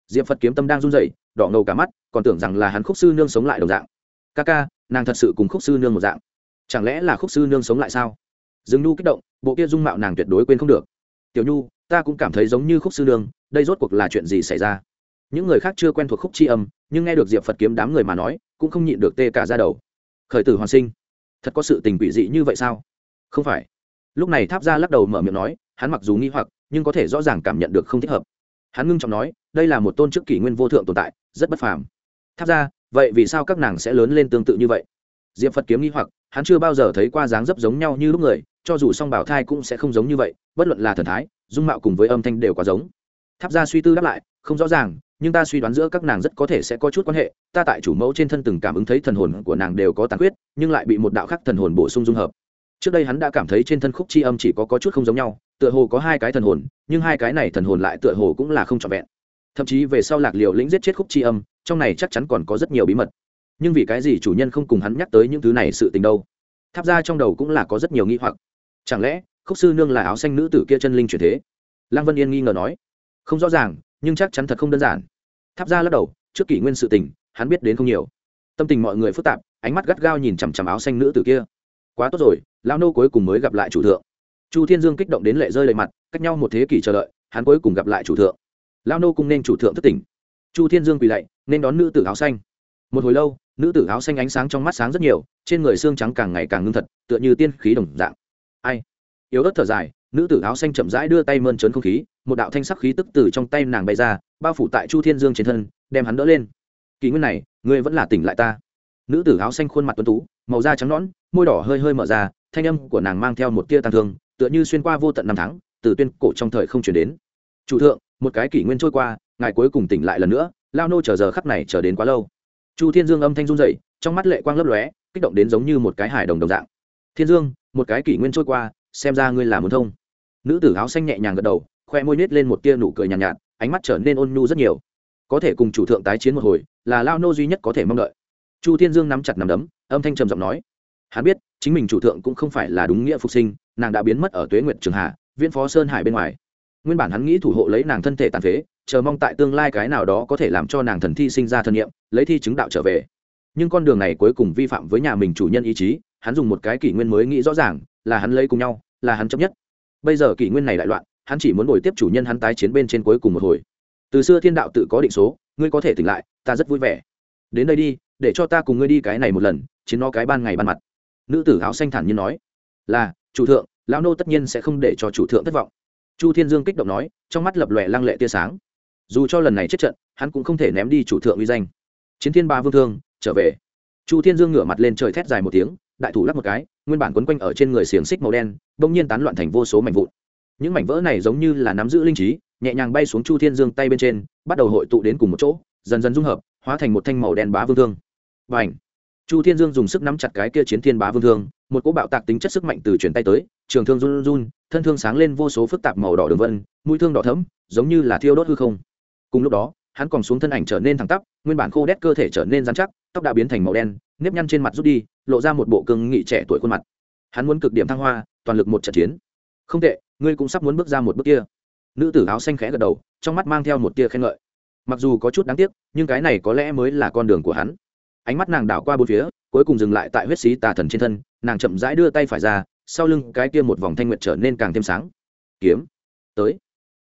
A: Diệp phật kiếm tâm đang run rẩy đỏ ngầu cả mắt, còn tưởng rằng là hắn khúc sư nương sống lại đồng dạng. Ca ca, nàng thật sự cùng khúc sư nương một dạng. Chẳng lẽ là khúc sư nương sống lại sao? Dương nhu kích động, bộ kia dung mạo nàng tuyệt đối quên không được. Tiểu nhu, ta cũng cảm thấy giống như khúc sư nương, đây rốt cuộc là chuyện gì xảy ra? Những người khác chưa quen thuộc khúc c h i âm, nhưng nghe được diệp phật kiếm đám người mà nói, cũng không nhịn được tê cả ra đầu. Khởi tử hoàn sinh. Thật có sự tình quỷ dị như vậy sao? Không phải. Lúc này tháp ra lắc đầu mở miệng nói, hắn mặc dù nghi hoặc, nhưng có thể rõ ràng cảm nhận được không thích hợp. Hắn ngưng trọng nói, đây là một tôn chức kỷ nguyên vô thượng tồn tại rất bất phàm. Tháp ra vậy vì sao các nàng sẽ lớn lên tương tự như vậy? Diệp phật kiếm nghi hoặc hắn chưa bao giờ thấy qua dáng dấp giống nhau như lúc người cho dù song bảo thai cũng sẽ không giống như vậy bất luận là thần thái dung mạo cùng với âm thanh đều quá giống. Tháp ra suy tư đáp lại không rõ ràng nhưng ta suy đoán giữa các nàng rất có thể sẽ có chút quan hệ ta tại chủ mẫu trên thân từng cảm ứng thấy thần hồn của nàng đều có tàn khuyết nhưng lại bị một đạo khác thần hồn bổ sung dung hợp. Trước đây hắn đã cảm thấy trên thân khúc chi âm chỉ có, có chút không giống nhau tựa hồ có hai cái thần hồn nhưng hai cái này thần hồn lại tựa hồ cũng là không trọn vẹn thậm chí về sau lạc liều lĩnh giết chết khúc chi âm, trong này chắc chắn còn có rất nhiều bí mật. Nhưng vì cái gì chủ nhân không cùng hắn nhắc tới những thứ này sự tình đâu? Tháp ra trong đầu cũng là có rất nhiều nghi hoặc. Chẳng lẽ, khúc sư nương là áo xanh nữ tử kia chân linh chuyển thế? Lăng vân yên nghi ngờ nói. Không rõ ràng, nhưng chắc chắn thật không đơn giản. Tháp ra lắc đầu, trước kỷ nguyên sự tình, hắn biết đến không nhiều. Tâm tình mọi người phức tạp, ánh mắt gắt gao nhìn chằm chằm áo xanh nữ tử kia. Quá tốt rồi lao nô cuối cùng mới gặp lại chủ thượng. Chu thiên dương kích động đến lệ rơi lệ mặt, cách nhau một thế kỷ chờ đợi, hắn cuối cùng gặp lại chủ thượng lão nô cung nên chủ thượng thất tỉnh. Chu thiên dương quỳ lạy, nên đón nữ tử áo xanh. Một hồi lâu, nữ tử áo xanh ánh sáng trong mắt sáng rất nhiều, trên người xương trắng càng ngày càng ngưng thật, tựa như tiên khí đồng dạng. Ai? Yếu ớt thở dài, nữ tử áo xanh chậm rãi đưa tay mơn trớn không khí, một đạo thanh sắc khí tức từ trong tay nàng bay ra, bao phủ tại chu thiên dương trên thân, đem hắn đỡ lên. Kỳ nguyên này, ngươi vẫn là tỉnh lại ta. Nữ tử áo xanh khuôn mặt tuấn tú, màu da trắng nõn, môi đỏ hơi hơi mở ra, thanh âm của nàng mang theo một tia tàn thương, tựa như xuyên qua vô tận năm tháng, từ tuyên cổ trong thời không chuyển đến. Chủ thượng một cái kỷ nguyên trôi qua ngài cuối cùng tỉnh lại lần nữa lao nô chờ giờ khắc này chờ đến quá lâu. Chu thiên dương âm thanh run dậy trong mắt lệ quang lấp lóe kích động đến giống như một cái hải đồng đồng dạng. Thiên dương một cái kỷ nguyên trôi qua xem ra ngươi là muốn thông. Nữ tử áo xanh nhẹ nhàng gật đầu khoe môi nết lên một tia nụ cười nhàn nhạt, nhạt ánh mắt trở nên ôn nhu rất nhiều. Có thể cùng chủ thượng tái chiến một hồi là lao nô duy nhất có thể mong đợi. Chu thiên dương nắm chặt nắm đấm âm thanh trầm giọng nói. Hắn biết chính mình chủ thượng cũng không phải là đúng nghĩa phục sinh nàng đã biến mất ở tuế nguyệt trường hà viên phó sơn hải bên ngoài nguyên bản hắn nghĩ thủ hộ lấy nàng thân thể tàn phế, chờ mong tại tương lai cái nào đó có thể làm cho nàng thần thi sinh ra thân nhiệm, lấy thi chứng đạo trở về. Nhưng con đường này cuối cùng vi phạm với nhà mình chủ nhân ý chí, hắn dùng một cái kỷ nguyên mới nghĩ rõ ràng, là hắn lấy cùng nhau, là hắn chấp nhất. Bây giờ kỷ nguyên này đại loạn, hắn chỉ muốn ngồi tiếp chủ nhân hắn tái chiến bên trên cuối cùng một hồi. Từ xưa thiên đạo tự có định số, ngươi có thể tỉnh lại, ta rất vui vẻ. Đến đây đi, để cho ta cùng ngươi đi cái này một lần, chiến nó cái ban ngày ban mặt. Nữ tử áo xanh thản nhiên nói, là, chủ thượng, lão nô tất nhiên sẽ không để cho chủ thượng thất vọng chu thiên dương kích động nói, trong mắt lập lòe lăng lệ tia sáng. Dù cho lần này chết trận, hắn cũng không thể ném đi chủ thượng uy danh. Chiến thiên ba vương thương, trở về. Chu thiên dương ngửa mặt lên trời thét dài một tiếng, đại thủ lắp một cái, nguyên bản quấn quanh ở trên người xiềng xích màu đen, bỗng nhiên tán loạn thành vô số mảnh vụn. Những mảnh vỡ này giống như là nắm giữ linh trí, nhẹ nhàng bay xuống chu thiên dương tay bên trên, bắt đầu hội tụ đến cùng một chỗ, dần dần dung hợp, hóa thành một thanh màu đen bá vương thương. Và ảnh chu thiên dương dùng sức nắm chặt cái kia chiến thiên bá vương thương, một cỗ bạo tạc tính chất sức mạnh từ chuyển tay tới, trường thương run run, thân thương sáng lên vô số phức tạp màu đỏ đường vân, mũi thương đỏ thấm giống như là thiêu đốt hư không. Cùng lúc đó, hắn còn xuống thân ảnh trở nên thẳng tắp, nguyên bản khô đét cơ thể trở nên dán chắc, tóc đã biến thành màu đen, nếp nhăn trên mặt rút đi, lộ ra một bộ cương nghị trẻ tuổi khuôn mặt. Hắn muốn cực điểm thăng hoa, toàn lực một trận chiến. Không tệ, ngươi cũng sắp muốn bước ra một bước kia. Nữ tử áo xanh khẽ gật đầu, trong mắt mang theo một tia khen ngợi. Mặc dù có chút đáng tiếc, nhưng cái này có lẽ mới là con đường của hắn ánh mắt nàng đảo qua bốn phía, cuối cùng dừng lại tại huyết sĩ tà thần trên thân, nàng chậm rãi đưa tay phải ra, sau lưng cái kia một vòng thanh nguyệt trở nên càng thêm sáng. Kiếm, tới.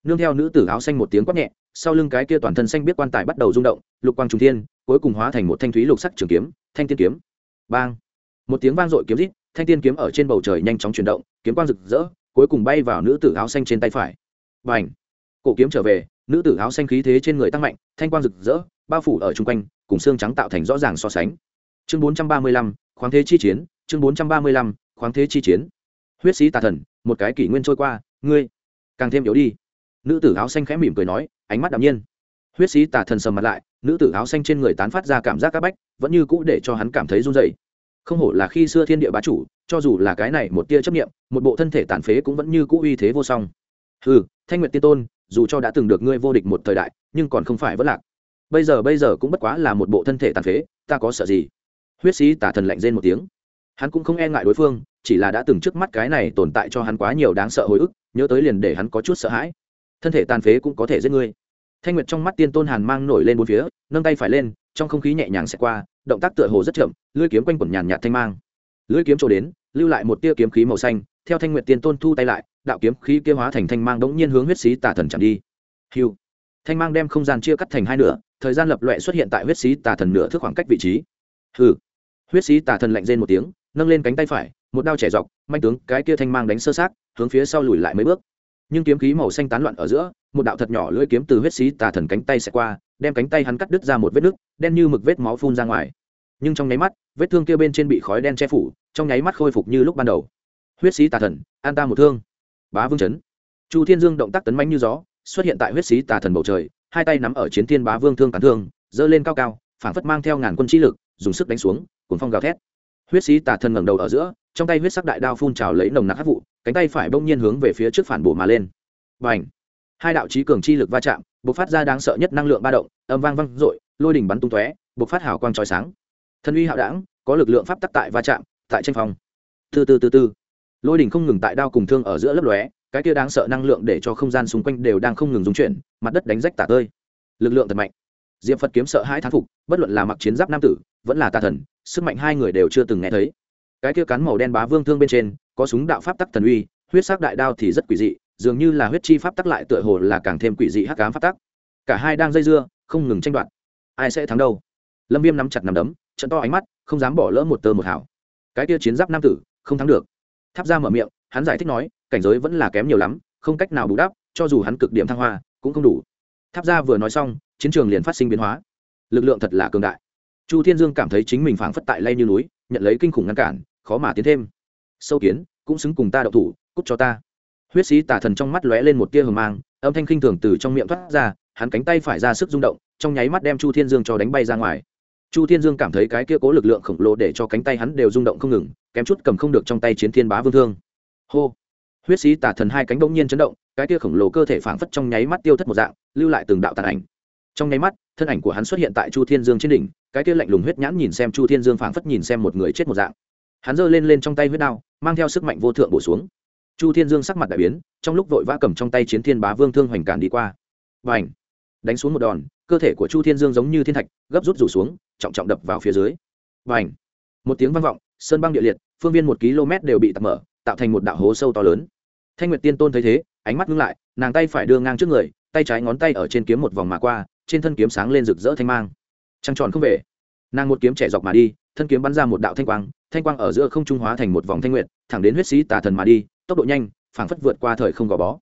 A: Nương theo nữ tử áo xanh một tiếng quát nhẹ, sau lưng cái kia toàn thân xanh biết quan tài bắt đầu rung động, lục quang trung thiên, cuối cùng hóa thành một thanh thúy lục sắc trường kiếm, thanh tiên kiếm. Bang. Một tiếng vang dội kiếm rít, thanh tiên kiếm ở trên bầu trời nhanh chóng chuyển động, kiếm quang rực rỡ, cuối cùng bay vào nữ tử áo xanh trên tay phải. Và ảnh cổ kiếm trở về, nữ tử áo xanh khí thế trên người tăng mạnh, thanh quang rực rỡ bao phủ ở chung quanh, cùng xương trắng tạo thành rõ ràng so sánh. Chương bốn trăm ba mươi lăm, khoáng thế chi chiến, chương bốn trăm ba mươi lăm, khoáng thế chi chiến. Huyết sĩ tà thần, một cái kỷ nguyên trôi qua, ngươi, càng thêm yếu đi. Nữ tử áo xanh khẽ mỉm cười nói, ánh mắt đạm nhiên. Huyết sĩ tà thần sầm mặt lại, nữ tử áo xanh trên người tán phát ra cảm giác áp bách, vẫn như cũ để cho hắn cảm thấy run dậy không hổ là khi xưa thiên địa bá chủ, cho dù là cái này một tia chấp nghiệm một bộ thân thể tàn phế cũng vẫn như cũ uy thế vô song. Ừ thanh nguyệt tiên tôn, dù cho đã từng được ngươi vô địch một thời đại, nhưng còn không phải vất lạc bây giờ bây giờ cũng bất quá là một bộ thân thể tàn phế, ta có sợ gì? Huyết sĩ tả thần lạnh rên một tiếng. Hắn cũng không e ngại đối phương, chỉ là đã từng trước mắt cái này tồn tại cho hắn quá nhiều đáng sợ hồi ức, nhớ tới liền để hắn có chút sợ hãi. Thân thể tàn phế cũng có thể giết ngươi. Thanh nguyệt trong mắt tiên tôn hàn mang nổi lên bốn phía, nâng tay phải lên, trong không khí nhẹ nhàng xẹt qua, động tác tựa hồ rất chậm, lưỡi kiếm quanh quẩn nhàn nhạt thanh mang. Lưỡi kiếm trổ đến, lưu lại một tia kiếm khí màu xanh, theo thanh nguyệt tiên tôn thu tay lại, đạo kiếm khí kia hóa thành thanh mang đống nhiên hướng huyết sĩ tả thần chạm đi. Hiu thanh mang đem không gian chia cắt thành hai nửa thời gian lập loẹ xuất hiện tại huyết sĩ tà thần nửa thước khoảng cách vị trí. Hừ. Huyết sĩ tà thần lạnh rên một tiếng, nâng lên cánh tay phải, một đao chẻ dọc, manh tướng, cái kia thanh mang đánh sơ sát, hướng phía sau lùi lại mấy bước. Nhưng kiếm khí màu xanh tán loạn ở giữa, một đạo thật nhỏ lưỡi kiếm từ huyết sĩ tà thần cánh tay sẽ qua, đem cánh tay hắn cắt đứt ra một vết nứt, đen như mực vết máu phun ra ngoài. Nhưng trong nháy mắt, vết thương kia bên trên bị khói đen che phủ, trong nháy mắt khôi phục như lúc ban đầu. Huyết sĩ tà thần, an ta một thương. Bá vương chấn. Chu thiên dương động tác tấn manh như gió, xuất hiện tại huyết sĩ tà thần bầu trời hai tay nắm ở chiến thiên bá vương thương cản thương giơ lên cao cao phảng phất mang theo ngàn quân chi lực dùng sức đánh xuống cuốn phong gào thét. Huyết sĩ tà thần ngẩng đầu ở giữa trong tay huyết sắc đại đao phun trào lấy nồng nặc hắc vụ cánh tay phải bỗng nhiên hướng về phía trước phản bổ mà lên. Bành, hai đạo trí cường chi lực va chạm bộc phát ra đáng sợ nhất năng lượng ba động âm vang vang dội lôi đỉnh bắn tung tóe bộc phát hào quang trói sáng. Thân uy hạo đảng có lực lượng pháp tắc tại va chạm tại tranh phòng từ từ từ từ. Lôi đỉnh không ngừng tại đao cùng thương ở giữa lớp lóe cái kia đáng sợ năng lượng để cho không gian xung quanh đều đang không ngừng rung chuyển, mặt đất đánh rách tả tơi. Lực lượng thật mạnh. Diệp phật kiếm sợ hai thán phục, bất luận là mặc chiến giáp nam tử, vẫn là tà thần, sức mạnh hai người đều chưa từng nghe thấy. Cái kia cắn màu đen bá vương thương bên trên, có súng đạo pháp tắc thần uy, huyết sắc đại đao thì rất quỷ dị, dường như là huyết chi pháp tắc lại tựa hồ là càng thêm quỷ dị hắc ám pháp tắc. Cả hai đang dây dưa, không ngừng tranh đoạt. Ai sẽ thắng đâu? Lâm viêm nắm chặt nắm đấm, trận to ánh mắt, không dám bỏ lỡ một tơ một hảo cái kia chiến giáp nam tử, không thắng được. Tháp ra mở miệng, hắn giải thích nói cảnh giới vẫn là kém nhiều lắm, không cách nào bù đắp, cho dù hắn cực điểm thăng hoa, cũng không đủ. Tháp ra vừa nói xong, chiến trường liền phát sinh biến hóa. Lực lượng thật là cường đại. Chu thiên dương cảm thấy chính mình phảng phất tại lay như núi, nhận lấy kinh khủng ngăn cản, khó mà tiến thêm. Sâu kiến, cũng xứng cùng ta đậu thủ, cút cho ta. Huyết sĩ tả thần trong mắt lóe lên một tia hờ mang, âm thanh khinh thường từ trong miệng thoát ra, hắn cánh tay phải ra sức rung động, trong nháy mắt đem chu thiên dương cho đánh bay ra ngoài. Chu thiên dương cảm thấy cái kia cố lực lượng khổng lồ để cho cánh tay hắn đều rung động không ngừng, kém chút cầm không được trong tay chiến thiên bá vương thương. Hô! Huyết sĩ tả thần hai cánh bỗng nhiên chấn động, cái kia khổng lồ cơ thể phảng phất trong nháy mắt tiêu thất một dạng, lưu lại từng đạo tàn ảnh. Trong nháy mắt, thân ảnh của hắn xuất hiện tại chu thiên dương trên đỉnh, cái kia lạnh lùng huyết nhãn nhìn xem chu thiên dương phảng phất nhìn xem một người chết một dạng. Hắn giơ lên lên trong tay huyết đao, mang theo sức mạnh vô thượng bổ xuống. Chu thiên dương sắc mặt đại biến, trong lúc vội vã cầm trong tay chiến thiên bá vương thương hoành cản đi qua. Và ảnh đánh xuống một đòn, cơ thể của chu thiên dương giống như thiên thạch, gấp rút rủ xuống, trọng trọng đập vào phía dưới. Và ảnh một tiếng vang vọng, sơn băng địa liệt, phương viên một km đều bị tạt mở, tạo thành một đạo hố sâu to lớn thanh nguyệt tiên tôn thấy thế, ánh mắt ngưng lại, nàng tay phải đưa ngang trước người, tay trái ngón tay ở trên kiếm một vòng mà qua, trên thân kiếm sáng lên rực rỡ thanh mang. Trăng tròn không về. Nàng một kiếm trẻ dọc mà đi, thân kiếm bắn ra một đạo thanh quang thanh quang ở giữa không trung hóa thành một vòng thanh nguyệt, thẳng đến huyết sĩ tà thần mà đi, tốc độ nhanh, phảng phất vượt qua thời không gò bó.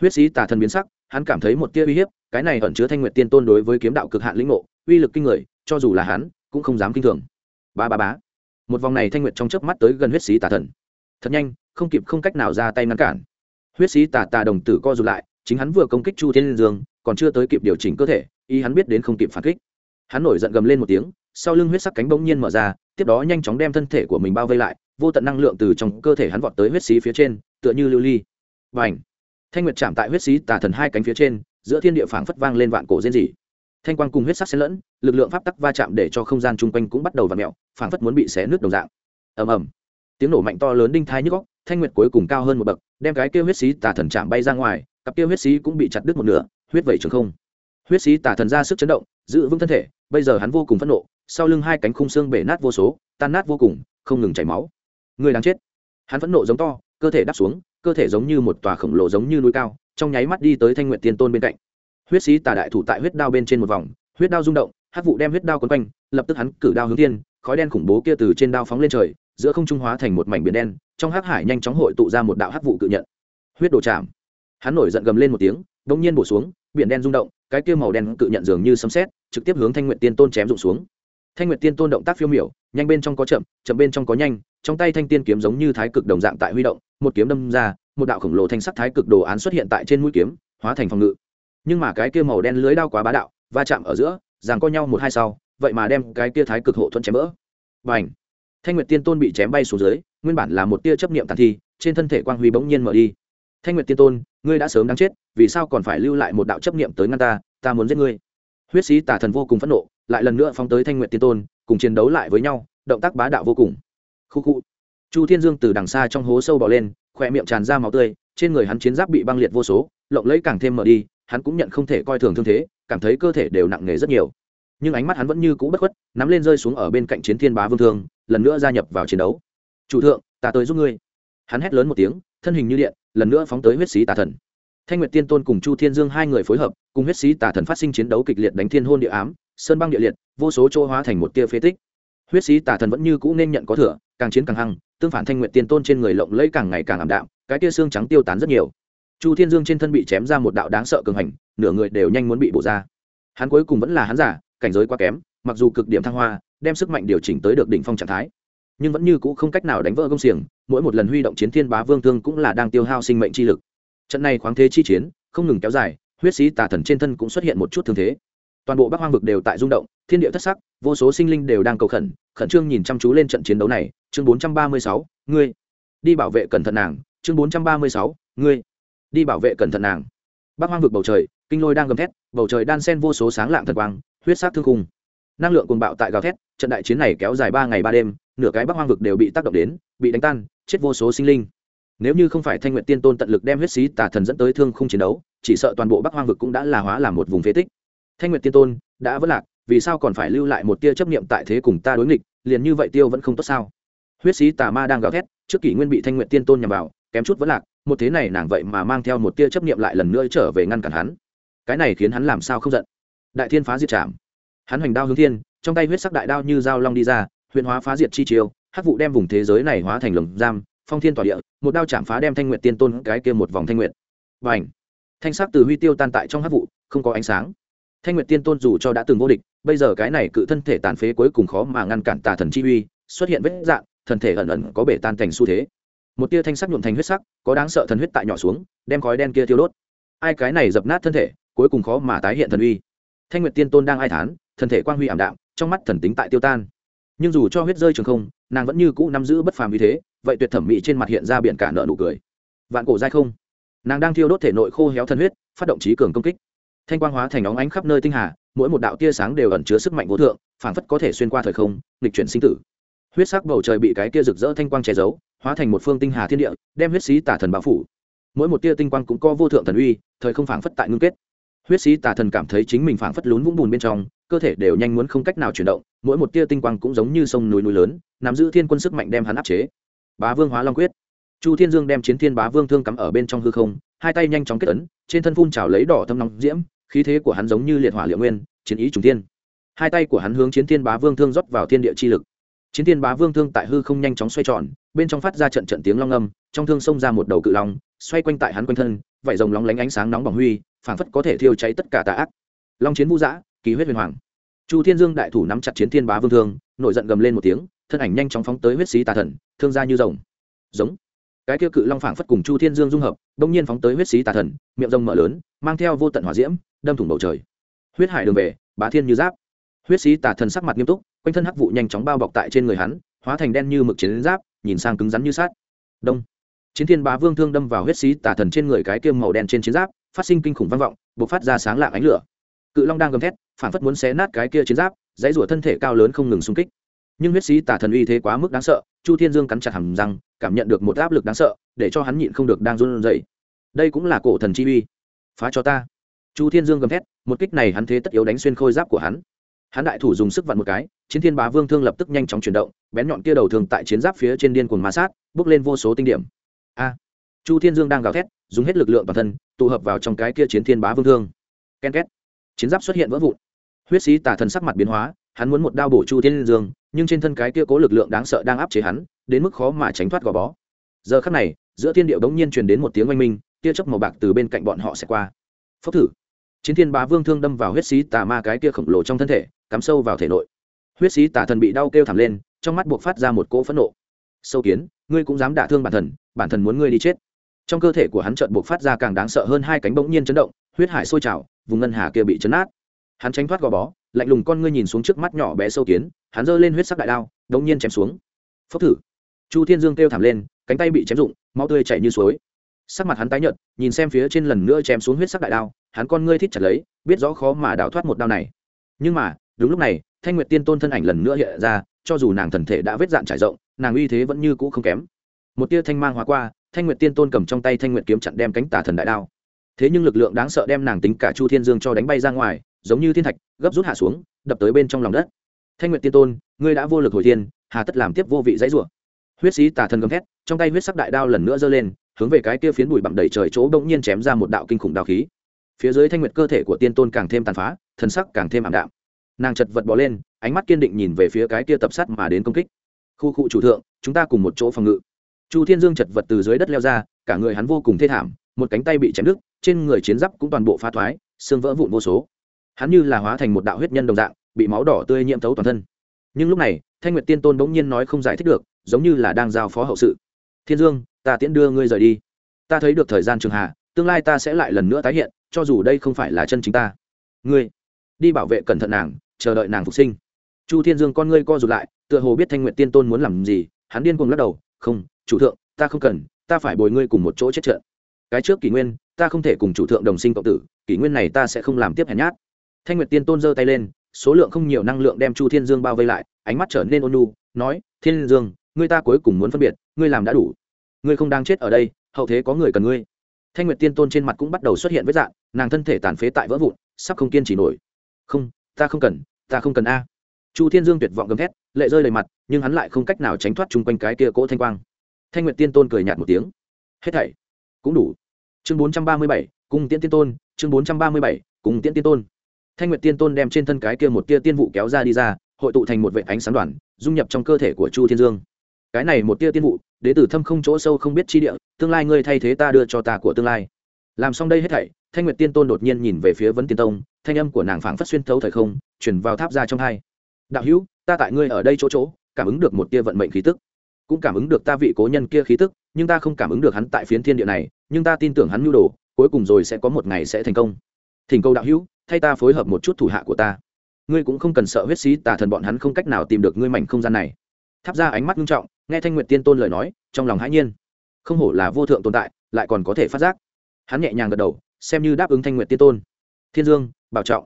A: Huyết sĩ tà thần biến sắc, hắn cảm thấy một tia uy hiếp, cái này ẩn chứa thanh nguyệt tiên tôn đối với kiếm đạo cực hạn lĩnh ngộ, uy lực kinh người, cho dù là hắn, cũng không dám kinh thường. Ba ba bá một vòng này thanh nguyệt trong chớp mắt tới gần huyết sĩ tà thần. Thật nhanh, không kịp không cách nào ra tay ngăn cản huyết sĩ tà tà đồng tử co rụt lại, chính hắn vừa công kích chu thiên liên dương, còn chưa tới kịp điều chỉnh cơ thể, y hắn biết đến không kịp phản kích. Hắn nổi giận gầm lên một tiếng, sau lưng huyết sắc cánh bỗng nhiên mở ra, tiếp đó nhanh chóng đem thân thể của mình bao vây lại, vô tận năng lượng từ trong cơ thể hắn vọt tới huyết xí phía trên, tựa như lưu ly. Và ảnh thanh nguyệt chạm tại huyết xí tà thần hai cánh phía trên, giữa thiên địa phảng phất vang lên vạn cổ rên rỉ. Thanh quang cùng huyết sắc xen lẫn, lực lượng pháp tắc va chạm để cho không gian chung quanh cũng bắt đầu v ặ mẹo phảng phất muốn bị xé nước đồng dạng. Ầm ầm. Tiếng nổ mạnh to lớn đinh thai nhức góc thanh nguyệt cuối cùng cao hơn một bậc đem cái kia huyết xí tà thần chạm bay ra ngoài, cặp kia huyết xí cũng bị chặt đứt một nửa, huyết vẩy trường không. Huyết xí tà thần ra sức chấn động, giữ vững thân thể, bây giờ hắn vô cùng phẫn nộ, sau lưng hai cánh khung xương bể nát vô số, tan nát vô cùng, không ngừng chảy máu. Người đang chết. Hắn phẫn nộ giống to, cơ thể đắp xuống, cơ thể giống như một tòa khổng lồ giống như núi cao, trong nháy mắt đi tới thanh nguyện tiên tôn bên cạnh. Huyết sĩ tà đại thủ tại huyết đao bên trên một vòng, huyết đao rung động hát vụ đem huyết đao quấn quanh, lập tức hắn cử đao hướng tiên khói đen khủng bố kia từ trên đao phóng lên trời giữa không trung hóa thành một mảnh biển đen trong hắc hải nhanh chóng hội tụ ra một đạo hắc vụ cự nhận. Huyết đồ chạm. Hắn nổi giận gầm lên một tiếng bỗng nhiên bổ xuống biển đen rung động cái kia màu đen cự nhận dường như sấm xét, trực tiếp hướng thanh nguyện tiên tôn chém rụng xuống. Thanh nguyệt tiên tôn động tác phiêu miểu nhanh bên trong có chậm chậm bên trong có nhanh trong tay thanh tiên kiếm giống như thái cực đồng dạng tại huy động một kiếm đâm ra một đạo khổng lồ thanh sắc thái cực đồ án xuất hiện tại trên mũi kiếm hóa thành phòng ngự. Nhưng mà cái kia màu đen lưới đao quá bá đạo va chạm ở giữa giằng co nhau một hai sau vậy mà đem cái kia thái cực hộ thuận chém vỡ. Và ảnh thanh nguyệt tiên tôn bị chém bay xuống dưới, nguyên bản là một tia chấp niệm tàn thi, trên thân thể quang huy bỗng nhiên mở đi. Thanh nguyệt tiên tôn, ngươi đã sớm đáng chết, vì sao còn phải lưu lại một đạo chấp niệm tới ngăn ta? Ta muốn giết ngươi. Huyết sĩ tả thần vô cùng phẫn nộ, lại lần nữa phóng tới thanh nguyệt tiên tôn, cùng chiến đấu lại với nhau, động tác bá đạo vô cùng. Khu khu. Chu thiên dương từ đằng xa trong hố sâu bỏ lên khoe miệng tràn ra máu tươi, trên người hắn chiến giáp bị băng liệt vô số, lộng lẫy càng thêm mở đi, hắn cũng nhận không thể coi thường thương thế, cảm thấy cơ thể đều nặng nề rất nhiều. Nhưng ánh mắt hắn vẫn như cũ bất khuất, nắm lên rơi xuống ở bên cạnh chiến thiên bá vương thương lần nữa gia nhập vào chiến đấu. Chủ thượng, ta tới giúp ngươi. Hắn hét lớn một tiếng, thân hình như điện, lần nữa phóng tới huyết sĩ tà thần. Thanh nguyệt tiên tôn cùng chu thiên dương hai người phối hợp, cùng huyết sĩ tà thần phát sinh chiến đấu kịch liệt đánh thiên hôn địa ám, sơn băng địa liệt, vô số chỗ hóa thành một tia phế tích. Huyết sĩ tà thần vẫn như cũ nên nhận có thừa, càng chiến càng hăng, tương phản thanh nguyệt tiên tôn trên người lộng lẫy càng ngày càng ảm đạm, cái tia xương trắng tiêu tán rất nhiều. Chu thiên dương trên thân bị chém ra một đạo đáng sợ cường hành, nửa người đều nhanh muốn bị bổ ra. Hắn cuối cùng vẫn là hắn giả, cảnh giới quá kém, mặc dù cực điểm thăng hoa đem sức mạnh điều chỉnh tới được đỉnh phong trạng thái. Nhưng vẫn như cũ không cách nào đánh vỡ công xiềng, mỗi một lần huy động chiến thiên bá vương thương cũng là đang tiêu hao sinh mệnh chi lực. Trận này khoáng thế chi chiến, không ngừng kéo dài, huyết sĩ tà thần trên thân cũng xuất hiện một chút thương thế. Toàn bộ bắc hoang vực đều tại rung động, thiên địa thất sắc, vô số sinh linh đều đang cầu khẩn khẩn trương nhìn chăm chú lên trận chiến đấu này. Chương bốn trăm ba mươi sáu, ngươi. Đi bảo vệ cẩn thận nàng. Chương bốn trăm ba mươi sáu, ngươi. Đi bảo vệ cẩn thận nàng. Bắc hoang vực bầu trời, kinh lôi đang gầm thét, bầu trời đan sen vô số sáng lạng thật quang, huyết sát thương khung năng lượng cuồng bạo tại gào thét, trận đại chiến này kéo dài ba ngày ba đêm, nửa cái bắc hoang vực đều bị tác động đến, bị đánh tan, chết vô số sinh linh. Nếu như không phải thanh nguyện tiên tôn tận lực đem huyết sĩ tà thần dẫn tới thương không chiến đấu, chỉ sợ toàn bộ bắc hoang vực cũng đã là hóa làm một vùng phế tích. Thanh nguyện tiên tôn, đã vất lạc, vì sao còn phải lưu lại một tia chấp niệm tại thế cùng ta đối nghịch, liền như vậy tiêu vẫn không tốt sao? Huyết sĩ tà ma đang gào thét, trước kỷ nguyên bị thanh nguyện tiên tôn nhằm vào, kém chút vẫn lạc, một thế này nàng vậy mà mang theo một tia chấp niệm lại lần nữa trở về ngăn cản hắn. Cái này khiến hắn làm sao không giận? Đại thiên phá diệt trảm hắn hoành đao hướng thiên, trong tay huyết sắc đại đao như dao long đi ra huyện hóa phá diệt chi chiêu, hắc vụ đem vùng thế giới này hóa thành lồng giam, phong thiên tỏa địa, một đao chạm phá đem thanh nguyện tiên tôn cái kia một vòng thanh nguyện và ảnh thanh sắc từ huy tiêu tan tại trong hắc vụ, không có ánh sáng. Thanh nguyện tiên tôn dù cho đã từng vô địch, bây giờ cái này cự thân thể tàn phế cuối cùng khó mà ngăn cản tà thần chi uy, xuất hiện vết dạng, thần thể ẩn ẩn có bể tan thành xu thế. Một tia thanh sắc nhuộm thành huyết sắc, có đáng sợ thần huyết tại nhỏ xuống, đem khói đen kia tiêu đốt. Ai cái này dập nát thân thể, cuối cùng khó mà tái hiện thần uy. Thanh nguyệt tiên tôn đang ai thán thân thể quang huy ảm đạm, trong mắt thần tính tại tiêu tan. Nhưng dù cho huyết rơi trường không, nàng vẫn như cũ nắm giữ bất phàm như thế, vậy tuyệt thẩm mỹ trên mặt hiện ra biển cả nợ nụ cười. Vạn cổ dai không. Nàng đang thiêu đốt thể nội khô héo thân huyết, phát động trí cường công kích. Thanh quang hóa thành óng ánh khắp nơi tinh hà, mỗi một đạo tia sáng đều ẩn chứa sức mạnh vô thượng, phảng phất có thể xuyên qua thời không, nghịch chuyển sinh tử. Huyết sắc bầu trời bị cái tia rực rỡ thanh quang che giấu, hóa thành một phương tinh hà thiên địa, đem huyết sĩ tả thần bao phủ. Mỗi một tia tinh quang cũng có vô thượng thần uy, thời không phảng phất tại ngưng kết. Huyết sĩ tà thần cảm thấy chính mình phảng phất lún vũng bùn bên trong cơ thể đều nhanh muốn không cách nào chuyển động, mỗi một tia tinh quang cũng giống như sông núi núi lớn, nắm giữ thiên quân sức mạnh đem hắn áp chế. Bá vương hóa long quyết. Chu thiên dương đem chiến thiên bá vương thương cắm ở bên trong hư không, hai tay nhanh chóng kết ấn, trên thân phun trào lấy đỏ thâm nóng diễm, khí thế của hắn giống như liệt hỏa liệu nguyên, chiến ý trùng thiên. Hai tay của hắn hướng chiến thiên bá vương thương rót vào thiên địa chi lực. Chiến thiên bá vương thương tại hư không nhanh chóng xoay tròn, bên trong phát ra trận trận tiếng long âm, trong thương xông ra một đầu cự long, xoay quanh tại hắn quanh thân, vảy rồng lóng lánh ánh sáng nóng bỏng huy, phảng phất có thể thiêu cháy tất cả tà ác. Long chiến vũ dã kỳ huyết huyền hoàng. Chu thiên dương đại thủ nắm chặt chiến thiên bá vương thương, nổi giận gầm lên một tiếng, thân ảnh nhanh chóng phóng tới huyết sĩ tà thần, thương ra như rồng. Giống. Cái kia cự long phảng phất cùng chu thiên dương dung hợp đông nhiên phóng tới huyết sĩ tà thần, miệng rồng mở lớn, mang theo vô tận hỏa diễm, đâm thủng bầu trời. Huyết hải đường về, bá thiên như giáp. Huyết sĩ tà thần sắc mặt nghiêm túc, quanh thân hắc vụ nhanh chóng bao bọc tại trên người hắn, hóa thành đen như mực chiến giáp, nhìn sang cứng rắn như sát đông. Chiến thiên bá vương thương đâm vào huyết sĩ tà thần trên người cái kiêm màu đen trên chiến giáp, phát sinh kinh khủng vang vọng buộc phát ra sáng lạng ánh lửa cự long đang gầm thét phản phất muốn xé nát cái kia chiến giáp, dãy rủa thân thể cao lớn không ngừng xung kích. Nhưng huyết sĩ tả thần uy thế quá mức đáng sợ, chu thiên dương cắn chặt hầm răng, cảm nhận được một áp lực đáng sợ, để cho hắn nhịn không được đang run rẩy. Đây cũng là cổ thần chi uy. Phá cho ta. Chu thiên dương gầm thét, một kích này hắn thế tất yếu đánh xuyên khôi giáp của hắn. Hắn đại thủ dùng sức vặn một cái, chiến thiên bá vương thương lập tức nhanh chóng chuyển động, bén nhọn kia đầu thường tại chiến giáp phía trên điên cuồng ma sát, bước lên vô số tinh điểm. A! Chu thiên dương đang gào thét, dùng hết lực lượng bản thân, tụ hợp vào trong cái kia chiến thiên bá vương thương. Ken két chiến giáp xuất hiện vỡ vụn. Huyết sĩ tà thần sắc mặt biến hóa, hắn muốn một đao bổ chu thiên dương, nhưng trên thân cái kia cố lực lượng đáng sợ đang áp chế hắn, đến mức khó mà tránh thoát gò bó. Giờ khắc này, giữa thiên điệu đống nhiên truyền đến một tiếng oanh minh, tia chớp màu bạc từ bên cạnh bọn họ sẽ qua. Phốc thử. Chiến thiên bá vương thương đâm vào huyết sĩ tà ma cái kia khổng lồ trong thân thể, cắm sâu vào thể nội. Huyết sĩ tà thần bị đau kêu thảm lên, trong mắt buộc phát ra một cỗ phẫn nộ. Sâu kiến, ngươi cũng dám đả thương bản thần bản thần muốn ngươi đi chết. Trong cơ thể của hắn trợn buộc phát ra càng đáng sợ hơn hai cánh bỗng nhiên chấn động, huyết hải sôi trào vùng ngân hà kia bị chấn nát hắn tránh thoát gò bó, lạnh lùng con ngươi nhìn xuống trước mắt nhỏ bé sâu kiến, hắn giơ lên huyết sắc đại đao, đống nhiên chém xuống. Phốc thử. Chu thiên dương kêu thảm lên, cánh tay bị chém rụng, máu tươi chảy như suối. Sắc mặt hắn tái nhợt, nhìn xem phía trên lần nữa chém xuống huyết sắc đại đao, hắn con ngươi thít chặt lấy, biết rõ khó mà đào thoát một đao này. Nhưng mà, đúng lúc này, thanh nguyệt tiên tôn thân ảnh lần nữa hiện ra, cho dù nàng thần thể đã vết dạn trải rộng, nàng uy thế vẫn như cũ không kém. Một tia thanh mang hóa qua, thanh nguyệt tiên tôn cầm trong tay thanh nguyệt kiếm chặn đem cánh tả thần đại đao thế nhưng lực lượng đáng sợ đem nàng tính cả chu thiên dương cho đánh bay ra ngoài, giống như thiên thạch, gấp rút hạ xuống, đập tới bên trong lòng đất. Thanh nguyệt tiên tôn, ngươi đã vô lực hồi thiên, hà tất làm tiếp vô vị dãy rủa. Huyết sĩ tà thần gầm thét, trong tay huyết sắc đại đao lần nữa giơ lên, hướng về cái kia phiến bụi bặm đầy trời chỗ bỗng nhiên chém ra một đạo kinh khủng đao khí. Phía dưới thanh nguyệt cơ thể của tiên tôn càng thêm tàn phá, thần sắc càng thêm ảm đạm. Nàng chật vật bỏ lên, ánh mắt kiên định nhìn về phía cái kia tập sát mà đến công kích. Khu cụ chủ thượng, chúng ta cùng một chỗ phòng ngự. Chu thiên dương chật vật từ dưới đất leo ra, cả người hắn vô cùng thê thảm một cánh tay bị chém đứt, trên người chiến giáp cũng toàn bộ phá thoái, xương vỡ vụn vô số. Hắn như là hóa thành một đạo huyết nhân đồng dạng, bị máu đỏ tươi nhiễm thấu toàn thân. Nhưng lúc này, thanh nguyệt tiên tôn bỗng nhiên nói không giải thích được, giống như là đang giao phó hậu sự. Thiên dương, ta tiễn đưa ngươi rời đi. Ta thấy được thời gian trường hạ, tương lai ta sẽ lại lần nữa tái hiện, cho dù đây không phải là chân chính ta. Ngươi, đi bảo vệ cẩn thận nàng, chờ đợi nàng phục sinh. Chu thiên dương, con ngươi co rụt lại, tựa hồ biết thanh nguyện tiên tôn muốn làm gì, hắn điên cuồng lắc đầu, không, chủ thượng, ta không cần, ta phải bồi ngươi cùng một chỗ chết trận cái trước kỷ nguyên, ta không thể cùng chủ thượng đồng sinh cộng tử, kỷ nguyên này ta sẽ không làm tiếp hèn nhát. Thanh nguyệt tiên tôn giơ tay lên, số lượng không nhiều năng lượng đem chu thiên dương bao vây lại, ánh mắt trở nên ôn nu nói, thiên dương, ngươi ta cuối cùng muốn phân biệt, ngươi làm đã đủ. Ngươi không đang chết ở đây, hậu thế có người cần ngươi. Thanh nguyệt tiên tôn trên mặt cũng bắt đầu xuất hiện vết dạng, nàng thân thể tàn phế tại vỡ vụn, sắp không kiên trì nổi. Không, ta không cần, ta không cần a. Chu thiên dương tuyệt vọng gầm thét, lệ rơi đầy mặt, nhưng hắn lại không cách nào tránh thoát chung quanh cái kia cỗ thanh quang. Thanh nguyệt tiên tôn cười nhạt một tiếng. Hết thảy cũng đủ. Chương bốn trăm ba mươi bảy cung tiễn tiên tôn, chương bốn trăm ba mươi bảy cung tiễn tiên tôn. Thanh nguyệt tiên tôn đem trên thân cái kia một tia tiên vụ kéo ra đi ra, hội tụ thành một vệ ánh sáng đoàn, dung nhập trong cơ thể của chu thiên dương. Cái này một tia tiên vụ, đế tử thâm không chỗ sâu không biết chi địa, tương lai ngươi thay thế ta đưa cho ta của tương lai. Làm xong đây hết thảy, thanh nguyệt tiên tôn đột nhiên nhìn về phía vấn tiên tông, thanh âm của nàng phảng phất xuyên thấu thời không chuyển vào tháp ra trong hai. Đạo hữu, ta tại ngươi ở đây chỗ chỗ, cảm ứng được một tia vận mệnh khí tức. Cũng cảm ứng được ta vị cố nhân kia khí tức nhưng ta không cảm ứng được hắn tại phiến thiên địa này, nhưng ta tin tưởng hắn nhu đồ, cuối cùng rồi sẽ có một ngày sẽ thành công. Thỉnh cầu đạo hữu, thay ta phối hợp một chút thủ hạ của ta. Ngươi cũng không cần sợ huyết sĩ tà thần bọn hắn không cách nào tìm được ngươi mảnh không gian này. Tháp ra ánh mắt nghiêm trọng, nghe thanh nguyện tiên tôn lời nói, trong lòng hãi nhiên. Không hổ là vô thượng tồn tại, lại còn có thể phát giác. Hắn nhẹ nhàng gật đầu, xem như đáp ứng thanh nguyện tiên tôn. Thiên dương, bảo trọng.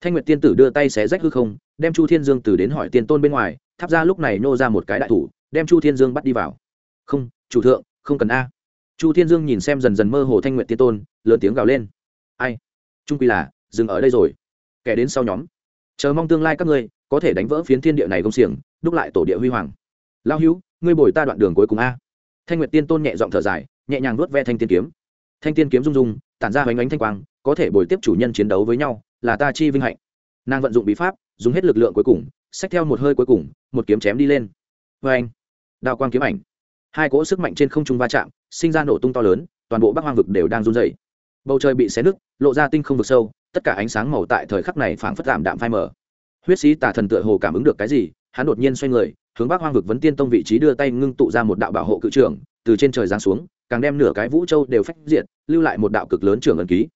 A: Thanh nguyện tiên tử đưa tay xé rách hư không, đem chu thiên dương từ đến hỏi tiên tôn bên ngoài, tháp ra lúc này nô ra một cái đại thủ, đem chu thiên dương bắt đi vào. Không chủ thượng, không cần a. Chu thiên dương nhìn xem dần dần mơ hồ thanh nguyện tiên tôn, lớn tiếng gào lên. Ai? Trung quy là, dừng ở đây rồi. Kẻ đến sau nhóm. Chờ mong tương lai các ngươi có thể đánh vỡ phiến thiên địa này công xiềng, đúc lại tổ địa huy hoàng. Lao hữu, ngươi bồi ta đoạn đường cuối cùng a. Thanh nguyệt tiên tôn nhẹ giọng thở dài, nhẹ nhàng nuốt ve thanh tiên kiếm. Thanh tiên kiếm rung rung, tản ra hoành ánh thanh quang, có thể bồi tiếp chủ nhân chiến đấu với nhau, là ta chi vinh hạnh. Nàng vận dụng bí pháp, dùng hết lực lượng cuối cùng, xách theo một hơi cuối cùng, một kiếm chém đi lên. Vê anh đao quang kiếm ảnh hai cỗ sức mạnh trên không trung va chạm, sinh ra nổ tung to lớn, toàn bộ bắc hoang vực đều đang run dày bầu trời bị xé nứt, lộ ra tinh không vực sâu, tất cả ánh sáng màu tại thời khắc này phảng phất giảm đạm phai mờ. Huyết sĩ tà thần tựa hồ cảm ứng được cái gì, hắn đột nhiên xoay người, hướng bắc hoang vực vấn tiên tông vị trí đưa tay ngưng tụ ra một đạo bảo hộ cự trưởng, từ trên trời giáng xuống, càng đem nửa cái vũ châu đều phách diệt, lưu lại một đạo cực lớn trưởng ẩn ký.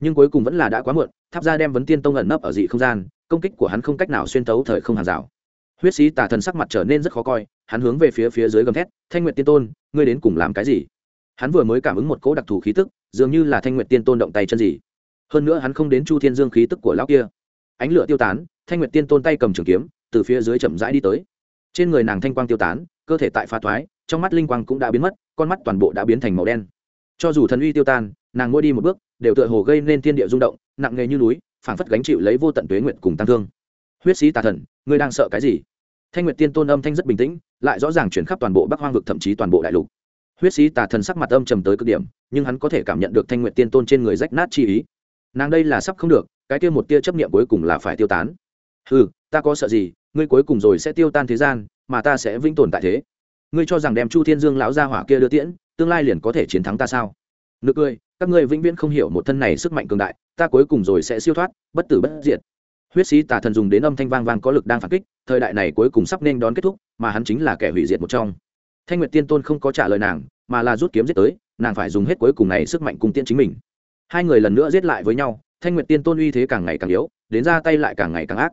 A: Nhưng cuối cùng vẫn là đã quá muộn, tháp ra đem vấn tiên tông ẩn nấp ở dị không gian, công kích của hắn không cách nào xuyên tấu thời không hàng rào huyết sĩ tà thần sắc mặt trở nên rất khó coi, hắn hướng về phía phía dưới gầm thét, thanh nguyện tiên tôn, ngươi đến cùng làm cái gì? Hắn vừa mới cảm ứng một cỗ đặc thù khí tức, dường như là thanh nguyện tiên tôn động tay chân gì. Hơn nữa hắn không đến chu thiên dương khí tức của lão kia. Ánh lửa tiêu tán, thanh nguyệt tiên tôn tay cầm trường kiếm, từ phía dưới chậm rãi đi tới. Trên người nàng thanh quang tiêu tán, cơ thể tại pha thoái, trong mắt linh quang cũng đã biến mất, con mắt toàn bộ đã biến thành màu đen. Cho dù thần uy tiêu tan, nàng ngôi đi một bước, đều tựa hồ gây nên thiên địa rung động, nặng nề như núi, phảng phất gánh chịu lấy vô tận tuế nguyện cùng tăng thương. Huyết sĩ tà thần ngươi đang sợ cái gì? Thanh nguyệt tiên tôn âm thanh rất bình tĩnh, lại rõ ràng chuyển khắp toàn bộ bắc hoang vực thậm chí toàn bộ đại lục. Huyết sĩ tà thần sắc mặt âm trầm tới cực điểm, nhưng hắn có thể cảm nhận được thanh nguyệt tiên tôn trên người rách nát chi ý. Nàng đây là sắp không được, cái kia một tia chấp niệm cuối cùng là phải tiêu tán. Ừ ta có sợ gì, ngươi cuối cùng rồi sẽ tiêu tan thế gian, mà ta sẽ vĩnh tồn tại thế. Ngươi cho rằng đem chu thiên dương lão gia hỏa kia đưa tiễn, tương lai liền có thể chiến thắng ta sao? Nực cười, các ngươi vĩnh viễn không hiểu một thân này sức mạnh cường đại, ta cuối cùng rồi sẽ siêu thoát, bất tử bất diệt huyết sĩ tà thần dùng đến âm thanh vang vang có lực đang phản kích, thời đại này cuối cùng sắp nên đón kết thúc, mà hắn chính là kẻ hủy diệt một trong. Thanh nguyệt tiên tôn không có trả lời nàng, mà là rút kiếm giết tới, nàng phải dùng hết cuối cùng này sức mạnh cung tiên chính mình. Hai người lần nữa giết lại với nhau, thanh nguyệt tiên tôn uy thế càng ngày càng yếu, đến ra tay lại càng ngày càng ác.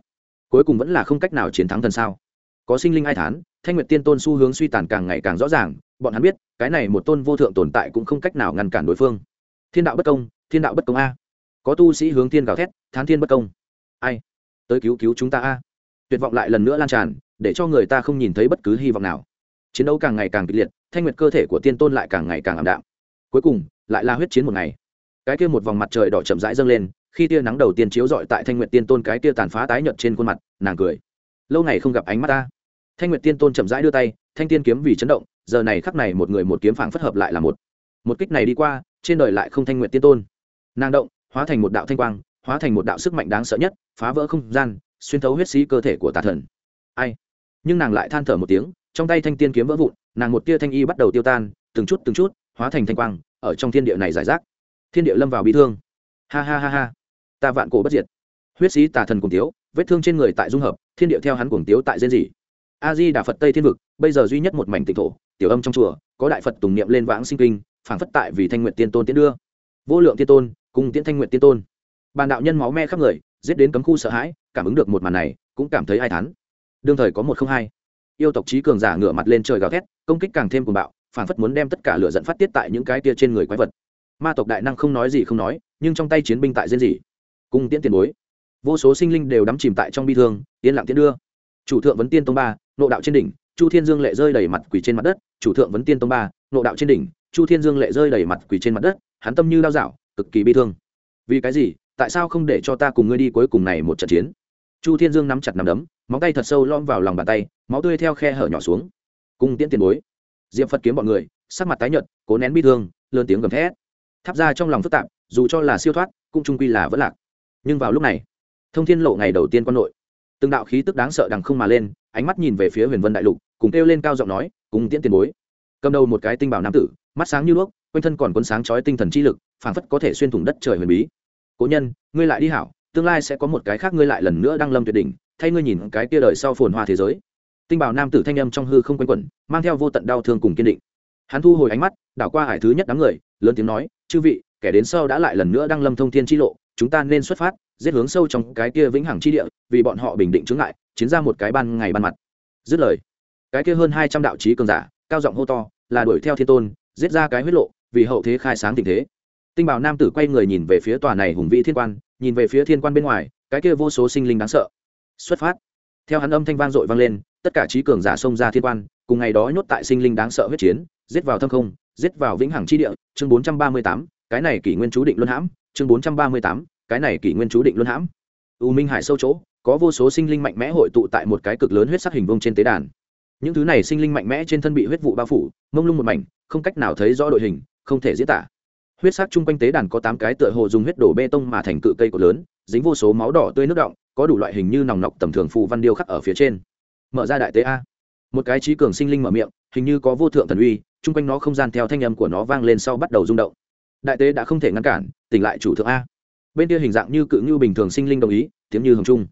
A: Cuối cùng vẫn là không cách nào chiến thắng thần sao. Có sinh linh ai thán, thanh nguyệt tiên tôn xu hướng suy tàn càng ngày càng rõ ràng, bọn hắn biết, cái này một tôn vô thượng tồn tại cũng không cách nào ngăn cản đối phương. Thiên đạo bất công, thiên đạo bất công a. Có tu sĩ hướng thiên gào thét, thán thiên bất công ai? Tới cứu cứu chúng ta a. Tuyệt vọng lại lần nữa lan tràn, để cho người ta không nhìn thấy bất cứ hy vọng nào. Chiến đấu càng ngày càng kịch liệt, thanh nguyệt cơ thể của tiên tôn lại càng ngày càng ảm đạm. Cuối cùng, lại là huyết chiến một ngày. Cái kia một vòng mặt trời đỏ chậm rãi dâng lên, khi tia nắng đầu tiên chiếu rọi tại thanh nguyệt tiên tôn cái tia tàn phá tái nhợt trên khuôn mặt, nàng cười. Lâu ngày không gặp ánh mắt ta. Thanh nguyệt tiên tôn chậm rãi đưa tay, thanh tiên kiếm vì chấn động, giờ này khắc này một người một kiếm phảng phất hợp lại là một. Một kích này đi qua, trên đời lại không thanh nguyệt tiên tôn. Nàng động, hóa thành một đạo thanh quang hóa thành một đạo sức mạnh đáng sợ nhất, phá vỡ không gian, xuyên thấu huyết sĩ cơ thể của tà thần. Ai? Nhưng nàng lại than thở một tiếng, trong tay thanh tiên kiếm vỡ vụn, nàng một tia thanh y bắt đầu tiêu tan, từng chút từng chút, hóa thành thanh quang, ở trong thiên địa này giải rác. Thiên địa lâm vào bị thương. Ha ha ha ha. Ta vạn cổ bất diệt. Huyết sĩ tà thần cùng tiếu, vết thương trên người tại dung hợp, thiên địa theo hắn cùng tiếu tại diên dị a di đà phật tây thiên vực, bây giờ duy nhất một mảnh tịnh thổ, tiểu âm trong chùa, có đại phật tùng niệm lên vãng sinh kinh, phảng phất tại vì thanh nguyện tiên tôn tiến đưa. Vô lượng tiên tôn, cùng tiễn thanh nguyện tiên tôn bàn đạo nhân máu me khắp người, giết đến cấm khu sợ hãi, cảm ứng được một màn này, cũng cảm thấy ai thán. Đương thời có một không hai. Yêu tộc trí cường giả ngửa mặt lên trời gào thét, công kích càng thêm cuồng bạo, phản phất muốn đem tất cả lửa dẫn phát tiết tại những cái tia trên người quái vật. Ma tộc đại năng không nói gì không nói, nhưng trong tay chiến binh tại diễn gì cung tiễn tiền bối. Vô số sinh linh đều đắm chìm tại trong bi thương, yên lặng tiễn đưa. Chủ thượng vấn tiên tông ba, nộ đạo trên đỉnh, chu thiên dương lệ rơi đầy mặt quỳ trên mặt đất. Chủ thượng vấn tiên tông ba, nộ đạo trên đỉnh, chu thiên dương lệ rơi đầy mặt quỳ trên mặt đất, hắn tâm như đau dạo, cực kỳ bi thương. Vì cái gì? Tại sao không để cho ta cùng ngươi đi cuối cùng này một trận chiến? Chu thiên dương nắm chặt nắm đấm, móng tay thật sâu lom vào lòng bàn tay, máu tươi theo khe hở nhỏ xuống. Cung tiễn tiền bối. Diệm phật kiếm bọn người, sắc mặt tái nhợt, cố nén bi thương, lớn tiếng gầm thét. Tháp ra trong lòng phức tạp, dù cho là siêu thoát, cũng trung quy là vẫn lạc. Nhưng vào lúc này, thông thiên lộ ngày đầu tiên quan nội, từng đạo khí tức đáng sợ đằng không mà lên, ánh mắt nhìn về phía huyền vân đại lục, cùng kêu lên cao giọng nói, cùng tiễn tiền bối. Cầm đầu một cái tinh bảo nam tử, mắt sáng như đuốc, quanh thân còn cuốn sáng chói tinh thần chi lực, phảng phất có thể xuyên thủng đất trời huyền bí cố nhân, ngươi lại đi hảo, tương lai sẽ có một cái khác ngươi lại lần nữa đang lâm tuyệt đỉnh, thay ngươi nhìn cái kia đời sau phồn hoa thế giới. Tinh bảo nam tử thanh âm trong hư không quanh quẩn, mang theo vô tận đau thương cùng kiên định. Hắn thu hồi ánh mắt, đảo qua hải thứ nhất đám người, lớn tiếng nói, chư vị, kẻ đến sau đã lại lần nữa đang lâm thông thiên chi lộ, chúng ta nên xuất phát, giết hướng sâu trong cái kia vĩnh hằng chi địa, vì bọn họ bình định chướng ngại, chiến ra một cái ban ngày ban mặt. Dứt lời, cái kia hơn hai trăm đạo trí cường giả, cao giọng hô to, là đuổi theo thiên tôn, giết ra cái huyết lộ, vì hậu thế khai sáng tình thế tinh bảo nam tử quay người nhìn về phía tòa này hùng vĩ thiên quan, nhìn về phía thiên quan bên ngoài, cái kia vô số sinh linh đáng sợ. Xuất phát. Theo hắn âm thanh vang dội vang lên, tất cả trí cường giả xông ra thiên quan, cùng ngày đó nhốt tại sinh linh đáng sợ huyết chiến, giết vào thâm không, giết vào vĩnh hằng chi địa, chương bốn trăm ba mươi tám, cái này kỷ nguyên chú định luân hãm, chương bốn trăm ba mươi tám, cái này kỷ nguyên chú định luân hãm. U minh hải sâu chỗ, có vô số sinh linh mạnh mẽ hội tụ tại một cái cực lớn huyết sắc hình vông trên tế đàn. Những thứ này sinh linh mạnh mẽ trên thân bị huyết vụ bao phủ, mông lung một mảnh, không cách nào thấy rõ đội hình, không thể diễn tả huyết sắc chung quanh tế đàn có tám cái tựa hồ dùng huyết đổ bê tông mà thành cự cây cột lớn, dính vô số máu đỏ tươi nước động, có đủ loại hình như nòng nọc tầm thường phù văn điêu khắc ở phía trên. Mở ra đại tế a. Một cái trí cường sinh linh mở miệng, hình như có vô thượng thần uy, chung quanh nó không gian theo thanh âm của nó vang lên sau bắt đầu rung động. Đại tế đã không thể ngăn cản, tỉnh lại chủ thượng a. Bên kia hình dạng như cự như bình thường sinh linh đồng ý, tiếng như hồng trung.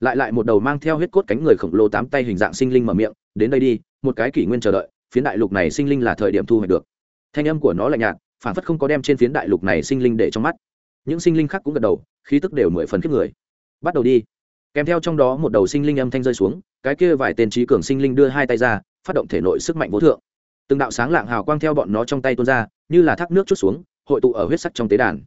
A: Lại lại một đầu mang theo huyết cốt cánh người khổng lồ tám tay hình dạng sinh linh mở miệng, đến đây đi, một cái kỷ nguyên chờ đợi, phiến đại lục này sinh linh là thời điểm thu hoạch được. Thanh âm của nó lạnh nhạt phản phất không có đem trên phiến đại lục này sinh linh để trong mắt. Những sinh linh khác cũng gật đầu, khí tức đều mười phần khiếp người. Bắt đầu đi. Kèm theo trong đó một đầu sinh linh âm thanh rơi xuống, cái kia vài tên trí cường sinh linh đưa hai tay ra, phát động thể nội sức mạnh vô thượng. Từng đạo sáng lạng hào quang theo bọn nó trong tay tuôn ra, như là thác nước chút xuống, hội tụ ở huyết sắc trong tế đàn.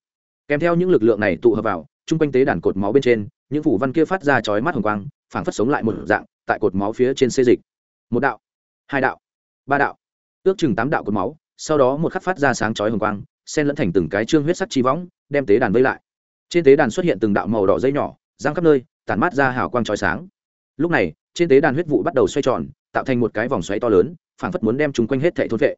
A: Kèm theo những lực lượng này tụ hợp vào, chung quanh tế đàn cột máu bên trên, những phủ văn kia phát ra chói mắt hồng quang, phảng phất sống lại một dạng, tại cột máu phía trên xê dịch. Một đạo, hai đạo, ba đạo, ước chừng tám đạo cột máu sau đó một khắc phát ra sáng chói hồng quang, xen lẫn thành từng cái trương huyết sắc chi võng, đem tế đàn vây lại. Trên tế đàn xuất hiện từng đạo màu đỏ dây nhỏ giang khắp nơi, tản mát ra hào quang chói sáng. Lúc này, trên tế đàn huyết vụ bắt đầu xoay tròn, tạo thành một cái vòng xoáy to lớn, phảng phất muốn đem chúng quanh hết thảy thôn vệ.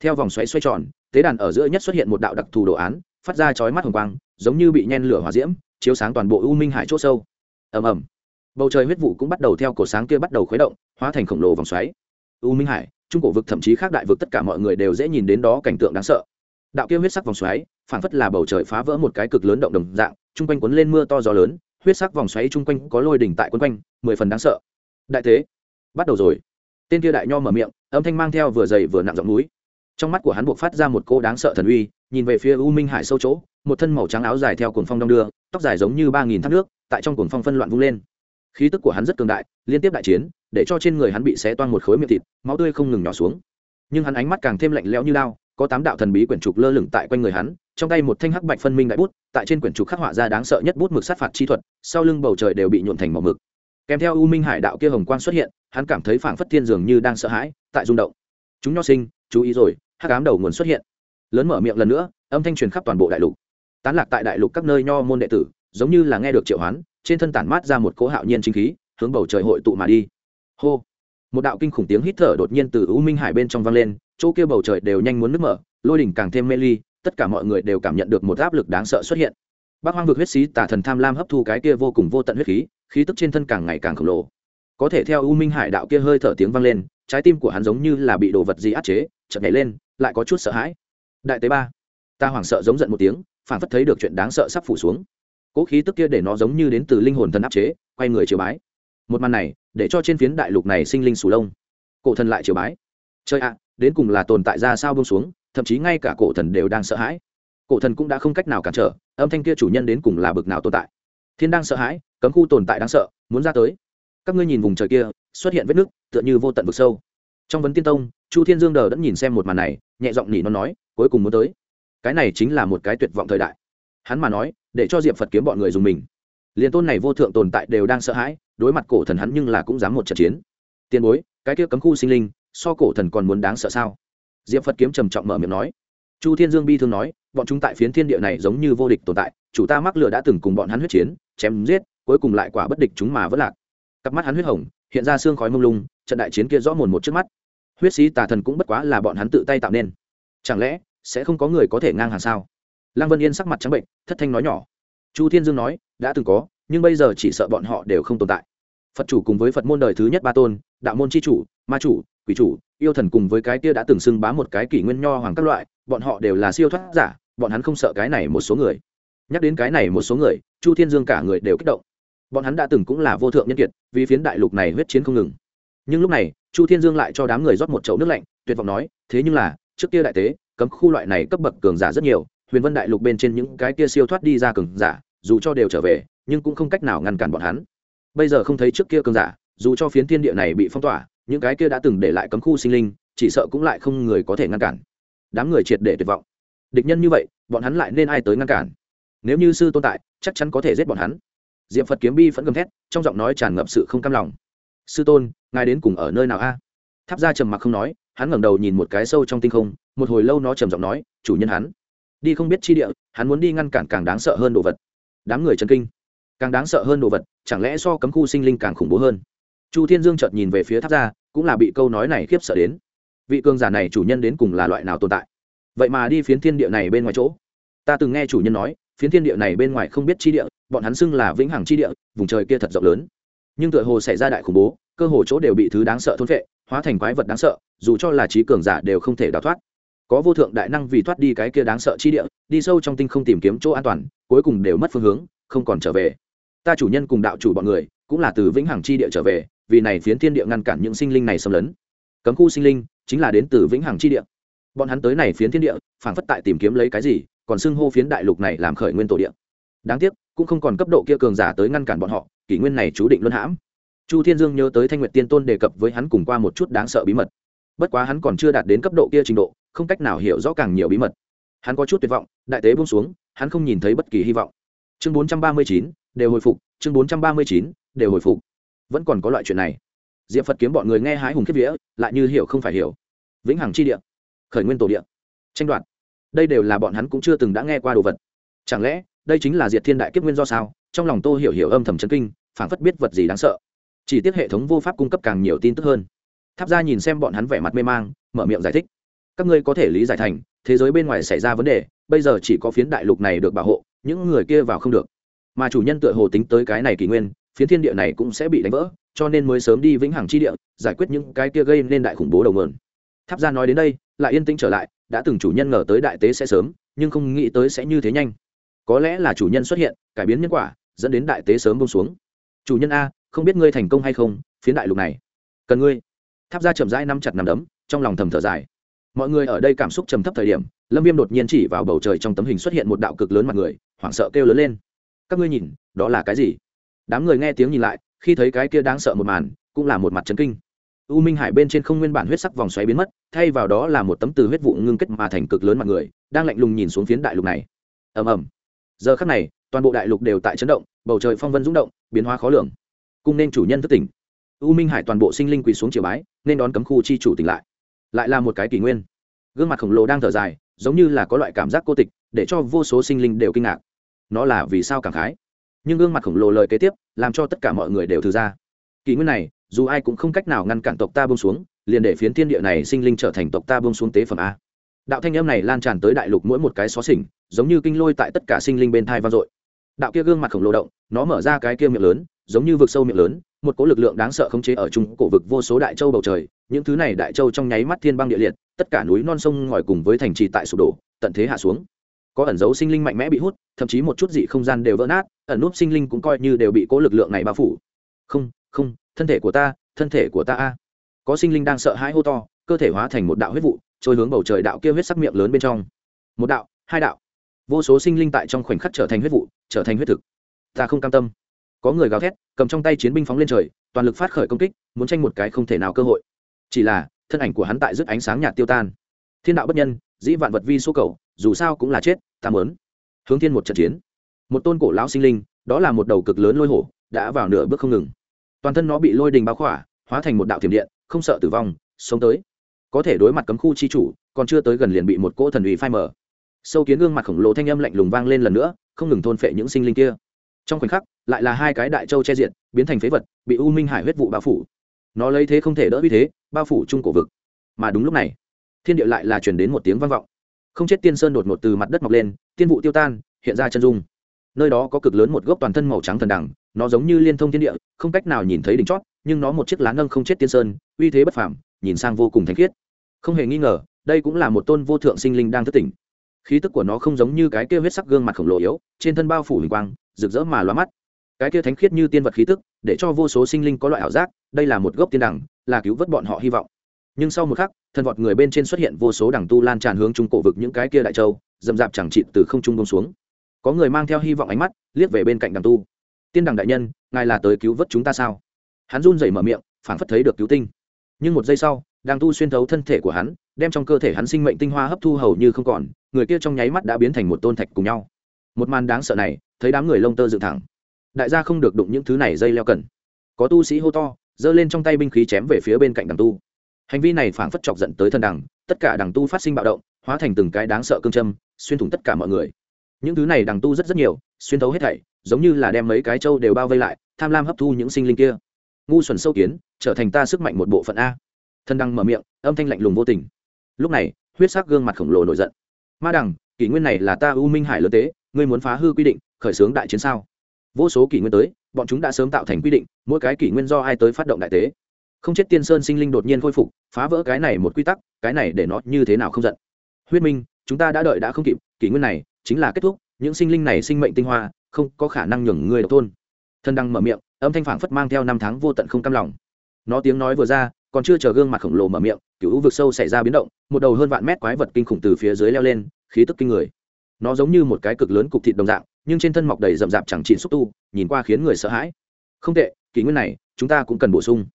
A: Theo vòng xoáy xoay tròn, tế đàn ở giữa nhất xuất hiện một đạo đặc thù đồ án, phát ra chói mắt hồng quang, giống như bị nhen lửa hỏa diễm, chiếu sáng toàn bộ u minh hải chỗ sâu. Ầm ầm. Bầu trời huyết vụ cũng bắt đầu theo cổ sáng kia bắt đầu khuấy động, hóa thành khổng lồ vòng xoáy. U minh hải trung cổ vực thậm chí khác đại vực tất cả mọi người đều dễ nhìn đến đó cảnh tượng đáng sợ. Đạo kia huyết sắc vòng xoáy, phảng phất là bầu trời phá vỡ một cái cực lớn động đồng dạng, chung quanh cuốn lên mưa to gió lớn, huyết sắc vòng xoáy chung quanh có lôi đỉnh tại quân quanh, mười phần đáng sợ. Đại thế, bắt đầu rồi. Tên kia đại nho mở miệng, âm thanh mang theo vừa dày vừa nặng giọng núi. Trong mắt của hắn buộc phát ra một cô đáng sợ thần uy, nhìn về phía u minh hải sâu chỗ, một thân màu trắng áo dài theo cuồng phong đong đưa, tóc dài giống như ba nghìn thác nước, tại trong cuồng phong phân loạn vung lên khí tức của hắn rất cường đại, liên tiếp đại chiến, để cho trên người hắn bị xé toan một khối miệng thịt, máu tươi không ngừng nhỏ xuống. Nhưng hắn ánh mắt càng thêm lạnh lẽo như lao, có tám đạo thần bí quyển trục lơ lửng tại quanh người hắn, trong tay một thanh hắc bạch phân minh đại bút, tại trên quyển trục khắc họa ra đáng sợ nhất bút mực sát phạt chi thuật, sau lưng bầu trời đều bị nhuộn thành màu mực. Kèm theo u minh hải đạo kia hồng quang xuất hiện, hắn cảm thấy phảng phất thiên dường như đang sợ hãi, tại rung động. Chúng nho sinh, chú ý rồi, hắc ám đầu nguồn xuất hiện. Lớn mở miệng lần nữa, âm thanh truyền khắp toàn bộ đại lục. Tán lạc tại đại lục các nơi nho môn đệ tử, giống như là nghe được triệu hoán trên thân tản mát ra một cỗ hạo nhiên chính khí, hướng bầu trời hội tụ mà đi. Hô! Một đạo kinh khủng tiếng hít thở đột nhiên từ u minh hải bên trong vang lên, chỗ kia bầu trời đều nhanh muốn nứt mở, lôi đỉnh càng thêm mê ly, tất cả mọi người đều cảm nhận được một áp lực đáng sợ xuất hiện. Bác hoang vực huyết xí tà thần tham lam hấp thu cái kia vô cùng vô tận huyết khí khí tức trên thân càng ngày càng khổng lồ. Có thể theo u minh hải đạo kia hơi thở tiếng vang lên, trái tim của hắn giống như là bị đồ vật gì áp chế, chợt nhảy lên, lại có chút sợ hãi. Đại tế ba, ta hoảng sợ giống giận một tiếng, phản phất thấy được chuyện đáng sợ sắp phủ xuống cố khí tức kia để nó giống như đến từ linh hồn thần áp chế, quay người chiều bái. Một màn này, để cho trên phiến đại lục này sinh linh sù lông. Cổ thần lại chiều bái. Chơi ạ, đến cùng là tồn tại ra sao bông xuống, thậm chí ngay cả cổ thần đều đang sợ hãi. Cổ thần cũng đã không cách nào cản trở, âm thanh kia chủ nhân đến cùng là bực nào tồn tại. Thiên đang sợ hãi, cấm khu tồn tại đáng sợ, muốn ra tới. Các ngươi nhìn vùng trời kia, xuất hiện vết nước tựa như vô tận vực sâu. Trong vấn tiên tông, chu thiên dương đờ đã nhìn xem một màn này, nhẹ giọng nhỉ nó nói, cuối cùng muốn tới. Cái này chính là một cái tuyệt vọng thời đại. Hắn mà nói để cho diệp phật kiếm bọn người dùng mình. Liền tôn này vô thượng tồn tại đều đang sợ hãi, đối mặt cổ thần hắn nhưng là cũng dám một trận chiến. Tiền bối, cái kia cấm khu sinh linh, so cổ thần còn muốn đáng sợ sao? Diệp phật kiếm trầm trọng mở miệng nói. Chu thiên dương bi thương nói, bọn chúng tại phiến thiên địa này giống như vô địch tồn tại, chủ ta mắc lửa đã từng cùng bọn hắn huyết chiến, chém giết, cuối cùng lại quả bất địch chúng mà vất lạc. Cặp mắt hắn huyết hồng, hiện ra xương khói mông lung, trận đại chiến kia rõ mồn một trước mắt. Huyết sĩ tà thần cũng bất quá là bọn hắn tự tay tạo nên. Chẳng lẽ sẽ không có người có thể ngang hàng sao? Lăng vân yên sắc mặt trắng bệnh, thất thanh nói nhỏ. Chu thiên dương nói, đã từng có, nhưng bây giờ chỉ sợ bọn họ đều không tồn tại. Phật chủ cùng với phật môn đời thứ nhất ba tôn, đạo môn c h i chủ, ma chủ, quỷ chủ, yêu thần cùng với cái kia đã từng xưng bá một cái kỷ nguyên nho hoàng các loại, bọn họ đều là siêu thoát giả, bọn hắn không sợ cái này một số người. Nhắc đến cái này một số người, chu thiên dương cả người đều kích động. Bọn hắn đã từng cũng là vô thượng nhân kiệt, vì phiến đại lục này huyết chiến không ngừng. Nhưng lúc này, chu thiên dương lại cho đám người rót một chậu nước lạnh, tuyệt vọng nói, thế nhưng là, trước kia đại tế, cấm khu loại này cấp bậc cường giả rất nhiều huyền vân đại lục bên trên những cái kia siêu thoát đi ra cường giả, dù cho đều trở về, nhưng cũng không cách nào ngăn cản bọn hắn. Bây giờ không thấy trước kia cường giả, dù cho phiến thiên địa này bị phong tỏa, những cái kia đã từng để lại cấm khu sinh linh, chỉ sợ cũng lại không người có thể ngăn cản. Đám người triệt để tuyệt vọng. Địch nhân như vậy, bọn hắn lại nên ai tới ngăn cản? Nếu như sư tồn tại, chắc chắn có thể giết bọn hắn. Diệm phật kiếm bi vẫn gầm thét, trong giọng nói tràn ngập sự không cam lòng. Sư tôn, ngài đến cùng ở nơi nào a? Tháp ra trầm mặc không nói, hắn ngẩng đầu nhìn một cái sâu trong tinh không, một hồi lâu nó trầm giọng nói, chủ nhân hắn đi không biết chi địa, hắn muốn đi ngăn cản càng đáng sợ hơn đồ vật. Đám người chân kinh. Càng đáng sợ hơn đồ vật, chẳng lẽ so cấm khu sinh linh càng khủng bố hơn? Chu thiên dương chợt nhìn về phía tháp ra cũng là bị câu nói này khiếp sợ đến. Vị cường giả này chủ nhân đến cùng là loại nào tồn tại? Vậy mà đi phiến thiên địa này bên ngoài chỗ. Ta từng nghe chủ nhân nói, phiến thiên địa này bên ngoài không biết chi địa, bọn hắn xưng là vĩnh hằng chi địa, vùng trời kia thật rộng lớn. Nhưng tựa hồ xảy ra đại khủng bố, cơ hồ chỗ đều bị thứ đáng sợ thôn vệ hóa thành quái vật đáng sợ, dù cho là trí cường giả đều không thể đào thoát có vô thượng đại năng vì thoát đi cái kia đáng sợ chi địa, đi sâu trong tinh không tìm kiếm chỗ an toàn, cuối cùng đều mất phương hướng, không còn trở về. Ta chủ nhân cùng đạo chủ bọn người, cũng là từ vĩnh hằng chi địa trở về, vì này phiến thiên địa ngăn cản những sinh linh này xâm lấn. Cấm khu sinh linh chính là đến từ vĩnh hằng chi địa. Bọn hắn tới này phiến thiên địa, phản phất tại tìm kiếm lấy cái gì, còn xưng hô phiến đại lục này làm khởi nguyên tổ địa. Đáng tiếc, cũng không còn cấp độ kia cường giả tới ngăn cản bọn họ, kỷ nguyên này chú định luân hãm. Chu thiên dương nhớ tới thanh nguyệt tiên tôn đề cập với hắn cùng qua một chút đáng sợ bí mật. Bất quá hắn còn chưa đạt đến cấp độ kia trình độ không cách nào hiểu rõ càng nhiều bí mật. Hắn có chút tuyệt vọng, đại tế buông xuống, hắn không nhìn thấy bất kỳ hy vọng. Chương bốn trăm ba mươi chín, đều hồi phục, chương bốn trăm ba mươi chín, đều hồi phục. Vẫn còn có loại chuyện này. Diệp phật kiếm bọn người nghe hái hùng kiếp vía, lại như hiểu không phải hiểu. Vĩnh hằng chi địa, khởi nguyên tổ địa, tranh đoạt. Đây đều là bọn hắn cũng chưa từng đã nghe qua đồ vật. Chẳng lẽ, đây chính là diệt thiên đại kiếp nguyên do sao? Trong lòng tô hiểu hiểu âm thầm chấn kinh, phảng phất biết vật gì đáng sợ. Chỉ tiếc hệ thống vô pháp cung cấp càng nhiều tin tức hơn. Tháp ra nhìn xem bọn hắn vẻ mặt mê mang, mở miệng giải thích các ngươi có thể lý giải thành, thế giới bên ngoài xảy ra vấn đề, bây giờ chỉ có phiến đại lục này được bảo hộ, những người kia vào không được. Mà chủ nhân tựa hồ tính tới cái này kỷ nguyên, phiến thiên địa này cũng sẽ bị đánh vỡ, cho nên mới sớm đi vĩnh hằng chi địa, giải quyết những cái kia gây nên đại khủng bố đầu mượn tháp ra nói đến đây, lại yên tĩnh trở lại, đã từng chủ nhân ngờ tới đại tế sẽ sớm, nhưng không nghĩ tới sẽ như thế nhanh. Có lẽ là chủ nhân xuất hiện, cải biến nhân quả, dẫn đến đại tế sớm bông xuống. Chủ nhân a, không biết ngươi thành công hay không, phiến đại lục này. Cần ngươi. Tháp ra chậm rãi nắm chặt nằm đấm, trong lòng thầm thở dài mọi người ở đây cảm xúc trầm thấp thời điểm, lâm viêm đột nhiên chỉ vào bầu trời trong tấm hình xuất hiện một đạo cực lớn mặt người, hoảng sợ kêu lớn lên. Các ngươi nhìn, đó là cái gì? Đám người nghe tiếng nhìn lại, khi thấy cái kia đáng sợ một màn, cũng là một mặt trấn kinh. U minh hải bên trên không nguyên bản huyết sắc vòng xoáy biến mất, thay vào đó là một tấm từ huyết vụ ngưng kết mà thành cực lớn mặt người, đang lạnh lùng nhìn xuống phiến đại lục này. Ầm ầm. Giờ khắc này, toàn bộ đại lục đều tại chấn động, bầu trời phong vân rung động, biến hóa khó lường. Cung nên chủ nhân thức tỉnh. U minh hải toàn bộ sinh linh quỳ xuống chiều bái, nên đón cấm khu chi chủ tỉnh lại lại là một cái kỷ nguyên. Gương mặt khổng lồ đang thở dài, giống như là có loại cảm giác cô tịch, để cho vô số sinh linh đều kinh ngạc. Nó là vì sao cảm khái? Nhưng gương mặt khổng lồ lời kế tiếp, làm cho tất cả mọi người đều thừa ra. Kỷ nguyên này, dù ai cũng không cách nào ngăn cản tộc ta bông xuống, liền để phiến thiên địa này sinh linh trở thành tộc ta bông xuống tế phẩm a. Đạo thanh âm này lan tràn tới đại lục mỗi một cái xó xỉnh, giống như kinh lôi tại tất cả sinh linh bên thai vang dội. Đạo kia gương mặt khổng lồ động, nó mở ra cái kia miệng lớn, giống như vực sâu miệng lớn một cỗ lực lượng đáng sợ khống chế ở trung cổ vực vô số đại châu bầu trời, những thứ này đại châu trong nháy mắt thiên băng địa liệt, tất cả núi non sông ngòi cùng với thành trì tại sụp đổ, tận thế hạ xuống. Có ẩn dấu sinh linh mạnh mẽ bị hút, thậm chí một chút dị không gian đều vỡ nát, ẩn núp sinh linh cũng coi như đều bị cỗ lực lượng này bao phủ. Không không, thân thể của ta, thân thể của ta a. Có sinh linh đang sợ hãi hô to, cơ thể hóa thành một đạo huyết vụ, trôi hướng bầu trời đạo kia huyết sắc miệng lớn bên trong. Một đạo, hai đạo. Vô số sinh linh tại trong khoảnh khắc trở thành huyết vụ, trở thành huyết thực. Ta không cam tâm có người gào thét, cầm trong tay chiến binh phóng lên trời, toàn lực phát khởi công kích, muốn tranh một cái không thể nào cơ hội. Chỉ là, thân ảnh của hắn tại rước ánh sáng nhạt tiêu tan. Thiên đạo bất nhân, dĩ vạn vật vi số cầu, dù sao cũng là chết, ta mớn hướng thiên một trận chiến. Một tôn cổ lão sinh linh, đó là một đầu cực lớn lôi hổ, đã vào nửa bước không ngừng. Toàn thân nó bị lôi đình bao khỏa, hóa thành một đạo thiểm điện, không sợ tử vong, sống tới. Có thể đối mặt cấm khu chi chủ, còn chưa tới gần liền bị một cỗ thần ủy phai mở sâu kiến gương mặt khổng lồ thanh âm lạnh lùng vang lên lần nữa, không ngừng thôn phệ những sinh linh kia. Trong khoảnh khắc lại là hai cái đại châu che diện biến thành phế vật, bị u minh hải huyết vụ bao phủ. Nó lấy thế không thể đỡ uy thế, bao phủ trung cổ vực. Mà đúng lúc này, thiên địa lại là chuyển đến một tiếng vang vọng. Không chết tiên sơn đột ngột từ mặt đất mọc lên, tiên vụ tiêu tan, hiện ra chân dung. Nơi đó có cực lớn một gốc toàn thân màu trắng thần đẳng nó giống như liên thông thiên địa, không cách nào nhìn thấy đỉnh chót, nhưng nó một chiếc lá nâng không chết tiên sơn, uy thế bất phảm nhìn sang vô cùng thanh khiết. Không hề nghi ngờ, đây cũng là một tôn vô thượng sinh linh đang thất tỉnh. Khí tức của nó không giống như cái kia huyết sắc gương mặt khổng lồ yếu, trên thân bao phủ hình quang, rực rỡ mà loa mắt cái kia thánh khiết như tiên vật khí tức, để cho vô số sinh linh có loại ảo giác, đây là một gốc tiên đẳng là cứu vớt bọn họ hy vọng. Nhưng sau một khắc thần vọt người bên trên xuất hiện vô số đẳng tu lan tràn hướng trung cổ vực những cái kia đại châu dầm dạp chẳng chịt từ không trung bông xuống. Có người mang theo hy vọng ánh mắt, liếc về bên cạnh đằng tu. Tiên đằng đại nhân, ngài là tới cứu vớt chúng ta sao? Hắn run rẩy mở miệng, phảng phất thấy được cứu tinh. Nhưng một giây sau, đằng tu xuyên thấu thân thể của hắn, đem trong cơ thể hắn sinh mệnh tinh hoa hấp thu hầu như không còn, người kia trong nháy mắt đã biến thành một tôn thạch cùng nhau. Một màn đáng sợ này, thấy đám người lông tơ dựng thẳng đại gia không được đụng những thứ này dây leo cần. Có tu sĩ hô to, giơ lên trong tay binh khí chém về phía bên cạnh đằng tu. Hành vi này phảng phất chọc giận tới thần đằng, tất cả đằng tu phát sinh bạo động, hóa thành từng cái đáng sợ cương châm, xuyên thủng tất cả mọi người. Những thứ này đằng tu rất rất nhiều, xuyên thấu hết thảy, giống như là đem mấy cái trâu đều bao vây lại, tham lam hấp thu những sinh linh kia. Ngu xuẩn sâu kiến, trở thành ta sức mạnh một bộ phận a. Thần đằng mở miệng, âm thanh lạnh lùng vô tình. Lúc này, huyết sắc gương mặt khổng lồ nổi giận. Ma đằng, kỷ nguyên này là ta u minh hải lớn tế, ngươi muốn phá hư quy định, khởi xướng đại chiến sao? Vô số kỷ nguyên tới, bọn chúng đã sớm tạo thành quy định, mỗi cái kỷ nguyên do ai tới phát động đại tế. Không chết tiên sơn sinh linh đột nhiên khôi phục, phá vỡ cái này một quy tắc, cái này để nó như thế nào không giận? Huyết minh, chúng ta đã đợi đã không kịp, kỷ nguyên này chính là kết thúc, những sinh linh này sinh mệnh tinh hoa, không có khả năng nhường người độc tôn. Thân đăng mở miệng, âm thanh phảng phất mang theo năm tháng vô tận không cam lòng. Nó tiếng nói vừa ra, còn chưa chờ gương mặt khổng lồ mở miệng, cựu vực sâu xảy ra biến động, một đầu hơn vạn mét quái vật kinh khủng từ phía dưới leo lên, khí tức kinh người nó giống như một cái cực lớn cục thịt đồng dạng, nhưng trên thân mọc đầy rậm rạp chẳng trị xúc tu, nhìn qua khiến người sợ hãi. Không tệ, kỷ nguyên này, chúng ta cũng cần bổ sung.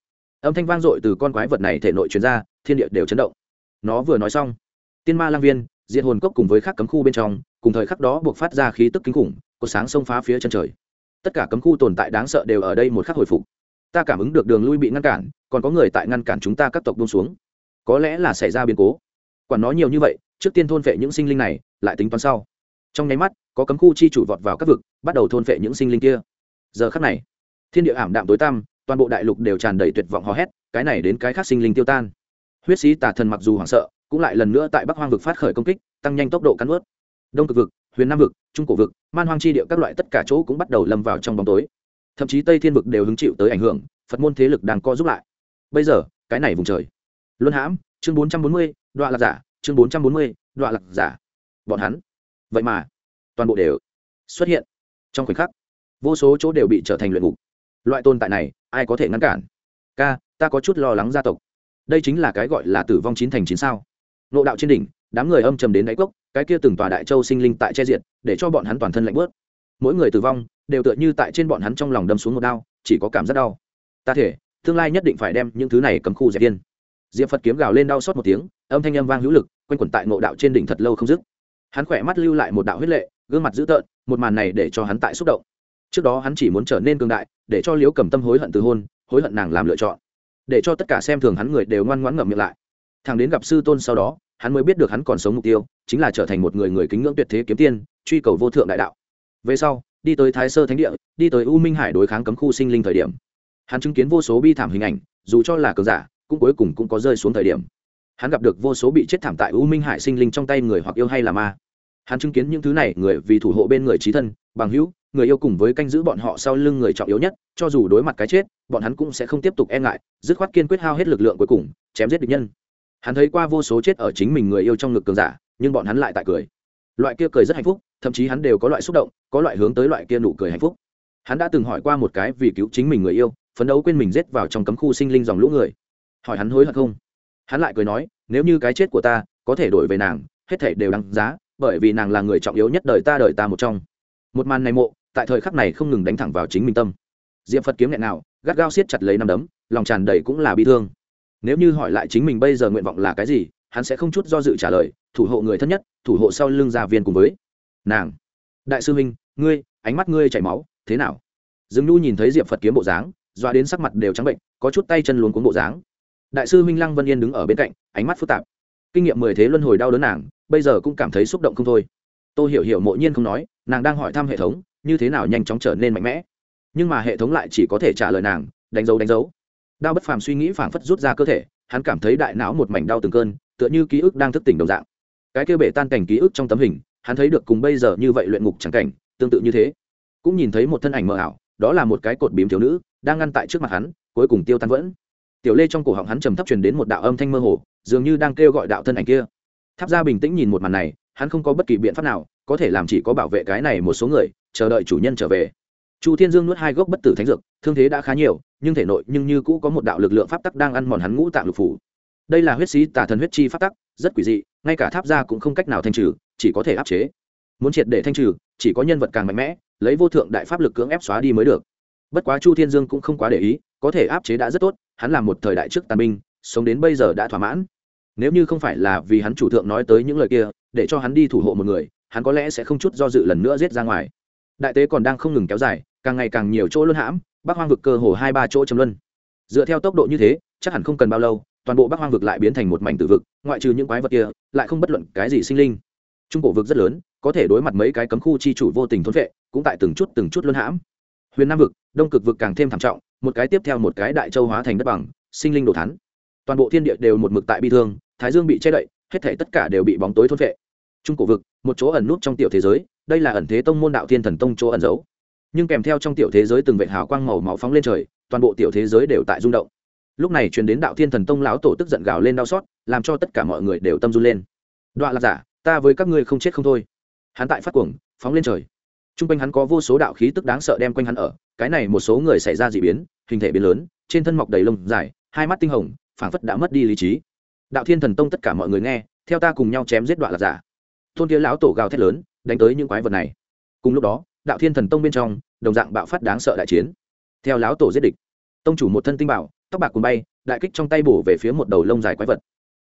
A: Âm thanh vang dội từ con quái vật này thể nội truyền ra, thiên địa đều chấn động. Nó vừa nói xong, tiên ma lang viên, diệt hồn cốc cùng với các cấm khu bên trong, cùng thời khắc đó buộc phát ra khí tức kinh khủng, có sáng xông phá phía chân trời. Tất cả cấm khu tồn tại đáng sợ đều ở đây một khắc hồi phục. Ta cảm ứng được đường lui bị ngăn cản, còn có người tại ngăn cản chúng ta các tộc buông xuống. Có lẽ là xảy ra biến cố. Quản nói nhiều như vậy, trước tiên thôn vệ những sinh linh này, lại tính toán sau trong nháy mắt, có cấm khu chi chủ vọt vào các vực, bắt đầu thôn phệ những sinh linh kia. Giờ khắc này, thiên địa ảm đạm tối tăm, toàn bộ đại lục đều tràn đầy tuyệt vọng hò hét, cái này đến cái khác sinh linh tiêu tan. Huyết sĩ tà thần mặc dù hoảng sợ, cũng lại lần nữa tại bắc hoang vực phát khởi công kích, tăng nhanh tốc độ cắn ướt đông cực vực, huyền nam vực, trung cổ vực, man hoang chi địa các loại tất cả chỗ cũng bắt đầu lâm vào trong bóng tối. Thậm chí tây thiên vực đều hứng chịu tới ảnh hưởng, phật môn thế lực đang co giúp lại. Bây giờ, cái này vùng trời. Luân hãm, chương bốn trăm bốn mươi đoạn lạc giả, chương bốn trăm bốn mươi đoạn lạc giả. Bọn hắn vậy mà, toàn bộ đều xuất hiện. Trong khoảnh khắc, vô số chỗ đều bị trở thành luyện ngục. Loại tồn tại này, ai có thể ngăn cản? Ca, ta có chút lo lắng gia tộc. Đây chính là cái gọi là tử vong chín thành chín sao. Nộ đạo trên đỉnh, đám người âm trầm đến đáy cốc, cái kia từng tòa đại châu sinh linh tại che diện để cho bọn hắn toàn thân lạnh bớt mỗi người tử vong, đều tựa như tại trên bọn hắn trong lòng đâm xuống một đao, chỉ có cảm giác đau. Ta thể, tương lai nhất định phải đem những thứ này cấm khu dẹp viên diệp phật kiếm gào lên đau xót một tiếng, âm thanh âm vang hữu lực, quanh quẩn tại ngộ đạo trên đỉnh thật lâu không dứt hắn khỏe mắt lưu lại một đạo huyết lệ, gương mặt dữ tợn, một màn này để cho hắn tại xúc động. Trước đó hắn chỉ muốn trở nên cương đại, để cho liễu cầm tâm hối hận từ hôn, hối hận nàng làm lựa chọn. Để cho tất cả xem thường hắn người đều ngoan ngoãn ngậm miệng lại. Thằng đến gặp sư tôn sau đó, hắn mới biết được hắn còn sống mục tiêu, chính là trở thành một người người kính ngưỡng tuyệt thế kiếm tiên, truy cầu vô thượng đại đạo. Về sau, đi tới thái sơ thánh địa, đi tới u minh hải đối kháng cấm khu sinh linh thời điểm. Hắn chứng kiến vô số bi thảm hình ảnh, dù cho là cờ giả, cũng cuối cùng cũng có rơi xuống thời điểm hắn gặp được vô số bị chết thảm tại u minh hải sinh linh trong tay người hoặc yêu hay là ma. Hắn chứng kiến những thứ này, người vì thủ hộ bên người trí thân, bằng hữu, người yêu cùng với canh giữ bọn họ sau lưng người trọng yếu nhất, cho dù đối mặt cái chết, bọn hắn cũng sẽ không tiếp tục e ngại, dứt khoát kiên quyết hao hết lực lượng cuối cùng, chém giết địch nhân. Hắn thấy qua vô số chết ở chính mình người yêu trong ngực cường giả, nhưng bọn hắn lại tại cười. Loại kia cười rất hạnh phúc, thậm chí hắn đều có loại xúc động, có loại hướng tới loại kia nụ cười hạnh phúc. Hắn đã từng hỏi qua một cái vì cứu chính mình người yêu, phấn đấu quên mình rết vào trong cấm khu sinh linh dòng lũ người. Hỏi hắn hối hận không? Hắn lại cười nói, nếu như cái chết của ta có thể đổi về nàng, hết thể đều đáng giá, bởi vì nàng là người trọng yếu nhất đời ta đời ta một trong. Một màn này mộ, tại thời khắc này không ngừng đánh thẳng vào chính mình tâm. Diệm phật kiếm nghẹn nào, gắt gao siết chặt lấy năm đấm, lòng tràn đầy cũng là bi thương. Nếu như hỏi lại chính mình bây giờ nguyện vọng là cái gì, hắn sẽ không chút do dự trả lời, thủ hộ người thân nhất, thủ hộ sau lưng gia viên cùng với nàng. Đại sư huynh, ngươi, ánh mắt ngươi chảy máu, thế nào? Dương nhu nhìn thấy diệp phật kiếm bộ dáng, doa đến sắc mặt đều trắng bệnh, có chút tay chân luống cuốn bộ dáng đại sư Minh lăng vân yên đứng ở bên cạnh, ánh mắt phức tạp. Kinh nghiệm mười thế luân hồi đau đớn nàng, bây giờ cũng cảm thấy xúc động không thôi. Tôi hiểu hiểu mộ nhiên không nói, nàng đang hỏi thăm hệ thống, như thế nào nhanh chóng trở nên mạnh mẽ. Nhưng mà hệ thống lại chỉ có thể trả lời nàng, đánh dấu đánh dấu. Đau bất phàm suy nghĩ phảng phất rút ra cơ thể, hắn cảm thấy đại não một mảnh đau từng cơn, tựa như ký ức đang thức tỉnh đồng dạng. Cái kêu bể tan cảnh ký ức trong tấm hình, hắn thấy được cùng bây giờ như vậy luyện ngục chẳng cảnh, tương tự như thế. Cũng nhìn thấy một thân ảnh mờ ảo, đó là một cái cột bím thiếu nữ, đang ngăn tại trước mặt hắn, cuối cùng tiêu tan vẫn tiểu lê trong cổ họng hắn trầm thấp truyền đến một đạo âm thanh mơ hồ, dường như đang kêu gọi đạo thân ảnh kia. Tháp ra bình tĩnh nhìn một màn này, hắn không có bất kỳ biện pháp nào, có thể làm chỉ có bảo vệ cái này một số người, chờ đợi chủ nhân trở về. Chu thiên dương nuốt hai gốc bất tử thánh dược, thương thế đã khá nhiều, nhưng thể nội nhưng như cũ có một đạo lực lượng pháp tắc đang ăn mòn hắn ngũ tạng lục phủ. Đây là huyết sĩ tả thần huyết chi pháp tắc, rất quỷ dị, ngay cả tháp ra cũng không cách nào thanh trừ, chỉ có thể áp chế. Muốn triệt để thanh trừ, chỉ có nhân vật càng mạnh mẽ, lấy vô thượng đại pháp lực cưỡng ép xóa đi mới được. Bất quá chu thiên dương cũng không quá để ý, có thể áp chế đã rất tốt hắn là một thời đại trước tàn binh, sống đến bây giờ đã thỏa mãn. Nếu như không phải là vì hắn chủ thượng nói tới những lời kia, để cho hắn đi thủ hộ một người, hắn có lẽ sẽ không chút do dự lần nữa giết ra ngoài. Đại tế còn đang không ngừng kéo dài, càng ngày càng nhiều chỗ luân hãm, bắc hoang vực cơ hồ hai ba chỗ chấm luân. Dựa theo tốc độ như thế, chắc hẳn không cần bao lâu, toàn bộ bắc hoang vực lại biến thành một mảnh tử vực, ngoại trừ những quái vật kia, lại không bất luận cái gì sinh linh. Trung cổ vực rất lớn, có thể đối mặt mấy cái cấm khu chi chủ vô tình thốn vệ, cũng tại từng chút từng chút luân hãm. Huyền nam vực, đông cực vực càng thêm thảm trọng một cái tiếp theo một cái đại châu hóa thành đất bằng, sinh linh đồ thắn toàn bộ thiên địa đều một mực tại bi thương, thái dương bị che đậy, hết thể tất cả đều bị bóng tối thôn vệ trung cổ vực, một chỗ ẩn nút trong tiểu thế giới, đây là ẩn thế tông môn đạo thiên thần tông chỗ ẩn giấu. Nhưng kèm theo trong tiểu thế giới từng vệ hào quang màu máu phóng lên trời, toàn bộ tiểu thế giới đều tại rung động. Lúc này truyền đến đạo thiên thần tông lão tổ tức giận gào lên đau xót, làm cho tất cả mọi người đều tâm run lên. Đoạn là giả, ta với các ngươi không chết không thôi. Hắn tại phát cuồng, phóng lên trời t r u n g quanh hắn có vô số đạo khí tức đáng sợ đem quanh hắn ở, cái này một số người xảy ra d ị biến, hình thể biến lớn, trên thân mọc đầy lông dài, hai mắt tinh hồng, phảng phất đã mất đi lý trí. Đạo thiên thần tông tất cả mọi người nghe, theo ta cùng nhau chém giết đoạn lạc giả. Thôn kia lão tổ gào thét lớn, đánh tới những quái vật này. Cùng lúc đó, đạo thiên thần tông bên trong, đồng dạng bạo phát đáng sợ đại chiến. Theo lão tổ giết địch, tông chủ một thân tinh bảo tóc bạc cuốn bay, đại kích trong tay bổ về phía một đầu lông dài quái vật.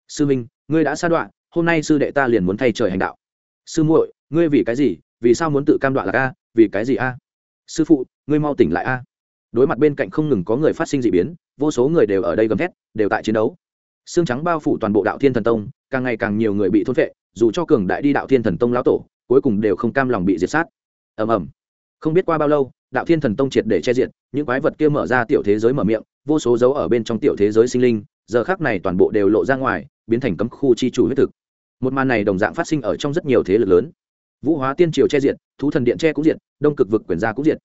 A: Sư minh, ngươi đã sa đoạn hôm nay sư đệ ta liền muốn thay trời hành đạo. Sư muội, ngươi vì cái gì vì sao muốn tự cam đoạ là a, vì cái gì a? Sư phụ, ngươi mau tỉnh lại a. Đối mặt bên cạnh không ngừng có người phát sinh d ị biến, vô số người đều ở đây gầm thét, đều tại chiến đấu. Xương trắng bao phủ toàn bộ đạo thiên thần tông, càng ngày càng nhiều người bị thốt vệ dù cho cường đại đi đạo thiên thần tông lão tổ, cuối cùng đều không cam lòng bị diệt sát. Ầm ầm. Không biết qua bao lâu, đạo thiên thần tông triệt để che diện những quái vật kia mở ra tiểu thế giới mở miệng, vô số dấu ở bên trong tiểu thế giới sinh linh, giờ khác này toàn bộ đều lộ ra ngoài, biến thành cấm khu chi chủ huyết thực. Một màn này đồng dạng phát sinh ở trong rất nhiều thế lực lớn vũ hóa tiên triều che diệt, thú thần điện che cũng diệt, đông cực vực quyền gia cũng diệt.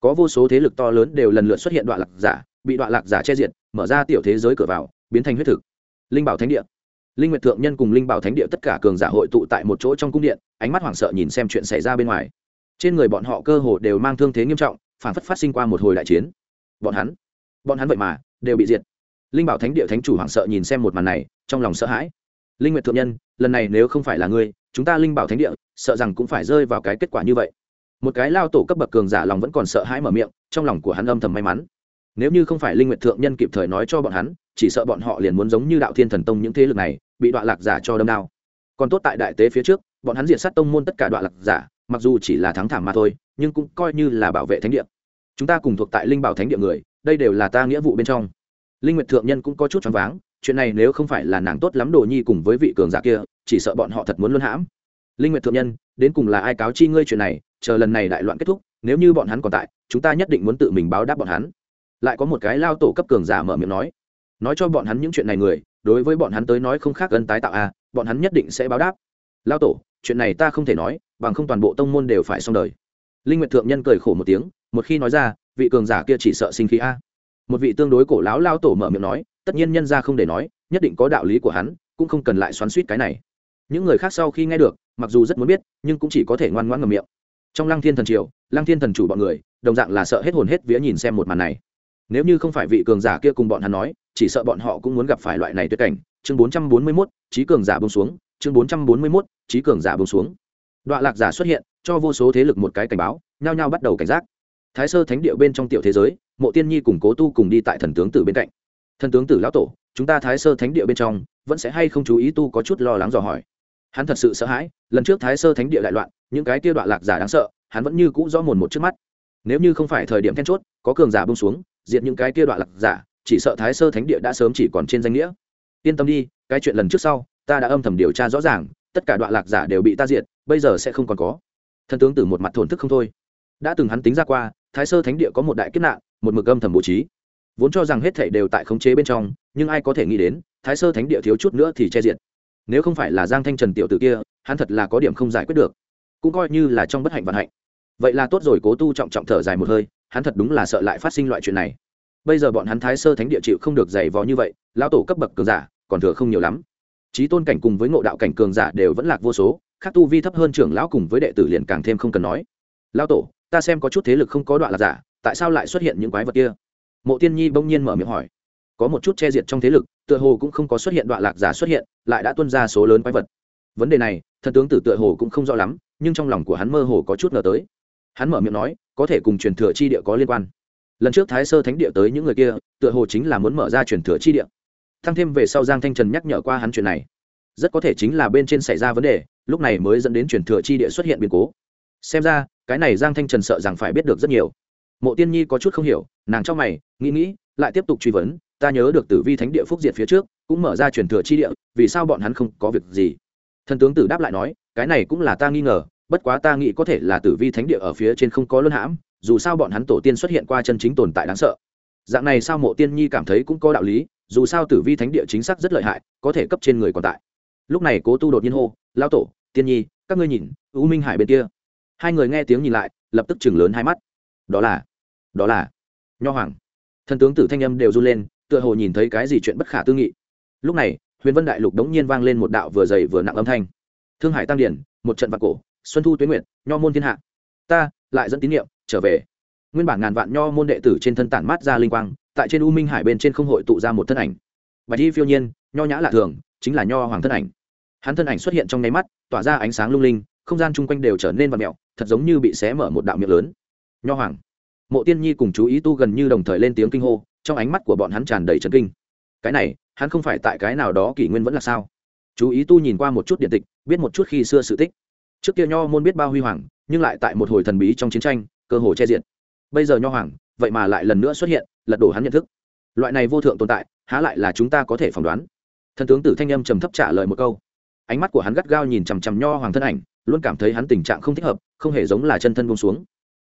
A: Có vô số thế lực to lớn đều lần lượt xuất hiện đoạn lạc giả, bị đoạn lạc giả che diệt, mở ra tiểu thế giới cửa vào, biến thành huyết thực. Linh bảo thánh địa. Linh nguyệt thượng nhân cùng linh bảo thánh địa tất cả cường giả hội tụ tại một chỗ trong cung điện, ánh mắt hoảng sợ nhìn xem chuyện xảy ra bên ngoài. Trên người bọn họ cơ hồ đều mang thương thế nghiêm trọng, phản phất phát sinh qua một hồi đại chiến. Bọn hắn bọn hắn vậy mà, đều bị diệt. Linh bảo thánh địa thánh chủ hoảng sợ nhìn xem một màn này, trong lòng sợ hãi. Linh nguyệt thượng nhân, lần này nếu không phải là ngươi chúng ta linh bảo thánh địa, sợ rằng cũng phải rơi vào cái kết quả như vậy. Một cái lao tổ cấp bậc cường giả lòng vẫn còn sợ hãi mở miệng, trong lòng của hắn âm thầm may mắn. Nếu như không phải linh nguyệt thượng nhân kịp thời nói cho bọn hắn, chỉ sợ bọn họ liền muốn giống như đạo thiên thần tông những thế lực này, bị đoạn lạc giả cho đâm đao. Còn tốt tại đại tế phía trước, bọn hắn diệt sát tông môn tất cả đoạn lạc giả, mặc dù chỉ là thắng thảm mà thôi, nhưng cũng coi như là bảo vệ thánh địa. Chúng ta cùng thuộc tại linh bảo thánh địa người, đây đều là ta nghĩa vụ bên trong. Linh nguyệt thượng nhân cũng có chút choáng váng, chuyện này nếu không phải là nàng tốt lắm đồ nhi cùng với vị cường giả kia chỉ sợ bọn họ thật muốn luân hãm. Linh nguyệt thượng nhân đến cùng là ai cáo chi ngươi chuyện này chờ lần này đại loạn kết thúc nếu như bọn hắn còn tại chúng ta nhất định muốn tự mình báo đáp bọn hắn. Lại có một cái lao tổ cấp cường giả mở miệng nói. Nói cho bọn hắn những chuyện này người đối với bọn hắn tới nói không khác gần tái tạo a à, bọn hắn nhất định sẽ báo đáp. Lao tổ chuyện này ta không thể nói bằng không toàn bộ tông môn đều phải xong đời. Linh nguyệt thượng nhân cười khổ một tiếng một khi nói ra vị cường giả kia chỉ sợ sinh khí a. Một vị tương đối cổ lão lao tổ mở miệng nói tất nhiên nhân ra không để nói nhất định có đạo lý của hắn cũng không cần lại xoắn suýt cái này những người khác sau khi nghe được mặc dù rất muốn biết nhưng cũng chỉ có thể ngoan ngoãn ngầm miệng. Trong lăng thiên thần triều lăng thiên thần chủ bọn người đồng dạng là sợ hết hồn hết vía nhìn xem một màn này. Nếu như không phải vị cường giả kia cùng bọn hắn nói chỉ sợ bọn họ cũng muốn gặp phải loại này tuyệt cảnh. Chương 441, trí cường giả bông xuống. Chương 441, trí cường giả bông xuống. Đoạn lạc giả xuất hiện cho vô số thế lực một cái cảnh báo nhao nhao bắt đầu cảnh giác. Thái sơ thánh địa bên trong tiểu thế giới mộ tiên nhi cùng cố tu cùng đi tại thần tướng tử bên cạnh. Thần tướng tử lão tổ chúng ta thái sơ thánh địa bên trong vẫn sẽ hay không chú ý tu có chút lo lắng dò hỏi? Hắn thật sự sợ hãi, lần trước thái sơ thánh địa đại loạn, những cái tiêu đoạn lạc giả đáng sợ, hắn vẫn như cũ do mồn một trước mắt. Nếu như không phải thời điểm then chốt, có cường giả bông xuống, diệt những cái kia đoạn lạc giả, chỉ sợ thái sơ thánh địa đã sớm chỉ còn trên danh nghĩa. Yên tâm đi, cái chuyện lần trước sau, ta đã âm thầm điều tra rõ ràng, tất cả đoạn lạc giả đều bị ta diệt, bây giờ sẽ không còn có. Thần tướng tử một mặt thổn thức không thôi. Đã từng hắn tính ra qua, thái sơ thánh địa có một đại kiếp nạn, một mực âm thầm bố trí. Vốn cho rằng hết thảy đều tại khống chế bên trong, nhưng ai có thể nghĩ đến, thái sơ thánh địa thiếu chút nữa thì che diệt nếu không phải là giang thanh trần tiểu tử kia, hắn thật là có điểm không giải quyết được. Cũng coi như là trong bất hạnh vận hạnh. Vậy là tốt rồi, cố tu trọng trọng thở dài một hơi, hắn thật đúng là sợ lại phát sinh loại chuyện này. Bây giờ bọn hắn thái sơ thánh địa chịu không được dày vò như vậy, lão tổ cấp bậc cường giả, còn thừa không nhiều lắm. Trí tôn cảnh cùng với ngộ đạo cảnh cường giả đều vẫn lạc vô số, khác tu vi thấp hơn trưởng lão cùng với đệ tử liền càng thêm không cần nói. Lão tổ, ta xem có chút thế lực không có đoạn là giả, tại sao lại xuất hiện những quái vật kia? Mộ tiên nhi bỗng nhiên mở miệng hỏi có một chút che diệt trong thế lực, tựa hồ cũng không có xuất hiện đoạn lạc giả xuất hiện, lại đã tuân ra số lớn quái vật. Vấn đề này, thần tướng tử tựa hồ cũng không rõ lắm, nhưng trong lòng của hắn mơ hồ có chút ngờ tới. Hắn mở miệng nói, có thể cùng truyền thừa chi địa có liên quan. Lần trước thái sơ thánh địa tới những người kia, tựa hồ chính là muốn mở ra truyền thừa chi địa. Thăng thêm về sau giang thanh trần nhắc nhở qua hắn chuyện này. Rất có thể chính là bên trên xảy ra vấn đề, lúc này mới dẫn đến truyền thừa chi địa xuất hiện biến cố. Xem ra, cái này giang thanh trần sợ rằng phải biết được rất nhiều. Mộ tiên nhi có chút không hiểu, nàng trong mày, nghĩ nghĩ, lại tiếp tục truy vấn ta nhớ được tử vi thánh địa phúc diệt phía trước, cũng mở ra truyền thừa chi địa, vì sao bọn hắn không có việc gì? Thần tướng tử đáp lại nói, cái này cũng là ta nghi ngờ, bất quá ta nghĩ có thể là tử vi thánh địa ở phía trên không có luân hãm, dù sao bọn hắn tổ tiên xuất hiện qua chân chính tồn tại đáng sợ. Dạng này sao mộ tiên nhi cảm thấy cũng có đạo lý, dù sao tử vi thánh địa chính xác rất lợi hại, có thể cấp trên người còn tại. Lúc này cố tu đột nhiên hô lao tổ, tiên nhi, các ngươi nhìn, u minh hải bên kia. Hai người nghe tiếng nhìn lại, lập tức chừng lớn hai mắt. Đó là đó là, nho hoàng. Thần tướng tử thanh âm đều run lên tựa hồ nhìn thấy cái gì chuyện bất khả tư nghị. Lúc này, huyền vân đại lục đống nhiên vang lên một đạo vừa dày vừa nặng âm thanh. Thương hải tăng điển, một trận vạn cổ, xuân thu tuyến nguyện nho môn thiên hạ. Ta lại dẫn tín nhiệm trở về. Nguyên bản ngàn vạn nho môn đệ tử trên thân tản mát ra linh quang, tại trên u minh hải bên trên không hội tụ ra một thân ảnh. Bạch y phiêu nhiên, nho nhã lạ thường, chính là nho hoàng thân ảnh. Hắn thân ảnh xuất hiện trong nháy mắt, tỏa ra ánh sáng lung linh, không gian chung quanh đều trở nên vật mẹo thật giống như bị xé mở một đạo miệng lớn. Nho hoàng. Mộ tiên nhi cùng chú ý tu gần như đồng thời lên tiếng kinh hô trong ánh mắt của bọn hắn tràn đầy trấn kinh. Cái này, hắn không phải tại cái nào đó kỷ nguyên vẫn là sao? Chú ý tu nhìn qua một chút điện tịch, biết một chút khi xưa sự tích. Trước kia nho môn biết bao huy hoàng, nhưng lại tại một hồi thần bí trong chiến tranh, cơ hồ che diện bây giờ nho hoàng, vậy mà lại lần nữa xuất hiện, lật đổ hắn nhận thức. Loại này vô thượng tồn tại, há lại là chúng ta có thể phỏng đoán. Thần tướng tử thanh âm trầm thấp trả lời một câu. Ánh mắt của hắn gắt gao nhìn chằm chằm nho hoàng thân ảnh, luôn cảm thấy hắn tình trạng không thích hợp, không hề giống là chân thân buông xuống.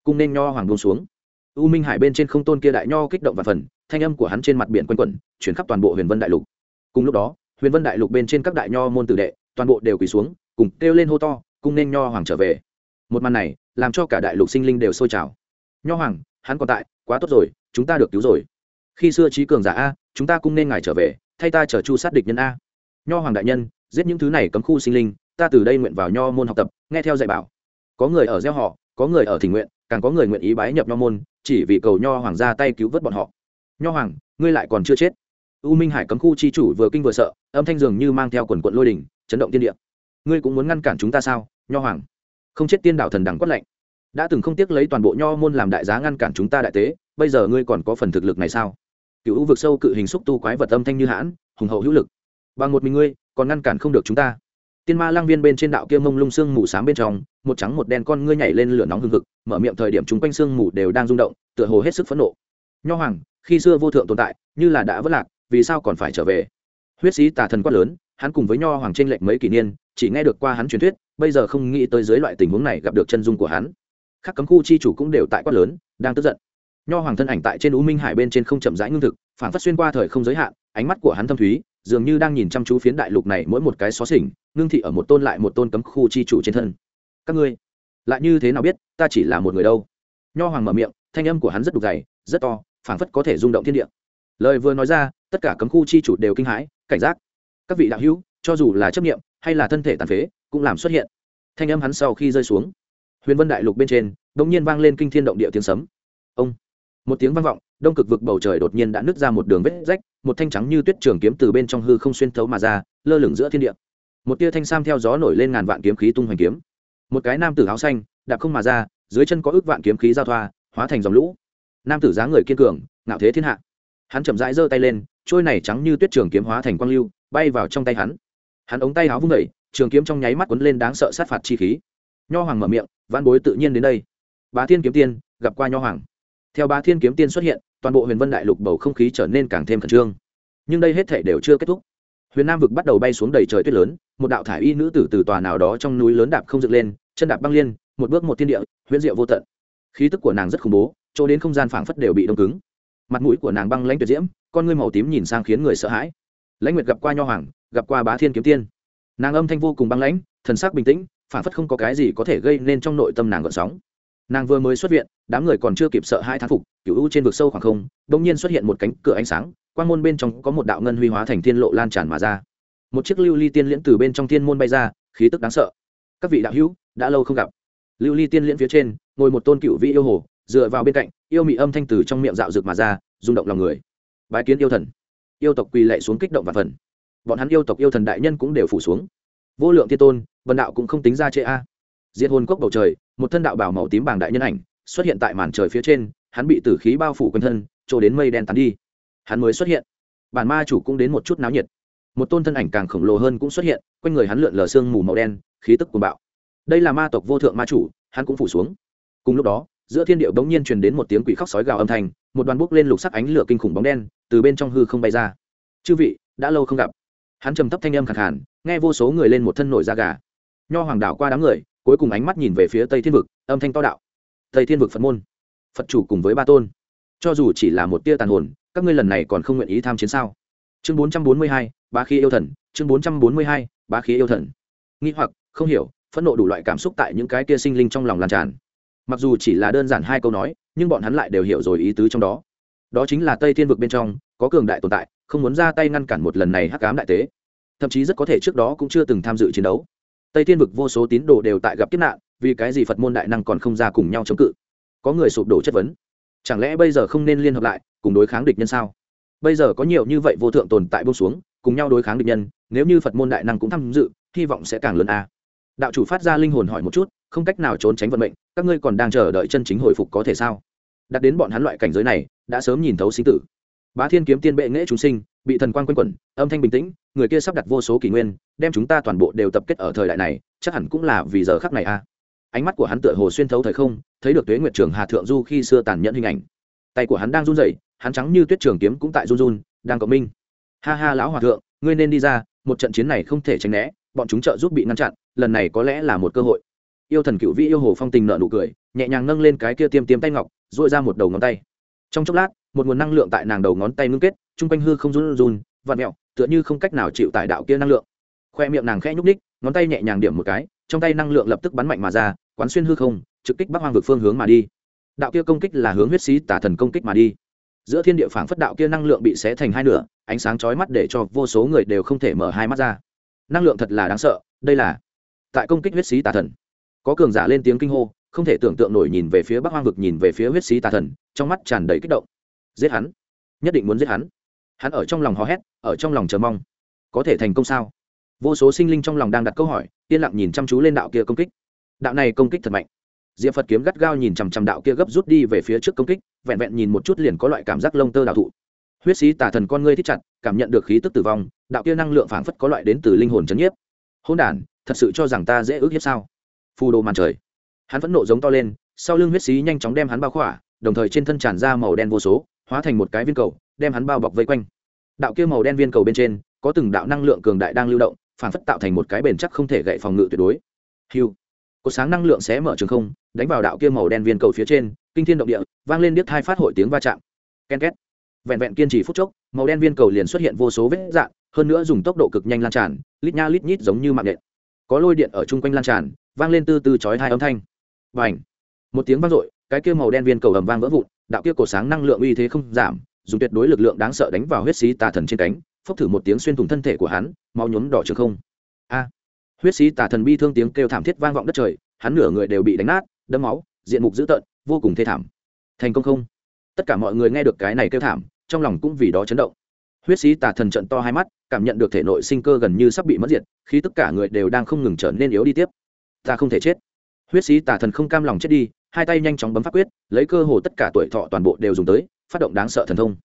A: Cung nên nho hoàng buông xuống. U minh hải bên trên không tôn kia đại nho kích động và phần thanh âm của hắn trên mặt biển quanh quẩn, chuyển khắp toàn bộ huyền vân đại lục. Cùng lúc đó, huyền vân đại lục bên trên các đại nho môn tử đệ, toàn bộ đều quỳ xuống, cùng kêu lên hô to, cùng nên nho hoàng trở về. Một màn này, làm cho cả đại lục sinh linh đều sôi trào. Nho hoàng, hắn còn tại, quá tốt rồi, chúng ta được cứu rồi. Khi xưa trí cường giả a, chúng ta cũng nên ngài trở về, thay ta chở chu sát địch nhân a. Nho hoàng đại nhân, giết những thứ này cấm khu sinh linh, ta từ đây nguyện vào nho môn học tập, nghe theo dạy bảo. Có người ở gieo họ, có người ở thỉnh nguyện, càng có người nguyện ý bái nhập nho môn, chỉ vì cầu nho hoàng ra tay cứu vớt bọn họ nho hoàng, ngươi lại còn chưa chết. U minh hải cấm khu chi chủ vừa kinh vừa sợ, âm thanh dường như mang theo quần quận lôi đình, chấn động tiên địa. Ngươi cũng muốn ngăn cản chúng ta sao, nho hoàng? Không chết tiên đạo thần đẳng quất lạnh. Đã từng không tiếc lấy toàn bộ nho môn làm đại giá ngăn cản chúng ta đại tế, bây giờ ngươi còn có phần thực lực này sao? Cựu vực sâu cự hình xúc tu quái vật âm thanh như hãn, hùng hậu hữu lực. Bằng một mình ngươi, còn ngăn cản không được chúng ta. Tiên ma lang viên bên trên đạo kia mông lung sương mù s á m bên trong, một trắng một đen con ngươi nhảy lên lửa nóng hừng hực, mở miệng thời điểm chúng quanh sương mù đều đang rung động, tựa hồ hết sức phẫn nộ. Nho hoàng khi xưa vô thượng tồn tại, như là đã vất lạc, vì sao còn phải trở về? Huyết sĩ tà thần quát lớn, hắn cùng với nho hoàng tranh lệch mấy kỷ niên, chỉ nghe được qua hắn truyền thuyết, bây giờ không nghĩ tới dưới loại tình huống này gặp được chân dung của hắn. Các cấm khu chi chủ cũng đều tại quát lớn, đang tức giận. Nho hoàng thân ảnh tại trên u minh hải bên trên không chậm rãi ngưng thực, phản phát xuyên qua thời không giới hạn, ánh mắt của hắn thâm thúy, dường như đang nhìn chăm chú phiến đại lục này mỗi một cái xó xỉnh, ngưng thị ở một tôn lại một tôn cấm khu chi chủ trên thân. Các ngươi, lại như thế nào biết, ta chỉ là một người đâu? Nho hoàng mở miệng, thanh âm của hắn rất đục dày, rất to phảng phất có thể rung động thiên địa. Lời vừa nói ra, tất cả cấm khu chi chủ đều kinh hãi, cảnh giác. Các vị đạo hữu, cho dù là chấp nghiệm hay là thân thể tàn phế, cũng làm xuất hiện. Thanh âm hắn sau khi rơi xuống, huyền vân đại lục bên trên đ ỗ n g nhiên vang lên kinh thiên động địa tiếng sấm. Ông! Một tiếng vang vọng, đông cực vực bầu trời đột nhiên đã nứt ra một đường vết rách, một thanh trắng như tuyết trường kiếm từ bên trong hư không xuyên thấu mà ra, lơ lửng giữa thiên địa. Một tia thanh sam theo gió nổi lên ngàn vạn kiếm khí tung hoành kiếm. Một cái nam tử áo xanh, đạp không mà ra, dưới chân có ước vạn kiếm khí giao thoa, hóa thành dòng lũ nam tử dáng người kiên cường, ngạo thế thiên hạ. Hắn chậm rãi giơ tay lên, trôi này trắng như tuyết trường kiếm hóa thành quang lưu, bay vào trong tay hắn. Hắn ống tay áo vung vẩy trường kiếm trong nháy mắt quấn lên đáng sợ sát phạt chi khí. Nho hoàng mở miệng văn bối tự nhiên đến đây. Bá thiên kiếm tiên, gặp qua nho hoàng. Theo bá thiên kiếm tiên xuất hiện, toàn bộ huyền vân đại lục bầu không khí trở nên càng thêm khẩn trương. Nhưng đây hết thể đều chưa kết thúc. Huyền nam vực bắt đầu bay xuống đầy trời tuyết lớn, một đạo thải y nữ tử từ tòa nào đó trong núi lớn đạp không dựng lên, chân đạp băng liên, một bước một thiên địa, huyễn diệu vô tận. Khí tức của nàng rất khủng bố chỗ đến không gian phảng phất đều bị đông cứng. Mặt mũi của nàng băng lãnh tuyệt diễm, con ngươi màu tím nhìn sang khiến người sợ hãi. Lãnh nguyệt gặp qua nho hoàng, gặp qua bá thiên kiếm tiên. Nàng âm thanh vô cùng băng lãnh, thần sắc bình tĩnh phản phất không có cái gì có thể gây nên trong nội tâm nàng gợn sóng. Nàng vừa mới xuất viện, đám người còn chưa kịp sợ hai thán phục cựu u trên vực sâu khoảng không đ ỗ n g nhiên xuất hiện một cánh cửa ánh sáng quan môn bên trong có một đạo ngân huy hóa thành thiên lộ lan tràn mà ra. Một chiếc lưu ly tiên liễn từ bên trong thiên môn bay ra, khí tức đáng sợ. Các vị đạo hữu, đã lâu không gặp. Lưu ly tiên liễn phía trên, ngồi một tôn cựu vị yêu hồ dựa vào bên cạnh, yêu mị âm thanh từ trong miệng dạo rực mà ra, rung động lòng người. Bái kiến yêu thần. Yêu tộc quỳ lệ xuống kích động và phần. Bọn hắn yêu tộc yêu thần đại nhân cũng đều phủ xuống. Vô lượng thiên tôn vần đạo cũng không tính ra chê a. À. diệt hồn cốc bầu trời, một thân đạo bảo màu tím bảng đại nhân ảnh, xuất hiện tại màn trời phía trên, hắn bị tử khí bao phủ quanh thân trổ đến mây đen tắn đi. Hắn mới xuất hiện. Bản ma chủ cũng đến một chút náo nhiệt. Một tôn thân ảnh càng khổng lồ hơn cũng xuất hiện, quanh người hắn lượn lờ sương mù màu đen, khí tức cuồng bạo. Đây là ma tộc vô thượng ma chủ, hắn cũng phủ xuống. Cùng lúc đó giữa thiên điệu bỗng nhiên truyền đến một tiếng quỷ khóc sói gào âm thanh, một đoàn bốc lên lục sắc ánh lửa kinh khủng bóng đen từ bên trong hư không bay ra. Chư vị, đã lâu không gặp. Hắn trầm thấp thanh âm khẳng hẳn nghe vô số người lên một thân nổi da gà. Nho hoàng đảo qua đám người, cuối cùng ánh mắt nhìn về phía tây thiên vực, âm thanh to đạo. Tây thiên vực phật môn, phật chủ cùng với ba tôn. Cho dù chỉ là một tia tàn hồn, các ngươi lần này còn không nguyện ý tham chiến sao? Chương bốn trăm bốn mươi hai ba khí yêu thần, chương bốn trăm bốn mươi hai ba khí yêu thần. Nghi hoặc, không hiểu, phẫn nộ đủ loại cảm xúc tại những cái tia sinh linh trong lòng lan tràn mặc dù chỉ là đơn giản hai câu nói, nhưng bọn hắn lại đều hiểu rồi ý tứ trong đó. Đó chính là tây thiên vực bên trong, có cường đại tồn tại, không muốn ra tay ngăn cản một lần này hắc cám đại tế. Thậm chí rất có thể trước đó cũng chưa từng tham dự chiến đấu. Tây thiên vực vô số tín đồ đều tại gặp kiếp nạn, vì cái gì phật môn đại năng còn không ra cùng nhau chống cự? Có người sụp đổ chất vấn. Chẳng lẽ bây giờ không nên liên hợp lại, cùng đối kháng địch nhân sao? Bây giờ có nhiều như vậy vô thượng tồn tại bông xuống, cùng nhau đối kháng địch nhân, nếu như phật môn đại năng cũng tham dự, hy vọng sẽ càng lớn a. Đạo chủ phát ra linh hồn hỏi một chút không cách nào trốn tránh vận mệnh, các ngươi còn đang chờ đợi chân chính hồi phục có thể sao? Đặt đến bọn hắn loại cảnh giới này, đã sớm nhìn thấu sinh tử. Bá thiên kiếm tiên bệ nghệ chúng sinh, bị thần quan quanh quẩn, âm thanh bình tĩnh, người kia sắp đặt vô số kỷ nguyên, đem chúng ta toàn bộ đều tập kết ở thời đại này, chắc hẳn cũng là vì giờ khắc này a à. ánh mắt của hắn tựa hồ xuyên thấu thời không, thấy được tuế nguyệt trường hà thượng du khi xưa tàn nhẫn hình ảnh. Tay của hắn đang run rẩy, hắn trắng như tuyết trường kiếm cũng tại run run, đang cộng minh. Ha ha lão hòa thượng, ngươi nên đi ra, một trận chiến này không thể tránh né, bọn chúng trợ giúp bị ngăn chặn, lần này có lẽ là một cơ hội yêu thần cựu vĩ yêu hồ phong tình nợ nụ cười, nhẹ nhàng nâng lên cái kia tiêm tiêm tay ngọc dội ra một đầu ngón tay. Trong chốc lát, một nguồn năng lượng tại nàng đầu ngón tay ngưng kết, chung quanh hư không run run, vặn mẹo, tựa như không cách nào chịu tải đạo kia năng lượng. Khoe miệng nàng khẽ nhúc ních ngón tay nhẹ nhàng điểm một cái, trong tay năng lượng lập tức bắn mạnh mà ra, quán xuyên hư không, trực kích bắc hoang vực phương hướng mà đi. Đạo kia công kích là hướng huyết sĩ tả thần công kích mà đi. Giữa thiên địa phảng phất đạo kia năng lượng bị xé thành hai nửa, ánh sáng chói mắt để cho vô số người đều không thể mở hai mắt ra. Năng lượng thật là đáng sợ, đây là tại công kích huyết sĩ tà thần có cường giả lên tiếng kinh hô, không thể tưởng tượng nổi nhìn về phía bắc hoang vực, nhìn về phía huyết sĩ tà thần, trong mắt tràn đầy kích động. Giết hắn. Nhất định muốn giết hắn. Hắn ở trong lòng hò hét, ở trong lòng chờ mong. Có thể thành công sao? Vô số sinh linh trong lòng đang đặt câu hỏi, yên lặng nhìn chăm chú lên đạo kia công kích. Đạo này công kích thật mạnh. Diệp phật kiếm gắt gao nhìn chằm chằm đạo kia gấp rút đi về phía trước công kích, vẹn vẹn nhìn một chút liền có loại cảm giác lông tơ đạo thụ. Huyết sĩ tà thần con ngươi thích chặt, cảm nhận được khí tức tử vong, đạo kia năng lượng phảng phất có loại đến từ linh hồn c h ấ n nhiếp. Hôn đản, thật sự cho rằng ta dễ ước hiếp sao? Phù đồ màn trời. Hắn vẫn nộ giống to lên, sau lưng huyết sĩ nhanh chóng đem hắn bao khỏa, đồng thời trên thân tràn ra màu đen vô số, hóa thành một cái viên cầu, đem hắn bao bọc vây quanh. Đạo kia màu đen viên cầu bên trên, có từng đạo năng lượng cường đại đang lưu động, phản phất tạo thành một cái bền chắc không thể gậy phòng ngự tuyệt đối. Hiu cột sáng năng lượng xé mở trường không, đánh vào đạo kia màu đen viên cầu phía trên, kinh thiên động địa, vang lên điếc hai phát hội tiếng va chạm. Ken két. Vẹn vẹn kiên trì phút chốc, màu đen viên cầu liền xuất hiện vô số vết dạn hơn nữa dùng tốc độ cực nhanh lan tràn, lít nha lít nhít giống như mạng nện có lôi điện ở chung quanh lan tràn vang lên từ từ chói hai âm thanh. Và ảnh một tiếng vang dội, cái kia màu đen viên cầu ầm vang vỡ vụn, đạo kia cổ sáng năng lượng uy thế không giảm, dùng tuyệt đối lực lượng đáng sợ đánh vào huyết sĩ tà thần trên cánh, phốc thử một tiếng xuyên thủng thân thể của hắn, máu nhuốm đỏ trường không. A! À, huyết sĩ tà thần bi thương tiếng kêu thảm thiết vang vọng đất trời, hắn nửa người đều bị đánh nát đâm máu, diện mục dữ tợn, vô cùng thê thảm. Thành công không? Tất cả mọi người nghe được cái này kêu thảm, trong lòng cũng vì đó chấn động. Huyết sĩ tà thần trận to hai mắt, cảm nhận được thể nội sinh cơ gần như sắp bị mất diệt khi tất cả người đều đang không ngừng trở nên yếu đi tiếp ta không thể chết. Huyết sĩ tà thần không cam lòng chết đi, hai tay nhanh chóng bấm pháp quyết, lấy cơ hồ tất cả tuổi thọ toàn bộ đều dùng tới, phát động đáng sợ thần thông.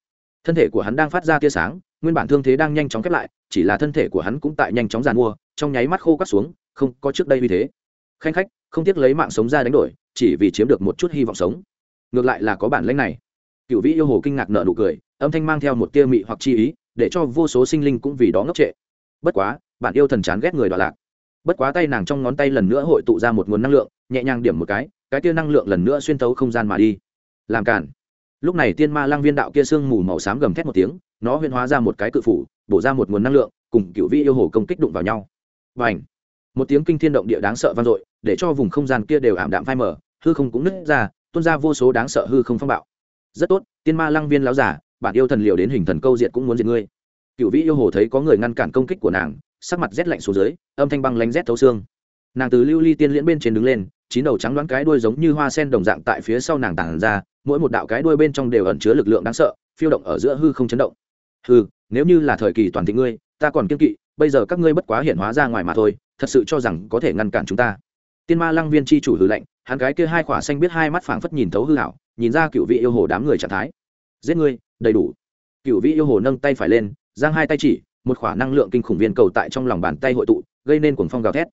A: Thân thể của hắn đang phát ra tia sáng, nguyên bản thương thế đang nhanh chóng khép lại, chỉ là thân thể của hắn cũng tại nhanh chóng giàn mua, trong nháy mắt khô cắt xuống, không có trước đây như thế. Khanh khách, không tiếc lấy mạng sống ra đánh đổi, chỉ vì chiếm được một chút hy vọng sống. Ngược lại là có bản lãnh này. Cựu vĩ yêu hồ kinh ngạc nợ nụ cười, âm thanh mang theo một tia mị hoặc chi ý, để cho vô số sinh linh cũng vì đó ngốc trệ. Bất quá bạn yêu thần chán ghét người đoạn lạc bất quá tay nàng trong ngón tay lần nữa hội tụ ra một nguồn năng lượng, nhẹ nhàng điểm một cái cái tia năng lượng lần nữa xuyên tấu không gian mà đi. Làm cản. Lúc này tiên ma lang viên đạo kia sương mù màu xám gầm thét một tiếng, nó huyên hóa ra một cái cự phủ, bổ ra một nguồn năng lượng, cùng cựu vi yêu hồ công kích đụng vào nhau. Và ảnh một tiếng kinh thiên động địa đáng sợ vang dội, để cho vùng không gian kia đều ảm đạm phai mờ, hư không cũng nứt ra, tuôn ra vô số đáng sợ hư không phong bạo. Rất tốt, tiên ma lăng viên láo giả, bản yêu thần liều đến hình thần câu diệt cũng muốn diệt ngươi. Cựu vĩ yêu hồ thấy có người ngăn cản công kích của nàng sắc mặt rét lạnh xuống dưới, âm thanh băng lánh rét thấu xương. Nàng từ lưu ly tiên liễn bên trên đứng lên, chín đầu trắng đoán cái đuôi giống như hoa sen đồng dạng tại phía sau nàng tản ra, mỗi một đạo cái đuôi bên trong đều ẩn chứa lực lượng đáng sợ, phiêu động ở giữa hư không chấn động. Hư nếu như là thời kỳ toàn thị ngươi, ta còn kiên kỵ, bây giờ các ngươi bất quá hiện hóa ra ngoài mà thôi, thật sự cho rằng có thể ngăn cản chúng ta. Tiên ma lăng viên chi chủ hư lệnh hắn cái kia hai khỏa xanh biết hai mắt phảng phất nhìn thấu hư hảo nhìn ra cựu vị yêu hồ đám người trạng thái. Giết ngươi, đầy đủ. Cựu vị yêu hồ nâng tay phải lên, giang hai tay chỉ một khỏa năng lượng kinh khủng viên cầu tại trong lòng bàn tay hội tụ, gây nên cuồng phong gào thét.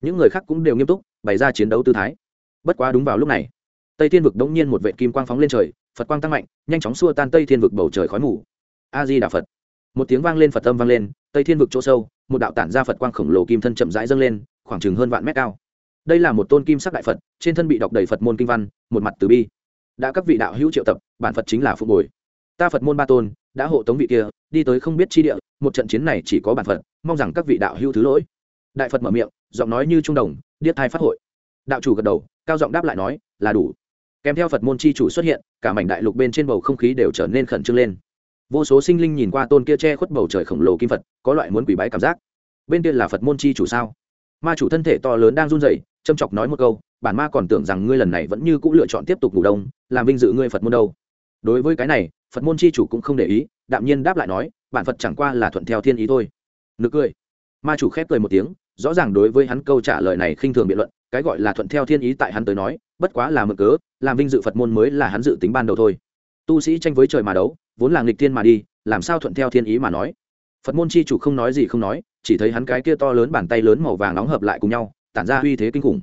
A: Những người khác cũng đều nghiêm túc, bày ra chiến đấu tư thái. Bất quá đúng vào lúc này, tây thiên vực đống nhiên một vệ kim quang phóng lên trời, phật quang tăng mạnh, nhanh chóng xua tan tây thiên vực bầu trời khói mù. A di đà phật. Một tiếng vang lên phật tâm vang lên, tây thiên vực chỗ sâu, một đạo tản ra phật quang khổng lồ kim thân chậm rãi dâng lên, khoảng chừng hơn vạn mét cao. Đây là một tôn kim sắc đại phật, trên thân bị đọc đầy phật môn kinh văn, một mặt từ bi. Đã các vị đạo hữu triệu tập, bản phật chính là phục bồi. Ta phật môn ba tôn đã hộ tống vị kia, đi tới không biết chi địa, một trận chiến này chỉ có bản phật, mong rằng các vị đạo hữu thứ lỗi. Đại phật mở miệng, giọng nói như trung đồng, điếc thai phát hội. Đạo chủ gật đầu, cao giọng đáp lại nói, là đủ. Kèm theo phật môn chi chủ xuất hiện, cả mảnh đại lục bên trên bầu không khí đều trở nên khẩn trương lên. Vô số sinh linh nhìn qua tôn kia che khuất bầu trời khổng lồ kim phật, có loại muốn quỷ bái cảm giác. Bên kia là phật môn chi chủ sao? Ma chủ thân thể to lớn đang run rẩy, châm chọc nói một câu, bản ma còn tưởng rằng ngươi lần này vẫn như c ũ lựa chọn tiếp tục ngủ đông, làm vinh dự ngươi phật môn đâu. Đối với cái này phật môn c h i chủ cũng không để ý, đạm nhiên đáp lại nói, bản phật chẳng qua là thuận theo thiên ý thôi. Nực cười. Ma chủ khép cười một tiếng, rõ ràng đối với hắn câu trả lời này khinh thường biện luận, cái gọi là thuận theo thiên ý tại hắn tới nói, bất quá là mực cớ, làm vinh dự phật môn mới là hắn dự tính ban đầu thôi. Tu sĩ tranh với trời mà đấu, vốn là nghịch thiên mà đi, làm sao thuận theo thiên ý mà nói? Phật môn chi chủ không nói gì không nói, chỉ thấy hắn cái kia to lớn bàn tay lớn màu vàng nóng hợp lại cùng nhau, tản ra uy thế kinh khủng.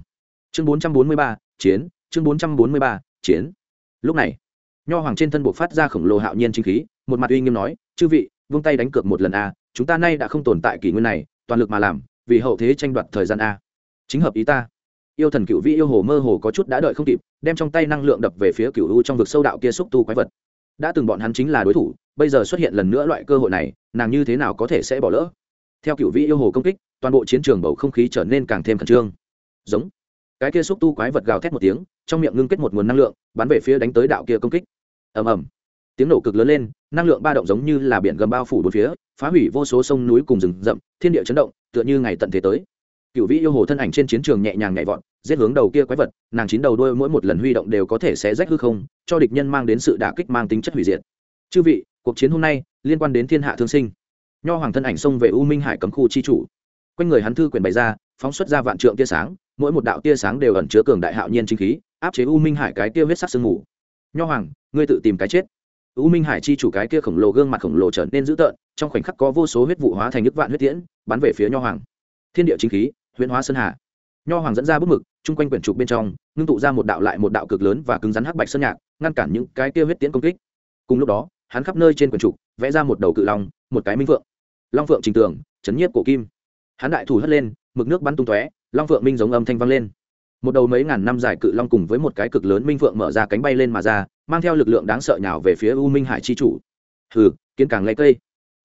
A: Chương bốn trăm bốn mươi ba, chiến, chương bốn trăm bốn mươi ba, chiến. Lúc này nho hoàng trên thân buộc phát ra khổng lồ hạo nhiên chính khí, một mặt uy nghiêm nói, chư vị, vung tay đánh cược một lần a, chúng ta nay đã không tồn tại kỷ nguyên này, toàn lực mà làm, vì hậu thế tranh đoạt thời gian a. Chính hợp ý ta. Yêu thần cựu vị yêu hồ mơ hồ có chút đã đợi không kịp, đem trong tay năng lượng đập về phía cựu u trong vực sâu đạo kia xúc tu quái vật. Đã từng bọn hắn chính là đối thủ, bây giờ xuất hiện lần nữa loại cơ hội này, nàng như thế nào có thể sẽ bỏ lỡ? Theo cựu vị yêu hồ công kích, toàn bộ chiến trường bầu không khí trở nên càng thêm khẩn trương. Giống cái kia xúc tu quái vật gào thét một tiếng, trong miệng ngưng kết một nguồn năng lượng, bắn về phía đánh tới đạo kia công kích. Ầm ầm. Tiếng nổ cực lớn lên, năng lượng ba động giống như là biển gầm bao phủ bốn phía, phá hủy vô số sông núi cùng rừng rậm, thiên địa chấn động, tựa như ngày tận thế tới. Cựu vĩ yêu hồ thân ảnh trên chiến trường nhẹ nhàng nhảy vọt, giết hướng đầu kia quái vật, nàng chín đầu đôi mỗi một lần huy động đều có thể sẽ rách hư không, cho địch nhân mang đến sự đả kích mang tính chất hủy diệt. Chư vị, cuộc chiến hôm nay liên quan đến thiên hạ thương sinh. Nho hoàng thân ảnh xông về u minh hải cấm khu chi chủ. Quanh người hắn thư quyền bày ra, phóng xuất ra vạn trượng tia sáng mỗi một đạo tia sáng đều ẩn chứa cường đại hạo nhiên chính khí, áp chế u minh hải cái tia huyết sắc sương mù. Nho hoàng, ngươi tự tìm cái chết. U minh hải chi chủ cái kia khổng lồ gương mặt khổng lồ trở nên dữ tợn, trong khoảnh khắc có vô số huyết vụ hóa thành nước vạn huyết tiễn, bắn về phía nho hoàng. Thiên địa chính khí, huyễn hóa sơn hà. Nho hoàng dẫn ra bức mực, chung quanh quyển trục bên trong, ngưng tụ ra một đạo lại một đạo cực lớn và cứng rắn hắc bạch sơn nhạc, ngăn cản những cái kia huyết tiễn công kích. Cùng lúc đó, hắn khắp nơi trên quyển trục, vẽ ra một đầu cự long, một cái minh phượng. Long phượng trình tường, chấn nhiếp cổ kim. Hắn đại thủ hất lên, mực nước bắn tung tóe long phượng minh giống âm thanh vang lên. Một đầu mấy ngàn năm dài cự long cùng với một cái cực lớn minh phượng mở ra cánh bay lên mà ra, mang theo lực lượng đáng sợ nhào về phía u minh hải chi chủ. Hừ, kiến càng lấy cây.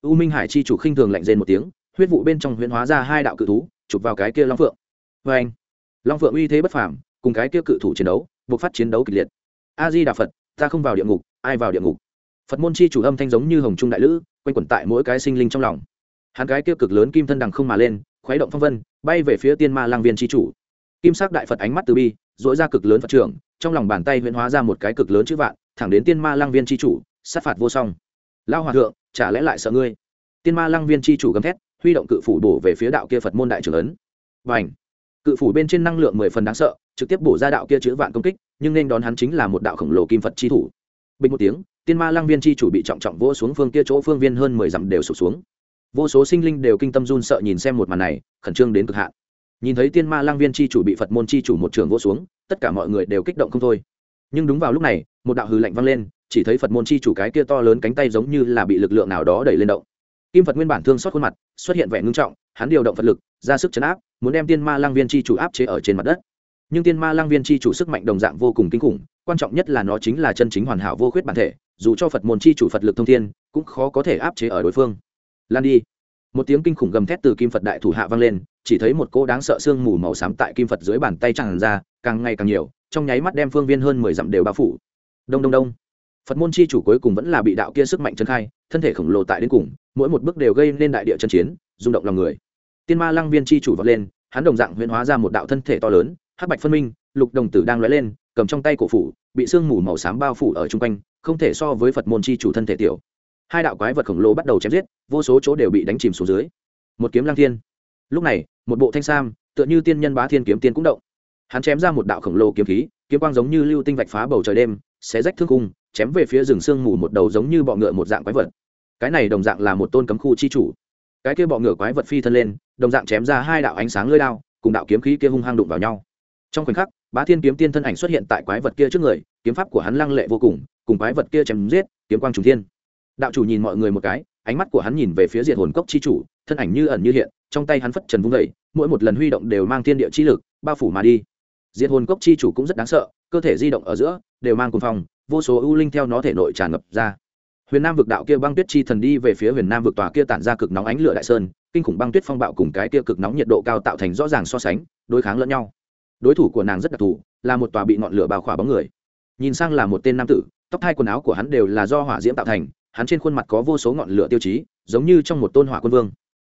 A: U minh hải chi chủ khinh thường lạnh rên một tiếng, huyết vụ bên trong huyễn hóa ra hai đạo cự thú, chụp vào cái kia long phượng. Vê anh, long phượng uy thế bất phàm, cùng cái kia cự thủ chiến đấu, buộc phát chiến đấu kịch liệt. A di đà phật, ta không vào địa ngục, ai vào địa ngục? Phật môn chi chủ âm thanh giống như hồng trung đại lữ, quanh quẩn tại mỗi cái sinh linh trong lòng. Hắn cái kia cực lớn kim thân đằng không mà lên, khuấy động phong vân bay về phía tiên ma lang viên chi chủ. Kim sắc đại phật ánh mắt từ bi dỗi ra cực lớn phật trưởng, trong lòng bàn tay huyễn hóa ra một cái cực lớn chữ vạn, thẳng đến tiên ma lang viên chi chủ, sát phạt vô song. Lao hòa thượng, chả lẽ lại sợ ngươi? Tiên ma lang viên chi chủ gầm thét, huy động cự phủ bổ về phía đạo kia phật môn đại trưởng ấn. Và ảnh cự phủ bên trên năng lượng mười phần đáng sợ, trực tiếp bổ ra đạo kia chữ vạn công kích, nhưng nên đón hắn chính là một đạo khổng lồ kim phật chi thủ. Bình một tiếng, tiên ma lang viên chi chủ bị trọng trọng vỗ xuống phương kia chỗ, phương viên hơn mười dặm đều sụp xuống vô số sinh linh đều kinh tâm run sợ nhìn xem một màn này, khẩn trương đến cực hạn. Nhìn thấy tiên ma lang viên chi chủ bị phật môn chi chủ một trường vô xuống, tất cả mọi người đều kích động không thôi. Nhưng đúng vào lúc này, một đạo hư lạnh vang lên, chỉ thấy phật môn chi chủ cái kia to lớn cánh tay giống như là bị lực lượng nào đó đẩy lên động. Kim phật nguyên bản thương xót khuôn mặt, xuất hiện vẻ ngưng trọng, hắn điều động phật lực, ra sức chấn áp, muốn đem tiên ma lang viên chi chủ áp chế ở trên mặt đất. Nhưng tiên ma lang viên chi chủ sức mạnh đồng dạng vô cùng kinh khủng, quan trọng nhất là nó chính là chân chính hoàn hảo vô khuyết bản thể, dù cho phật môn chi chủ phật lực thông thiên, cũng khó có thể áp chế ở đối phương lan đi. Một tiếng kinh khủng gầm thét từ kim phật đại thủ hạ vang lên, chỉ thấy một cô đáng sợ sương mù màu xám tại kim phật dưới bàn tay tràn ra, càng ngày càng nhiều, trong nháy mắt đem phương viên hơn mười dặm đều bao phủ. Đông đông đông. Phật môn chi chủ cuối cùng vẫn là bị đạo kia sức mạnh chân khai, thân thể khổng lồ tại đến cùng, mỗi một bước đều gây nên đại địa chân chiến, rung động lòng người. Tiên ma lăng viên chi chủ vọt lên, hắn đồng dạng huyễn hóa ra một đạo thân thể to lớn, hắc bạch phân minh, lục đồng tử đang lóe lên, cầm trong tay cổ phủ, bị sương mù màu xám bao phủ ở chung quanh, không thể so với phật môn chi chủ thân thể tiểu hai đạo quái vật khổng lồ bắt đầu chém giết, vô số chỗ đều bị đánh chìm xuống dưới. Một kiếm lang thiên. Lúc này, một bộ thanh sam, tựa như tiên nhân bá thiên kiếm tiên cũng động. Hắn chém ra một đạo khổng lồ kiếm khí, kiếm quang giống như lưu tinh vạch phá bầu trời đêm, xé rách thương cung chém về phía rừng sương mù một đầu giống như bọ ngựa một dạng quái vật. Cái này đồng dạng là một tôn cấm khu chi chủ. Cái kia bọ ngựa quái vật phi thân lên, đồng dạng chém ra hai đạo ánh sáng lưỡi đao, cùng đạo kiếm khí kia hung hăng đụng vào nhau. Trong khoảnh khắc, bá thiên kiếm tiên thân ảnh xuất hiện tại quái vật kia trước người, kiếm pháp của hắn lăng lệ vô cùng cùng quái vật kia chém giết, kiếm quang trùng thiên đạo chủ nhìn mọi người một cái, ánh mắt của hắn nhìn về phía diện hồn cốc chi chủ, thân ảnh như ẩn như hiện, trong tay hắn phất trần vung vẩy mỗi một lần huy động đều mang thiên địa chi lực, bao phủ mà đi. Diện hồn cốc chi chủ cũng rất đáng sợ, cơ thể di động ở giữa, đều mang cùng phòng vô số ưu linh theo nó thể nội tràn ngập ra. Huyền nam vực đạo kia băng tuyết chi thần đi về phía huyền nam vực tòa kia tản ra cực nóng ánh lửa đại sơn, kinh khủng băng tuyết phong bạo cùng cái kia cực nóng nhiệt độ cao tạo thành rõ ràng so sánh, đối kháng lẫn nhau. Đối thủ của nàng rất đặc thù, là một tòa bị ngọn lửa bao khỏa bóng người. Nhìn sang là một tên nam tử, tóc hai quần áo của hắn đều là do hỏa diễm tạo thành hắn trên khuôn mặt có vô số ngọn lửa tiêu chí, giống như trong một tôn hỏa quân vương.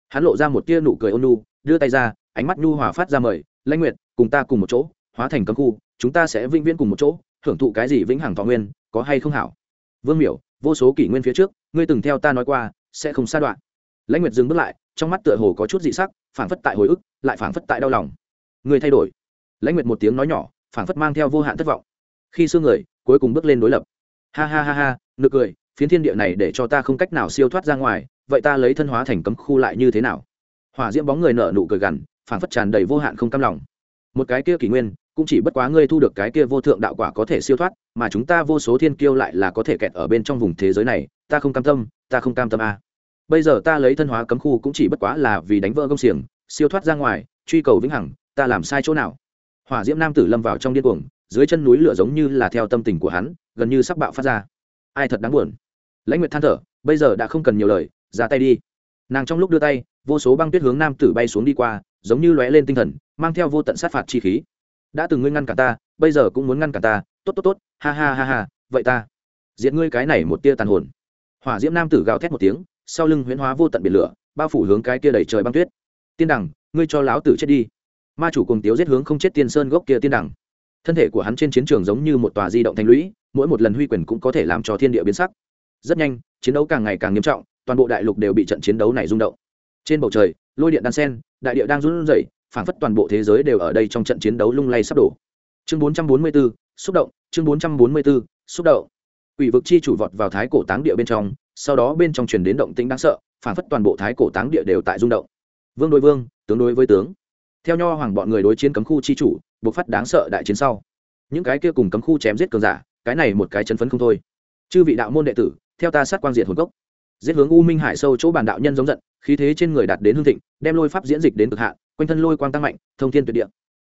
A: Hắn lộ ra một tia nụ cười ôn nu đưa tay ra, ánh mắt nhu hòa phát ra mời, lãnh nguyệt, cùng ta cùng một chỗ, hóa thành cấm khu, chúng ta sẽ vĩnh viễn cùng một chỗ hưởng thụ cái gì vĩnh hằng thọ nguyên, có hay không hảo? Vương miểu, vô số kỷ nguyên phía trước, ngươi từng theo ta nói qua, sẽ không xa đoạn. Lãnh nguyệt dừng bước lại, trong mắt tựa hồ có chút dị sắc, phảng phất tại hồi ức, lại phảng phất tại đau lòng. Ngươi thay đổi. Lãnh nguyệt một tiếng nói nhỏ, phảng phất mang theo vô hạn thất vọng. Khi xưa người, cuối cùng bước lên đối lập. Ha ha ha ha, nực cười phiến thiên địa này để cho ta không cách nào siêu thoát ra ngoài, vậy ta lấy thân hóa thành cấm khu lại như thế nào? Hỏa diễm bóng người nở nụ cười gằn, phảng phất tràn đầy vô hạn không cam lòng. Một cái kia kỷ nguyên, cũng chỉ bất quá ngươi thu được cái kia vô thượng đạo quả có thể siêu thoát, mà chúng ta vô số thiên kiêu lại là có thể kẹt ở bên trong vùng thế giới này, ta không cam tâm, ta không cam tâm a. À. bây giờ ta lấy thân hóa cấm khu cũng chỉ bất quá là vì đánh vỡ công xiềng, siêu thoát ra ngoài, truy cầu vĩnh hằng, ta làm sai chỗ nào? Hỏa diễm nam tử lâm vào trong điên cuồng, dưới chân núi lửa giống như là theo tâm tình của hắn, gần như sắp bạo phát ra. Ai thật đáng buồn? Lãnh nguyệt than thở, bây giờ đã không cần nhiều lời, ra tay đi. Nàng trong lúc đưa tay, vô số băng tuyết hướng nam tử bay xuống đi qua, giống như lóe lên tinh thần, mang theo vô tận sát phạt chi khí. Đã từng ngươi ngăn cả ta, bây giờ cũng muốn ngăn cả ta. Tốt tốt tốt, ha ha ha ha, vậy ta diện ngươi cái này một tia tàn hồn. Hỏa diễm nam tử gào thét một tiếng, sau lưng huyễn hóa vô tận biển lửa, bao phủ hướng cái kia đầy trời băng tuyết. Tiên đẳng ngươi cho láo tử chết đi. Ma chủ cùng tiếu giết hướng không chết tiên sơn gốc kia tiên đẳng thân thể của hắn trên chiến trường giống như một tòa di động thanh lũy, mỗi một lần huy quyền cũng có thể làm cho thiên địa biến sắc rất nhanh chiến đấu càng ngày càng nghiêm trọng toàn bộ đại lục đều bị trận chiến đấu này rung động. Trên bầu trời lôi điện đan sen đại địa đang run rẩy phảng phất toàn bộ thế giới đều ở đây trong trận chiến đấu lung lay sắp đổ. Chương 444, xúc động chương 444, xúc động. Quỷ vực chi chủ vọt vào thái cổ táng địa bên trong sau đó bên trong truyền đến động tĩnh đáng sợ phảng phất toàn bộ thái cổ táng địa đều tại rung động. Vương đối vương tướng đối với tướng. Theo nho hoàng bọn người đối chiến cấm khu chi chủ buộc phát đáng sợ đại chiến sau. Những cái kia cùng cấm khu chém giết cường giả cái này một cái chấn phấn không thôi. Chư vị đạo môn đệ tử theo ta sát quang diện hồn cốc. Giết hướng u minh hải sâu chỗ bàn đạo nhân giống giận, khí thế trên người đạt đến hương thịnh, đem lôi pháp diễn dịch đến cực hạn, quanh thân lôi quang tăng mạnh, thông thiên tuyệt địa.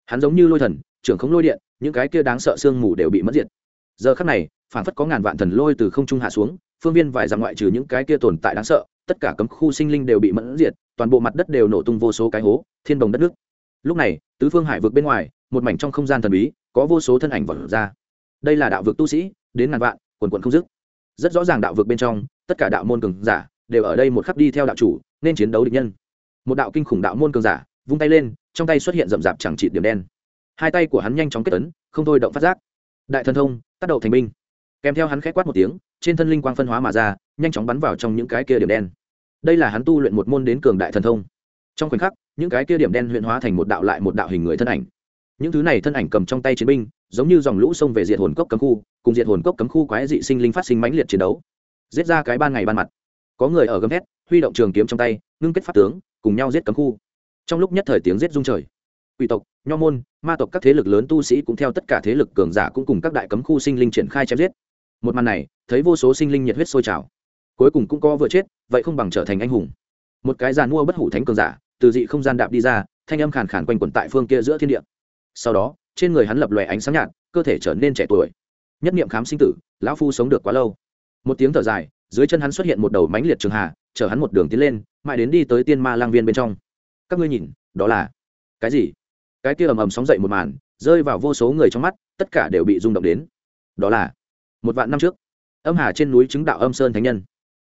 A: Hắn giống như lôi thần, trưởng không lôi điện, những cái kia đáng sợ sương mù đều bị mất diệt. Giờ khắc này, phản phất có ngàn vạn thần lôi từ không trung hạ xuống, phương viên vài dặm ngoại trừ những cái kia tồn tại đáng sợ, tất cả cấm khu sinh linh đều bị mẫn diệt, toàn bộ mặt đất đều nổ tung vô số cái hố, thiên đồng đất nước. Lúc này, tứ phương hải vượt bên ngoài, một mảnh trong không gian thần bí, có vô số thân ảnh vật ra. Đây là đạo vực tu sĩ, đến ngàn vạn, quần quần không dứt rất rõ ràng đạo vực bên trong tất cả đạo môn cường giả đều ở đây một khắc đi theo đạo chủ nên chiến đấu địch nhân. Một đạo kinh khủng đạo môn cường giả vung tay lên trong tay xuất hiện rậm rạp chẳng trị điểm đen. Hai tay của hắn nhanh chóng kết tấn, không thôi động phát giác. Đại thần thông tác đầu thành binh. Kèm theo hắn k h é quát một tiếng trên thân linh quang phân hóa mà ra nhanh chóng bắn vào trong những cái kia điểm đen. Đây là hắn tu luyện một môn đến cường đại thần thông. Trong khoảnh khắc những cái kia điểm đen huyện hóa thành một đạo lại một đạo hình người thân ảnh những thứ này thân ảnh cầm trong tay chiến binh, giống như dòng lũ sông về diệt hồn cốc cấm khu, cùng diệt hồn cốc cấm khu quái dị sinh linh phát sinh mãnh liệt chiến đấu. Giết ra cái ban ngày ban mặt. Có người ở gấm thét, huy động trường kiếm trong tay, ngưng kết pháp tướng, cùng nhau giết cấm khu. Trong lúc nhất thời tiếng giết rung trời, quỷ tộc, nho môn, ma tộc các thế lực lớn tu sĩ cũng theo tất cả thế lực cường giả cũng cùng các đại cấm khu sinh linh triển khai chém giết. Một màn này, thấy vô số sinh linh nhiệt huyết sôi trào. Cuối cùng cũng có vừa chết, vậy không bằng trở thành anh hùng. Một cái giàn mua bất hủ thánh cường giả, từ dị không gian đạp đi ra, thanh âm khàn khàn quanh quẩn tại phương kia giữa thiên địa sau đó, trên người hắn lập lòe ánh sáng nhạt, cơ thể trở nên trẻ tuổi. Nhất niệm khám sinh tử, lão phu sống được quá lâu. Một tiếng thở dài, dưới chân hắn xuất hiện một đầu mánh liệt trường hà, chở hắn một đường tiến lên, mãi đến đi tới tiên ma lang viên bên trong. Các ngươi nhìn, đó là cái gì? Cái kia ầm ầm sóng dậy một màn, rơi vào vô số người trong mắt, tất cả đều bị rung động đến. Đó là một vạn năm trước, âm hà trên núi chứng đạo âm sơn thánh nhân.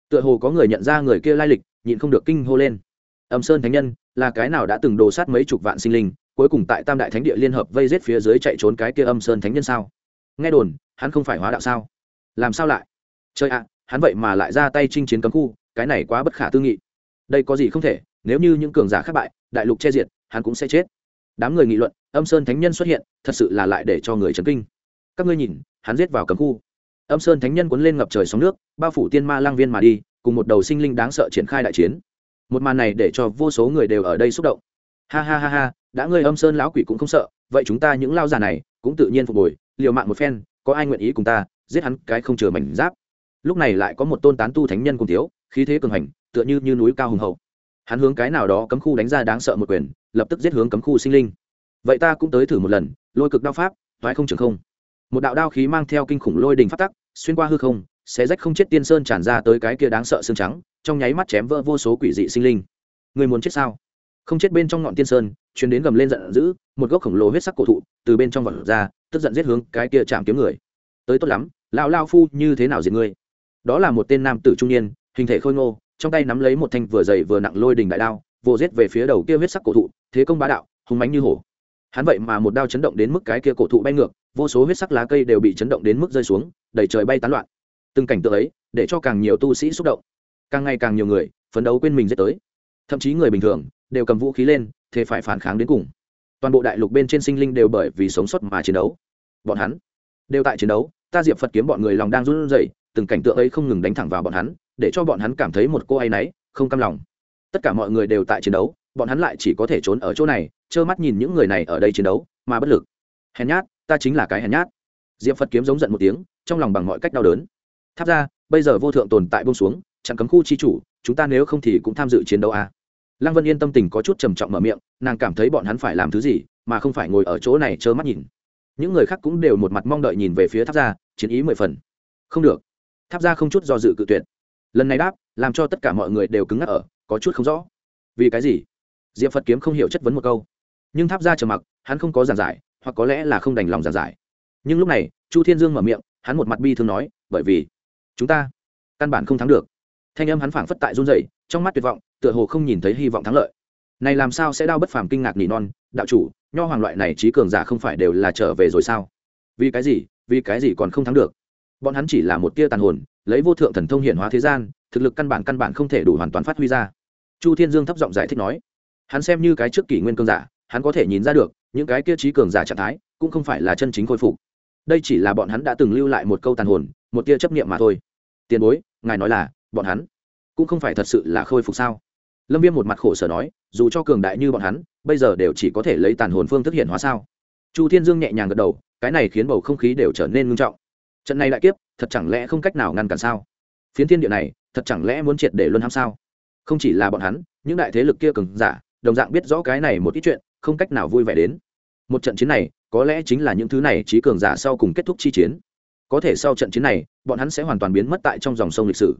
A: Tựa hồ có người nhận ra người kia lai lịch, nhịn không được kinh hô lên. Âm sơn thánh nhân là cái nào đã từng đồ sát mấy chục vạn sinh linh cuối cùng tại tam đại thánh địa liên hợp vây rết phía dưới chạy trốn cái kia âm sơn thánh nhân sao? Nghe đồn, hắn không phải hóa đạo sao? Làm sao lại? Chơi ạ, hắn vậy mà lại ra tay chinh chiến cấm khu, cái này quá bất khả tư nghị. Đây có gì không thể, nếu như những cường giả khác bại, đại lục che diệt, hắn cũng sẽ chết. Đám người nghị luận, âm sơn thánh nhân xuất hiện, thật sự là lại để cho người chấn kinh. Các ngươi nhìn, hắn giết vào cấm khu. Âm sơn thánh nhân cuốn lên ngập trời sóng nước, bao phủ tiên ma lang viên mà đi, cùng một đầu sinh linh đáng sợ triển khai đại chiến. Một màn này để cho vô số người đều ở đây xúc động ha ha ha ha, đã ngươi âm sơn lão quỷ cũng không sợ, vậy chúng ta những lao già này cũng tự nhiên phục hồi, liều mạng một phen, có ai nguyện ý cùng ta giết hắn cái không chừa mảnh giáp? Lúc này lại có một tôn tán tu thánh nhân cùng thiếu, khí thế cường hành, tựa như như núi cao hùng hậu. Hắn hướng cái nào đó cấm khu đánh ra đáng sợ một quyền, lập tức giết hướng cấm khu sinh linh. Vậy ta cũng tới thử một lần, lôi cực đao pháp thoái không trường không. Một đạo đao khí mang theo kinh khủng lôi đình phát tắc, xuyên qua hư không, xé rách không chết tiên sơn tràn ra tới cái kia đáng sợ xương trắng, trong nháy mắt chém vỡ vô số quỷ dị sinh linh. Người muốn chết sao? Không chết bên trong ngọn tiên sơn chuyến đến gầm lên giận dữ, một gốc khổng lồ huyết sắc cổ thụ từ bên trong vật ra, tức giận giết hướng cái kia chạm kiếm người. Tới tốt lắm, lão lao phu, như thế nào diệt ngươi? Đó là một tên nam tử trung niên, hình thể khôi ngô, trong tay nắm lấy một thanh vừa dày vừa nặng lôi đình đại đao, vồ giết về phía đầu kia huyết sắc cổ thụ, thế công bá đạo hùng mánh như hổ. Hắn vậy mà một đao chấn động đến mức cái kia cổ thụ bay ngược, vô số huyết sắc lá cây đều bị chấn động đến mức rơi xuống đẩy trời bay tán loạn. Từng cảnh tượng ấy, để cho càng nhiều tu sĩ xúc động. Càng ngày càng nhiều người phấn đấu quên mình giết tới. Thậm chí người bình thường đều cầm vũ khí lên, thế phải phản kháng đến cùng. Toàn bộ đại lục bên trên sinh linh đều bởi vì sống sót mà chiến đấu. Bọn hắn đều tại chiến đấu, ta diệp phật kiếm bọn người lòng đang run rẩy, từng cảnh tượng ấy không ngừng đánh thẳng vào bọn hắn, để cho bọn hắn cảm thấy một cô ấy náy, không cam lòng. Tất cả mọi người đều tại chiến đấu, bọn hắn lại chỉ có thể trốn ở chỗ này, trơ mắt nhìn những người này ở đây chiến đấu, mà bất lực. Hèn nhát, ta chính là cái hèn nhát. Diệp phật kiếm giống giận một tiếng, trong lòng bằng mọi cách đau đớn. Tháp ra, bây giờ vô thượng tồn tại bông xuống, chặn cấm khu chi chủ, chúng ta nếu không thì cũng tham dự chiến đấu à lăng vân yên tâm tình có chút trầm trọng mở miệng nàng cảm thấy bọn hắn phải làm thứ gì mà không phải ngồi ở chỗ này trơ mắt nhìn. Những người khác cũng đều một mặt mong đợi nhìn về phía tháp Gia, chiến ý mười phần. Không được. Tháp Gia không chút do dự cự tuyệt. Lần này đáp làm cho tất cả mọi người đều cứng ngắc ở có chút không rõ. Vì cái gì? Diệp phật kiếm không hiểu chất vấn một câu. Nhưng tháp Gia trầm mặc hắn không có giảng giải hoặc có lẽ là không đành lòng giảng giải. Nhưng lúc này chu thiên dương mở miệng hắn một mặt bi thương nói bởi vì chúng ta căn bản không thắng được. Thanh âm hắn phảng phất tại run rẩy trong mắt tuyệt vọng tựa hồ không nhìn thấy hy vọng thắng lợi. Này làm sao sẽ đau bất phàm kinh ngạc nỉ non, đạo chủ, nho hoàng loại này trí cường giả không phải đều là trở về rồi sao? Vì cái gì, vì cái gì còn không thắng được? Bọn hắn chỉ là một tia tàn hồn, lấy vô thượng thần thông hiện hóa thế gian, thực lực căn bản căn bản không thể đủ hoàn toàn phát huy ra. Chu thiên dương thấp giọng giải thích nói, hắn xem như cái trước kỷ nguyên cường giả, hắn có thể nhìn ra được, những cái kia trí cường giả trạng thái cũng không phải là chân chính khôi phục. Đây chỉ là bọn hắn đã từng lưu lại một câu tàn hồn, một tia chấp niệm mà thôi. Tiền bối, ngài nói là, bọn hắn cũng không phải thật sự là khôi phục sao? Lâm viêm một mặt khổ sở nói, dù cho cường đại như bọn hắn, bây giờ đều chỉ có thể lấy tàn hồn phương thức hiện hóa sao? Chu thiên dương nhẹ nhàng gật đầu, cái này khiến bầu không khí đều trở nên ngưng trọng. Trận này đại kiếp, thật chẳng lẽ không cách nào ngăn cản sao? Phiến thiên địa này, thật chẳng lẽ muốn triệt để luân ham sao? Không chỉ là bọn hắn, những đại thế lực kia cường giả, đồng dạng biết rõ cái này một ít chuyện, không cách nào vui vẻ đến. Một trận chiến này, có lẽ chính là những thứ này trí cường giả sau cùng kết thúc chi chiến. Có thể sau trận chiến này, bọn hắn sẽ hoàn toàn biến mất tại trong dòng sông lịch sử.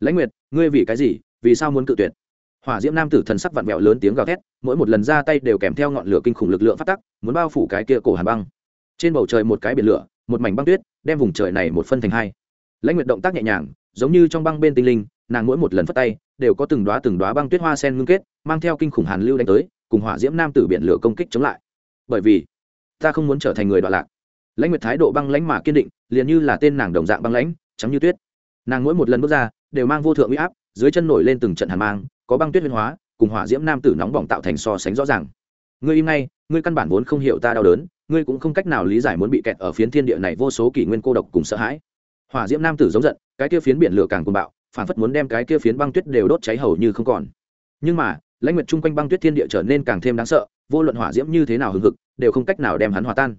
A: Lãnh nguyệt, ngươi vì cái gì, vì sao muốn cự tuyệt? Hỏa diễm nam tử thần sắc vặn vẹo lớn tiếng gào thét, mỗi một lần ra tay đều kèm theo ngọn lửa kinh khủng lực lượng phát tắc, muốn bao phủ cái kia cổ hàn băng. Trên bầu trời một cái biển lửa, một mảnh băng tuyết, đem vùng trời này một phân thành hai. Lãnh nguyệt động tác nhẹ nhàng, giống như trong băng bên tinh linh, nàng mỗi một lần phất tay, đều có từng đoá từng đoá băng tuyết hoa sen ngưng kết, mang theo kinh khủng hàn lưu đánh tới, cùng hỏa diễm nam tử biển lửa công kích chống lại. Bởi vì, ta không muốn trở thành người đoạn lạc. Lãnh nguyệt thái độ băng lãnh mà kiên định, liền như là tên nàng đồng dạng băng lãnh, trắng như tuyết. Nàng mỗi một lần bước ra, đều mang vô thượng uy áp dưới chân nổi lên từng trận hàn mang, có băng tuyết huyên hóa, cùng hỏa diễm nam tử nóng bỏng tạo thành so sánh rõ ràng. Ngươi im ngay, ngươi căn bản vốn không hiểu ta đau đớn, ngươi cũng không cách nào lý giải muốn bị kẹt ở phiến thiên địa này vô số kỷ nguyên cô độc cùng sợ hãi. Hỏa diễm nam tử giống giận, cái kia phiến biển lửa càng cuồng bạo, phản phất muốn đem cái kia phiến băng tuyết đều đốt cháy hầu như không còn. Nhưng mà, lãnh nguyệt chung quanh băng tuyết thiên địa trở nên càng thêm đáng sợ, vô luận hỏa diễm như thế nào hừng hực, đều không cách nào đem hắn hòa tan.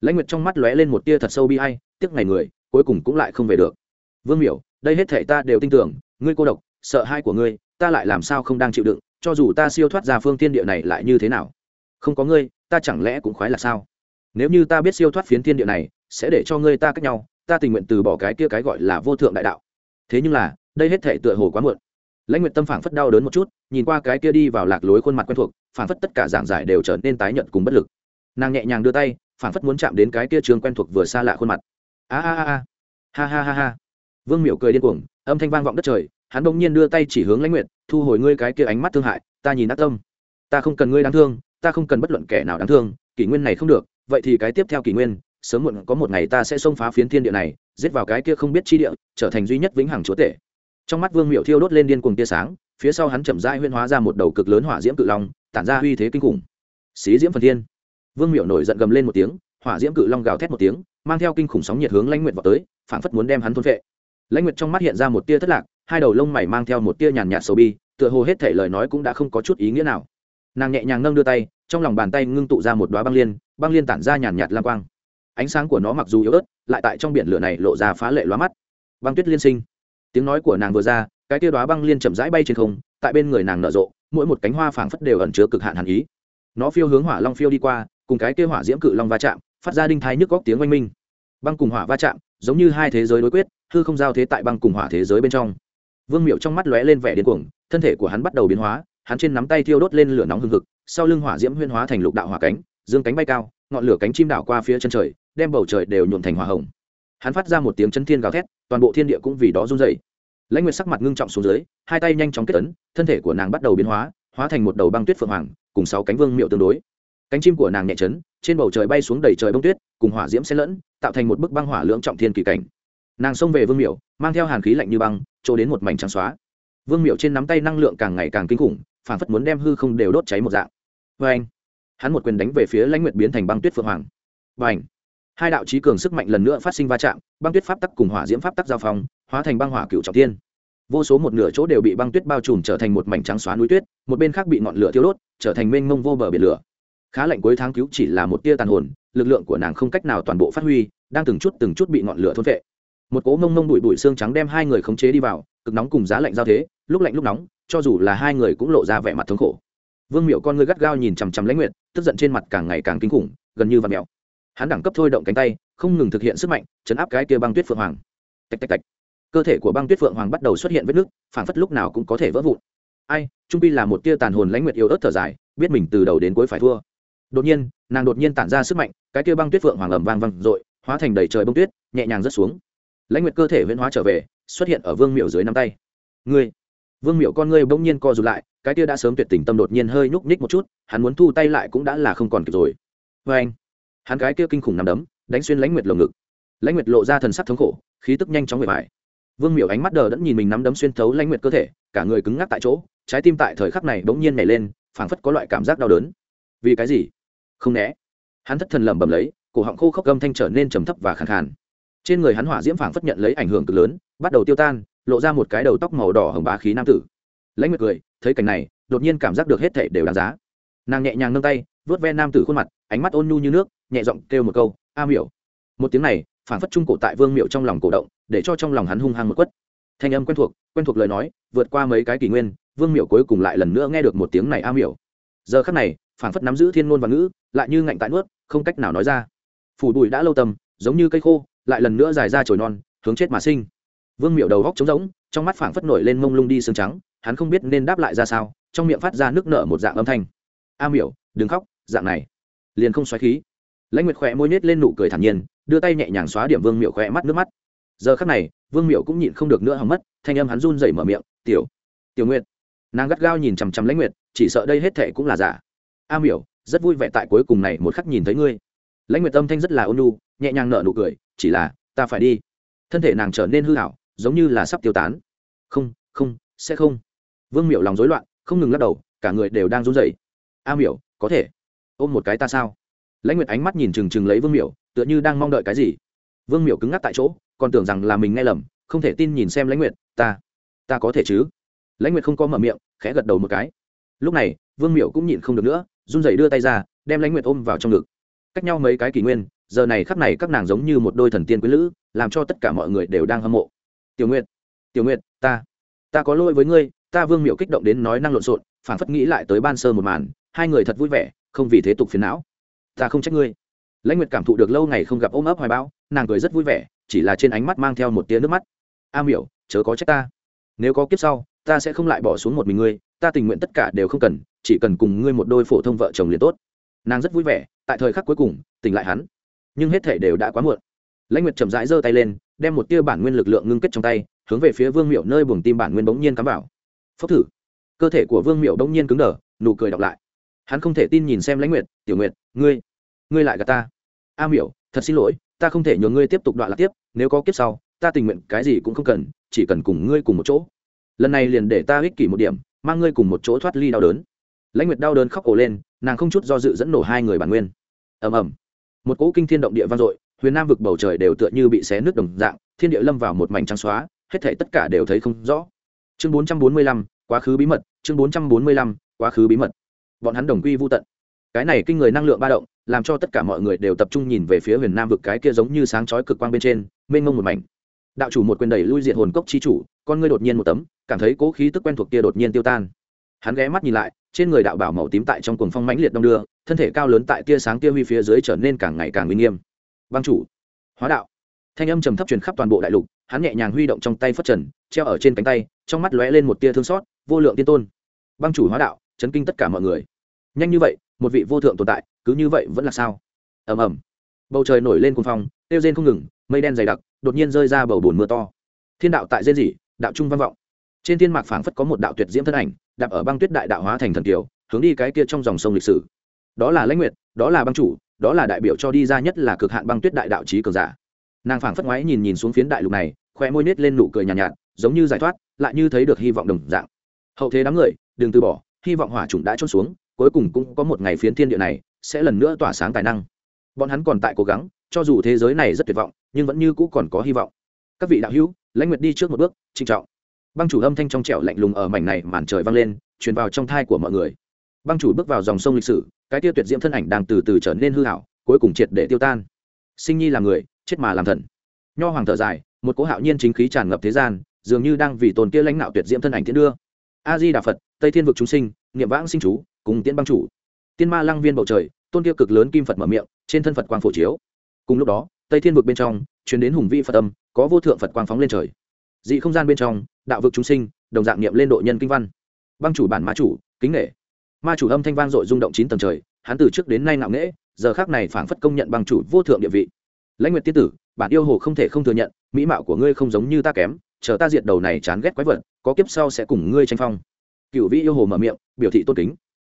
A: Lãnh nguyệt trong mắt lóe lên một tia thật sâu bi hay tiếc ngày người, cuối cùng cũng lại không về được. Vương miểu, đây hết thể ta đều tin tưởng, ngươi cô độc sợ hai của ngươi, ta lại làm sao không đang chịu đựng, cho dù ta siêu thoát ra phương thiên địa này lại như thế nào? Không có ngươi, ta chẳng lẽ cũng khoái là sao? Nếu như ta biết siêu thoát phiến thiên địa này, sẽ để cho ngươi ta cách nhau, ta tình nguyện từ bỏ cái kia cái gọi là vô thượng đại đạo. Thế nhưng là, đây hết thể tựa hồ quá muộn. Lãnh nguyện tâm phảng phất đau đớn một chút, nhìn qua cái kia đi vào lạc lối khuôn mặt quen thuộc, phảng phất tất cả giảng giải đều trở nên tái nhận cùng bất lực. Nàng nhẹ nhàng đưa tay, phảng phất muốn chạm đến cái kia trường quen thuộc vừa xa lạ khuôn mặt. A a a. Ha ha ha ha. Vương miểu cười điên cuồng, âm thanh vang vọng đất trời hắn bỗng nhiên đưa tay chỉ hướng lãnh nguyệt, thu hồi ngươi cái kia ánh mắt thương hại, ta nhìn ác tâm. Ta không cần ngươi đáng thương, ta không cần bất luận kẻ nào đáng thương, kỷ nguyên này không được, vậy thì cái tiếp theo kỷ nguyên, sớm muộn có một ngày ta sẽ xông phá phiến thiên địa này, giết vào cái kia không biết chi địa, trở thành duy nhất vĩnh hằng chúa tể. Trong mắt vương miệu thiêu đốt lên điên cuồng tia sáng, phía sau hắn chậm rãi huyên hóa ra một đầu cực lớn hỏa diễm cự long, tản ra uy thế kinh khủng. Xí diễm phần thiên. Vương miệu nổi giận gầm lên một tiếng, hỏa diễm cự long gào thét một tiếng, mang theo kinh khủng sóng nhiệt hướng lãnh nguyệt vào tới, phảng phất muốn đem hắn thôn vệ lãnh nguyệt trong mắt hiện ra một tia thất lạc hai đầu lông mày mang theo một tia nhàn nhạt sầu bi, tựa hồ hết thể lời nói cũng đã không có chút ý nghĩa nào. Nàng nhẹ nhàng nâng đưa tay, trong lòng bàn tay ngưng tụ ra một đoá băng liên băng liên tản ra nhàn nhạt lam quang. Ánh sáng của nó mặc dù yếu ớt, lại tại trong biển lửa này lộ ra phá lệ lóa mắt. Băng tuyết liên sinh. Tiếng nói của nàng vừa ra, cái tia đoá băng liên chậm rãi bay trên không, tại bên người nàng nở rộ, mỗi một cánh hoa phảng phất đều ẩn chứa cực hạn hàn ý. Nó phiêu hướng hỏa long phiêu đi qua, cùng cái kia hỏa diễm cự long va chạm, phát ra đinh thái nhức góc tiếng oanh minh. Băng cùng hỏa va chạm, giống như hai thế giới đối quyết, hư không giao thế tại băng cùng hỏa thế giới bên trong vương miệu trong mắt lóe lên vẻ điên cuồng, thân thể của hắn bắt đầu biến hóa, hắn trên nắm tay thiêu đốt lên lửa nóng hừng hực, sau lưng hỏa diễm huyên hóa thành lục đạo hỏa cánh, dương cánh bay cao, ngọn lửa cánh chim đảo qua phía chân trời, đem bầu trời đều nhuộm thành hỏa hồng. Hắn phát ra một tiếng chân thiên gào thét, toàn bộ thiên địa cũng vì đó run dày lãnh nguyệt sắc mặt ngưng trọng xuống dưới, hai tay nhanh chóng kết ấn, thân thể của nàng bắt đầu biến hóa hóa thành một đầu băng tuyết phượng hoàng, cùng sáu cánh vương miệu tương đối. Cánh chim của nàng nhẹ chấn, trên bầu trời bay xuống đầy trời bông tuyết, cùng hỏa diễm xen lẫn, tạo thành một bức băng hỏa lưỡng trọng thiên kỳ cảnh nàng xông về vương miệu mang theo hàn khí lạnh như băng, trôi đến một mảnh trắng xóa. Vương miệu trên nắm tay năng lượng càng ngày càng kinh khủng phản phất muốn đem hư không đều đốt cháy một dạng. Vê anh hắn một quyền đánh về phía lãnh nguyệt biến thành băng tuyết phượng hoàng. Và ảnh hai đạo trí cường sức mạnh lần nữa phát sinh va chạm, băng tuyết pháp tắc cùng hỏa diễm pháp tắc giao phong, hóa thành băng hỏa cựu trọng tiên vô số một nửa chỗ đều bị băng tuyết bao trùm trở thành một mảnh trắng xóa núi tuyết, một bên khác bị ngọn lửa thiêu đốt, trở thành mênh mông vô bờ biển lửa. Khá lạnh cuối tháng cứu chỉ là một tia tàn hồn, lực lượng của nàng không cách nào toàn bộ phát huy, đang từng chút từng chút bị ngọn lửa thôn vệ một cỗ mông mông bụi bụi xương trắng đem hai người khống chế đi vào cực nóng cùng giá lạnh giao thế lúc lạnh lúc nóng cho dù là hai người cũng lộ ra vẻ mặt thống khổ. Vương miệu con người gắt gao nhìn chằm chằm lãnh nguyện, tức giận trên mặt càng ngày càng kinh khủng gần như và mẹo hắn đẳng cấp thôi động cánh tay không ngừng thực hiện sức mạnh chấn áp cái kia băng tuyết phượng hoàng. Tạch tạch tạch. Cơ thể của băng tuyết phượng hoàng bắt đầu xuất hiện vết nước phản phất lúc nào cũng có thể vỡ vụn. Ai trung pi là một tia tàn hồn lãnh nguyệt yếu ớt thở dài biết mình từ đầu đến cuối phải thua. Đột nhiên nàng đột nhiên tản ra sức mạnh cái tia băng tuyết phượng hoàng ầm vang vang dội hóa thành đầy trời bông tuyết nhẹ nhàng rớt xuống lãnh nguyệt cơ thể huyễn hóa trở về, xuất hiện ở vương miệu dưới năm tay. Ngươi, vương miệu con ngươi bỗng nhiên co rụt lại, cái kia đã sớm tuyệt tình tâm đột nhiên hơi nhúc nhích một chút, hắn muốn thu tay lại cũng đã là không còn kịp rồi. Vê anh, hắn cái kia kinh khủng nằm đấm, đánh xuyên lãnh nguyệt lồng ngực. Lãnh nguyệt lộ ra thần sắc thống khổ, khí tức nhanh chóng bề bài vương miệu ánh mắt đờ đẫn nhìn mình nắm đấm xuyên thấu lãnh nguyệt cơ thể, cả người cứng ngắc tại chỗ, trái tim tại thời khắc này bỗng nhiên nhảy lên, phảng phất có loại cảm giác đau đớn. Vì cái gì? Không né. Hắn thất thần lẩm bẩm lấy, cổ họng khô khốc âm thanh trở nên trầm thấp và khàn khàn trên người hắn hỏa diễm phảng phất nhận lấy ảnh hưởng cực lớn, bắt đầu tiêu tan, lộ ra một cái đầu tóc màu đỏ hồng bá khí nam tử. Lãnh nguyệt cười, thấy cảnh này, đột nhiên cảm giác được hết thảy đều đáng giá. Nàng nhẹ nhàng nâng tay vớt ve nam tử khuôn mặt, ánh mắt ôn nhu như nước, nhẹ giọng kêu một câu, a miểu. Một tiếng này, phảng phất trung cổ tại vương miệu trong lòng cổ động, để cho trong lòng hắn hung hăng một quất. Thanh âm quen thuộc quen thuộc lời nói, vượt qua mấy cái kỷ nguyên, vương miệu cuối cùng lại lần nữa nghe được một tiếng này a miểu. Giờ khắc này, phảng phất nắm giữ thiên ngôn và ngữ, lại như ngạnh tại nuốt, không cách nào nói ra. Phủ bụi đã lâu tầm, giống như cây khô lại lần nữa dài ra chồi non, hướng chết mà sinh. Vương miệu đầu góc trống rỗng, trong mắt phảng phất nổi lên mông lung đi sương trắng, hắn không biết nên đáp lại ra sao, trong miệng phát ra nước nở một dạng âm thanh. A miểu, đừng khóc, dạng này. Liền không xoáy khí. Lãnh nguyệt khỏe môi nết lên nụ cười thản nhiên, đưa tay nhẹ nhàng xóa điểm vương miệu khỏe mắt nước mắt. Giờ khắc này, vương miệu cũng nhịn không được nữa hỏng mất, thanh âm hắn run rẩy mở miệng, tiểu tiểu nguyệt. Nàng gắt gao nhìn chằm chằm lãnh nguyệt, chỉ sợ đây hết thệ cũng là giả. A miểu, rất vui vẻ tại cuối cùng này một khắc nhìn thấy ngươi. Lãnh nguyệt âm thanh rất là ôn nhu, nhẹ nhàng nở nụ cười chỉ là, ta phải đi. Thân thể nàng trở nên hư hảo, giống như là sắp tiêu tán. Không không, sẽ không. Vương miểu lòng rối loạn, không ngừng lắc đầu, cả người đều đang run rẩy. A miểu, có thể. Ôm một cái ta sao? Lãnh nguyệt ánh mắt nhìn trừng trừng lấy vương miểu, tựa như đang mong đợi cái gì. Vương miểu cứng ngắc tại chỗ, còn tưởng rằng là mình nghe lầm, không thể tin nhìn xem lãnh nguyệt, ta ta có thể chứ? Lãnh nguyệt không có mở miệng, khẽ gật đầu một cái. Lúc này, vương miểu cũng nhịn không được nữa, run rẩy đưa tay ra, đem lãnh nguyệt ôm vào trong ngực. Cách nhau mấy cái kỷ nguyên giờ này khắc này các nàng giống như một đôi thần tiên quý lữ, làm cho tất cả mọi người đều đang hâm mộ. Tiểu nguyệt tiểu nguyệt, ta ta có lỗi với ngươi, ta vương miệu kích động đến nói năng lộn xộn phản phất nghĩ lại tới ban sơ một màn, hai người thật vui vẻ, không vì thế tục phiền não. Ta không trách ngươi. Lãnh nguyệt cảm thụ được lâu ngày không gặp ôm ấp hoài bão, nàng cười rất vui vẻ, chỉ là trên ánh mắt mang theo một tia nước mắt. A miểu, chớ có trách ta. Nếu có kiếp sau, ta sẽ không lại bỏ xuống một mình ngươi, ta tình nguyện tất cả đều không cần, chỉ cần cùng ngươi một đôi phổ thông vợ chồng liền tốt. Nàng rất vui vẻ, tại thời khắc cuối cùng, tỉnh lại hắn nhưng hết thể đều đã quá muộn. Lãnh nguyệt chậm rãi giơ tay lên, đem một tia bản nguyên lực lượng ngưng kết trong tay, hướng về phía vương miệu nơi buồng tim bản nguyên bỗng nhiên cắm vào. Phốc thử. Cơ thể của vương miệu bỗng nhiên cứng đờ, nụ cười đọc lại. Hắn không thể tin nhìn xem lãnh nguyệt, tiểu nguyệt, ngươi ngươi lại gà ta. A miểu, thật xin lỗi, ta không thể nhường ngươi tiếp tục đoạn lạc tiếp, nếu có kiếp sau, ta tình nguyện cái gì cũng không cần, chỉ cần cùng ngươi cùng một chỗ. Lần này liền để ta ích kỷ một điểm, mang ngươi cùng một chỗ thoát ly đau đớn. Lãnh nguyệt đau đớn khóc ổ lên, nàng không chút do dự dẫn nổ hai người bản nguyên. Ầm ầm một cỗ kinh thiên động địa vang dội, huyền nam vực bầu trời đều tựa như bị xé nước đồng dạng, thiên địa lâm vào một mảnh trắng xóa, hết thể tất cả đều thấy không rõ. Chương bốn trăm bốn mươi lăm, quá khứ bí mật, chương bốn trăm bốn mươi lăm, quá khứ bí mật. Bọn hắn đồng quy vô tận. Cái này kinh người năng lượng ba động, làm cho tất cả mọi người đều tập trung nhìn về phía huyền nam vực cái kia giống như sáng chói cực quang bên trên, mênh mông một mảnh. Đạo chủ một quyền đẩy lui diện hồn cốc chi chủ, con ngươi đột nhiên một tấm, cảm thấy cố khí tức quen thuộc kia đột nhiên tiêu tan hắn ghé mắt nhìn lại, trên người đạo bảo màu tím tại trong cuồng phong mãnh liệt đông đưa, thân thể cao lớn tại tia sáng tia huy phía dưới trở nên càng ngày càng uy nghiêm. Băng chủ, hóa đạo. Thanh âm trầm thấp truyền khắp toàn bộ đại lục, hắn nhẹ nhàng huy động trong tay phất trần, treo ở trên cánh tay, trong mắt lóe lên một tia thương xót, vô lượng tiên tôn. Băng chủ hóa đạo, chấn kinh tất cả mọi người. Nhanh như vậy, một vị vô thượng tồn tại, cứ như vậy vẫn là sao? Ầm ầm. Bầu trời nổi lên cuồng phong, tiêu rên không ngừng, mây đen dày đặc, đột nhiên rơi ra bầu bùn mưa to. Thiên đạo tại rên rỉ, đạo trung văn vọng trên thiên mạc phảng phất có một đạo tuyệt diễm thân ảnh đạp ở băng tuyết đại đạo hóa thành thần kiều hướng đi cái kia trong dòng sông lịch sử. Đó là lãnh nguyệt đó là băng chủ đó là đại biểu cho đi ra nhất là cực hạn băng tuyết đại đạo trí cường giả. Nàng phảng phất ngoái nhìn nhìn xuống phiến đại lục này khoe môi nết lên nụ cười nhàn nhạt, nhạt giống như giải thoát lại như thấy được hy vọng đồng dạng. Hậu thế đám người đừng từ bỏ hy vọng hỏa trùng đã trôn xuống cuối cùng cũng có một ngày phiến thiên địa này sẽ lần nữa tỏa sáng tài năng. Bọn hắn còn tại cố gắng cho dù thế giới này rất tuyệt vọng nhưng vẫn như cũ còn có hy vọng. Các vị đạo hữu lãnh nguyệt đi trước một bước trinh trọng băng chủ âm thanh trong trẻo lạnh lùng ở mảnh này màn trời vang lên, truyền vào trong thai của mọi người. Băng chủ bước vào dòng sông lịch sử, cái tiêu tuyệt diễm thân ảnh đang từ từ trở nên hư hảo, cuối cùng triệt để tiêu tan. Sinh nhi làm người, chết mà làm thần. Nho hoàng thở dài, một cỗ hạo nhiên chính khí tràn ngập thế gian, dường như đang vì tồn kia lãnh đạo tuyệt diễm thân ảnh tiến đưa. A di đà phật, tây thiên vực chúng sinh, niệm vãng sinh chú, cùng tiễn băng chủ. Tiên ma lăng viên bầu trời, tôn kia cực lớn kim phật mở miệng, trên thân phật quang phổ chiếu. Cùng lúc đó, tây thiên vực bên trong chuyến đến hùng vị phật âm, có vô thượng phật quang phóng lên trời. Dị không gian bên trong đạo vực chúng sinh, đồng dạng niệm lên độ nhân kinh văn. Băng chủ bản ma chủ, kính nghệ ma chủ âm thanh vang dội rung động chín tầng trời, hắn từ trước đến nay ngạo nghễ, giờ khác này phảng phất công nhận băng chủ vô thượng địa vị. Lãnh nguyệt tiên tử, bản yêu hồ không thể không thừa nhận, mỹ mạo của ngươi không giống như ta kém, chờ ta diệt đầu này chán ghét quái vật, có kiếp sau sẽ cùng ngươi tranh phong. Cựu vĩ yêu hồ mở miệng, biểu thị tôn kính.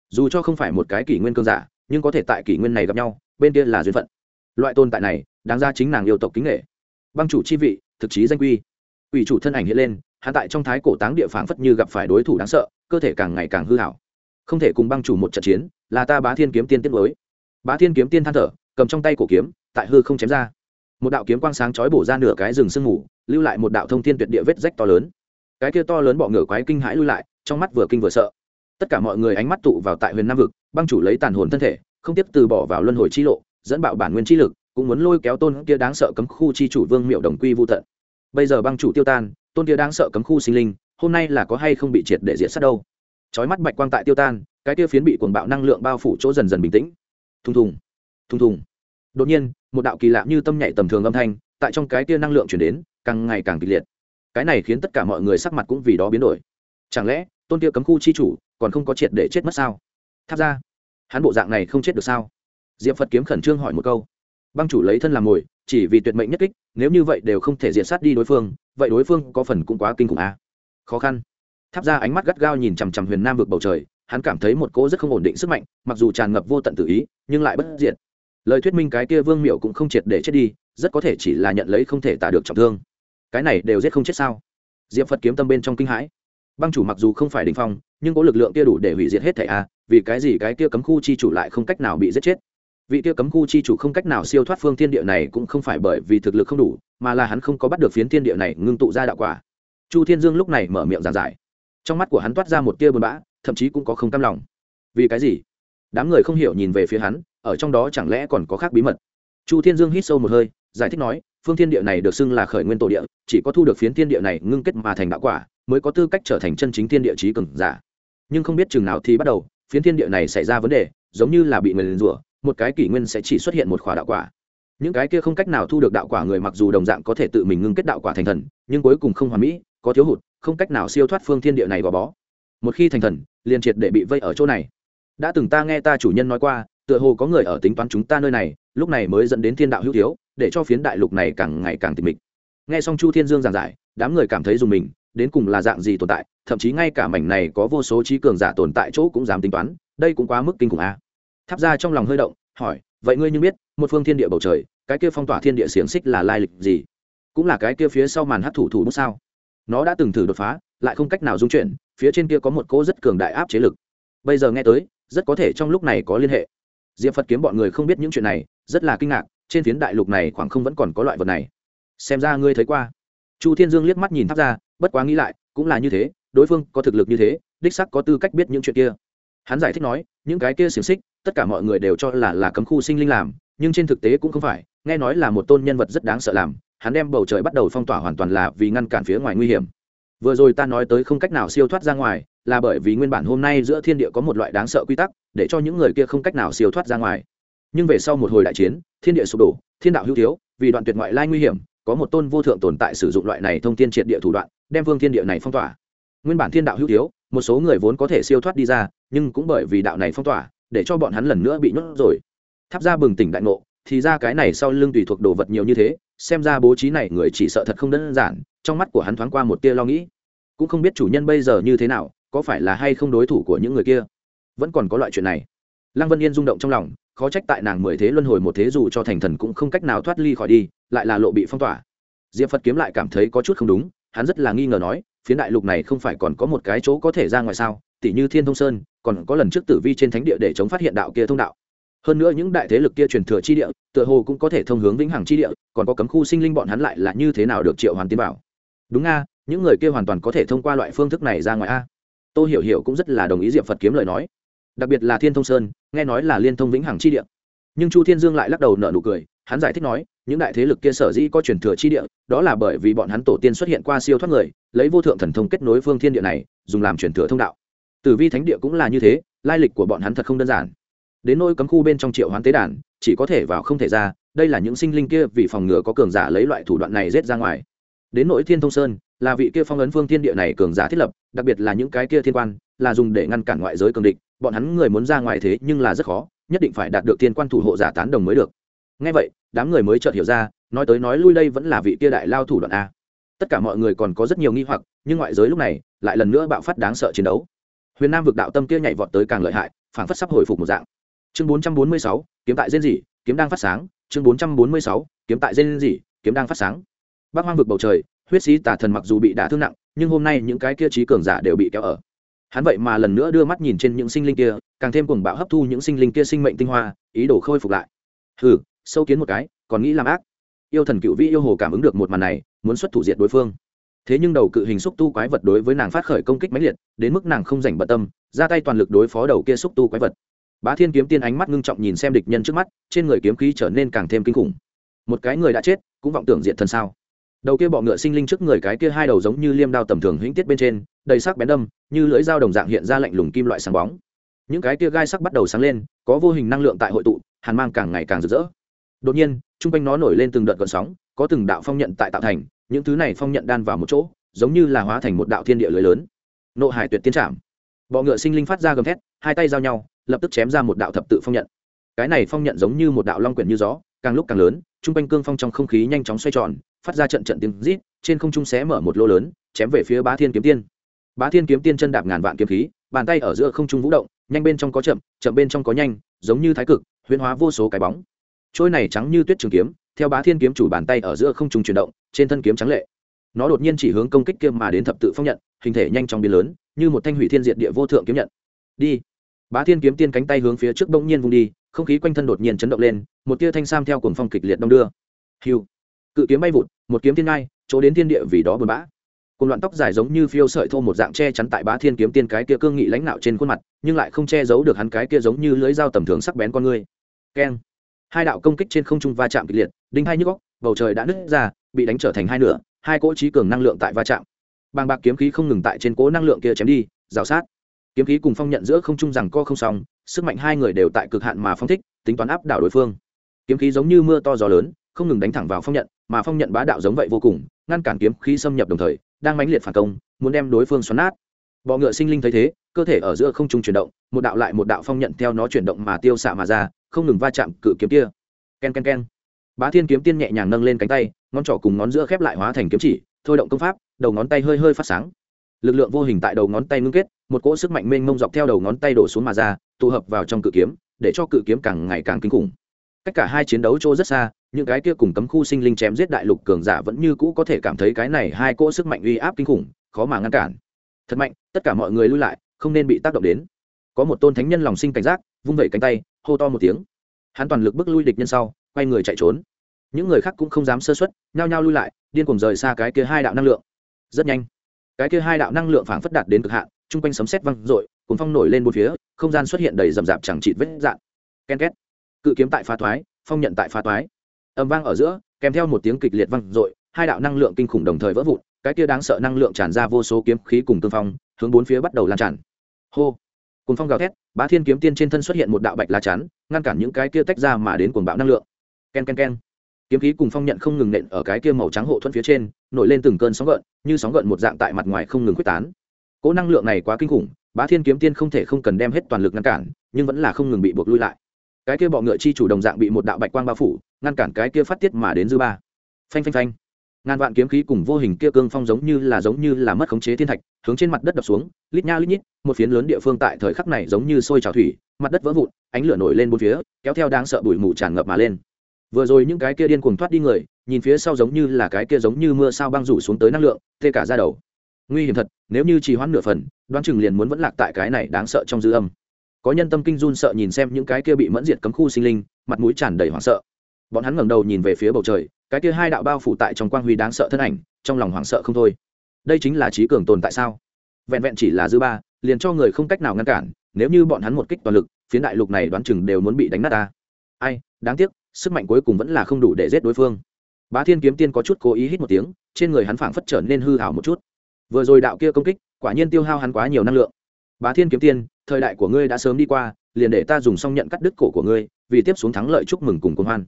A: Dù cho không phải một cái kỷ nguyên cơn giả, nhưng có thể tại kỷ nguyên này gặp nhau, bên kia là duyên phận. Loại tồn tại này, đáng ra chính nàng yêu tộc kính nghệ băng chủ chi vị, thực chí danh quy. Ủy chủ thân ảnh hiện lên hạ tại trong thái cổ táng địa phảng phất như gặp phải đối thủ đáng sợ, cơ thể càng ngày càng hư hảo. Không thể cùng băng chủ một trận chiến, là ta bá thiên kiếm tiên tiết mới. Bá thiên kiếm tiên than thở, cầm trong tay cổ kiếm, tại hư không chém ra. Một đạo kiếm quang sáng chói bổ ra nửa cái rừng sương mù, lưu lại một đạo thông thiên tuyệt địa vết rách to lớn. Cái kia to lớn bọ ngựa quái kinh hãi lui lại, trong mắt vừa kinh vừa sợ. Tất cả mọi người ánh mắt tụ vào tại huyền nam vực, băng chủ lấy tàn hồn thân thể, không tiếp từ bỏ vào luân hồi chi lộ, dẫn bạo bản nguyên chi lực, cũng muốn lôi kéo tôn kia đáng sợ cấm khu chi chủ vương miệu đồng quy vô tận. Bây giờ băng chủ tiêu tan tôn kia đáng sợ cấm khu sinh linh, hôm nay là có hay không bị triệt để diệt sát đâu? Chói mắt bạch quang tại tiêu tan, cái kia phiến bị cuồng bạo năng lượng bao phủ chỗ dần dần bình tĩnh. Thùng thùng thùng thùng. Đột nhiên, một đạo kỳ lạ như tâm nhạy tầm thường âm thanh tại trong cái kia năng lượng chuyển đến, càng ngày càng kịch liệt. Cái này khiến tất cả mọi người sắc mặt cũng vì đó biến đổi. Chẳng lẽ, tôn kia cấm khu chi chủ còn không có triệt để chết mất sao? Tháp ra, hắn bộ dạng này không chết được sao? Diệp phật kiếm khẩn trương hỏi một câu băng chủ lấy thân làm mồi, chỉ vì tuyệt mệnh nhất kích, nếu như vậy đều không thể diệt sát đi đối phương, vậy đối phương có phần cũng quá kinh khủng a. À? khó khăn. Tháp ra ánh mắt gắt gao nhìn chằm chằm huyền nam vực bầu trời, hắn cảm thấy một cỗ rất không ổn định sức mạnh, mặc dù tràn ngập vô tận tự ý, nhưng lại bất diệt. Lời thuyết minh cái kia vương miệu cũng không triệt để chết đi, rất có thể chỉ là nhận lấy không thể tả được trọng thương. Cái này đều giết không chết sao? Diệp phật kiếm tâm bên trong kinh hãi. Băng chủ mặc dù không phải đình phong, nhưng có lực lượng kia đủ để hủy diệt hết thẻ a, vì cái gì cái kia cấm khu chi chủ lại không cách nào bị giết chết? Vị kia cấm khu chi chủ không cách nào siêu thoát phương thiên địa này cũng không phải bởi vì thực lực không đủ, mà là hắn không có bắt được phiến thiên địa này ngưng tụ ra đạo quả. Chu thiên dương lúc này mở miệng giảng giải. Trong mắt của hắn toát ra một tia buồn bã, thậm chí cũng có không cam lòng. Vì cái gì? Đám người không hiểu nhìn về phía hắn, ở trong đó chẳng lẽ còn có khác bí mật? Chu thiên dương hít sâu một hơi, giải thích nói, phương thiên địa này được xưng là khởi nguyên tổ địa, chỉ có thu được phiến thiên địa này ngưng kết mà thành đạo quả, mới có tư cách trở thành chân chính thiên địa trí cường giả. Nhưng không biết chừng nào thì bắt đầu, phiến thiên địa này xảy ra vấn đề, giống như là bị người liền rủa một cái kỷ nguyên sẽ chỉ xuất hiện một khỏa đạo quả. Những cái kia không cách nào thu được đạo quả người mặc dù đồng dạng có thể tự mình ngưng kết đạo quả thành thần, nhưng cuối cùng không hoàn mỹ, có thiếu hụt, không cách nào siêu thoát phương thiên địa này gò bó. Một khi thành thần, liền triệt để bị vây ở chỗ này. Đã từng ta nghe ta chủ nhân nói qua, tựa hồ có người ở tính toán chúng ta nơi này, lúc này mới dẫn đến thiên đạo hữu thiếu, để cho phiến đại lục này càng ngày càng tịch mịch. Nghe xong chu thiên dương giảng giải, đám người cảm thấy dùng mình, đến cùng là dạng gì tồn tại, thậm chí ngay cả mảnh này có vô số trí cường giả tồn tại chỗ cũng dám tính toán, đây cũng quá mức kinh khủng a tháp ra trong lòng hơi động, hỏi, vậy ngươi như biết, một phương thiên địa bầu trời, cái kia phong tỏa thiên địa xiềng xích là lai lịch gì? Cũng là cái kia phía sau màn hát thủ thủ bút sao? Nó đã từng thử đột phá, lại không cách nào dung chuyển, phía trên kia có một cỗ rất cường đại áp chế lực. Bây giờ nghe tới, rất có thể trong lúc này có liên hệ. Diệp phật kiếm bọn người không biết những chuyện này, rất là kinh ngạc, trên phiến đại lục này khoảng không vẫn còn có loại vật này. Xem ra ngươi thấy qua. Chu thiên dương liếc mắt nhìn tháp ra, bất quá nghĩ lại, cũng là như thế, đối phương có thực lực như thế, đích sắc có tư cách biết những chuyện kia hắn giải thích nói, những cái kia xiềng xích, tất cả mọi người đều cho là là cấm khu sinh linh làm, nhưng trên thực tế cũng không phải, nghe nói là một tôn nhân vật rất đáng sợ làm, hắn đem bầu trời bắt đầu phong tỏa hoàn toàn là vì ngăn cản phía ngoài nguy hiểm. Vừa rồi ta nói tới không cách nào siêu thoát ra ngoài, là bởi vì nguyên bản hôm nay giữa thiên địa có một loại đáng sợ quy tắc, để cho những người kia không cách nào siêu thoát ra ngoài. Nhưng về sau một hồi đại chiến, thiên địa sụp đổ, thiên đạo hữu thiếu, vì đoạn tuyệt ngoại lai nguy hiểm, có một tôn vô thượng tồn tại sử dụng loại này thông tin triệt địa thủ đoạn, đem vương thiên địa này phong tỏa. Nguyên bản thiên đạo hữu thiếu, một số người vốn có thể siêu thoát đi ra nhưng cũng bởi vì đạo này phong tỏa, để cho bọn hắn lần nữa bị nhốt rồi. Tháp ra bừng tỉnh đại ngộ, thì ra cái này sau lưng tùy thuộc đồ vật nhiều như thế, xem ra bố trí này người chỉ sợ thật không đơn giản, trong mắt của hắn thoáng qua một tia lo nghĩ. Cũng không biết chủ nhân bây giờ như thế nào, có phải là hay không đối thủ của những người kia. Vẫn còn có loại chuyện này. Lăng vân yên rung động trong lòng, khó trách tại nàng mười thế luân hồi một thế dù cho thành thần cũng không cách nào thoát ly khỏi đi, lại là lộ bị phong tỏa. Diệp phật kiếm lại cảm thấy có chút không đúng, hắn rất là nghi ngờ nói phía đại lục này không phải còn có một cái chỗ có thể ra ngoài sao? Tỷ như thiên thông sơn, còn có lần trước tử vi trên thánh địa để chống phát hiện đạo kia thông đạo. Hơn nữa những đại thế lực kia truyền thừa chi địa, tựa hồ cũng có thể thông hướng vĩnh hằng chi địa, còn có cấm khu sinh linh bọn hắn lại là như thế nào được triệu hoàn tiến bảo? Đúng a, những người kia hoàn toàn có thể thông qua loại phương thức này ra ngoài a. Tôi hiểu hiểu cũng rất là đồng ý diệp phật kiếm lời nói. Đặc biệt là thiên thông sơn, nghe nói là liên thông vĩnh hằng chi địa. Nhưng chu thiên dương lại lắc đầu nợ nụ cười, hắn giải thích nói, những đại thế lực kia sở dĩ có truyền thừa chi địa, đó là bởi vì bọn hắn tổ tiên xuất hiện qua siêu thoát người, lấy vô thượng thần thông kết nối phương thiên địa này, dùng làm truyền thừa thông đạo tử vi thánh địa cũng là như thế, lai lịch của bọn hắn thật không đơn giản. Đến nôi cấm khu bên trong triệu hoán tế đàn, chỉ có thể vào không thể ra, đây là những sinh linh kia vì phòng ngừa có cường giả lấy loại thủ đoạn này rết ra ngoài. Đến nỗi thiên thông sơn, là vị kia phong ấn phương thiên địa này cường giả thiết lập, đặc biệt là những cái kia thiên quan, là dùng để ngăn cản ngoại giới cường địch, bọn hắn người muốn ra ngoài thế nhưng là rất khó, nhất định phải đạt được thiên quan thủ hộ giả tán đồng mới được. Ngay vậy, đám người mới chợt hiểu ra, nói tới nói lui đây vẫn là vị kia đại lao thủ đoạn a. Tất cả mọi người còn có rất nhiều nghi hoặc, nhưng ngoại giới lúc này lại lần nữa bạo phát đáng sợ chiến đấu huyền nam vực đạo tâm kia nhảy vọt tới càng lợi hại, phảng phất sắp hồi phục một dạng. Chương bốn trăm bốn mươi sáu, kiếm tại rên dị kiếm đang phát sáng. Chương bốn trăm bốn mươi sáu, kiếm tại rên lên gì kiếm đang phát sáng. Bác hoang vực bầu trời, huyết sĩ tà thần mặc dù bị đả thương nặng, nhưng hôm nay những cái kia trí cường giả đều bị kéo ở. Hắn vậy mà lần nữa đưa mắt nhìn trên những sinh linh kia, càng thêm cuồng bạo hấp thu những sinh linh kia sinh mệnh tinh hoa, ý đồ khôi phục lại. Hừ, sâu kiến một cái, còn nghĩ làm ác. Yêu thần cựu vĩ yêu hồ cảm ứng được một màn này, muốn xuất thủ diệt đối phương thế nhưng đầu cự hình xúc tu quái vật đối với nàng phát khởi công kích mãnh liệt, đến mức nàng không dành bận tâm, ra tay toàn lực đối phó đầu kia xúc tu quái vật. Bá thiên kiếm tiên ánh mắt ngưng trọng nhìn xem địch nhân trước mắt, trên người kiếm khí trở nên càng thêm kinh khủng. Một cái người đã chết, cũng vọng tưởng diện thần sao? Đầu kia bọ ngựa sinh linh trước người cái kia hai đầu giống như liêm đao tầm thường hĩnh tiết bên trên, đầy sắc bén đâm, như lưỡi dao đồng dạng hiện ra lạnh lùng kim loại sáng bóng. Những cái kia gai sắc bắt đầu sáng lên, có vô hình năng lượng tại hội tụ, hàn mang càng ngày càng rực rỡ. Đột nhiên chung quanh nó nổi lên từng đợt gợn sóng, có từng đạo phong nhận tại tạo thành những thứ này phong nhận đan vào một chỗ, giống như là hóa thành một đạo thiên địa lưới lớn. Nộ hải tuyệt tiến trảm. Bọ ngựa sinh linh phát ra gầm thét, hai tay giao nhau, lập tức chém ra một đạo thập tự phong nhận. Cái này phong nhận giống như một đạo long quyển như gió, càng lúc càng lớn t r u n g quanh cương phong trong không khí nhanh chóng xoay tròn, phát ra trận trận tiếng rít, trên không trung xé mở một lô lớn, chém về phía bá thiên kiếm tiên. Bá thiên kiếm tiên chân đạp ngàn vạn kiếm khí, bàn tay ở giữa không trung vũ động, nhanh bên trong có chậm chậm bên trong có nhanh, giống như thái cực, huyễn hóa vô số cái bóng. Trôi này trắng như tuyết trường kiếm theo bá thiên kiếm chủ bàn tay ở giữa không trung chuyển động, trên thân kiếm trắng lệ. Nó đột nhiên chỉ hướng công kích kiếm mà đến thập tự phong nhận, hình thể nhanh chóng biến lớn, như một thanh hủy thiên diệt địa vô thượng kiếm nhận. Đi. Bá thiên kiếm tiên cánh tay hướng phía trước bỗng nhiên vung đi, không khí quanh thân đột nhiên chấn động lên, một tia thanh sam theo cuồng phong kịch liệt đông đưa. Hiu cự kiếm bay vụt, một kiếm thiên ngai, chỗ đến thiên địa vì đó buồn bã. Cùng loạn tóc dài giống như phiêu sợi thô một dạng che chắn tại bá thiên kiếm tiên cái kia cương nghị lãnh nạo trên khuôn mặt, nhưng lại không che giấu được hắn cái kia giống như lưới dao tầm thường sắc bén con người. Keng hai đạo công kích trên không trung va chạm kịch liệt, đinh hai nhức góc bầu trời đã nứt ra, bị đánh trở thành hai nửa, hai cỗ trí cường năng lượng tại va chạm. Bàng bạc kiếm khí không ngừng tại trên cỗ năng lượng kia chém đi, rào sát. Kiếm khí cùng phong nhận giữa không trung rằng co không xong, sức mạnh hai người đều tại cực hạn mà phong thích, tính toán áp đảo đối phương. Kiếm khí giống như mưa to gió lớn, không ngừng đánh thẳng vào phong nhận, mà phong nhận bá đạo giống vậy vô cùng, ngăn cản kiếm khí xâm nhập đồng thời, đang mãnh liệt phản công, muốn đem đối phương xoắn nát. Bọ ngựa sinh linh thấy thế cơ thể ở giữa không trung chuyển động, một đạo lại một đạo phong nhận theo nó chuyển động mà tiêu xạ mà ra, không ngừng va chạm cự kiếm kia. K e n k e n k e n bá thiên kiếm tiên nhẹ nhàng nâng lên cánh tay, ngón trỏ cùng ngón giữa khép lại hóa thành kiếm chỉ, thôi động công pháp, đầu ngón tay hơi hơi phát sáng. Lực lượng vô hình tại đầu ngón tay ngưng kết, một cỗ sức mạnh mênh mông dọc theo đầu ngón tay đổ xuống mà ra, tụ hợp vào trong cự kiếm, để cho cự kiếm càng ngày càng kinh khủng. Cách cả hai chiến đấu trô rất xa, những cái kia cùng cấm khu sinh linh chém giết đại lục cường giả vẫn như cũ có thể cảm thấy cái này hai cỗ sức mạnh uy áp kinh khủng, khó mà ngăn cản. Thật mạnh, tất cả mọi người lui lại không nên bị tác động đến. Có một tôn thánh nhân lòng sinh cảnh giác, vung vẩy cánh tay, hô to một tiếng. Hắn toàn lực bước lui địch nhân sau, quay người chạy trốn. Những người khác cũng không dám sơ xuất nhao nhao lui lại, điên cuồng rời xa cái kia hai đạo năng lượng. Rất nhanh, cái kia hai đạo năng lượng phảng phất đạt đến cực hạn, chung quanh sấm sét văng r ộ i cùng phong nổi lên một phía, không gian xuất hiện đầy rầm rạp chẳng chịt vết dạn. Ken két. Cự kiếm tại phá thoái, phong nhận tại phá thoái. Âm vang ở giữa, kèm theo một tiếng kịch liệt văng r ộ i hai đạo năng lượng kinh khủng đồng thời vỡ vụn, cái kia đáng sợ năng lượng tràn ra vô số kiếm khí cùng tương phong, hướng bốn phía bắt đầu lan tràn hô. Cùng phong gào thét, bá thiên kiếm tiên trên thân xuất hiện một đạo bạch lá chắn, ngăn cản những cái kia tách ra mà đến cuồng bạo năng lượng. K e n k e n k e n kiếm khí cùng phong nhận không ngừng nện ở cái kia màu trắng hộ thuẫn phía trên, nổi lên từng cơn sóng gợn, như sóng gợn một dạng tại mặt ngoài không ngừng quyết tán. Cỗ năng lượng này quá kinh khủng, bá thiên kiếm tiên không thể không cần đem hết toàn lực ngăn cản, nhưng vẫn là không ngừng bị buộc lui lại. Cái kia bọ ngựa chi chủ đồng dạng bị một đạo bạch quang bao phủ, ngăn cản cái kia phát tiết mà đến dư ba. Phanh phanh phanh ngàn vạn kiếm khí cùng vô hình kia cương phong giống như là giống như là mất khống chế thiên thạch, hướng trên mặt đất đập xuống, lít nha lít nhít, một phiến lớn địa phương tại thời khắc này giống như sôi trào thủy, mặt đất vỡ vụn, ánh lửa nổi lên bốn phía, kéo theo đáng sợ bụi mù tràn ngập mà lên. Vừa rồi những cái kia điên cuồng thoát đi người, nhìn phía sau giống như là cái kia giống như mưa sao băng rủ xuống tới năng lượng, tê cả ra đầu. Nguy hiểm thật, nếu như trì hoãn nửa phần, đoán chừng liền muốn vẫn lạc tại cái này đáng sợ trong dư âm. Có nhân tâm kinh run sợ nhìn xem những cái kia bị mẫn diệt cấm khu sinh linh, mặt mũi tràn đầy hoảng sợ. Bọn hắn ngẩng đầu nhìn về phía bầu trời cái kia hai đạo bao phủ tại trong quang huy đáng sợ thân ảnh, trong lòng hoảng sợ không thôi. Đây chính là trí cường tồn tại sao? Vẹn vẹn chỉ là dư ba, liền cho người không cách nào ngăn cản, nếu như bọn hắn một kích toàn lực, phiến đại lục này đoán chừng đều muốn bị đánh nát ta. Ai, đáng tiếc, sức mạnh cuối cùng vẫn là không đủ để giết đối phương. Bá thiên kiếm tiên có chút cố ý hít một tiếng, trên người hắn phảng phất trở nên hư hảo một chút. Vừa rồi đạo kia công kích, quả nhiên tiêu hao hắn quá nhiều năng lượng. Bá thiên kiếm tiên, thời đại của ngươi đã sớm đi qua, liền để ta dùng xong nhận cắt đứt cổ của ngươi, vì tiếp xuống thắng lợi chúc mừng cùng công hoan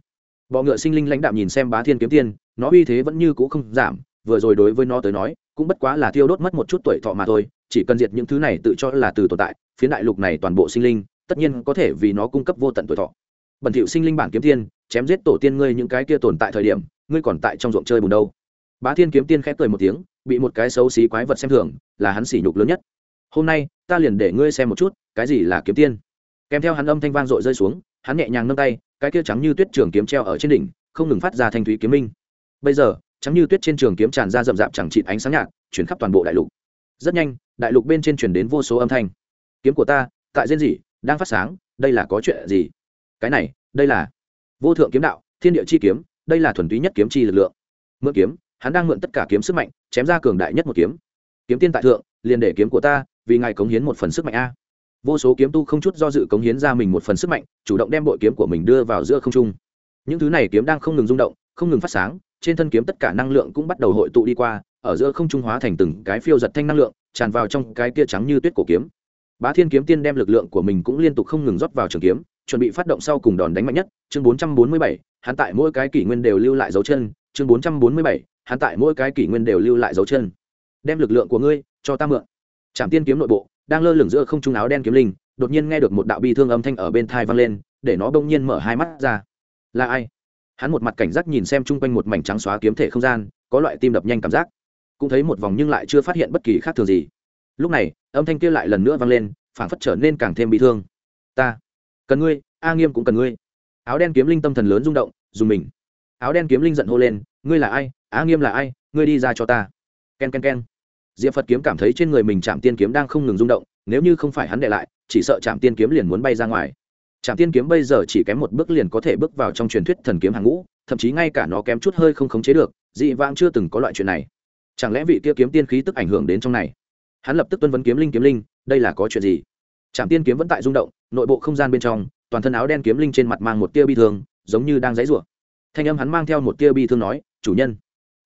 A: bọ ngựa sinh linh lãnh đạm nhìn xem bá thiên kiếm tiên, nó uy thế vẫn như cũ không giảm, vừa rồi đối với nó tới nói, cũng bất quá là tiêu đốt mất một chút tuổi thọ mà thôi, chỉ cần diệt những thứ này tự cho là từ tồn tại phía đại lục này toàn bộ sinh linh, tất nhiên có thể vì nó cung cấp vô tận tuổi thọ. Bẩn thiệu sinh linh bản kiếm tiên, chém giết tổ tiên ngươi những cái kia tồn tại thời điểm, ngươi còn tại trong ruộng chơi bùn đâu. Bá thiên kiếm tiên khép cười một tiếng, bị một cái xấu xí quái vật xem thường, là hắn sỉ nhục lớn nhất. Hôm nay, ta liền để ngươi xem một chút, cái gì là kiếm tiên. Kèm theo hắn âm thanh vang dội rơi xuống, hắn nhẹ nhàng nâng tay cái kia trắng như tuyết trường kiếm treo ở trên đỉnh, không ngừng phát ra thanh thúy kiếm minh. Bây giờ, trắng như tuyết trên trường kiếm tràn ra rậm rạp chẳng chịt ánh sáng nhạt, chuyển khắp toàn bộ đại lục. Rất nhanh, đại lục bên trên chuyển đến vô số âm thanh. Kiếm của ta, tại diễn gì đang phát sáng, đây là có chuyện gì? Cái này, đây là vô thượng kiếm đạo, thiên địa chi kiếm, đây là thuần túy nhất kiếm chi lực lượng. Mượn kiếm, hắn đang mượn tất cả kiếm sức mạnh, chém ra cường đại nhất một kiếm. Kiếm tiên tại thượng, liền để kiếm của ta, vì ngài cống hiến một phần sức mạnh a vô số kiếm tu không chút do dự cống hiến ra mình một phần sức mạnh chủ động đem bội kiếm của mình đưa vào giữa không trung. Những thứ này kiếm đang không ngừng rung động không ngừng phát sáng trên thân kiếm tất cả năng lượng cũng bắt đầu hội tụ đi qua ở giữa không trung hóa thành từng cái phiêu giật thanh năng lượng tràn vào trong cái kia trắng như tuyết cổ kiếm. Bá thiên kiếm tiên đem lực lượng của mình cũng liên tục không ngừng rót vào trường kiếm chuẩn bị phát động sau cùng đòn đánh mạnh nhất. Chương 447, hắn tại mỗi cái kỷ nguyên đều lưu lại dấu chân. Chương 447, hắn tại mỗi cái kỷ nguyên đều lưu lại dấu chân. Đem lực lượng của ngươi cho ta mượn. Trạm tiên kiếm nội bộ đang lơ lửng giữa không trung áo đen kiếm linh, đột nhiên nghe được một đạo bi thương âm thanh ở bên thai vang lên, để nó bỗng nhiên mở hai mắt ra. Là ai? Hắn một mặt cảnh giác nhìn xem chung quanh một mảnh trắng xóa kiếm thể không gian, có loại tim đập nhanh cảm giác. Cũng thấy một vòng nhưng lại chưa phát hiện bất kỳ khác thường gì. Lúc này, âm thanh kia lại lần nữa vang lên, phảng phất trở nên càng thêm bị thương. Ta, cần ngươi, a nghiêm cũng cần ngươi. Áo đen kiếm linh tâm thần lớn rung động, dùng mình. Áo đen kiếm linh giận hô lên, ngươi là ai? A nghiêm là ai? Ngươi đi ra cho ta. K e n k e n k e n diệp phật kiếm cảm thấy trên người mình chạm tiên kiếm đang không ngừng rung động, nếu như không phải hắn để lại, chỉ sợ chạm tiên kiếm liền muốn bay ra ngoài. Chạm tiên kiếm bây giờ chỉ kém một bước liền có thể bước vào trong truyền thuyết thần kiếm hàng ngũ, thậm chí ngay cả nó kém chút hơi không khống chế được, dị vãng chưa từng có loại chuyện này. Chẳng lẽ vị kia kiếm tiên khí tức ảnh hưởng đến trong này? Hắn lập tức tuân vấn kiếm linh kiếm linh, đây là có chuyện gì? Trạm tiên kiếm vẫn tại rung động, nội bộ không gian bên trong, toàn thân áo đen kiếm linh trên mặt mang một tia bi thương, giống như đang dãy rủa thanh âm hắn mang theo một tia bi thương nói, chủ nhân,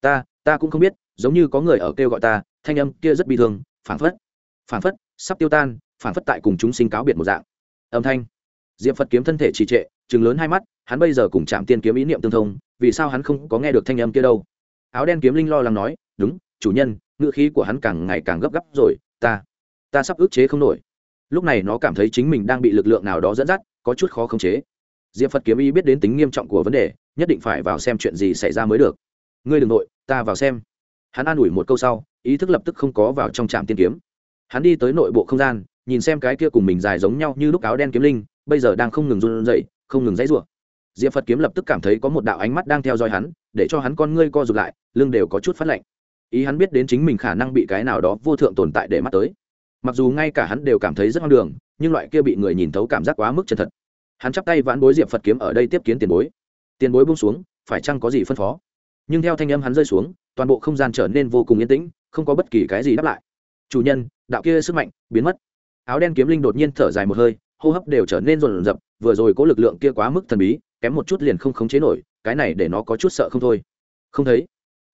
A: ta ta cũng không biết, giống như có người ở kêu gọi ta thanh âm kia rất bi thương phản phất phản phất sắp tiêu tan phản phất tại cùng chúng sinh cáo biệt một dạng. Âm thanh. Diệp phật kiếm thân thể trì trệ chừng lớn hai mắt, hắn bây giờ cùng chạm tiên kiếm ý niệm tương thông, vì sao hắn không có nghe được thanh âm kia đâu? Áo đen kiếm linh lo lắng nói, đúng, chủ nhân, ngữ khí của hắn càng ngày càng gấp gáp rồi, ta ta sắp ức chế không nổi. Lúc này nó cảm thấy chính mình đang bị lực lượng nào đó dẫn dắt, có chút khó khống chế. Diệp phật kiếm ý biết đến tính nghiêm trọng của vấn đề, nhất định phải vào xem chuyện gì xảy ra mới được. Ngươi đ ừ n g nội, ta vào xem. Hắn an ủi một câu sau ý thức lập tức không có vào trong trạm tiên kiếm. Hắn đi tới nội bộ không gian, nhìn xem cái kia cùng mình dài giống nhau như lúc áo đen kiếm linh, bây giờ đang không ngừng run dậy không ngừng dãy rủa. Diệp phật kiếm lập tức cảm thấy có một đạo ánh mắt đang theo dõi hắn, để cho hắn con ngươi co rụt lại, lưng đều có chút phát lạnh. Ý hắn biết đến chính mình khả năng bị cái nào đó vô thượng tồn tại để mắt tới. Mặc dù ngay cả hắn đều cảm thấy rất hoang đường, nhưng loại kia bị người nhìn thấu cảm giác quá mức chân thật. Hắn chắp tay vãn bối diệp phật kiếm ở đây tiếp kiến tiền bối. Tiền bối bung xuống, phải chăng có gì phân phó? Nhưng theo thanh âm hắn rơi xuống, toàn bộ không gian trở nên vô cùng yên tĩnh không có bất kỳ cái gì đáp lại. Chủ nhân, đạo kia sức mạnh biến mất. Áo đen kiếm linh đột nhiên thở dài một hơi, hô hấp đều trở nên rồn rập, vừa rồi có lực lượng kia quá mức thần bí, kém một chút liền không khống chế nổi, cái này để nó có chút sợ không thôi. Không thấy.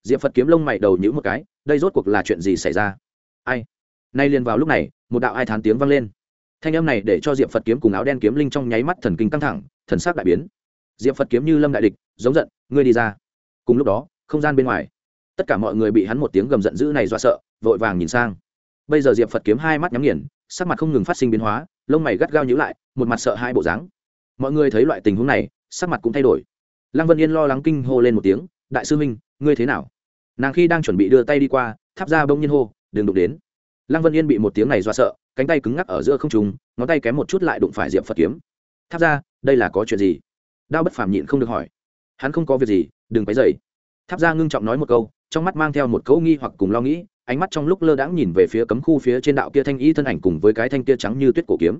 A: Diệp phật kiếm lông mày đầu nhữ một cái, đây rốt cuộc là chuyện gì xảy ra? Ai? Nay liền vào lúc này, một đạo ai thán tiếng vang lên. Thanh âm này để cho diệp phật kiếm cùng áo đen kiếm linh trong nháy mắt thần kinh căng thẳng, thần sắc đại biến. Diệp phật kiếm như lâm đại địch, giống giận, ngươi đi ra. Cùng lúc đó, không gian bên ngoài tất cả mọi người bị hắn một tiếng gầm giận dữ này dọa sợ, vội vàng nhìn sang. Bây giờ diệp phật kiếm hai mắt nhắm nghiền, sắc mặt không ngừng phát sinh biến hóa, lông mày gắt gao nhữ lại, một mặt sợ hai bộ dáng. Mọi người thấy loại tình huống này, sắc mặt cũng thay đổi. Lăng vân yên lo lắng kinh hô lên một tiếng, đại sư minh, ngươi thế nào? Nàng khi đang chuẩn bị đưa tay đi qua, tháp ra bông nhiên hô, đừng đụng đến. Lăng vân yên bị một tiếng này do sợ, cánh tay cứng ngắc ở giữa không trùng ngón tay kém một chút lại đụng phải diệp phật kiếm. Tháp ra, đây là có chuyện gì? Đao bất phàm nhịn không được hỏi. Hắn không có việc gì, đừng quấy dậy tháp ra ngưng trọng nói một câu trong mắt mang theo một cấu nghi hoặc cùng lo nghĩ, ánh mắt trong lúc lơ đãng nhìn về phía cấm khu phía trên đạo kia thanh y thân ảnh cùng với cái thanh kia trắng như tuyết cổ kiếm.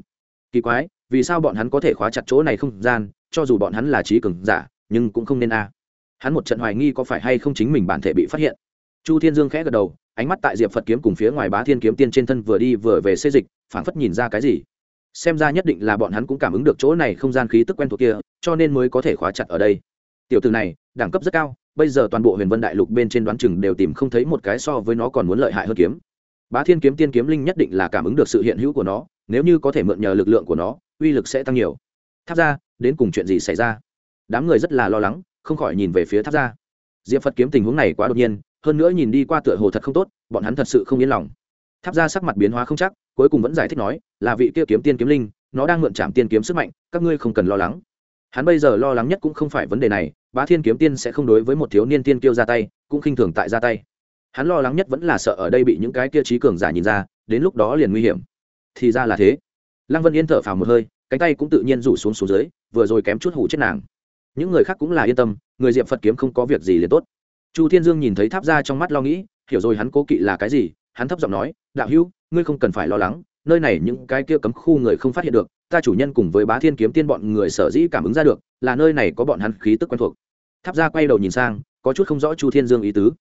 A: Kỳ quái, vì sao bọn hắn có thể khóa chặt chỗ này không gian, cho dù bọn hắn là trí cường giả, nhưng cũng không nên a. Hắn một trận hoài nghi có phải hay không chính mình bản thể bị phát hiện. Chu thiên dương khẽ gật đầu, ánh mắt tại diệp phật kiếm cùng phía ngoài bá thiên kiếm tiên trên thân vừa đi vừa về xê dịch, phảng phất nhìn ra cái gì. Xem ra nhất định là bọn hắn cũng cảm ứng được chỗ này không gian khí tức quen thuộc kia, cho nên mới có thể khóa chặt ở đây. Tiểu từ này, đẳng cấp rất cao bây giờ toàn bộ huyền vân đại lục bên trên đoán chừng đều tìm không thấy một cái so với nó còn muốn lợi hại hơn kiếm. Bá thiên kiếm tiên kiếm linh nhất định là cảm ứng được sự hiện hữu của nó, nếu như có thể mượn nhờ lực lượng của nó, uy lực sẽ tăng nhiều. Tháp ra đến cùng chuyện gì xảy ra? Đám người rất là lo lắng, không khỏi nhìn về phía tháp ra diệp phật kiếm tình huống này quá đột nhiên, hơn nữa nhìn đi qua tựa hồ thật không tốt, bọn hắn thật sự không yên lòng. Tháp ra sắc mặt biến hóa không chắc, cuối cùng vẫn giải thích nói, là vị kia kiếm tiên kiếm linh, nó đang mượn chạm tiên kiếm sức mạnh, các ngươi không cần lo lắng. Hắn bây giờ lo lắng nhất cũng không phải vấn đề này bá thiên kiếm tiên sẽ không đối với một thiếu niên tiên kiêu ra tay, cũng khinh thường tại ra tay. Hắn lo lắng nhất vẫn là sợ ở đây bị những cái kia trí cường giả nhìn ra, đến lúc đó liền nguy hiểm. Thì ra là thế. Lăng vân yên thở phào một hơi, cánh tay cũng tự nhiên rủ xuống xuống dưới, vừa rồi kém chút hủ chết nàng. Những người khác cũng là yên tâm, người diệp phật kiếm không có việc gì liền tốt. Chu thiên dương nhìn thấy tháp ra trong mắt lo nghĩ, hiểu rồi hắn cố kỵ là cái gì, hắn thấp giọng nói, đạo hữu, ngươi không cần phải lo lắng, nơi này những cái kia cấm khu người không phát hiện được, ta chủ nhân cùng với bá thiên kiếm tiên bọn người sở dĩ cảm ứng ra được, là nơi này có bọn hắn khí tức quen thuộc tháp ra quay đầu nhìn sang, có chút không rõ chu thiên dương ý tứ.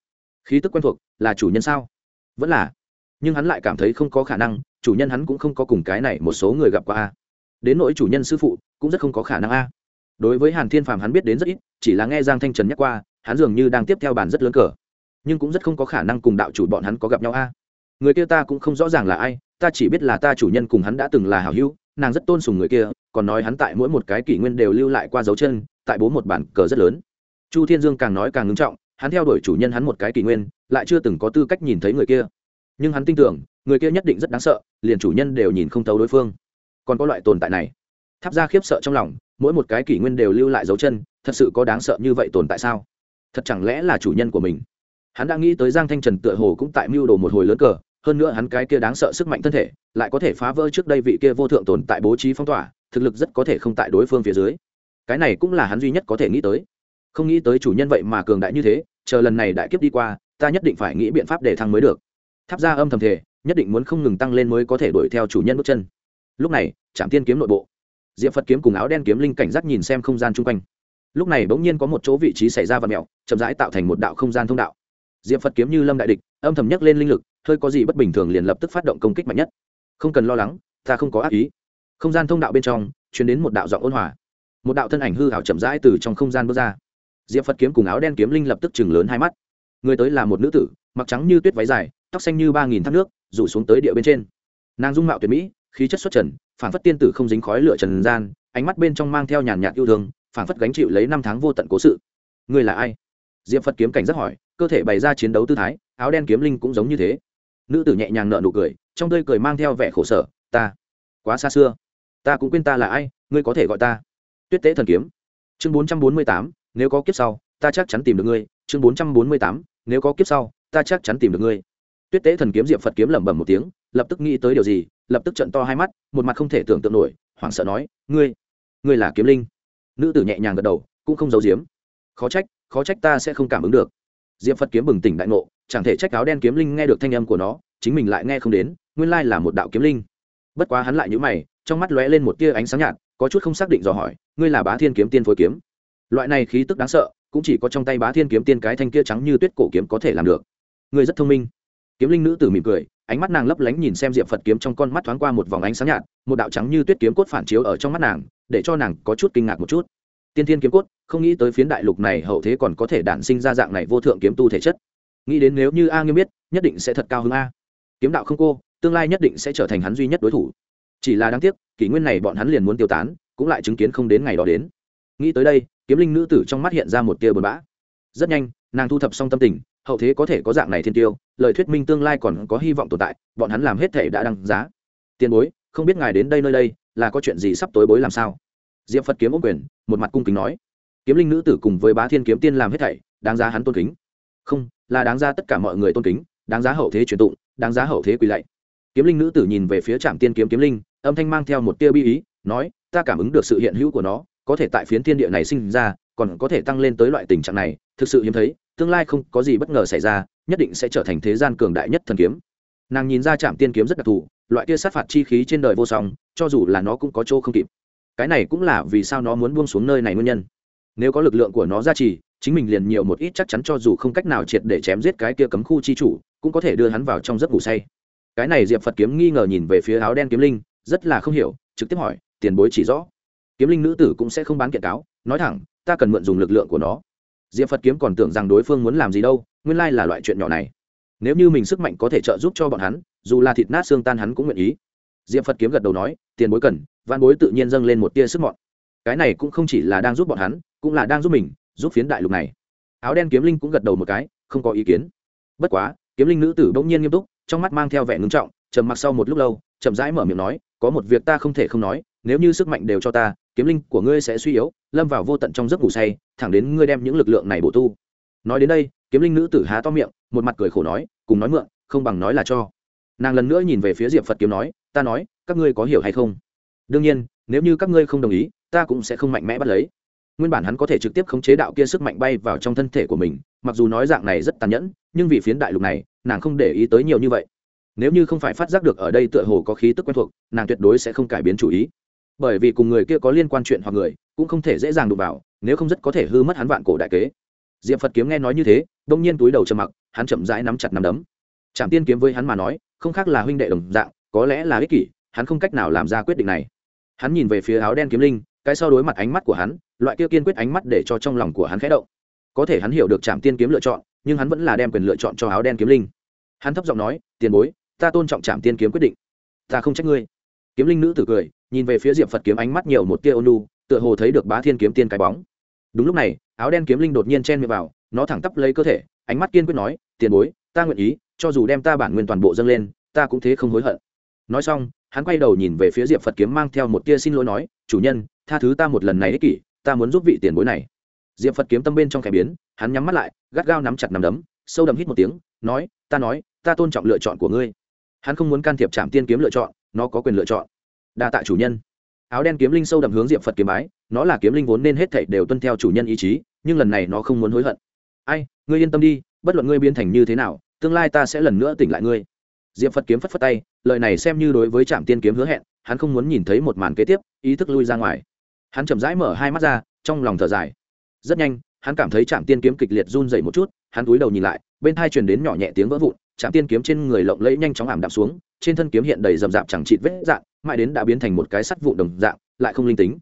A: Khí tức quen thuộc, là chủ nhân sao? Vẫn là. Nhưng hắn lại cảm thấy không có khả năng, chủ nhân hắn cũng không có cùng cái này một số người gặp qua a. Đến nỗi chủ nhân sư phụ, cũng rất không có khả năng a. Đối với hàn thiên phàm hắn biết đến rất ít, chỉ là nghe giang thanh trần nhắc qua, hắn dường như đang tiếp theo bàn rất lớn cờ. Nhưng cũng rất không có khả năng cùng đạo chủ bọn hắn có gặp nhau a. Người kia ta cũng không rõ ràng là ai, ta chỉ biết là ta chủ nhân cùng hắn đã từng là hảo hữu, nàng rất tôn sùng người kia, còn nói hắn tại mỗi một cái kỷ nguyên đều lưu lại qua dấu chân, tại bố một bản cờ rất lớn chu thiên dương càng nói càng ngưng trọng, hắn theo đuổi chủ nhân hắn một cái kỷ nguyên, lại chưa từng có tư cách nhìn thấy người kia. Nhưng hắn tin tưởng, người kia nhất định rất đáng sợ, liền chủ nhân đều nhìn không thấu đối phương. Còn có loại tồn tại này. Tháp ra khiếp sợ trong lòng, mỗi một cái kỷ nguyên đều lưu lại dấu chân, thật sự có đáng sợ như vậy tồn tại sao? Thật chẳng lẽ là chủ nhân của mình? Hắn đã nghĩ tới giang thanh trần tựa hồ cũng tại mưu đồ một hồi lớn cờ, hơn nữa hắn cái kia đáng sợ sức mạnh thân thể, lại có thể phá vỡ trước đây vị kia vô thượng tồn tại bố trí phong tỏa, thực lực rất có thể không tại đối phương phía dưới. Cái này cũng là hắn duy nhất có thể nghĩ tới không nghĩ tới chủ nhân vậy mà cường đại như thế, chờ lần này đại kiếp đi qua, ta nhất định phải nghĩ biện pháp để thăng mới được. Tháp ra âm thầm thể nhất định muốn không ngừng tăng lên mới có thể đuổi theo chủ nhân bước chân. Lúc này trạm tiên kiếm nội bộ. Diệp phật kiếm cùng áo đen kiếm linh cảnh giác nhìn xem không gian chung quanh. Lúc này bỗng nhiên có một chỗ vị trí xảy ra và mẹo, chậm rãi tạo thành một đạo không gian thông đạo. Diệp phật kiếm như lâm đại địch, âm thầm nhấc lên linh lực, hơi có gì bất bình thường liền lập tức phát động công kích mạnh nhất. Không cần lo lắng, ta không có ác ý. Không gian thông đạo bên trong chuyển đến một đạo giọng ôn hòa. Một đạo thân ảnh hư hảo chậm rãi từ trong không gian bước ra diệp phật kiếm cùng áo đen kiếm linh lập tức chừng lớn hai mắt. Người tới là một nữ tử, mặc trắng như tuyết váy dài, tóc xanh như ba nghìn thác nước, rủ xuống tới địa bên trên. Nàng dung mạo tuyệt mỹ, khí chất xuất trần phản phất tiên tử không dính khói lửa trần gian, ánh mắt bên trong mang theo nhàn nhạt yêu thương phản phất gánh chịu lấy năm tháng vô tận cố sự. Người là ai? Diệp phật kiếm cảnh giác hỏi, cơ thể bày ra chiến đấu tư thái, áo đen kiếm linh cũng giống như thế. Nữ tử nhẹ nhàng nợ nụ cười, trong tươi cười mang theo vẻ khổ sở, ta, quá xa xưa. Ta cũng quên ta là ai, ngươi có thể gọi ta. Tuyết tế thần kiếm. Chương bốn trăm bốn mươi tám nếu có kiếp sau, ta chắc chắn tìm được ngươi. Chương bốn trăm bốn mươi tám, nếu có kiếp sau, ta chắc chắn tìm được ngươi. Tuyết tế thần kiếm diệp phật kiếm lẩm bẩm một tiếng, lập tức nghĩ tới điều gì, lập tức trận to hai mắt, một mặt không thể tưởng tượng nổi, hoảng sợ nói, ngươi ngươi là kiếm linh. Nữ tử nhẹ nhàng gật đầu, cũng không giấu giếm. Khó trách khó trách ta sẽ không cảm ứng được. Diệp phật kiếm bừng tỉnh đại ngộ, chẳng thể trách áo đen kiếm linh nghe được thanh âm của nó, chính mình lại nghe không đến, nguyên lai là một đạo kiếm linh. Bất quá hắn lại nhữ mày, trong mắt lóe lên một tia ánh sáng nhạt, có chút không xác định dò hỏi, ngươi là bá thiên kiếm tiên phối kiếm? Loại này khí tức đáng sợ, cũng chỉ có trong tay bá thiên kiếm tiên cái thanh kia trắng như tuyết cổ kiếm có thể làm được. Người rất thông minh. Kiếm linh nữ tử mỉm cười, ánh mắt nàng lấp lánh nhìn xem diệp phật kiếm trong con mắt thoáng qua một vòng ánh sáng nhạt, một đạo trắng như tuyết kiếm cốt phản chiếu ở trong mắt nàng, để cho nàng có chút kinh ngạc một chút. Tiên thiên kiếm cốt, không nghĩ tới phiến đại lục này hậu thế còn có thể đản sinh ra dạng này vô thượng kiếm tu thể chất. Nghĩ đến nếu như a nghiêm biết, nhất định sẽ thật cao hơn a. Kiếm đạo không cô, tương lai nhất định sẽ trở thành hắn duy nhất đối thủ. Chỉ là đáng tiếc, kỷ nguyên này bọn hắn liền muốn tiêu tán, cũng lại chứng kiến không đến ngày đó đến nghĩ tới đây, kiếm linh nữ tử trong mắt hiện ra một tia buồn bã. Rất nhanh, nàng thu thập xong tâm tình, hậu thế có thể có dạng này thiên tiêu, lời thuyết minh tương lai còn có hy vọng tồn tại, bọn hắn làm hết thể đã đăng giá. Tiền bối, không biết ngài đến đây nơi đây, là có chuyện gì sắp tối bối làm sao? Diệp phật kiếm ôm quyền, một mặt cung kính nói. Kiếm linh nữ tử cùng với bá thiên kiếm tiên làm hết thảy, đáng giá hắn tôn kính. Không, là đáng giá tất cả mọi người tôn kính, đáng giá hậu thế truyền tụng, đáng giá hậu thế quỳ lạy. Kiếm linh nữ tử nhìn về phía trạm tiên kiếm kiếm linh, âm thanh mang theo một tia bi ý, nói, ta cảm ứng được sự hiện hữu của nó có thể tại phiến thiên địa này sinh ra, còn có thể tăng lên tới loại tình trạng này, thực sự hiếm thấy, tương lai không có gì bất ngờ xảy ra, nhất định sẽ trở thành thế gian cường đại nhất thần kiếm. Nàng nhìn ra trạm tiên kiếm rất đặc thù, loại kia sát phạt chi khí trên đời vô song, cho dù là nó cũng có chỗ không kịp. Cái này cũng là vì sao nó muốn buông xuống nơi này nguyên nhân. Nếu có lực lượng của nó ra trì, chính mình liền nhiều một ít chắc chắn cho dù không cách nào triệt để chém giết cái kia cấm khu chi chủ, cũng có thể đưa hắn vào trong giấc ngủ say. Cái này diệp phật kiếm nghi ngờ nhìn về phía áo đen kiếm linh, rất là không hiểu, trực tiếp hỏi, tiền bối chỉ rõ? Kiếm linh nữ tử cũng sẽ không bán kiện cáo, nói thẳng, ta cần mượn dùng lực lượng của nó. Diệp phật kiếm còn tưởng rằng đối phương muốn làm gì đâu, nguyên lai là loại chuyện nhỏ này. Nếu như mình sức mạnh có thể trợ giúp cho bọn hắn, dù là thịt nát xương tan hắn cũng nguyện ý. Diệp phật kiếm gật đầu nói, tiền bối cần văn bối tự nhiên dâng lên một tia sức mọn. Cái này cũng không chỉ là đang giúp bọn hắn, cũng là đang giúp mình, giúp phiến đại lục này. Áo đen kiếm linh cũng gật đầu một cái, không có ý kiến. Bất quá, kiếm linh nữ tử bỗng nhiên nghiêm túc, trong mắt mang theo vẻ ngưng trọng, trầm mặc sau một lúc lâu, chậm rãi mở miệng nói, có một việc ta không thể không nói nếu như sức mạnh đều cho ta, kiếm linh của ngươi sẽ suy yếu, lâm vào vô tận trong giấc ngủ say, thẳng đến ngươi đem những lực lượng này bổ tu. Nói đến đây, kiếm linh nữ tử há to miệng, một mặt cười khổ nói, cùng nói mượn, không bằng nói là cho. Nàng lần nữa nhìn về phía diệp phật kiếm nói, ta nói, các ngươi có hiểu hay không? Đương nhiên, nếu như các ngươi không đồng ý, ta cũng sẽ không mạnh mẽ bắt lấy. Nguyên bản hắn có thể trực tiếp khống chế đạo kia sức mạnh bay vào trong thân thể của mình, mặc dù nói dạng này rất tàn nhẫn, nhưng vì phiến đại lục này, nàng không để ý tới nhiều như vậy. Nếu như không phải phát giác được ở đây tựa hồ có khí tức quen thuộc, nàng tuyệt đối sẽ không cải biến chủ ý bởi vì cùng người kia có liên quan chuyện hoặc người, cũng không thể dễ dàng đụng vào, nếu không rất có thể hư mất hắn vạn cổ đại kế. Diệp phật kiếm nghe nói như thế, đông nhiên túi đầu trầm mặc, hắn chậm rãi nắm chặt nắm đấm. Trạm tiên kiếm với hắn mà nói, không khác là huynh đệ đồng dạng, có lẽ là ích kỷ, hắn không cách nào làm ra quyết định này. Hắn nhìn về phía áo đen kiếm linh, cái sau đối mặt ánh mắt của hắn, loại kia kiên quyết ánh mắt để cho trong lòng của hắn khẽ động. Có thể hắn hiểu được trạm tiên kiếm lựa chọn, nhưng hắn vẫn là đem quyền lựa chọn cho áo đen kiếm linh. Hắn thấp giọng nói, tiền bối, ta tôn trọng trạm tiên kiếm quyết định. Ta không trách ngươi. Kiếm linh nữ tử cười nhìn về phía diệp phật kiếm ánh mắt nhiều một tia ônu tựa hồ thấy được bá thiên kiếm tiên cái bóng. Đúng lúc này, áo đen kiếm linh đột nhiên chen miệng vào, nó thẳng tắp lấy cơ thể, ánh mắt kiên quyết nói, tiền bối, ta nguyện ý, cho dù đem ta bản nguyên toàn bộ dâng lên, ta cũng thế không hối hận. Nói xong, hắn quay đầu nhìn về phía diệp phật kiếm mang theo một tia xin lỗi nói, chủ nhân, tha thứ ta một lần này ích kỷ, ta muốn giúp vị tiền bối này. Diệp phật kiếm tâm bên trong khẽ biến, hắn nhắm mắt lại, gắt gao nắm chặt nắm đấm, sâu đậm hít một tiếng, nói, ta nói, ta tôn trọng lựa chọn của ngươi. Hắn không muốn can thiệp trạm tiên kiếm lựa chọn, nó có quyền lựa chọn đa tạ chủ nhân. Áo đen kiếm linh sâu đậm hướng diệp phật kiếm bái, nó là kiếm linh vốn nên hết thảy đều tuân theo chủ nhân ý chí, nhưng lần này nó không muốn hối hận. Ai, ngươi yên tâm đi, bất luận ngươi biến thành như thế nào, tương lai ta sẽ lần nữa tỉnh lại ngươi. Diệp phật kiếm phất phất tay, lời này xem như đối với trạm tiên kiếm hứa hẹn, hắn không muốn nhìn thấy một màn kế tiếp, ý thức lui ra ngoài. Hắn chậm rãi mở hai mắt ra, trong lòng thở dài. Rất nhanh, hắn cảm thấy trạm tiên kiếm kịch liệt run dậy một chút, hắn cúi đầu nhìn lại, bên thai truyền đến nhỏ nhẹ tiếng vỡ vụn trạm tiên kiếm trên người lộng lẫy nhanh chóng ảm đạm xuống, trên thân kiếm hiện đầy rậm rạp chẳng chịt vết dạng, mãi đến đã biến thành một cái sắt vụn đồng dạng, lại không linh tính.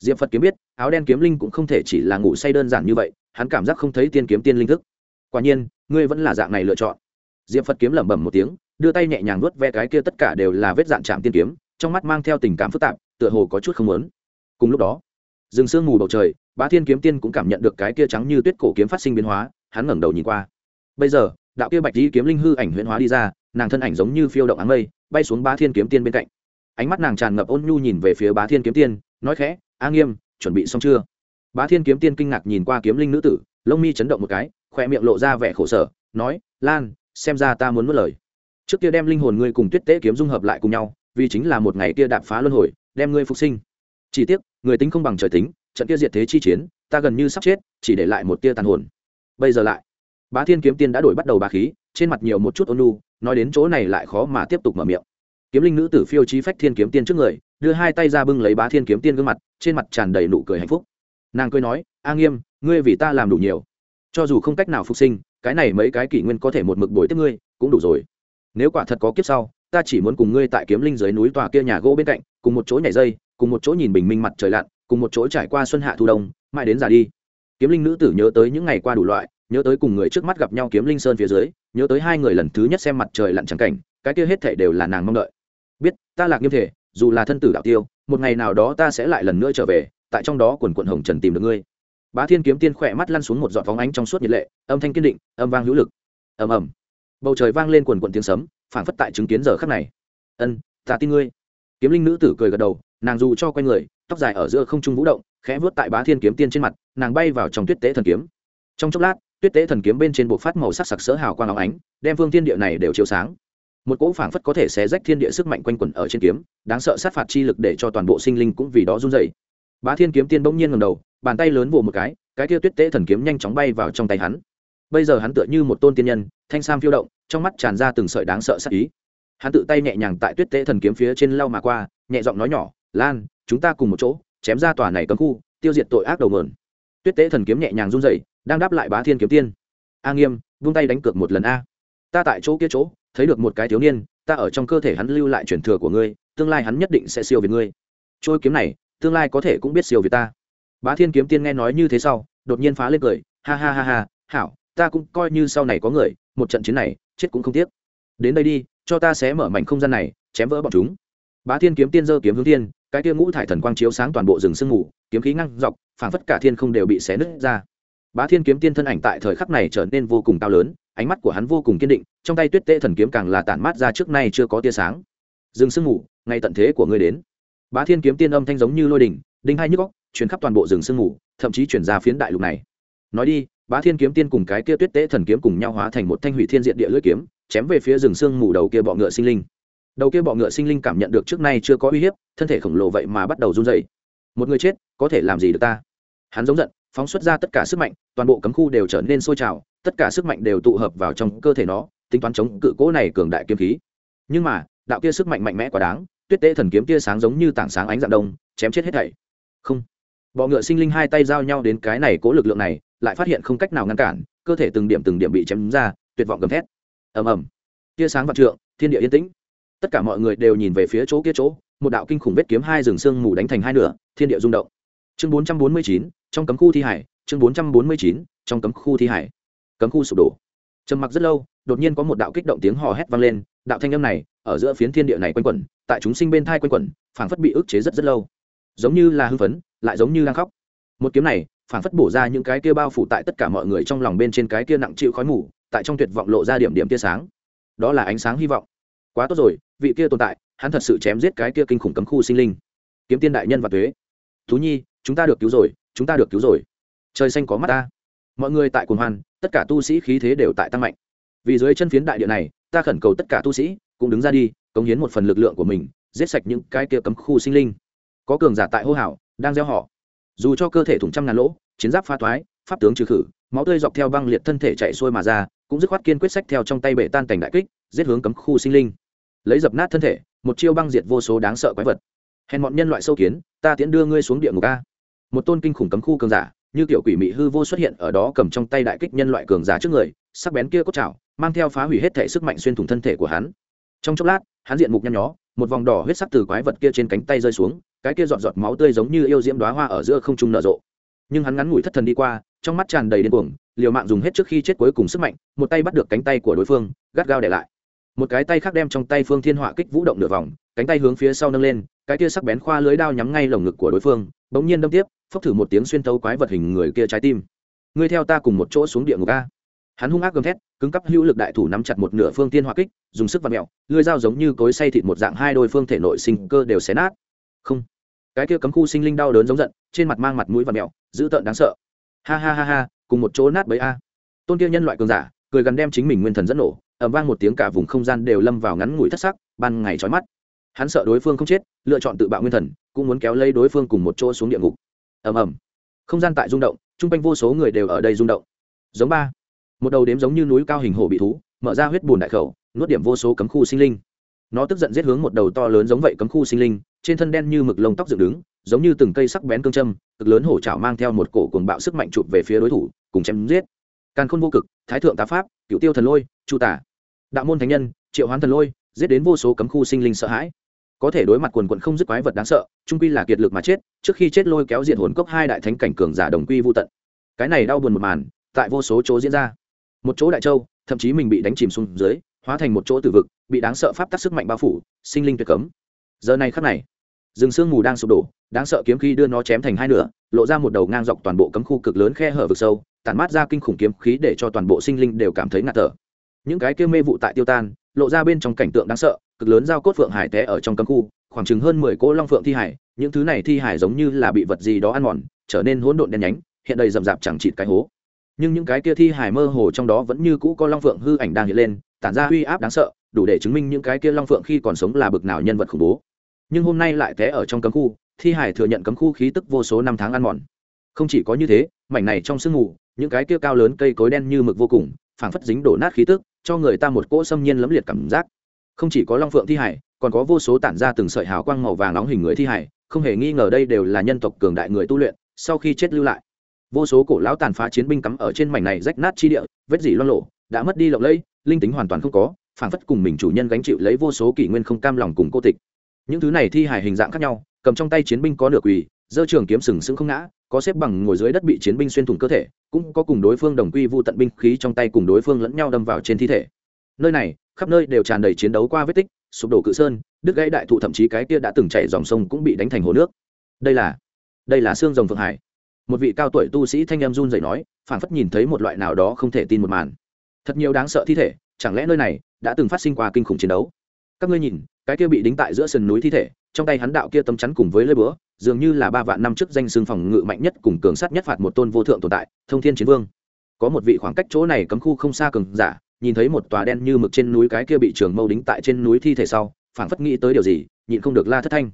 A: Diệp phật kiếm biết, áo đen kiếm linh cũng không thể chỉ là ngủ say đơn giản như vậy, hắn cảm giác không thấy tiên kiếm tiên linh thức. Quả nhiên, ngươi vẫn là dạng này lựa chọn. Diệp phật kiếm lẩm bẩm một tiếng, đưa tay nhẹ nhàng nuốt ve cái kia tất cả đều là vết dạng chạm tiên kiếm, trong mắt mang theo tình cảm phức tạp, tựa hồ có chút không lớn cùng lúc đó, rừng sương mù bầu trời, bá thiên kiếm tiên cũng cảm nhận được cái kia trắng như tuyết cổ kiếm phát sinh biến hóa, hắn ngẩng đầu nhìn qua. Bây giờ đạo kia bạch di kiếm linh hư ảnh huyễn hóa đi ra, nàng thân ảnh giống như phiêu động áng mây, bay xuống bá thiên kiếm tiên bên cạnh. Ánh mắt nàng tràn ngập ôn nhu nhìn về phía bá thiên kiếm tiên, nói khẽ, a nghiêm, chuẩn bị xong chưa? Bá thiên kiếm tiên kinh ngạc nhìn qua kiếm linh nữ tử, lông mi chấn động một cái khoe miệng lộ ra vẻ khổ sở, nói, lan, xem ra ta muốn mất lời. Trước kia đem linh hồn ngươi cùng tuyết tế kiếm dung hợp lại cùng nhau, vì chính là một ngày kia đạp phá luân hồi, đem ngươi phục sinh. Chỉ tiếc, người tính không bằng trời tính, trận kia diệt thế chi chiến, ta gần như sắp chết, chỉ để lại một tia tàn hồn. Bây giờ lại bá thiên kiếm tiên đã đổi bắt đầu bá khí, trên mặt nhiều một chút ôn lu nói đến chỗ này lại khó mà tiếp tục mở miệng. Kiếm linh nữ tử phiêu chí phách thiên kiếm tiên trước người, đưa hai tay ra bưng lấy bá thiên kiếm tiên gương mặt, trên mặt tràn đầy nụ cười hạnh phúc. Nàng cười nói, a nghiêm, ngươi vì ta làm đủ nhiều. Cho dù không cách nào phục sinh, cái này mấy cái kỷ nguyên có thể một mực bồi tiếp ngươi, cũng đủ rồi. Nếu quả thật có kiếp sau, ta chỉ muốn cùng ngươi tại kiếm linh dưới núi tòa kia nhà gỗ bên cạnh, cùng một chỗ nhảy dây, cùng một chỗ nhìn bình minh mặt trời lặn, cùng một chỗ trải qua xuân hạ thu đông, mãi đến già đi. Kiếm linh nữ tử nhớ tới những ngày qua đủ loại nhớ tới cùng người trước mắt gặp nhau kiếm linh sơn phía dưới, nhớ tới hai người lần thứ nhất xem mặt trời lặn trắng cảnh, cái kia hết thể đều là nàng mong đợi. Biết, ta lạc nghiêm thể, dù là thân tử đạo tiêu, một ngày nào đó ta sẽ lại lần nữa trở về, tại trong đó quần quận hồng trần tìm được ngươi. Bá thiên kiếm tiên khỏe mắt lăn xuống một giọt phóng ánh trong suốt nhiệt lệ, âm thanh kiên định, âm vang hữu lực. Ầm ầm. Bầu trời vang lên quần quận tiếng sấm phản phất tại chứng kiến giờ khắc này. Ân, ta tin ngươi. Kiếm linh nữ tử cười gật đầu, nàng dù cho q u a n người, tóc dài ở giữa không trung vũ động, khẽ vớt tại bá thiên kiếm tiên trên mặt, nàng bay vào trong tuyết tế thần kiếm. Trong chốc lát tuyết tế thần kiếm bên trên bộ phát màu sắc sặc sỡ hào quang áo ánh, đem vương thiên địa này đều chiếu sáng. Một cỗ phảng phất có thể xé rách thiên địa sức mạnh quanh quẩn ở trên kiếm, đáng sợ sát phạt chi lực để cho toàn bộ sinh linh cũng vì đó run dậy bá thiên kiếm tiên bỗng nhiên ngầm đầu, bàn tay lớn vồ một cái cái kia tuyết tế thần kiếm nhanh chóng bay vào trong tay hắn. Bây giờ hắn tựa như một tôn tiên nhân, thanh sam phiêu động, trong mắt tràn ra từng sợi đáng sợ sắc ý. Hắn tự tay nhẹ nhàng tại tuyết tế thần kiếm phía trên lau mà qua, nhẹ giọng nói nhỏ, lan, chúng ta cùng một chỗ, chém ra tòa này cấm khu, tiêu diệt tội ác đầu mờn tuyết tế thần kiếm nhẹ nhàng run rẩy đang đáp lại bá thiên kiếm tiên. A nghiêm, vung tay đánh cược một lần a. Ta tại chỗ kia chỗ, thấy được một cái thiếu niên, ta ở trong cơ thể hắn lưu lại truyền thừa của ngươi, tương lai hắn nhất định sẽ siêu việt ngươi. Trôi kiếm này, tương lai có thể cũng biết siêu việt ta. Bá thiên kiếm tiên nghe nói như thế sau, đột nhiên phá lên cười, ha ha ha ha, hảo, ta cũng coi như sau này có người, một trận chiến này, chết cũng không tiếc. Đến đây đi, cho ta sẽ mở mảnh không gian này, chém vỡ bọn chúng. Bá thiên kiếm tiên giơ kiếm hướng thiên, cái kia ngũ thải thần quang chiếu sáng toàn bộ rừng sương mù, kiếm khí ngăn dọc, phảng phất cả thiên không đều bị xé nứt ra bá thiên kiếm tiên thân ảnh tại thời khắc này trở nên vô cùng cao lớn ánh mắt của hắn vô cùng kiên định trong tay tuyết Tệ thần kiếm càng là tản mát ra trước nay chưa có tia sáng. Dừng sương ngủ, ngay tận thế của ngươi đến. Bá thiên kiếm tiên âm thanh giống như lôi đình, đinh hai nhức góc chuyển khắp toàn bộ rừng sương ngủ, thậm chí chuyển ra phiến đại lục này. Nói đi bá thiên kiếm tiên cùng cái kia tuyết tế thần kiếm cùng nhau hóa thành một thanh hủy thiên diện địa lưỡi kiếm chém về phía rừng sương mù đầu kia bọ ngựa sinh linh. Đầu kia bọ ngựa sinh linh cảm nhận được trước nay chưa có uy hiếp thân thể khổng lồ vậy mà bắt đầu run rẩy. một người chết có thể làm gì được ta? Hắn giống giận phóng xuất ra tất cả sức mạnh, toàn bộ cấm khu đều trở nên sôi trào, tất cả sức mạnh đều tụ hợp vào trong cơ thể nó, tính toán chống cự cố này cường đại kiếm khí. Nhưng mà, đạo kia sức mạnh mạnh mẽ quá đáng, tuyết tế thần kiếm tia sáng giống như tảng sáng ánh dạng đông, chém chết hết thảy. Không. Bọ ngựa sinh linh hai tay giao nhau đến cái này cố lực lượng này, lại phát hiện không cách nào ngăn cản, cơ thể từng điểm từng điểm bị chém ra, tuyệt vọng gầm thét. Ầm ầm. Tia sáng vạn trượng, thiên địa yên tĩnh. Tất cả mọi người đều nhìn về phía chỗ kia chỗ, một đạo kinh khủng vết kiếm hai rừng sương mù đánh thành hai nửa, thiên địa rung động. Chương bốn trăm bốn mươi chín trong cấm khu thi hải, chương bốn trăm bốn mươi chín, trong cấm khu thi hải. Cấm khu sụp đổ. Trầm mặc rất lâu, đột nhiên có một đạo kích động tiếng hò hét vang lên, đạo thanh âm này, ở giữa phiến thiên địa này quanh quẩn, tại chúng sinh bên thai quanh quẩn, phảng phất bị ức chế rất rất lâu. Giống như là hưng phấn, lại giống như đang khóc. Một kiếm này, phảng phất bổ ra những cái kia bao phủ tại tất cả mọi người trong lòng bên trên cái kia nặng chịu khói mù, tại trong tuyệt vọng lộ ra điểm điểm tia sáng. Đó là ánh sáng hy vọng. Quá tốt rồi, vị kia tồn tại, hắn thật sự chém giết cái kia kinh khủng cấm khu sinh linh. Kiếm tiên đại nhân và thuế thú nhi, chúng ta được cứu rồi chúng ta được cứu rồi. Trời xanh có mắt ta. Mọi người tại cuồng hoan, tất cả tu sĩ khí thế đều tại tăng mạnh. Vì dưới chân phiến đại địa này, ta khẩn cầu tất cả tu sĩ, cũng đứng ra đi, cống hiến một phần lực lượng của mình, giết sạch những cái kia cấm khu sinh linh. Có cường giả tại hô hào, đang gieo họ. Dù cho cơ thể thủng trăm ngàn lỗ, chiến giáp pha toái pháp tướng trừ khử, máu tươi dọc theo băng liệt thân thể chạy xuôi mà ra, cũng dứt khoát kiên quyết sách theo trong tay bể tan cảnh đại kích, giết hướng cấm khu sinh linh. Lấy dập nát thân thể, một chiêu băng diệt vô số đáng sợ quái vật. Hèn bọn nhân loại sâu kiến, ta tiễn đưa ngươi xuống địa ngục a một tôn kinh khủng cấm khu cường giả, như kiểu quỷ mị hư vô xuất hiện ở đó cầm trong tay đại kích nhân loại cường giả trước người, sắc bén kia cốt chảo mang theo phá hủy hết thể sức mạnh xuyên thủng thân thể của hắn. Trong chốc lát, hắn diện mục nhăn nhó, một vòng đỏ huyết sắc từ quái vật kia trên cánh tay rơi xuống, cái kia giọt giọt máu tươi giống như yêu diễm đoá hoa ở giữa không trung nở rộ. Nhưng hắn ngắn ngủi thất thần đi qua, trong mắt tràn đầy điên cuồng, liều mạng dùng hết trước khi chết cuối cùng sức mạnh, một tay bắt được cánh tay của đối phương, gắt gao để lại. Một cái tay khác đem trong tay phương thiên họa kích vũ động nửa vòng, cánh tay hướng phía sau nâng lên, cái kia sắc bén khoa lưới đao nhắm ngay lồng ngực của đối phương, bỗng nhiên đâm tiếp phốc thử một tiếng xuyên tấu quái vật hình người kia trái tim. Ngươi theo ta cùng một chỗ xuống địa ngục a. Hắn hung ác gầm thét, cứng cắp hữu lực đại thủ nắm chặt một nửa phương tiên hỏa kích, dùng sức vặn mẹo lưỡi dao giống như cối xay thịt một dạng hai đôi phương thể nội sinh cơ đều xé nát. Không. Cái kia cấm khu sinh linh đau đớn giống giận, trên mặt mang mặt mũi và mẹo dữ tợn đáng sợ. Ha ha ha ha, cùng một chỗ nát bấy a. Tôn kia nhân loại cường giả, cười gần đem chính mình nguyên thần dẫn nổ ẩm vang một tiếng cả vùng không gian đều lâm vào ngắn ngủi thất sắc, ban ngày trói mắt. Hắn sợ đối phương không chết, lựa chọn tự bạo nguyên thần, cũng muốn kéo lấy đối phương cùng một chỗ xuống địa ngục ầm ầm. Không gian tại rung động, chung quanh vô số người đều ở đây rung động. Giống ba. Một đầu đếm giống như núi cao hình hổ bị thú, mở ra huyết bùn đại khẩu, nuốt điểm vô số cấm khu sinh linh. Nó tức giận giết hướng một đầu to lớn giống vậy cấm khu sinh linh, trên thân đen như mực lông tóc dựng đứng, giống như từng cây sắc bén cương châm, cực lớn hổ trảo mang theo một cổ cuồng bạo sức mạnh chụp về phía đối thủ, cùng chém giết. Càn khôn vô cực, thái thượng tá pháp, cựu tiêu thần lôi, chu tả. Đạo môn thánh nhân, triệu hoán thần lôi, giết đến vô số cấm khu sinh linh sợ hãi có thể đối mặt quần quận không dứt quái vật đáng sợ, trung quy là kiệt lực mà chết, trước khi chết lôi kéo diện hồn cốc hai đại thánh cảnh cường giả đồng quy vô tận. Cái này đau buồn một màn, tại vô số chỗ diễn ra. Một chỗ đại châu, thậm chí mình bị đánh chìm xuống dưới, hóa thành một chỗ tử vực, bị đáng sợ pháp tắc sức mạnh bao phủ, sinh linh tuyệt cấm. Giờ này khắc này, rừng sương mù đang sụp đổ, đáng sợ kiếm khí đưa nó chém thành hai nửa, lộ ra một đầu ngang dọc toàn bộ cấm khu cực lớn khe hở vực sâu, tản mát ra kinh khủng kiếm khí để cho toàn bộ sinh linh đều cảm thấy ngạt thở. Những cái kia mê vụ tại tiêu tan, lộ ra bên trong cảnh tượng đáng sợ cực lớn giao cốt phượng hải té ở trong cấm khu, khoảng chừng hơn mười cỗ long phượng thi hải, những thứ này thi hải giống như là bị vật gì đó ăn mòn, trở nên hỗn độn đen nhánh, hiện đầy rậm rạp chẳng chịt cái hố. Nhưng những cái kia thi hải mơ hồ trong đó vẫn như cũ có long phượng hư ảnh đang hiện lên, tản ra uy áp đáng sợ, đủ để chứng minh những cái kia long phượng khi còn sống là bực nào nhân vật khủng bố. Nhưng hôm nay lại té ở trong cấm khu, thi hải thừa nhận cấm khu khí tức vô số năm tháng ăn mòn. Không chỉ có như thế, mảnh này trong sương mù, những cái kia cao lớn cây cối đen như mực vô cùng, phảng phất dính đổ nát khí tức, cho người ta một cỗ xâm nhiên lẫm liệt cảm giác không chỉ có long phượng thi hải còn có vô số tản ra từng sợi hào quang màu vàng nóng hình người thi hải không hề nghi ngờ đây đều là nhân tộc cường đại người tu luyện, sau khi chết lưu lại. Vô số cổ lão tàn phá chiến binh cắm ở trên mảnh này rách nát chi địa, vết dỉ loang lộ đã mất đi lộng lẫy, linh tính hoàn toàn không có, phảng phất cùng mình chủ nhân gánh chịu lấy vô số kỷ nguyên không cam lòng cùng cô tịch. Những thứ này thi hài hình dạng khác nhau, cầm trong tay chiến binh có nửa quỳ dơ trường kiếm sừng sững không ngã, có xếp bằng ngồi dưới đất bị chiến binh xuyên thủng cơ thể, cũng có cùng đối phương đồng quy vu tận binh khí trong tay cùng đối phương lẫn nhau đâm vào trên thi thể. Nơi này khắp nơi đều tràn đầy chiến đấu qua vết tích, sụp đổ cự sơn, đứt gãy đại thụ, thậm chí cái kia đã từng chảy dòng sông cũng bị đánh thành hồ nước. Đây là đây là xương rồng phượng hải. Một vị cao tuổi tu sĩ thanh em run dậy nói phản phất nhìn thấy một loại nào đó không thể tin một màn. Thật nhiều đáng sợ thi thể, chẳng lẽ nơi này đã từng phát sinh qua kinh khủng chiến đấu? Các ngươi nhìn, cái kia bị đính tại giữa sườn núi thi thể, trong tay hắn đạo kia tấm chắn cùng với lơi búa, dường như là ba vạn năm trước danh xương phòng ngự mạnh nhất cùng cường sát nhất phạt một tôn vô thượng tồn tại, thông thiên chiến vương. Có một vị khoảng cách chỗ này cấm khu không xa cường giả nhìn thấy một tòa đen như mực trên núi cái kia bị trường mâu đính tại trên núi thi thể sau, phảng phất nghĩ tới điều gì, nhịn không được la thất thanh.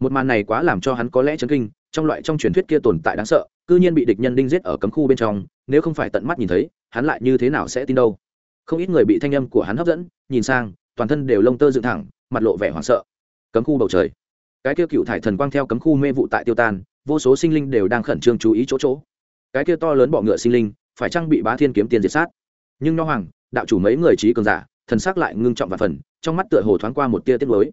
A: Một màn này quá làm cho hắn có lẽ chấn kinh, trong loại trong truyền thuyết kia tồn tại đáng sợ, cư nhiên bị địch nhân đinh giết ở cấm khu bên trong, nếu không phải tận mắt nhìn thấy, hắn lại như thế nào sẽ tin đâu? Không ít người bị thanh âm của hắn hấp dẫn, nhìn sang, toàn thân đều lông tơ dựng thẳng, mặt lộ vẻ hoảng sợ. Cấm khu bầu trời. Cái kia cựu thải thần quang theo cấm khu mê vụ tại tiêu tan, vô số sinh linh đều đang khẩn trương chú ý chỗ chỗ. Cái kia to lớn bọ ngựa sinh linh, phải trang bị bá thiên kiếm tiền diệt sát? Nhưng nho hoàng đạo chủ mấy người trí cường giả, thần sắc lại ngưng trọng và phần, trong mắt tựa hồ thoáng qua một tia tiết mới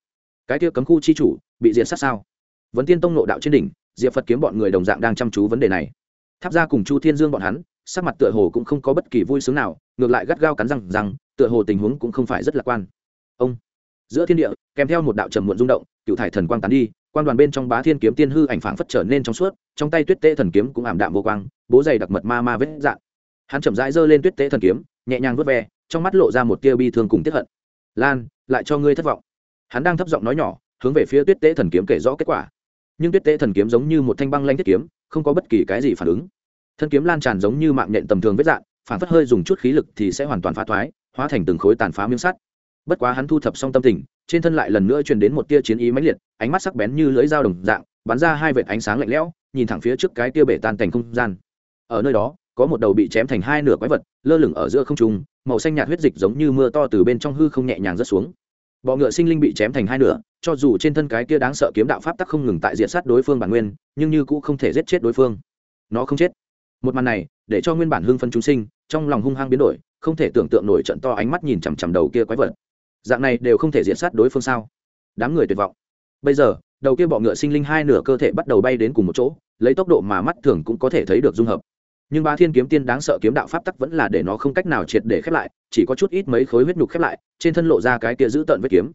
A: cái tia cấm khu chi chủ, bị diệt sát sao? Vấn tiên tông nộ đạo trên đỉnh, diệp phật kiếm bọn người đồng dạng đang chăm chú vấn đề này. Tháp ra cùng chu thiên dương bọn hắn, sắc mặt tựa hồ cũng không có bất kỳ vui sướng nào, ngược lại gắt gao cắn răng, rằng, tựa hồ tình huống cũng không phải rất lạc quan. Ông, giữa thiên địa, kèm theo một đạo trầm muộn rung động, cựu thải thần quang tán đi quan đoàn bên trong bá thiên kiếm tiên hư ảnh phảng phất trở nên trong suốt, trong tay tuyết tê thần kiếm cũng ảm đạm vô quang, bố dày đặc mật ma ma vết dạn. Hắn chậm rãi giơ lên tuyết tê thần kiếm nhẹ nhàng vớt ve, trong mắt lộ ra một tia bi thương cùng tiếp hận. Lan, lại cho ngươi thất vọng. Hắn đang thấp giọng nói nhỏ, hướng về phía tuyết tế thần kiếm kể rõ kết quả. Nhưng tuyết tế thần kiếm giống như một thanh băng lanh thiết kiếm, không có bất kỳ cái gì phản ứng. Thân kiếm lan tràn giống như mạng nhện tầm thường vết dạn, phản phất hơi dùng chút khí lực thì sẽ hoàn toàn phá thoái, hóa thành từng khối tàn phá miếng sắt. Bất quá hắn thu thập xong tâm tình, trên thân lại lần nữa truyền đến một tia chiến ý mãnh liệt, ánh mắt sắc bén như lưỡi dao đồng dạng, bắn ra hai vệt ánh sáng lạnh lẽo, nhìn thẳng phía trước cái tia bể tan thành không gian. Ở nơi đó có một đầu bị chém thành hai nửa quái vật, lơ lửng ở giữa không trung, màu xanh nhạt huyết dịch giống như mưa to từ bên trong hư không nhẹ nhàng rớt xuống. Bọ ngựa sinh linh bị chém thành hai nửa, cho dù trên thân cái kia đáng sợ kiếm đạo pháp tắc không ngừng tại diện sát đối phương bản nguyên, nhưng như cũng không thể giết chết đối phương. Nó không chết. Một màn này, để cho nguyên bản hưng phân chúng sinh, trong lòng hung hăng biến đổi, không thể tưởng tượng nổi trận to ánh mắt nhìn chằm chằm đầu kia quái vật. Dạng này đều không thể diện sát đối phương sao? Đám người tuyệt vọng. Bây giờ, đầu kia bọ ngựa sinh linh hai nửa cơ thể bắt đầu bay đến cùng một chỗ, lấy tốc độ mà mắt thường cũng có thể thấy được dung hợp nhưng ba thiên kiếm tiên đáng sợ kiếm đạo pháp tắc vẫn là để nó không cách nào triệt để khép lại, chỉ có chút ít mấy khối huyết nhục khép lại, trên thân lộ ra cái kia giữ tận vết kiếm.